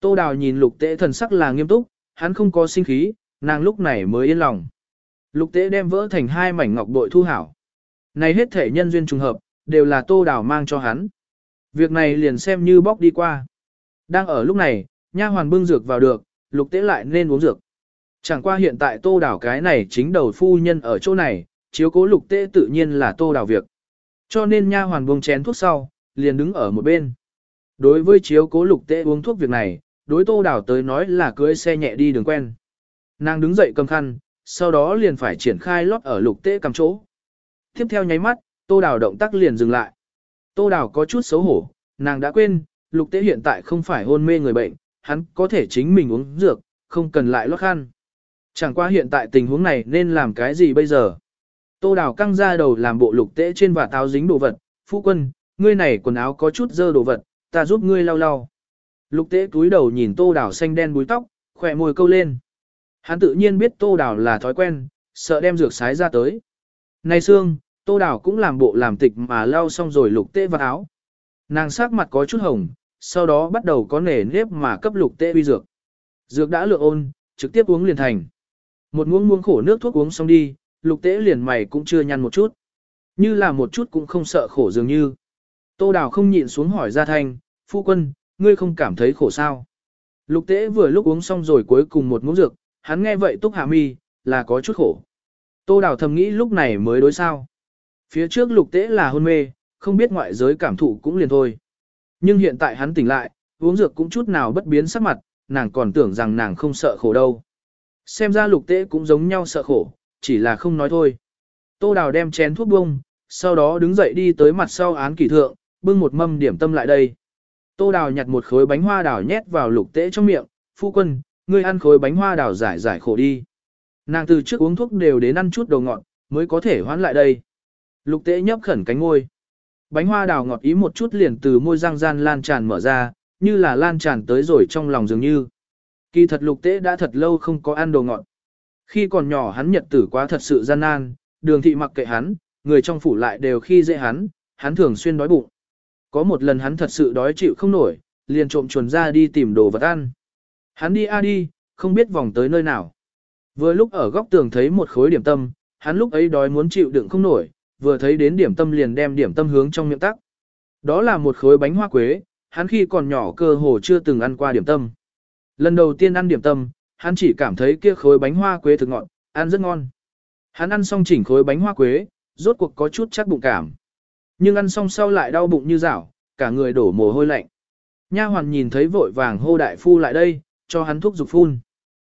Tô đảo nhìn lục tế thần sắc là nghiêm túc, hắn không có sinh khí, nàng lúc này mới yên lòng. Lục tế đem vỡ thành hai mảnh ngọc bội thu hảo. Này hết thể nhân duyên trùng hợp, đều là tô đảo mang cho hắn. Việc này liền xem như bóc đi qua. Đang ở lúc này, nha hoàn bưng dược vào được, lục tế lại nên uống dược. Chẳng qua hiện tại tô đảo cái này chính đầu phu nhân ở chỗ này, chiếu cố lục tế tự nhiên là tô đảo việc. Cho nên nha hoàn buông chén thuốc sau, liền đứng ở một bên. Đối với chiếu cố lục tế uống thuốc việc này, đối tô đảo tới nói là cưới xe nhẹ đi đường quen. Nàng đứng dậy cầm khăn, sau đó liền phải triển khai lót ở lục tế cầm chỗ. Tiếp theo nháy mắt, tô đảo động tác liền dừng lại. Tô đảo có chút xấu hổ, nàng đã quên, lục tế hiện tại không phải hôn mê người bệnh, hắn có thể chính mình uống dược, không cần lại lót khăn. Chẳng qua hiện tại tình huống này nên làm cái gì bây giờ? Tô đào căng ra đầu làm bộ lục tễ trên và táo dính đồ vật, phu quân, ngươi này quần áo có chút dơ đồ vật, ta giúp ngươi lau lau. Lục tễ túi đầu nhìn tô đào xanh đen búi tóc, khỏe môi câu lên. Hắn tự nhiên biết tô đào là thói quen, sợ đem dược sái ra tới. Này xương, tô đào cũng làm bộ làm tịch mà lau xong rồi lục tễ vào áo. Nàng sắc mặt có chút hồng, sau đó bắt đầu có nể nếp mà cấp lục tê uy dược. Dược đã lượng ôn, trực tiếp uống liền thành. Một muỗng muỗng khổ nước thuốc uống xong đi, lục tế liền mày cũng chưa nhăn một chút. Như là một chút cũng không sợ khổ dường như. Tô đào không nhịn xuống hỏi ra thanh, phu quân, ngươi không cảm thấy khổ sao. Lục tế vừa lúc uống xong rồi cuối cùng một muỗng dược, hắn nghe vậy túc hạ mi, là có chút khổ. Tô đào thầm nghĩ lúc này mới đối sao. Phía trước lục tế là hôn mê, không biết ngoại giới cảm thụ cũng liền thôi. Nhưng hiện tại hắn tỉnh lại, uống dược cũng chút nào bất biến sắc mặt, nàng còn tưởng rằng nàng không sợ khổ đâu. Xem ra lục tế cũng giống nhau sợ khổ, chỉ là không nói thôi. Tô Đào đem chén thuốc bông, sau đó đứng dậy đi tới mặt sau án kỷ thượng, bưng một mâm điểm tâm lại đây. Tô Đào nhặt một khối bánh hoa đào nhét vào lục tế trong miệng, phu quân, ngươi ăn khối bánh hoa đào giải giải khổ đi. Nàng từ trước uống thuốc đều đến ăn chút đồ ngọt, mới có thể hoán lại đây. Lục tế nhấp khẩn cánh ngôi. Bánh hoa đào ngọt ý một chút liền từ môi răng gian lan tràn mở ra, như là lan tràn tới rồi trong lòng dường như. Kỳ thật lục tế đã thật lâu không có ăn đồ ngọt. Khi còn nhỏ hắn nhật tử quá thật sự gian nan, đường thị mặc kệ hắn, người trong phủ lại đều khi dễ hắn, hắn thường xuyên đói bụng. Có một lần hắn thật sự đói chịu không nổi, liền trộm chuồn ra đi tìm đồ vật ăn. Hắn đi a đi, không biết vòng tới nơi nào. Vừa lúc ở góc tường thấy một khối điểm tâm, hắn lúc ấy đói muốn chịu đựng không nổi, vừa thấy đến điểm tâm liền đem điểm tâm hướng trong miệng tắc. Đó là một khối bánh hoa quế, hắn khi còn nhỏ cơ hồ chưa từng ăn qua điểm tâm. Lần đầu tiên ăn điểm tâm, hắn chỉ cảm thấy kia khối bánh hoa quế thực ngọt, ăn rất ngon. Hắn ăn xong chỉnh khối bánh hoa quế, rốt cuộc có chút chắc bụng cảm. Nhưng ăn xong sau lại đau bụng như rảo, cả người đổ mồ hôi lạnh. Nha hoàn nhìn thấy vội vàng hô đại phu lại đây, cho hắn thuốc dục phun.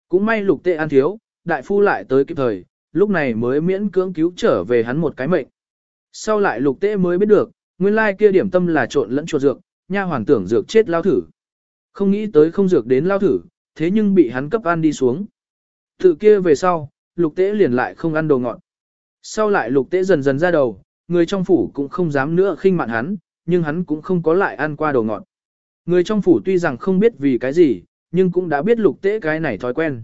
Cũng may lục tệ ăn thiếu, đại phu lại tới kịp thời, lúc này mới miễn cưỡng cứu trở về hắn một cái mệnh. Sau lại lục tế mới biết được, nguyên lai kia điểm tâm là trộn lẫn chuột dược, nha hoàn tưởng dược chết lao thử. Không nghĩ tới không dược đến lao thử, thế nhưng bị hắn cấp ăn đi xuống. Tự kia về sau, lục tế liền lại không ăn đồ ngọt. Sau lại lục tế dần dần ra đầu, người trong phủ cũng không dám nữa khinh mạn hắn, nhưng hắn cũng không có lại ăn qua đồ ngọt. Người trong phủ tuy rằng không biết vì cái gì, nhưng cũng đã biết lục tế cái này thói quen.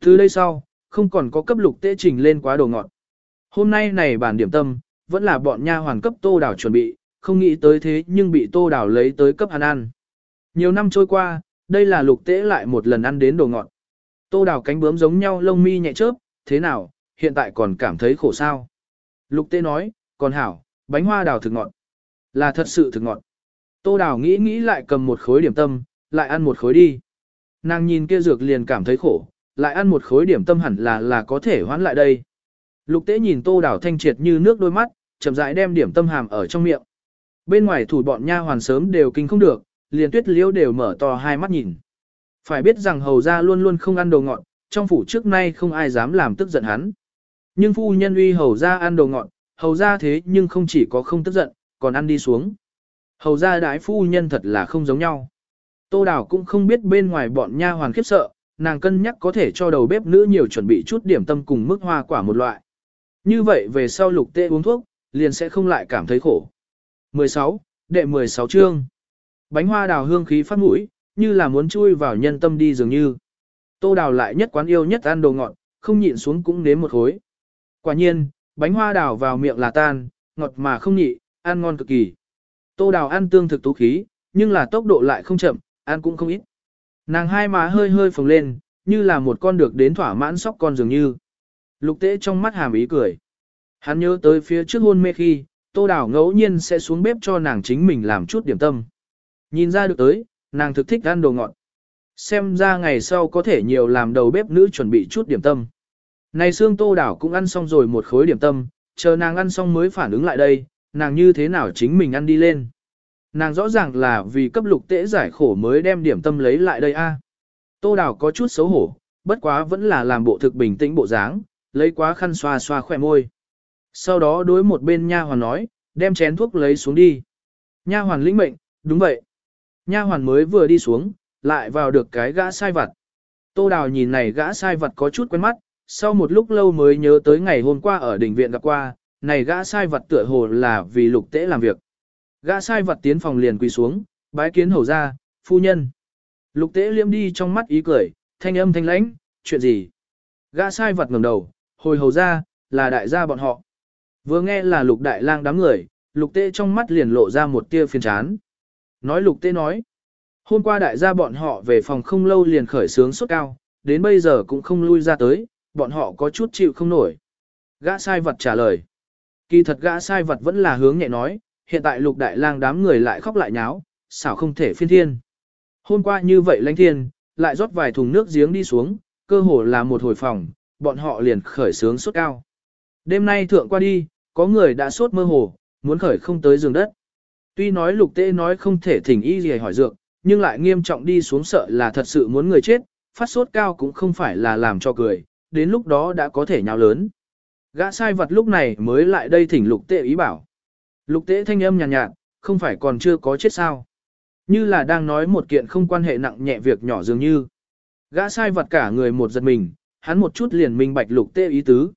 Từ đây sau, không còn có cấp lục tế trình lên quá đồ ngọt. Hôm nay này bản điểm tâm, vẫn là bọn nha hoàn cấp tô đảo chuẩn bị, không nghĩ tới thế nhưng bị tô đảo lấy tới cấp hắn ăn. Nhiều năm trôi qua, đây là lục tế lại một lần ăn đến đồ ngọt. Tô đảo cánh bướm giống nhau lông mi nhẹ chớp, thế nào, hiện tại còn cảm thấy khổ sao. Lục tế nói, còn hảo, bánh hoa đào thực ngọt. Là thật sự thực ngọt. Tô đảo nghĩ nghĩ lại cầm một khối điểm tâm, lại ăn một khối đi. Nàng nhìn kia dược liền cảm thấy khổ, lại ăn một khối điểm tâm hẳn là là có thể hoán lại đây. Lục tế nhìn tô đảo thanh triệt như nước đôi mắt, chậm rãi đem điểm tâm hàm ở trong miệng. Bên ngoài thủ bọn nha hoàn sớm đều kinh không được, liền tuyết liễu đều mở to hai mắt nhìn. Phải biết rằng hầu ra luôn luôn không ăn đồ ngọt, trong phủ trước nay không ai dám làm tức giận hắn. Nhưng phu nhân uy hầu ra ăn đồ ngọt, hầu ra thế nhưng không chỉ có không tức giận, còn ăn đi xuống. Hầu ra đái phu nhân thật là không giống nhau. Tô Đào cũng không biết bên ngoài bọn nha hoàn khiếp sợ, nàng cân nhắc có thể cho đầu bếp nữ nhiều chuẩn bị chút điểm tâm cùng mức hoa quả một loại. Như vậy về sau lục tê uống thuốc, liền sẽ không lại cảm thấy khổ. 16. Đệ 16 chương Bánh hoa đào hương khí phát mũi, như là muốn chui vào nhân tâm đi dường như. Tô đào lại nhất quán yêu nhất ăn đồ ngọt, không nhịn xuống cũng nếm một khối. Quả nhiên, bánh hoa đào vào miệng là tan, ngọt mà không nhị, ăn ngon cực kỳ. Tô đào ăn tương thực tú khí, nhưng là tốc độ lại không chậm, ăn cũng không ít. Nàng hai má hơi hơi phồng lên, như là một con được đến thỏa mãn sóc con dường như. Lục tế trong mắt hàm ý cười. Hắn nhớ tới phía trước hôn mê khi, tô đảo ngẫu nhiên sẽ xuống bếp cho nàng chính mình làm chút điểm tâm. Nhìn ra được tới, nàng thực thích ăn đồ ngọt. Xem ra ngày sau có thể nhiều làm đầu bếp nữ chuẩn bị chút điểm tâm. Này xương tô đảo cũng ăn xong rồi một khối điểm tâm, chờ nàng ăn xong mới phản ứng lại đây, nàng như thế nào chính mình ăn đi lên. Nàng rõ ràng là vì cấp lục tễ giải khổ mới đem điểm tâm lấy lại đây a. Tô đào có chút xấu hổ, bất quá vẫn là làm bộ thực bình tĩnh bộ dáng, lấy quá khăn xoa xoa khỏe môi. Sau đó đối một bên nha hoàn nói, đem chén thuốc lấy xuống đi. Nha hoàn lĩnh mệnh, đúng vậy. Nha hoàn mới vừa đi xuống, lại vào được cái gã sai vặt. Tô Đào nhìn này gã sai vặt có chút quen mắt, sau một lúc lâu mới nhớ tới ngày hôm qua ở đỉnh viện gặp qua, này gã sai vặt tựa hồ là vì lục tễ làm việc. Gã sai Vật tiến phòng liền quỳ xuống, bái kiến hầu ra, phu nhân. Lục Tế liêm đi trong mắt ý cười, thanh âm thanh lãnh, chuyện gì? Gã sai Vật ngẩng đầu, hồi hầu ra, là đại gia bọn họ. Vừa nghe là lục đại lang đám người, lục Tế trong mắt liền lộ ra một tia phiền chán. Nói lục Tế nói, hôm qua đại gia bọn họ về phòng không lâu liền khởi sướng sốt cao, đến bây giờ cũng không lui ra tới, bọn họ có chút chịu không nổi. Gã sai vật trả lời. Kỳ thật gã sai vật vẫn là hướng nhẹ nói, hiện tại lục đại lang đám người lại khóc lại nháo, xảo không thể phiên thiên. Hôm qua như vậy lãnh thiên, lại rót vài thùng nước giếng đi xuống, cơ hồ là một hồi phòng, bọn họ liền khởi sướng sốt cao. Đêm nay thượng qua đi, có người đã sốt mơ hồ, muốn khởi không tới giường đất. Tuy nói lục tế nói không thể thỉnh y gì hỏi dược, nhưng lại nghiêm trọng đi xuống sợ là thật sự muốn người chết, phát sốt cao cũng không phải là làm cho cười, đến lúc đó đã có thể nhào lớn. Gã sai vật lúc này mới lại đây thỉnh lục tệ ý bảo. Lục tế thanh âm nhàn nhạt, nhạt, không phải còn chưa có chết sao. Như là đang nói một kiện không quan hệ nặng nhẹ việc nhỏ dường như. Gã sai vật cả người một giật mình, hắn một chút liền minh bạch lục tế ý tứ.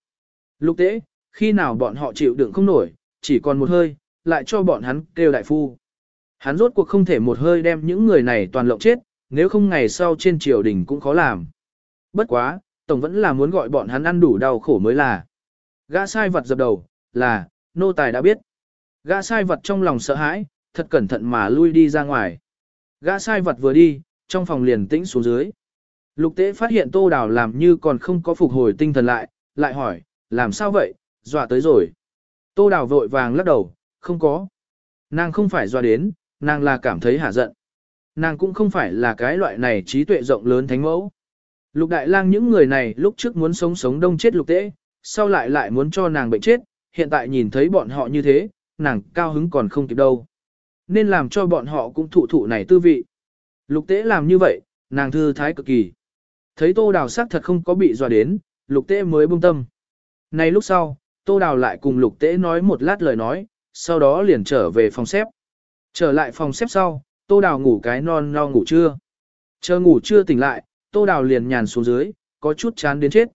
Lục tế, khi nào bọn họ chịu đựng không nổi, chỉ còn một hơi, lại cho bọn hắn kêu đại phu. Hắn rốt cuộc không thể một hơi đem những người này toàn lộng chết, nếu không ngày sau trên triều đình cũng khó làm. Bất quá, tổng vẫn là muốn gọi bọn hắn ăn đủ đau khổ mới là. Gã sai vật dập đầu, là, nô tài đã biết. Gã sai vật trong lòng sợ hãi, thật cẩn thận mà lui đi ra ngoài. Gã sai vật vừa đi, trong phòng liền tĩnh xuống dưới. Lục tế phát hiện tô đào làm như còn không có phục hồi tinh thần lại, lại hỏi, làm sao vậy, dọa tới rồi. Tô đào vội vàng lắc đầu, không có. Nàng không phải dọa đến, nàng là cảm thấy hả giận. Nàng cũng không phải là cái loại này trí tuệ rộng lớn thánh mẫu. Lục đại lang những người này lúc trước muốn sống sống đông chết lục tế, sau lại lại muốn cho nàng bệnh chết, hiện tại nhìn thấy bọn họ như thế, nàng cao hứng còn không kịp đâu. Nên làm cho bọn họ cũng thụ thụ này tư vị. Lục tế làm như vậy, nàng thư thái cực kỳ. Thấy tô đào sắc thật không có bị dọa đến, lục tế mới buông tâm. nay lúc sau, tô đào lại cùng lục tế nói một lát lời nói, sau đó liền trở về phòng xếp. Trở lại phòng xếp sau, tô đào ngủ cái non no ngủ trưa. Chờ ngủ trưa tỉnh lại, tô đào liền nhàn xuống dưới, có chút chán đến chết.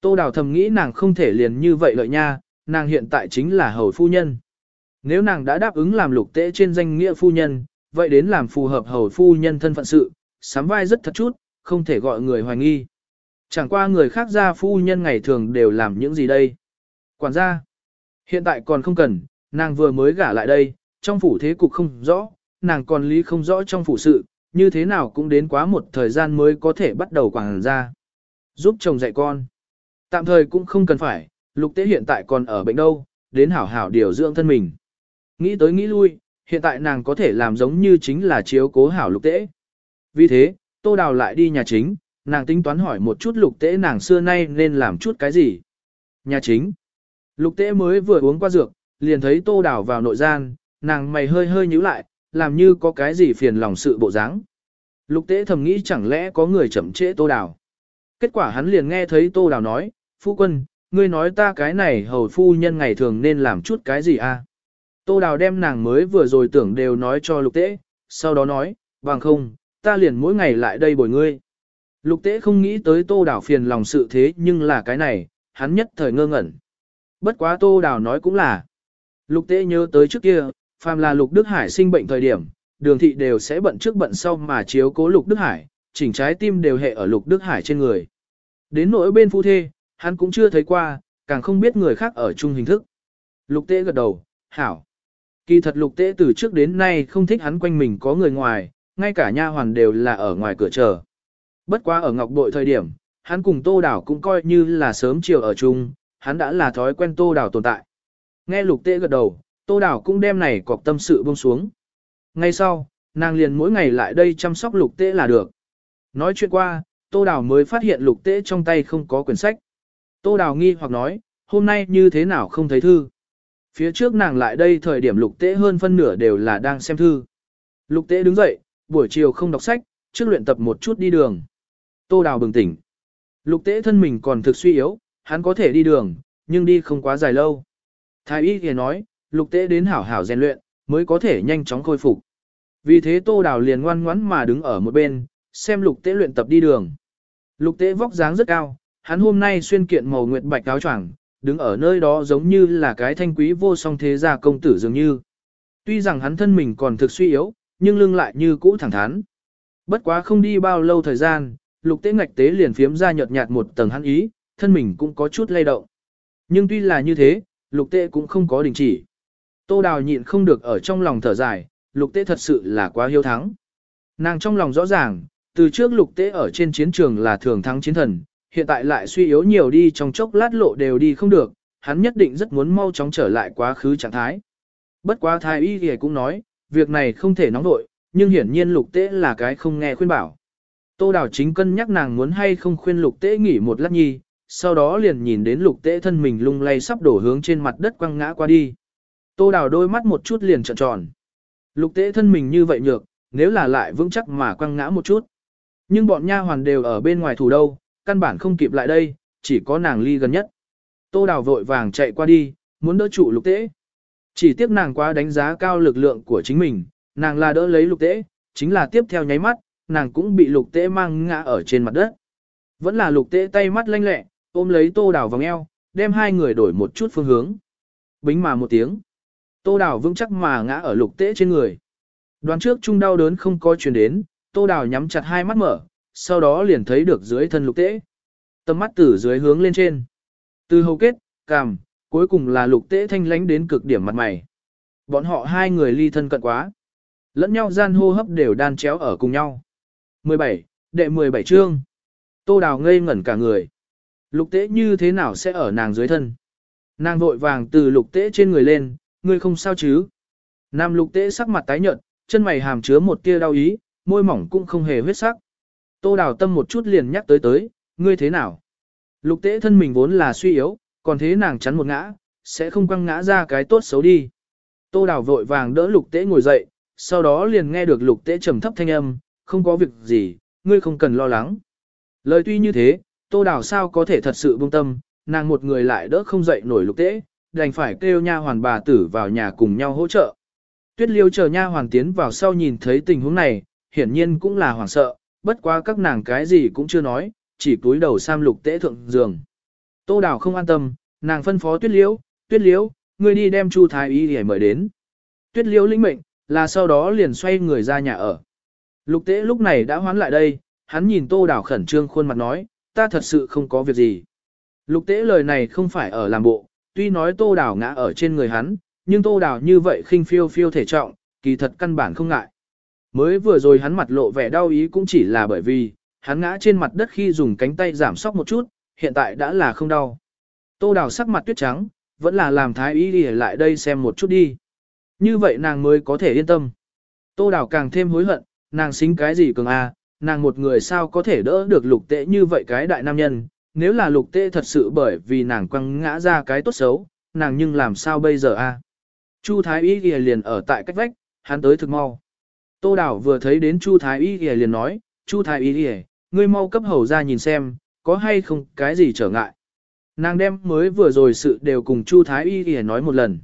Tô đào thầm nghĩ nàng không thể liền như vậy lợi nha, nàng hiện tại chính là hầu phu nhân. Nếu nàng đã đáp ứng làm lục tế trên danh nghĩa phu nhân, vậy đến làm phù hợp hầu phu nhân thân phận sự, sắm vai rất thật chút, không thể gọi người hoài nghi. Chẳng qua người khác gia phu nhân ngày thường đều làm những gì đây. Quản gia, hiện tại còn không cần, nàng vừa mới gả lại đây, trong phủ thế cục không rõ, nàng còn lý không rõ trong phủ sự, như thế nào cũng đến quá một thời gian mới có thể bắt đầu quản gia. Giúp chồng dạy con. Tạm thời cũng không cần phải, lục tế hiện tại còn ở bệnh đâu, đến hảo hảo điều dưỡng thân mình. Nghĩ tới nghĩ lui, hiện tại nàng có thể làm giống như chính là chiếu cố hảo lục tế. Vì thế, tô đào lại đi nhà chính, nàng tính toán hỏi một chút lục tế nàng xưa nay nên làm chút cái gì. Nhà chính. Lục tế mới vừa uống qua dược, liền thấy tô đào vào nội gian, nàng mày hơi hơi nhíu lại, làm như có cái gì phiền lòng sự bộ dáng. Lục tế thầm nghĩ chẳng lẽ có người chậm trễ tô đào. Kết quả hắn liền nghe thấy tô đào nói, phu quân, ngươi nói ta cái này hầu phu nhân ngày thường nên làm chút cái gì a? À? Tô đào đem nàng mới vừa rồi tưởng đều nói cho lục tế, sau đó nói, bằng không, ta liền mỗi ngày lại đây bồi ngươi. Lục tế không nghĩ tới tô đào phiền lòng sự thế nhưng là cái này, hắn nhất thời ngơ ngẩn. Bất quá tô đào nói cũng là. Lục tế nhớ tới trước kia, phàm là lục Đức Hải sinh bệnh thời điểm, đường thị đều sẽ bận trước bận sau mà chiếu cố lục Đức Hải, chỉnh trái tim đều hệ ở lục Đức Hải trên người. Đến nỗi bên phu thê, hắn cũng chưa thấy qua, càng không biết người khác ở chung hình thức. Lục tế gật đầu, hảo. Kỳ thật lục tế từ trước đến nay không thích hắn quanh mình có người ngoài, ngay cả nha hoàn đều là ở ngoài cửa chờ. Bất quá ở ngọc bội thời điểm, hắn cùng tô đảo cũng coi như là sớm chiều ở chung, hắn đã là thói quen tô đảo tồn tại. Nghe lục tế gật đầu, tô đảo cũng đem này cọc tâm sự buông xuống. Ngay sau, nàng liền mỗi ngày lại đây chăm sóc lục tế là được. Nói chuyện qua, tô đảo mới phát hiện lục tế trong tay không có quyển sách. Tô đảo nghi hoặc nói, hôm nay như thế nào không thấy thư. Phía trước nàng lại đây thời điểm lục tế hơn phân nửa đều là đang xem thư. Lục tế đứng dậy, buổi chiều không đọc sách, trước luyện tập một chút đi đường. Tô đào bừng tỉnh. Lục tế thân mình còn thực suy yếu, hắn có thể đi đường, nhưng đi không quá dài lâu. Thái y thì nói, lục tế đến hảo hảo rèn luyện, mới có thể nhanh chóng khôi phục. Vì thế tô đào liền ngoan ngoãn mà đứng ở một bên, xem lục tế luyện tập đi đường. Lục tế vóc dáng rất cao, hắn hôm nay xuyên kiện màu nguyệt bạch áo choàng, đứng ở nơi đó giống như là cái thanh quý vô song thế gia công tử dường như. Tuy rằng hắn thân mình còn thực suy yếu, nhưng lưng lại như cũ thẳng thắn. Bất quá không đi bao lâu thời gian, lục tế ngạch tế liền phiếm ra nhợt nhạt một tầng hắn ý, thân mình cũng có chút lay động. Nhưng tuy là như thế, lục tế cũng không có đình chỉ. Tô đào nhịn không được ở trong lòng thở dài, lục tế thật sự là quá hiếu thắng. Nàng trong lòng rõ ràng, từ trước lục tế ở trên chiến trường là thường thắng chiến thần, hiện tại lại suy yếu nhiều đi trong chốc lát lộ đều đi không được, hắn nhất định rất muốn mau chóng trở lại quá khứ trạng thái. Bất quá thái y thì cũng nói, việc này không thể nóng nội, nhưng hiển nhiên lục tế là cái không nghe khuyên bảo. Tô Đào chính cân nhắc nàng muốn hay không khuyên lục tế nghỉ một lát nhi, sau đó liền nhìn đến lục tế thân mình lung lay sắp đổ hướng trên mặt đất quăng ngã qua đi. Tô Đào đôi mắt một chút liền trợn tròn. Lục tế thân mình như vậy nhược, nếu là lại vững chắc mà quăng ngã một chút. Nhưng bọn nha hoàn đều ở bên ngoài thủ đâu, căn bản không kịp lại đây, chỉ có nàng ly gần nhất. Tô Đào vội vàng chạy qua đi, muốn đỡ trụ lục tế. Chỉ tiếc nàng quá đánh giá cao lực lượng của chính mình, nàng là đỡ lấy lục tế, chính là tiếp theo nháy mắt, nàng cũng bị lục tế mang ngã ở trên mặt đất. Vẫn là lục tế tay mắt lanh lẹ, ôm lấy tô đào vòng eo, đem hai người đổi một chút phương hướng. Bính mà một tiếng. Tô đào vững chắc mà ngã ở lục tế trên người. Đoán trước chung đau đớn không có truyền đến, tô đào nhắm chặt hai mắt mở, sau đó liền thấy được dưới thân lục tễ. Tầm mắt từ dưới hướng lên trên. Từ hầu kết, cằm, cuối cùng là lục tễ thanh lánh đến cực điểm mặt mày. Bọn họ hai người ly thân cận quá. Lẫn nhau gian hô hấp đều đan chéo ở cùng nhau. 17, đệ 17 chương. Tô Đào ngây ngẩn cả người. Lục tế như thế nào sẽ ở nàng dưới thân? Nàng vội vàng từ lục tế trên người lên, ngươi không sao chứ? Nam lục tế sắc mặt tái nhợt, chân mày hàm chứa một tia đau ý, môi mỏng cũng không hề huyết sắc. Tô Đào tâm một chút liền nhắc tới tới, ngươi thế nào? Lục tế thân mình vốn là suy yếu, còn thế nàng chắn một ngã, sẽ không quăng ngã ra cái tốt xấu đi. Tô Đào vội vàng đỡ lục tế ngồi dậy, sau đó liền nghe được lục tế trầm thấp thanh âm, không có việc gì, ngươi không cần lo lắng. Lời tuy như thế, Tô Đào sao có thể thật sự buông tâm, nàng một người lại đỡ không dậy nổi lục tế, đành phải kêu nha hoàn bà tử vào nhà cùng nhau hỗ trợ. Tuyết liêu chờ nha hoàn tiến vào sau nhìn thấy tình huống này, hiển nhiên cũng là hoảng sợ, bất quá các nàng cái gì cũng chưa nói, chỉ cúi đầu sam lục tế thượng giường. Tô Đào không an tâm, nàng phân phó tuyết liễu, tuyết liễu, ngươi đi đem Chu Thái Y để mời đến. Tuyết liễu lĩnh mệnh, là sau đó liền xoay người ra nhà ở. Lục tế lúc này đã hoán lại đây, hắn nhìn Tô Đào khẩn trương khuôn mặt nói, ta thật sự không có việc gì. Lục tế lời này không phải ở làm bộ, tuy nói Tô Đào ngã ở trên người hắn, nhưng Tô Đào như vậy khinh phiêu phiêu thể trọng, kỳ thật căn bản không ngại. Mới vừa rồi hắn mặt lộ vẻ đau ý cũng chỉ là bởi vì, hắn ngã trên mặt đất khi dùng cánh tay giảm sóc một chút, hiện tại đã là không đau. Tô Đào sắc mặt tuyết trắng, vẫn là làm thái y đi lại đây xem một chút đi. Như vậy nàng mới có thể yên tâm. Tô Đào càng thêm hối hận, nàng xính cái gì cường a, à, nàng một người sao có thể đỡ được lục tệ như vậy cái đại nam nhân, nếu là lục tệ thật sự bởi vì nàng quăng ngã ra cái tốt xấu, nàng nhưng làm sao bây giờ a? Chu Thái Y liền ở tại cách vách, hắn tới thực mau. Tô Đào vừa thấy đến Chu Thái Y Y liền nói, Chu Thái Y Y, ngươi mau cấp hầu ra nhìn xem, có hay không cái gì trở ngại. Nàng đem mới vừa rồi sự đều cùng Chu Thái Y Y nói một lần.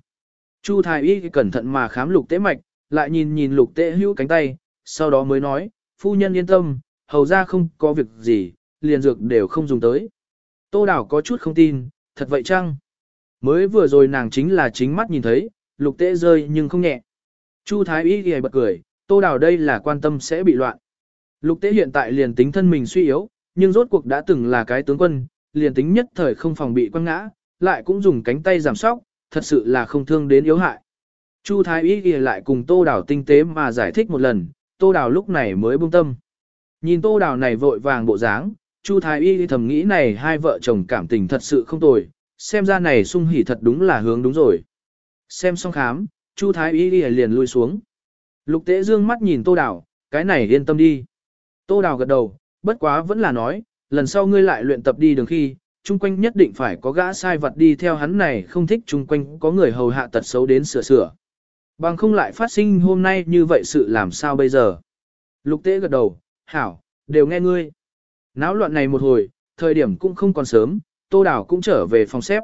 Chu Thái Y cẩn thận mà khám lục tế mạch, lại nhìn nhìn lục tế hữu cánh tay, sau đó mới nói, phu nhân yên tâm, hầu ra không có việc gì, liền dược đều không dùng tới. Tô Đào có chút không tin, thật vậy chăng? Mới vừa rồi nàng chính là chính mắt nhìn thấy, lục tế rơi nhưng không nhẹ. Chu Thái Y ghi bật cười, Tô Đào đây là quan tâm sẽ bị loạn. Lục tế hiện tại liền tính thân mình suy yếu, nhưng rốt cuộc đã từng là cái tướng quân, liền tính nhất thời không phòng bị quăng ngã, lại cũng dùng cánh tay giảm sóc, thật sự là không thương đến yếu hại. Chu Thái Ý ghi lại cùng Tô Đào tinh tế mà giải thích một lần, Tô Đào lúc này mới buông tâm. Nhìn Tô Đào này vội vàng bộ dáng, Chu Thái Y thầm nghĩ này hai vợ chồng cảm tình thật sự không tồi, xem ra này sung hỉ thật đúng là hướng đúng rồi. Xem xong khám, Chu Thái Y liền lui xuống. Lục Tế Dương mắt nhìn Tô Đào, cái này yên tâm đi. Tô Đào gật đầu, bất quá vẫn là nói, lần sau ngươi lại luyện tập đi đường khi, chung quanh nhất định phải có gã sai vật đi theo hắn này không thích chung quanh có người hầu hạ tật xấu đến sửa sửa. Bằng không lại phát sinh hôm nay như vậy sự làm sao bây giờ. Lục Tế gật đầu, hảo, đều nghe ngươi. Náo loạn này một hồi, thời điểm cũng không còn sớm, Tô Đào cũng trở về phòng xếp.